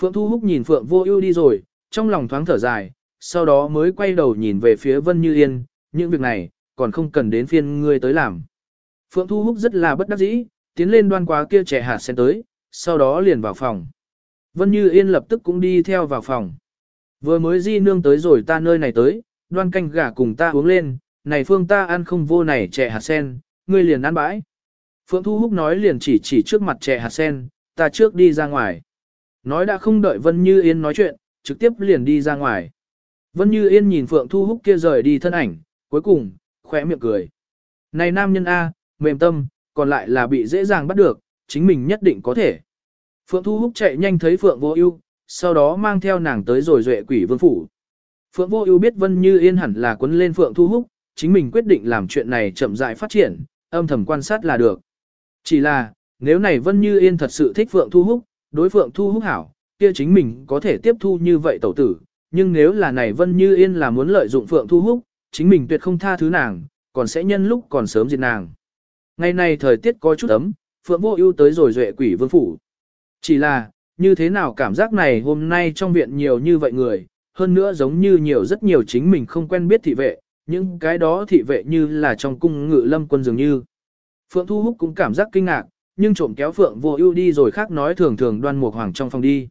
Phượng Thu Húc nhìn Phượng Vô Ưu đi rồi, trong lòng thoáng thở dài, sau đó mới quay đầu nhìn về phía Vân Như Yên, những việc này, còn không cần đến phiên ngươi tới làm. Phượng Thu Húc rất là bất đắc dĩ, tiến lên đoan quá kia trẻ hạt sen tới, sau đó liền vào phòng. Vân Như Yên lập tức cũng đi theo vào phòng. Vừa mới di nương tới rồi ta nơi này tới, đoan canh gà cùng ta uống lên, này phương ta ăn không vô này trẻ hạt sen, ngươi liền ăn bãi. Phượng Thu Húc nói liền chỉ chỉ trước mặt trẻ hạt sen, ta trước đi ra ngoài. Nói đã không đợi Vân Như Yên nói chuyện, trực tiếp liền đi ra ngoài. Vân Như Yên nhìn Phượng Thu Húc kia rời đi thân ảnh, cuối cùng, khỏe miệng cười. Này nam nhân A, mềm tâm, còn lại là bị dễ dàng bắt được, chính mình nhất định có thể. Phượng Thu Húc chạy nhanh thấy Phượng Vô Ưu, sau đó mang theo nàng tới rồi duệ quỷ vương phủ. Phượng Vô Ưu biết Vân Như Yên hẳn là quấn lên Phượng Thu Húc, chính mình quyết định làm chuyện này chậm rãi phát triển, âm thầm quan sát là được. Chỉ là, nếu này Vân Như Yên thật sự thích Phượng Thu Húc, đối Phượng Thu Húc hảo, kia chính mình có thể tiếp thu như vậy tẩu tử, nhưng nếu là này Vân Như Yên là muốn lợi dụng Phượng Thu Húc, chính mình tuyệt không tha thứ nàng, còn sẽ nhân lúc còn sớm diệt nàng. Ngày này thời tiết có chút ấm, Phượng Vô Ưu tới rồi duệ quỷ vương phủ. Chỉ là, như thế nào cảm giác này hôm nay trong viện nhiều như vậy người, hơn nữa giống như nhiều rất nhiều chính mình không quen biết thị vệ, những cái đó thị vệ như là trong cung ngự lâm quân dường như. Phượng Thu Húc cũng cảm giác kinh ngạc, nhưng trộm kéo Phượng Vô Ưu đi rồi khác nói thường thường Đoan Mục Hoàng trong phòng đi.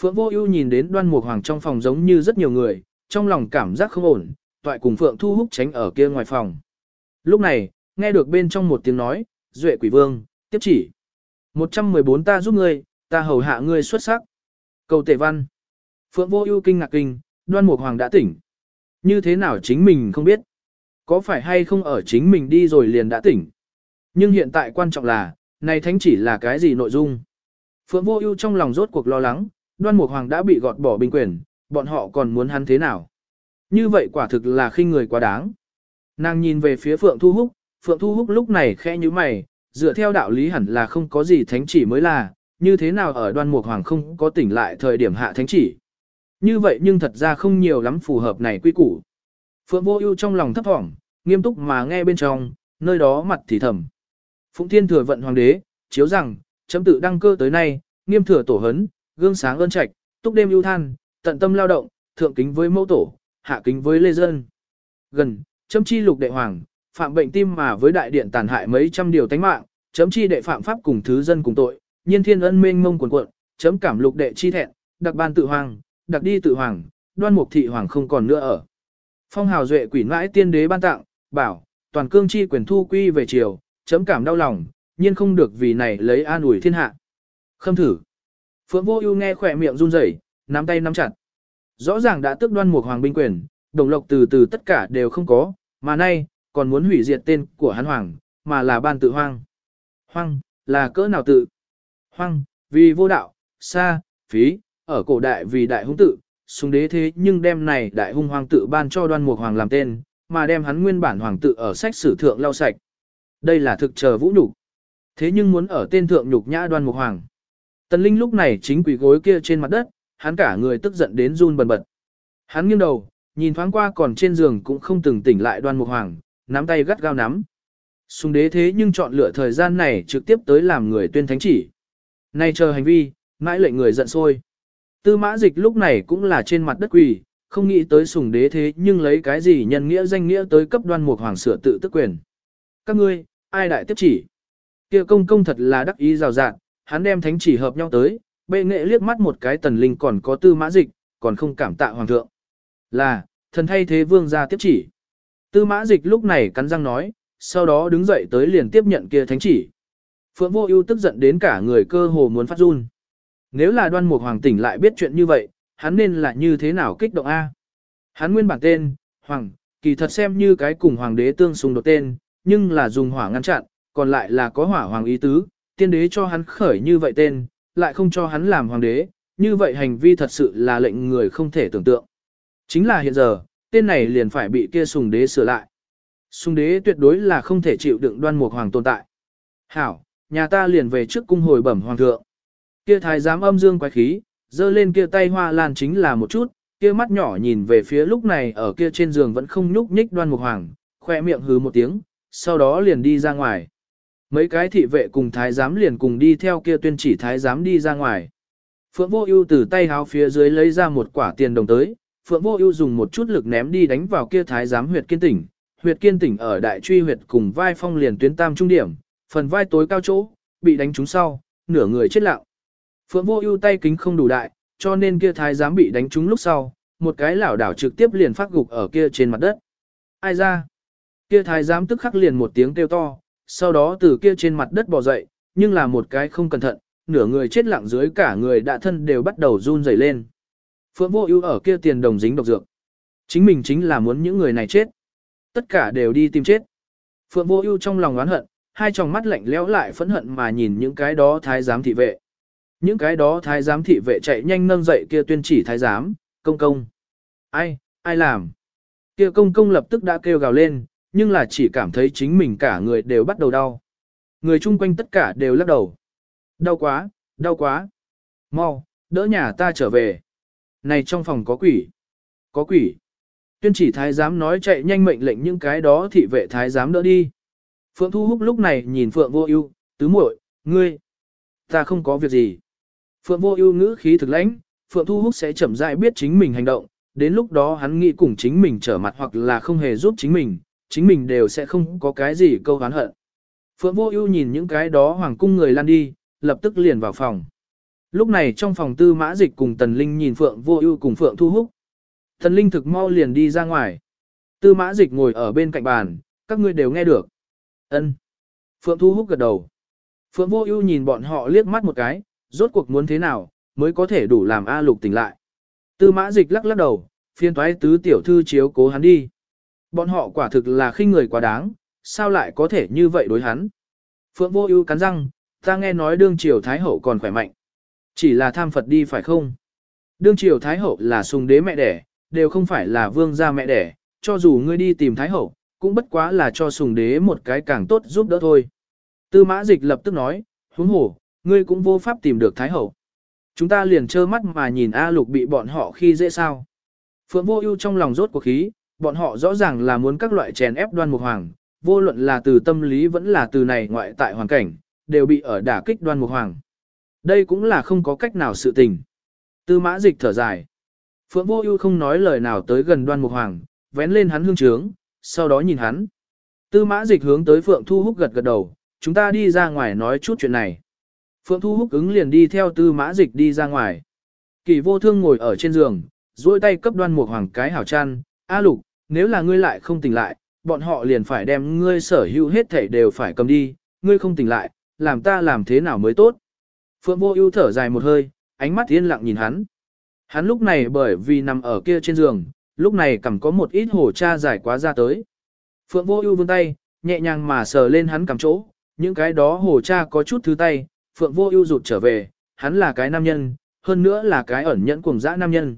Phượng Vô Ưu nhìn đến Đoan Mục Hoàng trong phòng giống như rất nhiều người, trong lòng cảm giác không ổn, toại cùng Phượng Thu Húc tránh ở kia ngoài phòng. Lúc này, nghe được bên trong một tiếng nói, Duệ Quỷ Vương, tiếp chỉ. 114 ta giúp ngươi, ta hầu hạ ngươi xuất sắc. Cầu tề văn. Phượng Vô Ưu kinh ngạc kinh, Đoan Mục Hoàng đã tỉnh. Như thế nào chính mình không biết. Có phải hay không ở chính mình đi rồi liền đã tỉnh. Nhưng hiện tại quan trọng là, này thánh chỉ là cái gì nội dung? Phượng Vô Ưu trong lòng rốt cuộc lo lắng, Đoan Mục Hoàng đã bị gọt bỏ binh quyền, bọn họ còn muốn hắn thế nào? Như vậy quả thực là khinh người quá đáng. Nàng nhìn về phía Phượng Thu Húc, Phượng Thu Húc lúc này khẽ nhíu mày, dựa theo đạo lý hẳn là không có gì thánh chỉ mới là, như thế nào ở Đoan Mục Hoàng không có tỉnh lại thời điểm hạ thánh chỉ? Như vậy nhưng thật ra không nhiều lắm phù hợp này quy củ. Phượng Vô Ưu trong lòng thấp thỏm, nghiêm túc mà nghe bên trong, nơi đó mặt thì thầm. Phụng Thiên thừa vận hoàng đế, chiếu rằng, chấm tự đăng cơ tới nay, nghiêm thừa tổ hấn, gương sáng ơn trạch, túc đêm ưu than, tận tâm lao động, thượng kính với mẫu tổ, hạ kính với lê dân. Gần, chấm chi lục đệ hoàng, phạm bệnh tim mà với đại điện tàn hại mấy trăm điều tánh mạng, chấm chi đệ phạm pháp cùng thứ dân cùng tội, nhiên thiên ân mênh mông quần cuộn, chấm cảm lục đệ chi thẹn, đặc ban tự hoàng, đặc đi tự hoàng, đoan mục thị hoàng không còn nữa ở. Phong hào duệ quỷ mãi tiên đế ban tặng, bảo, toàn cương chi quyền thu quy về triều, chấm cảm đau lòng, nhiên không được vì này lấy an ủi thiên hạ. Khâm thử. Phượng vô ưu nghe khỏe miệng run rẩy, nắm tay nắm chặt. Rõ ràng đã tước đoan một hoàng binh quyền, đồng lộc từ từ tất cả đều không có, mà nay, còn muốn hủy diệt tên của hắn hoàng, mà là ban tự hoang. Hoang, là cỡ nào tự? Hoang, vì vô đạo, xa, phí, ở cổ đại vì đại hung tự, xuống đế thế nhưng đem này đại hung hoàng tự ban cho đoan mục hoàng làm tên, mà đem hắn nguyên bản hoàng tự ở sách sử thượng lau sạch. Đây là thực chờ vũ nhục. Thế nhưng muốn ở tên thượng nhục nhã đoan mục hoàng. Tần Linh lúc này chính quỷ gối kia trên mặt đất, hắn cả người tức giận đến run bần bật. Hắn nghiêng đầu, nhìn thoáng qua còn trên giường cũng không từng tỉnh lại đoan mục hoàng, nắm tay gắt gao nắm. Sùng đế thế nhưng chọn lựa thời gian này trực tiếp tới làm người tuyên thánh chỉ. Nay chờ hành vi, mãi lệnh người giận sôi. Tư mã dịch lúc này cũng là trên mặt đất quỳ, không nghĩ tới sùng đế thế nhưng lấy cái gì nhân nghĩa danh nghĩa tới cấp đoan mục hoàng sửa tự tức quyền. Các ngươi, ai đại tiếp chỉ? kia công công thật là đắc ý rào rạng, hắn đem thánh chỉ hợp nhau tới, bệ nghệ liếc mắt một cái tần linh còn có tư mã dịch, còn không cảm tạ hoàng thượng. Là, thần thay thế vương ra tiếp chỉ. Tư mã dịch lúc này cắn răng nói, sau đó đứng dậy tới liền tiếp nhận kia thánh chỉ. Phượng vô ưu tức giận đến cả người cơ hồ muốn phát run. Nếu là đoan mục hoàng tỉnh lại biết chuyện như vậy, hắn nên là như thế nào kích động A. Hắn nguyên bản tên, Hoàng, kỳ thật xem như cái cùng hoàng đế tương xung đột tên, nhưng là dùng hỏa ngăn chặn, còn lại là có hỏa hoàng ý tứ, tiên đế cho hắn khởi như vậy tên, lại không cho hắn làm hoàng đế, như vậy hành vi thật sự là lệnh người không thể tưởng tượng. Chính là hiện giờ, tên này liền phải bị kia sùng đế sửa lại. Sùng đế tuyệt đối là không thể chịu đựng đoan mục hoàng tồn tại. Hảo, nhà ta liền về trước cung hồi bẩm hoàng thượng. Kia thái giám âm dương quái khí, dơ lên kia tay hoa lan chính là một chút, kia mắt nhỏ nhìn về phía lúc này ở kia trên giường vẫn không nhúc nhích đoan mục hoàng, khoe miệng hứ một tiếng, sau đó liền đi ra ngoài. Mấy cái thị vệ cùng thái giám liền cùng đi theo kia tuyên chỉ thái giám đi ra ngoài. Phượng Vô Ưu từ tay háo phía dưới lấy ra một quả tiền đồng tới, Phượng Vô Ưu dùng một chút lực ném đi đánh vào kia thái giám huyệt kiên tỉnh, huyệt kiên tỉnh ở đại truy huyệt cùng vai phong liền tuyến tam trung điểm, phần vai tối cao chỗ, bị đánh trúng sau, nửa người chết lặng. Phượng Vô Ưu tay kính không đủ đại, cho nên kia thái giám bị đánh trúng lúc sau, một cái lảo đảo trực tiếp liền phát gục ở kia trên mặt đất. Ai ra? Kia thái giám tức khắc liền một tiếng kêu to, sau đó từ kia trên mặt đất bò dậy, nhưng là một cái không cẩn thận, nửa người chết lặng dưới cả người đã thân đều bắt đầu run rẩy lên. Phượng Vô Ưu ở kia tiền đồng dính độc dược. Chính mình chính là muốn những người này chết. Tất cả đều đi tìm chết. Phượng Vô Ưu trong lòng oán hận, hai tròng mắt lạnh lẽo lại phẫn hận mà nhìn những cái đó thái giám thị vệ. Những cái đó thái giám thị vệ chạy nhanh nâng dậy kia tuyên chỉ thái giám, công công. Ai, ai làm? Kia công công lập tức đã kêu gào lên, nhưng là chỉ cảm thấy chính mình cả người đều bắt đầu đau. Người chung quanh tất cả đều lắc đầu. Đau quá, đau quá. Mau, đỡ nhà ta trở về. Này trong phòng có quỷ. Có quỷ. Tuyên chỉ thái giám nói chạy nhanh mệnh lệnh những cái đó thị vệ thái giám đỡ đi. Phượng Thu Húc lúc này nhìn Phượng Vô Ưu, tứ muội, ngươi, ta không có việc gì. Phượng Vô Ưu ngữ khí thực lãnh, Phượng Thu Húc sẽ chậm rãi biết chính mình hành động, đến lúc đó hắn nghĩ cùng chính mình trở mặt hoặc là không hề giúp chính mình, chính mình đều sẽ không có cái gì câu hán hận. Phượng Vô Ưu nhìn những cái đó hoàng cung người lăn đi, lập tức liền vào phòng. Lúc này trong phòng Tư Mã Dịch cùng Tần Linh nhìn Phượng Vô Ưu cùng Phượng Thu Húc. Tần Linh thực mau liền đi ra ngoài. Tư Mã Dịch ngồi ở bên cạnh bàn, các ngươi đều nghe được. Ân. Phượng Thu Húc gật đầu. Phượng Vô Ưu nhìn bọn họ liếc mắt một cái, rốt cuộc muốn thế nào mới có thể đủ làm A Lục tỉnh lại. Tư Mã Dịch lắc lắc đầu, phiên toái tứ tiểu thư chiếu cố hắn đi. Bọn họ quả thực là khinh người quá đáng, sao lại có thể như vậy đối hắn. Phượng Vô Ưu cắn răng, ta nghe nói đương triều thái hậu còn khỏe mạnh. Chỉ là tham Phật đi phải không? Đương triều thái hậu là sùng đế mẹ đẻ, đều không phải là vương gia mẹ đẻ, cho dù ngươi đi tìm thái hậu, cũng bất quá là cho sùng đế một cái càng tốt giúp đỡ thôi. Tư mã dịch lập tức nói, huống hồ, ngươi cũng vô pháp tìm được thái hậu. Chúng ta liền trơ mắt mà nhìn A lục bị bọn họ khi dễ sao. Phượng vô ưu trong lòng rốt cuộc khí, bọn họ rõ ràng là muốn các loại chèn ép đoan mục hoàng, vô luận là từ tâm lý vẫn là từ này ngoại tại hoàn cảnh, đều bị ở đả kích đoan mục hoàng. Đây cũng là không có cách nào sự tình. Tư mã dịch thở dài. Phượng vô ưu không nói lời nào tới gần đoan mục hoàng, vén lên hắn hương trướng, sau đó nhìn hắn. Tư mã dịch hướng tới Phượng Thu Húc gật gật đầu, chúng ta đi ra ngoài nói chút chuyện này. Phượng Thu Húc ứng liền đi theo tư mã dịch đi ra ngoài. Kỳ vô thương ngồi ở trên giường, duỗi tay cấp đoan mục hoàng cái hảo chăn, A lục, nếu là ngươi lại không tỉnh lại, bọn họ liền phải đem ngươi sở hữu hết thảy đều phải cầm đi, ngươi không tỉnh lại, làm ta làm thế nào mới tốt. Phượng vô ưu thở dài một hơi, ánh mắt yên lặng nhìn hắn. Hắn lúc này bởi vì nằm ở kia trên giường, lúc này cầm có một ít hổ cha dài quá ra tới. Phượng vô ưu vươn tay, nhẹ nhàng mà sờ lên hắn cầm chỗ, những cái đó hổ cha có chút thứ tay, Phượng vô ưu rụt trở về, hắn là cái nam nhân, hơn nữa là cái ẩn nhẫn cuồng dã nam nhân.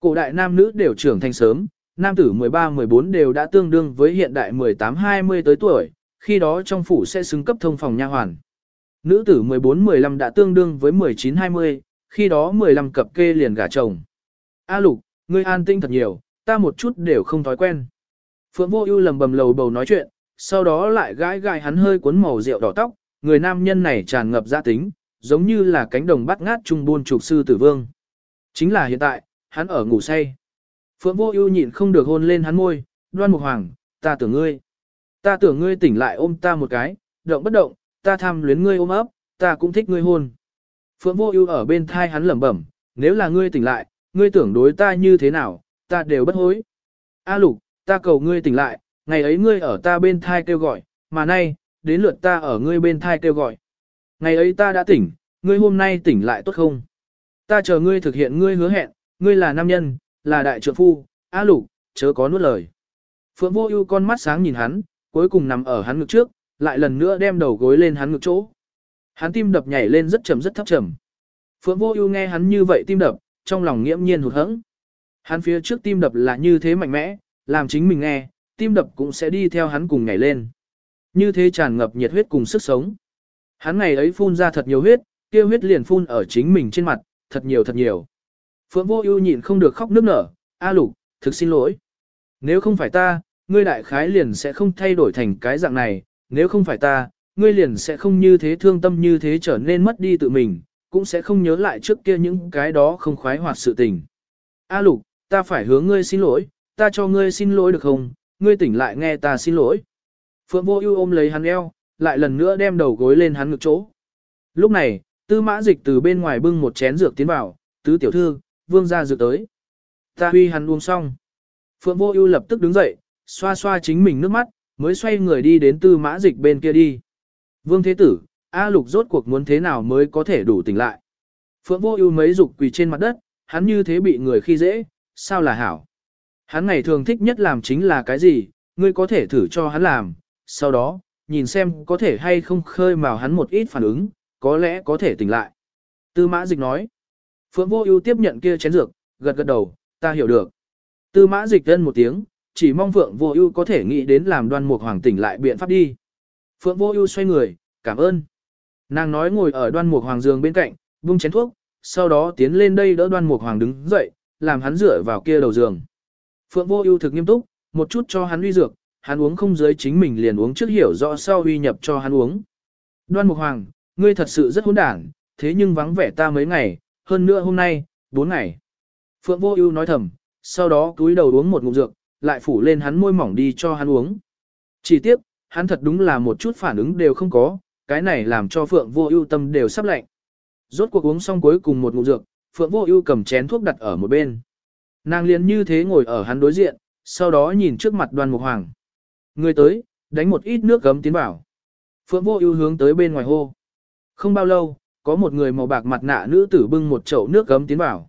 Cổ đại nam nữ đều trưởng thành sớm, nam tử 13-14 đều đã tương đương với hiện đại 18-20 tới tuổi, khi đó trong phủ sẽ xứng cấp thông phòng nha hoàn. Nữ tử 14-15 đã tương đương với 19-20, khi đó 15 cập kê liền gả chồng. A lục, ngươi an tinh thật nhiều, ta một chút đều không thói quen. Phượng Vô Ưu lầm bầm lầu bầu nói chuyện, sau đó lại gãi gãi hắn hơi cuốn màu rượu đỏ tóc, người nam nhân này tràn ngập gia tính, giống như là cánh đồng bắt ngát trung buôn trục sư tử vương. Chính là hiện tại, hắn ở ngủ say. Phượng Vô Ưu nhịn không được hôn lên hắn môi, "Đoan Mục Hoàng, ta tưởng ngươi. Ta tưởng ngươi tỉnh lại ôm ta một cái, động bất động, ta tham luyến ngươi ôm ấp, ta cũng thích ngươi hôn." Phượng Vô Ưu ở bên thai hắn lẩm bẩm, "Nếu là ngươi tỉnh lại, ngươi tưởng đối ta như thế nào, ta đều bất hối." "A Lục, ta cầu ngươi tỉnh lại, ngày ấy ngươi ở ta bên thai kêu gọi, mà nay, đến lượt ta ở ngươi bên thai kêu gọi. Ngày ấy ta đã tỉnh, ngươi hôm nay tỉnh lại tốt không? Ta chờ ngươi thực hiện ngươi hứa hẹn, ngươi là nam nhân, là đại trượng phu, A Lục, chớ có nuốt lời." Phượng Vô Ưu con mắt sáng nhìn hắn, cuối cùng nằm ở hắn ngực trước, lại lần nữa đem đầu gối lên hắn ngực chỗ. Hắn tim đập nhảy lên rất chậm rất thấp chậm. Phượng Vô Ưu nghe hắn như vậy tim đập, trong lòng nghiễm nhiên hụt hẫng. Hắn phía trước tim đập là như thế mạnh mẽ, làm chính mình nghe, tim đập cũng sẽ đi theo hắn cùng nhảy lên. Như thế tràn ngập nhiệt huyết cùng sức sống. Hắn ngày ấy phun ra thật nhiều huyết, kia huyết liền phun ở chính mình trên mặt, thật nhiều thật nhiều. Phượng Vô Ưu nhịn không được khóc nức nở, "A Lục, thực xin lỗi. Nếu không phải ta, ngươi đại khái liền sẽ không thay đổi thành cái dạng này, nếu không phải ta, ngươi liền sẽ không như thế thương tâm như thế trở nên mất đi tự mình, cũng sẽ không nhớ lại trước kia những cái đó không khoái hoạt sự tình. A Lục, ta phải hướng ngươi xin lỗi, ta cho ngươi xin lỗi được không, ngươi tỉnh lại nghe ta xin lỗi. Phượng Vô Ưu ôm lấy hắn eo, lại lần nữa đem đầu gối lên hắn ngực chỗ. Lúc này, Tư Mã Dịch từ bên ngoài bưng một chén dược tiến vào, "Tứ tiểu thư, vương gia dược tới." Ta huy hắn uống xong. Phượng Vô Ưu lập tức đứng dậy, xoa xoa chính mình nước mắt, mới xoay người đi đến Tư Mã Dịch bên kia đi. "Vương thế tử, A Lục rốt cuộc muốn thế nào mới có thể đủ tỉnh lại?" Phượng Vô Ưu mấy dục quỳ trên mặt đất, hắn như thế bị người khi dễ, sao là hảo? Hắn ngày thường thích nhất làm chính là cái gì, ngươi có thể thử cho hắn làm, sau đó, nhìn xem có thể hay không khơi mào hắn một ít phản ứng, có lẽ có thể tỉnh lại. Tư mã dịch nói. Phượng vô ưu tiếp nhận kia chén dược, gật gật đầu, ta hiểu được. Tư mã dịch thân một tiếng, chỉ mong Phượng vô ưu có thể nghĩ đến làm đoan mục hoàng tỉnh lại biện pháp đi. Phượng vô ưu xoay người, cảm ơn. Nàng nói ngồi ở đoan mục hoàng giường bên cạnh, buông chén thuốc, sau đó tiến lên đây đỡ đoan mục hoàng đứng dậy, làm hắn dựa vào kia đầu giường. Phượng vô ưu thực nghiêm túc, một chút cho hắn uy dược, hắn uống không dưới chính mình liền uống trước hiểu rõ sau uy nhập cho hắn uống. Đoan Mục Hoàng, ngươi thật sự rất hỗn đản, thế nhưng vắng vẻ ta mấy ngày, hơn nữa hôm nay, bốn ngày. Phượng Vô Ưu nói thầm, sau đó cúi đầu uống một ngụm dược, lại phủ lên hắn môi mỏng đi cho hắn uống. Chỉ tiếc, hắn thật đúng là một chút phản ứng đều không có, cái này làm cho Phượng Vô Ưu tâm đều sắp lạnh. Rốt cuộc uống xong cuối cùng một ngụm dược, Phượng Vô Ưu cầm chén thuốc đặt ở một bên. Nàng liền như thế ngồi ở hắn đối diện, sau đó nhìn trước mặt Đoan Mục Hoàng. Người tới, đánh một ít nước gấm tiến vào. Phượng Vô Ưu hướng tới bên ngoài hô. Không bao lâu, có một người màu bạc mặt nạ nữ tử bưng một chậu nước gấm tiến vào.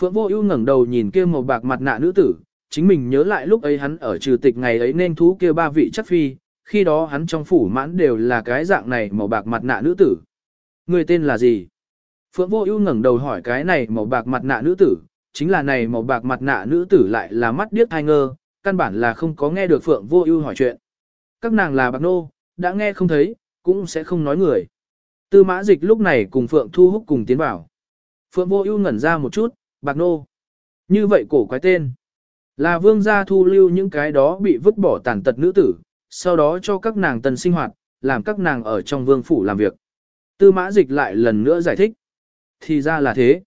Phượng Vô Ưu ngẩng đầu nhìn kia màu bạc mặt nạ nữ tử, chính mình nhớ lại lúc ấy hắn ở trừ tịch ngày ấy nên thú kia ba vị chất phi, khi đó hắn trong phủ mãn đều là cái dạng này màu bạc mặt nạ nữ tử. Người tên là gì? Phượng Vô Ưu ngẩng đầu hỏi cái này màu bạc mặt nạ nữ tử, chính là này màu bạc mặt nạ nữ tử lại là mắt điếc hai ngơ, căn bản là không có nghe được Phượng Vô Ưu hỏi chuyện. Các nàng là bạc nô, đã nghe không thấy, cũng sẽ không nói người. Tư Mã Dịch lúc này cùng Phượng Thu Húc cùng tiến vào. Phượng Vô Ưu ngẩn ra một chút, bạc nô. Như vậy cổ quái tên. Là vương gia thu lưu những cái đó bị vứt bỏ tàn tật nữ tử, sau đó cho các nàng tần sinh hoạt, làm các nàng ở trong vương phủ làm việc. Tư Mã Dịch lại lần nữa giải thích. Thì ra là thế.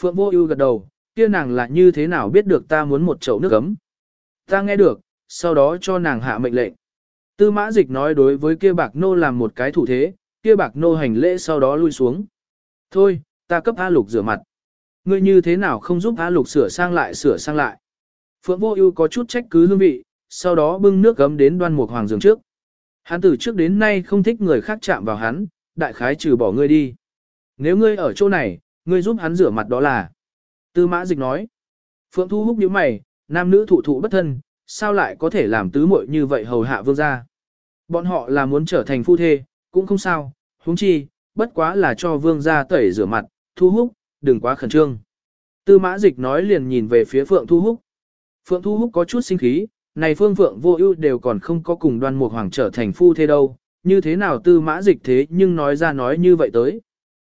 Phượng Vô Ưu gật đầu, kia nàng là như thế nào biết được ta muốn một chậu nước ấm. Ta nghe được, sau đó cho nàng hạ mệnh lệnh. Tư mã dịch nói đối với kia bạc nô làm một cái thủ thế, kia bạc nô hành lễ sau đó lui xuống. Thôi, ta cấp A lục rửa mặt. Ngươi như thế nào không giúp A lục sửa sang lại sửa sang lại. Phượng vô ưu có chút trách cứ hương vị, sau đó bưng nước gấm đến đoan mục hoàng giường trước. Hắn từ trước đến nay không thích người khác chạm vào hắn, đại khái trừ bỏ ngươi đi. Nếu ngươi ở chỗ này, ngươi giúp hắn rửa mặt đó là. Tư mã dịch nói. Phượng Thu Húc nhíu mày, nam nữ thụ thụ bất thân, sao lại có thể làm tứ muội như vậy hầu hạ vương gia. Bọn họ là muốn trở thành phu thê, cũng không sao, huống chi, bất quá là cho vương gia tẩy rửa mặt, Thu Húc, đừng quá khẩn trương. Tư mã dịch nói liền nhìn về phía Phượng Thu Húc. Phượng Thu Húc có chút sinh khí, này phương Phượng vô ưu đều còn không có cùng đoan mục hoàng trở thành phu thế đâu, như thế nào tư mã dịch thế nhưng nói ra nói như vậy tới.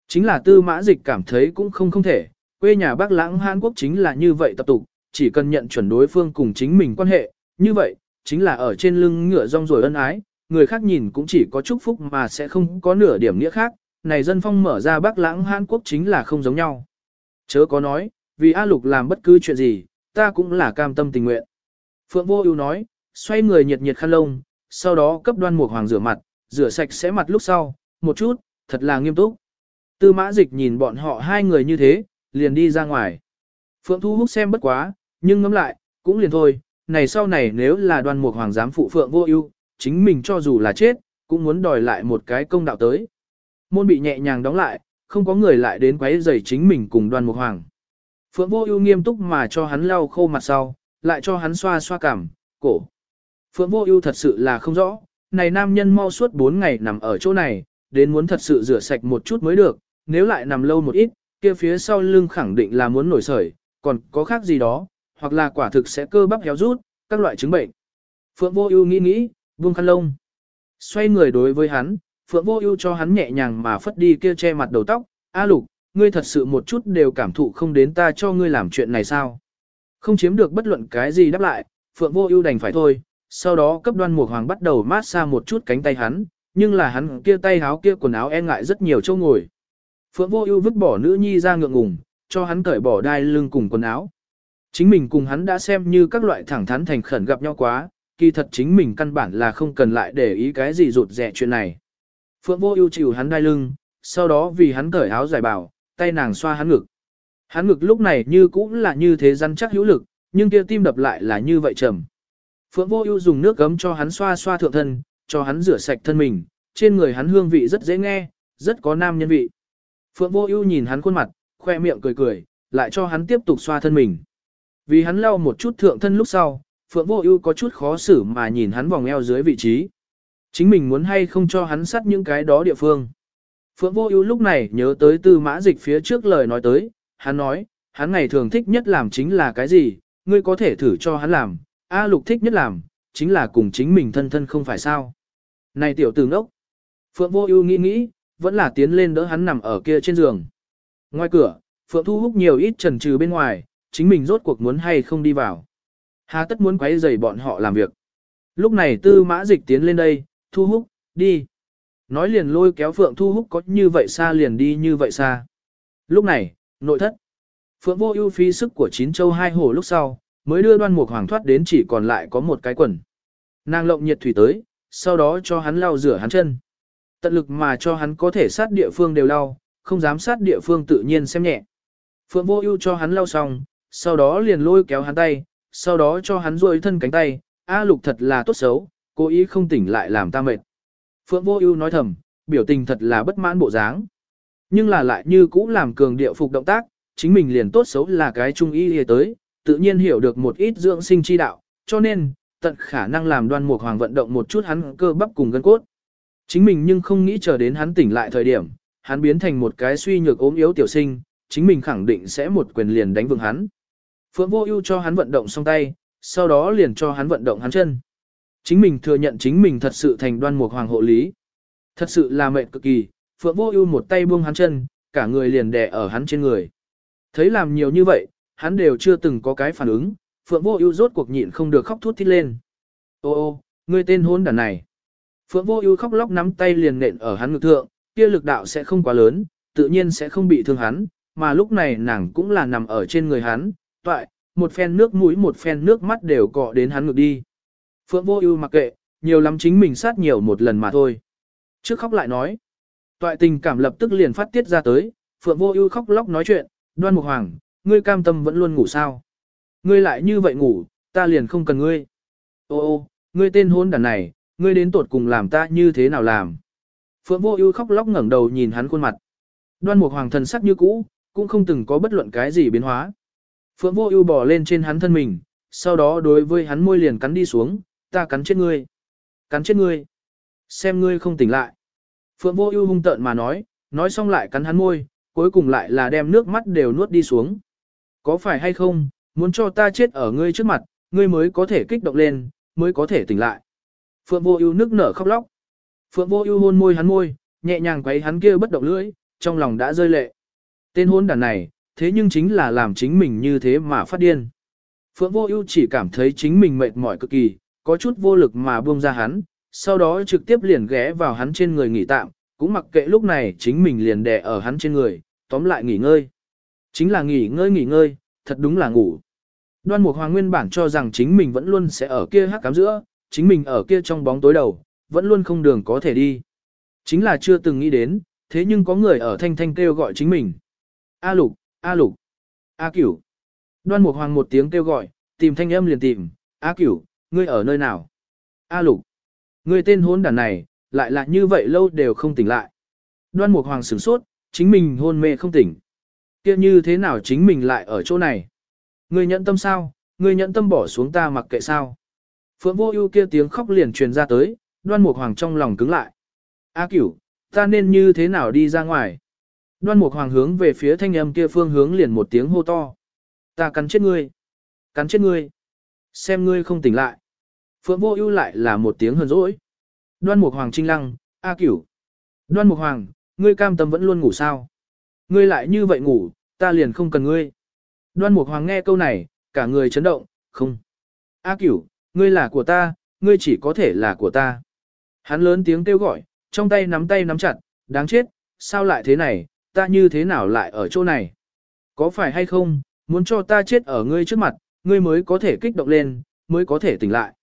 Chính là tư mã dịch cảm thấy cũng không không thể, quê nhà Bắc Lãng Hàn Quốc chính là như vậy tập tục, chỉ cần nhận chuẩn đối phương cùng chính mình quan hệ, như vậy, chính là ở trên lưng ngựa rong rồi ân ái, người khác nhìn cũng chỉ có chúc phúc mà sẽ không có nửa điểm nghĩa khác, này dân phong mở ra Bắc Lãng Hàn Quốc chính là không giống nhau. Chớ có nói, vì A Lục làm bất cứ chuyện gì, ta cũng là cam tâm tình nguyện. Phượng Vô Ưu nói, xoay người nhiệt nhiệt khăn lông, sau đó cấp đoan mục hoàng rửa mặt, rửa sạch sẽ mặt lúc sau, một chút, thật là nghiêm túc. Tư mã dịch nhìn bọn họ hai người như thế, liền đi ra ngoài. Phượng Thu Húc xem bất quá, nhưng ngẫm lại, cũng liền thôi, này sau này nếu là đoan mục hoàng giám phụ Phượng vô ưu, chính mình cho dù là chết, cũng muốn đòi lại một cái công đạo tới. Môn bị nhẹ nhàng đóng lại, không có người lại đến quấy rầy chính mình cùng đoàn mục hoàng. Phượng vô ưu nghiêm túc mà cho hắn lau khô mặt sau, lại cho hắn xoa xoa cảm cổ. Phượng vô ưu thật sự là không rõ, này nam nhân mau suốt 4 ngày nằm ở chỗ này, đến muốn thật sự rửa sạch một chút mới được, nếu lại nằm lâu một ít, kia phía sau lưng khẳng định là muốn nổi sởi, còn có khác gì đó, hoặc là quả thực sẽ cơ bắp héo rút, các loại chứng bệnh. Phượng Vô Ưu nghĩ nghĩ, buông khăn lông. Xoay người đối với hắn, Phượng Vô Ưu cho hắn nhẹ nhàng mà phất đi kia che mặt đầu tóc, "A Lục, ngươi thật sự một chút đều cảm thụ không đến ta cho ngươi làm chuyện này sao?" Không chiếm được bất luận cái gì đáp lại, Phượng Vô Ưu đành phải thôi, sau đó cấp Đoan Mục Hoàng bắt đầu mát xa một chút cánh tay hắn, nhưng là hắn kia tay áo kia quần áo e ngại rất nhiều chỗ ngồi. Phượng Vô Ưu vứt bỏ nữ nhi ra ngượng ngùng, cho hắn cởi bỏ đai lưng cùng quần áo. Chính mình cùng hắn đã xem như các loại thẳng thắn thành khẩn gặp nhau quá, kỳ thật chính mình căn bản là không cần lại để ý cái gì rụt rẻ chuyện này. Phượng Vô Ưu chịu hắn đai lưng, sau đó vì hắn cởi áo giải bảo, tay nàng xoa hắn ngực. Hắn ngực lúc này như cũng là như thế rắn chắc hữu lực, nhưng kia tim đập lại là như vậy trầm. Phượng Vô Ưu dùng nước gấm cho hắn xoa xoa thượng thân, cho hắn rửa sạch thân mình, trên người hắn hương vị rất dễ nghe, rất có nam nhân vị. Phượng Vô Ưu nhìn hắn khuôn mặt, khoe miệng cười cười, lại cho hắn tiếp tục xoa thân mình. Vì hắn lau một chút thượng thân lúc sau, Phượng Vô Ưu có chút khó xử mà nhìn hắn vòng eo dưới vị trí. Chính mình muốn hay không cho hắn sát những cái đó địa phương. Phượng Vô Ưu lúc này nhớ tới Tư Mã Dịch phía trước lời nói tới, hắn nói, hắn ngày thường thích nhất làm chính là cái gì, ngươi có thể thử cho hắn làm, A Lục thích nhất làm, chính là cùng chính mình thân thân không phải sao? Này tiểu tử ngốc. Phượng Vô Ưu nghĩ nghĩ, vẫn là tiến lên đỡ hắn nằm ở kia trên giường. Ngoài cửa, Phượng Thu Húc nhiều ít chần chừ bên ngoài, chính mình rốt cuộc muốn hay không đi vào. Hà tất muốn quấy rầy bọn họ làm việc. Lúc này Tư Mã Dịch tiến lên đây, Thu Húc, đi. Nói liền lôi kéo Phượng Thu Húc có như vậy xa liền đi như vậy xa. Lúc này, nội thất. Phượng vô ưu phí sức của chín châu hai hồ lúc sau, mới đưa đoan mục hoàng thoát đến chỉ còn lại có một cái quần. Nàng lộng nhiệt thủy tới, sau đó cho hắn lau rửa hắn chân. Tận lực mà cho hắn có thể sát địa phương đều lau, không dám sát địa phương tự nhiên xem nhẹ. Phượng vô ưu cho hắn lau xong, sau đó liền lôi kéo hắn tay, sau đó cho hắn duỗi thân cánh tay, A lục thật là tốt xấu, cố ý không tỉnh lại làm ta mệt. Phượng vô ưu nói thầm, biểu tình thật là bất mãn bộ dáng. Nhưng là lại như cũ làm cường điệu phục động tác, chính mình liền tốt xấu là cái trung y hề tới, tự nhiên hiểu được một ít dưỡng sinh chi đạo, cho nên, tận khả năng làm đoan mục hoàng vận động một chút hắn cơ bắp cùng gân cốt. Chính mình nhưng không nghĩ chờ đến hắn tỉnh lại thời điểm, hắn biến thành một cái suy nhược ốm yếu tiểu sinh, chính mình khẳng định sẽ một quyền liền đánh vượng hắn. Phượng vô ưu cho hắn vận động xong tay, sau đó liền cho hắn vận động hắn chân. Chính mình thừa nhận chính mình thật sự thành đoan mục hoàng hộ lý. Thật sự là mệt cực kỳ, Phượng vô ưu một tay buông hắn chân, cả người liền đè ở hắn trên người. Thấy làm nhiều như vậy, hắn đều chưa từng có cái phản ứng, Phượng vô ưu rốt cuộc nhịn không được khóc thút thít lên. Ô ô, ngươi tên hôn đản này. Phượng vô ưu khóc lóc nắm tay liền nện ở hắn ngực thượng, kia lực đạo sẽ không quá lớn, tự nhiên sẽ không bị thương hắn, mà lúc này nàng cũng là nằm ở trên người hắn, toại, một phen nước mũi một phen nước mắt đều cọ đến hắn ngược đi. Phượng vô ưu mặc kệ, nhiều lắm chính mình sát nhiều một lần mà thôi. Trước khóc lại nói, toại tình cảm lập tức liền phát tiết ra tới, Phượng vô ưu khóc lóc nói chuyện, đoan mục hoàng, ngươi cam tâm vẫn luôn ngủ sao. Ngươi lại như vậy ngủ, ta liền không cần ngươi. Ô ô, ngươi tên hôn đàn này, ngươi đến tột cùng làm ta như thế nào làm. Phượng vô ưu khóc lóc ngẩng đầu nhìn hắn khuôn mặt. Đoan mục hoàng thần sắc như cũ, cũng không từng có bất luận cái gì biến hóa. Phượng vô ưu bò lên trên hắn thân mình, sau đó đối với hắn môi liền cắn đi xuống, ta cắn chết ngươi. Cắn chết ngươi. Xem ngươi không tỉnh lại. Phượng vô ưu hung tợn mà nói, nói xong lại cắn hắn môi, cuối cùng lại là đem nước mắt đều nuốt đi xuống. Có phải hay không, muốn cho ta chết ở ngươi trước mặt, ngươi mới có thể kích động lên, mới có thể tỉnh lại. Phượng vô ưu nước nở khóc lóc. Phượng vô ưu hôn môi hắn môi, nhẹ nhàng quấy hắn kia bất động lưỡi, trong lòng đã rơi lệ. Tên hôn đàn này, thế nhưng chính là làm chính mình như thế mà phát điên. Phượng Vô Ưu chỉ cảm thấy chính mình mệt mỏi cực kỳ, có chút vô lực mà buông ra hắn, sau đó trực tiếp liền ghé vào hắn trên người nghỉ tạm, cũng mặc kệ lúc này chính mình liền đè ở hắn trên người, tóm lại nghỉ ngơi. Chính là nghỉ ngơi nghỉ ngơi, thật đúng là ngủ. Đoan Mục Hoàng nguyên bản cho rằng chính mình vẫn luôn sẽ ở kia hắc cám giữa, chính mình ở kia trong bóng tối đầu, vẫn luôn không đường có thể đi. Chính là chưa từng nghĩ đến, thế nhưng có người ở thanh thanh kêu gọi chính mình. A lục, A lục, A cửu. Đoan Mục Hoàng một tiếng kêu gọi, tìm thanh âm liền tìm, A cửu, ngươi ở nơi nào? A lục, ngươi tên hôn đàn này, lại là như vậy lâu đều không tỉnh lại. Đoan Mục Hoàng sửng sốt, chính mình hôn mê không tỉnh. kia như thế nào chính mình lại ở chỗ này? Ngươi nhận tâm sao? Ngươi nhận tâm bỏ xuống ta mặc kệ sao? Phượng vô ưu kia tiếng khóc liền truyền ra tới, đoan mục hoàng trong lòng cứng lại. A cửu, ta nên như thế nào đi ra ngoài? Đoan mục hoàng hướng về phía thanh âm kia phương hướng liền một tiếng hô to. Ta cắn chết ngươi. Cắn chết ngươi. Xem ngươi không tỉnh lại. Phượng vô ưu lại là một tiếng hờn dỗi. Đoan mục hoàng trinh lăng, A cửu. Đoan mục hoàng, ngươi cam tâm vẫn luôn ngủ sao? Ngươi lại như vậy ngủ, ta liền không cần ngươi. Đoan mục hoàng nghe câu này, cả người chấn động, không. A cửu, ngươi là của ta, ngươi chỉ có thể là của ta. Hắn lớn tiếng kêu gọi, trong tay nắm tay nắm chặt, đáng chết, sao lại thế này, ta như thế nào lại ở chỗ này? Có phải hay không, muốn cho ta chết ở ngươi trước mặt, ngươi mới có thể kích động lên, mới có thể tỉnh lại.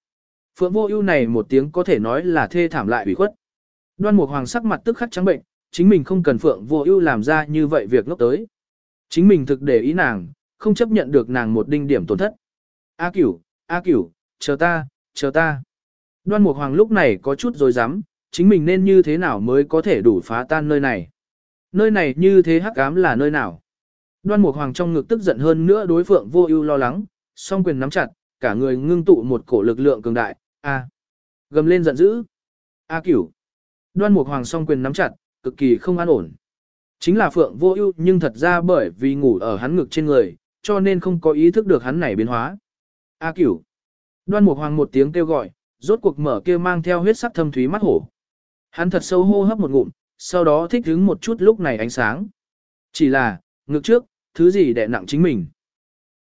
Phượng vô ưu này một tiếng có thể nói là thê thảm lại ủy khuất. Đoan Mục Hoàng sắc mặt tức khắc trắng bệnh, chính mình không cần Phượng vô ưu làm ra như vậy việc ngốc tới. Chính mình thực để ý nàng, không chấp nhận được nàng một đinh điểm tổn thất. A Cửu, A Cửu, chờ ta, chờ ta. Đoan Mục Hoàng lúc này có chút rồi dám, chính mình nên như thế nào mới có thể đủ phá tan nơi này. Nơi này như thế hắc ám là nơi nào. Đoan Mục Hoàng trong ngực tức giận hơn nữa đối phượng vô ưu lo lắng, song quyền nắm chặt, cả người ngưng tụ một cổ lực lượng cường đại, a. Gầm lên giận dữ. A cửu. Đoan Mục Hoàng song quyền nắm chặt, cực kỳ không an ổn. Chính là phượng vô ưu nhưng thật ra bởi vì ngủ ở hắn ngực trên người, cho nên không có ý thức được hắn này biến hóa. A cửu. Đoan Mục Hoàng một tiếng kêu gọi, rốt cuộc mở kia mang theo huyết sắc thâm thúy mắt hổ. Hắn thật sâu hô hấp một ngụm, sau đó thích hứng một chút lúc này ánh sáng. Chỉ là, ngược trước, thứ gì đè nặng chính mình.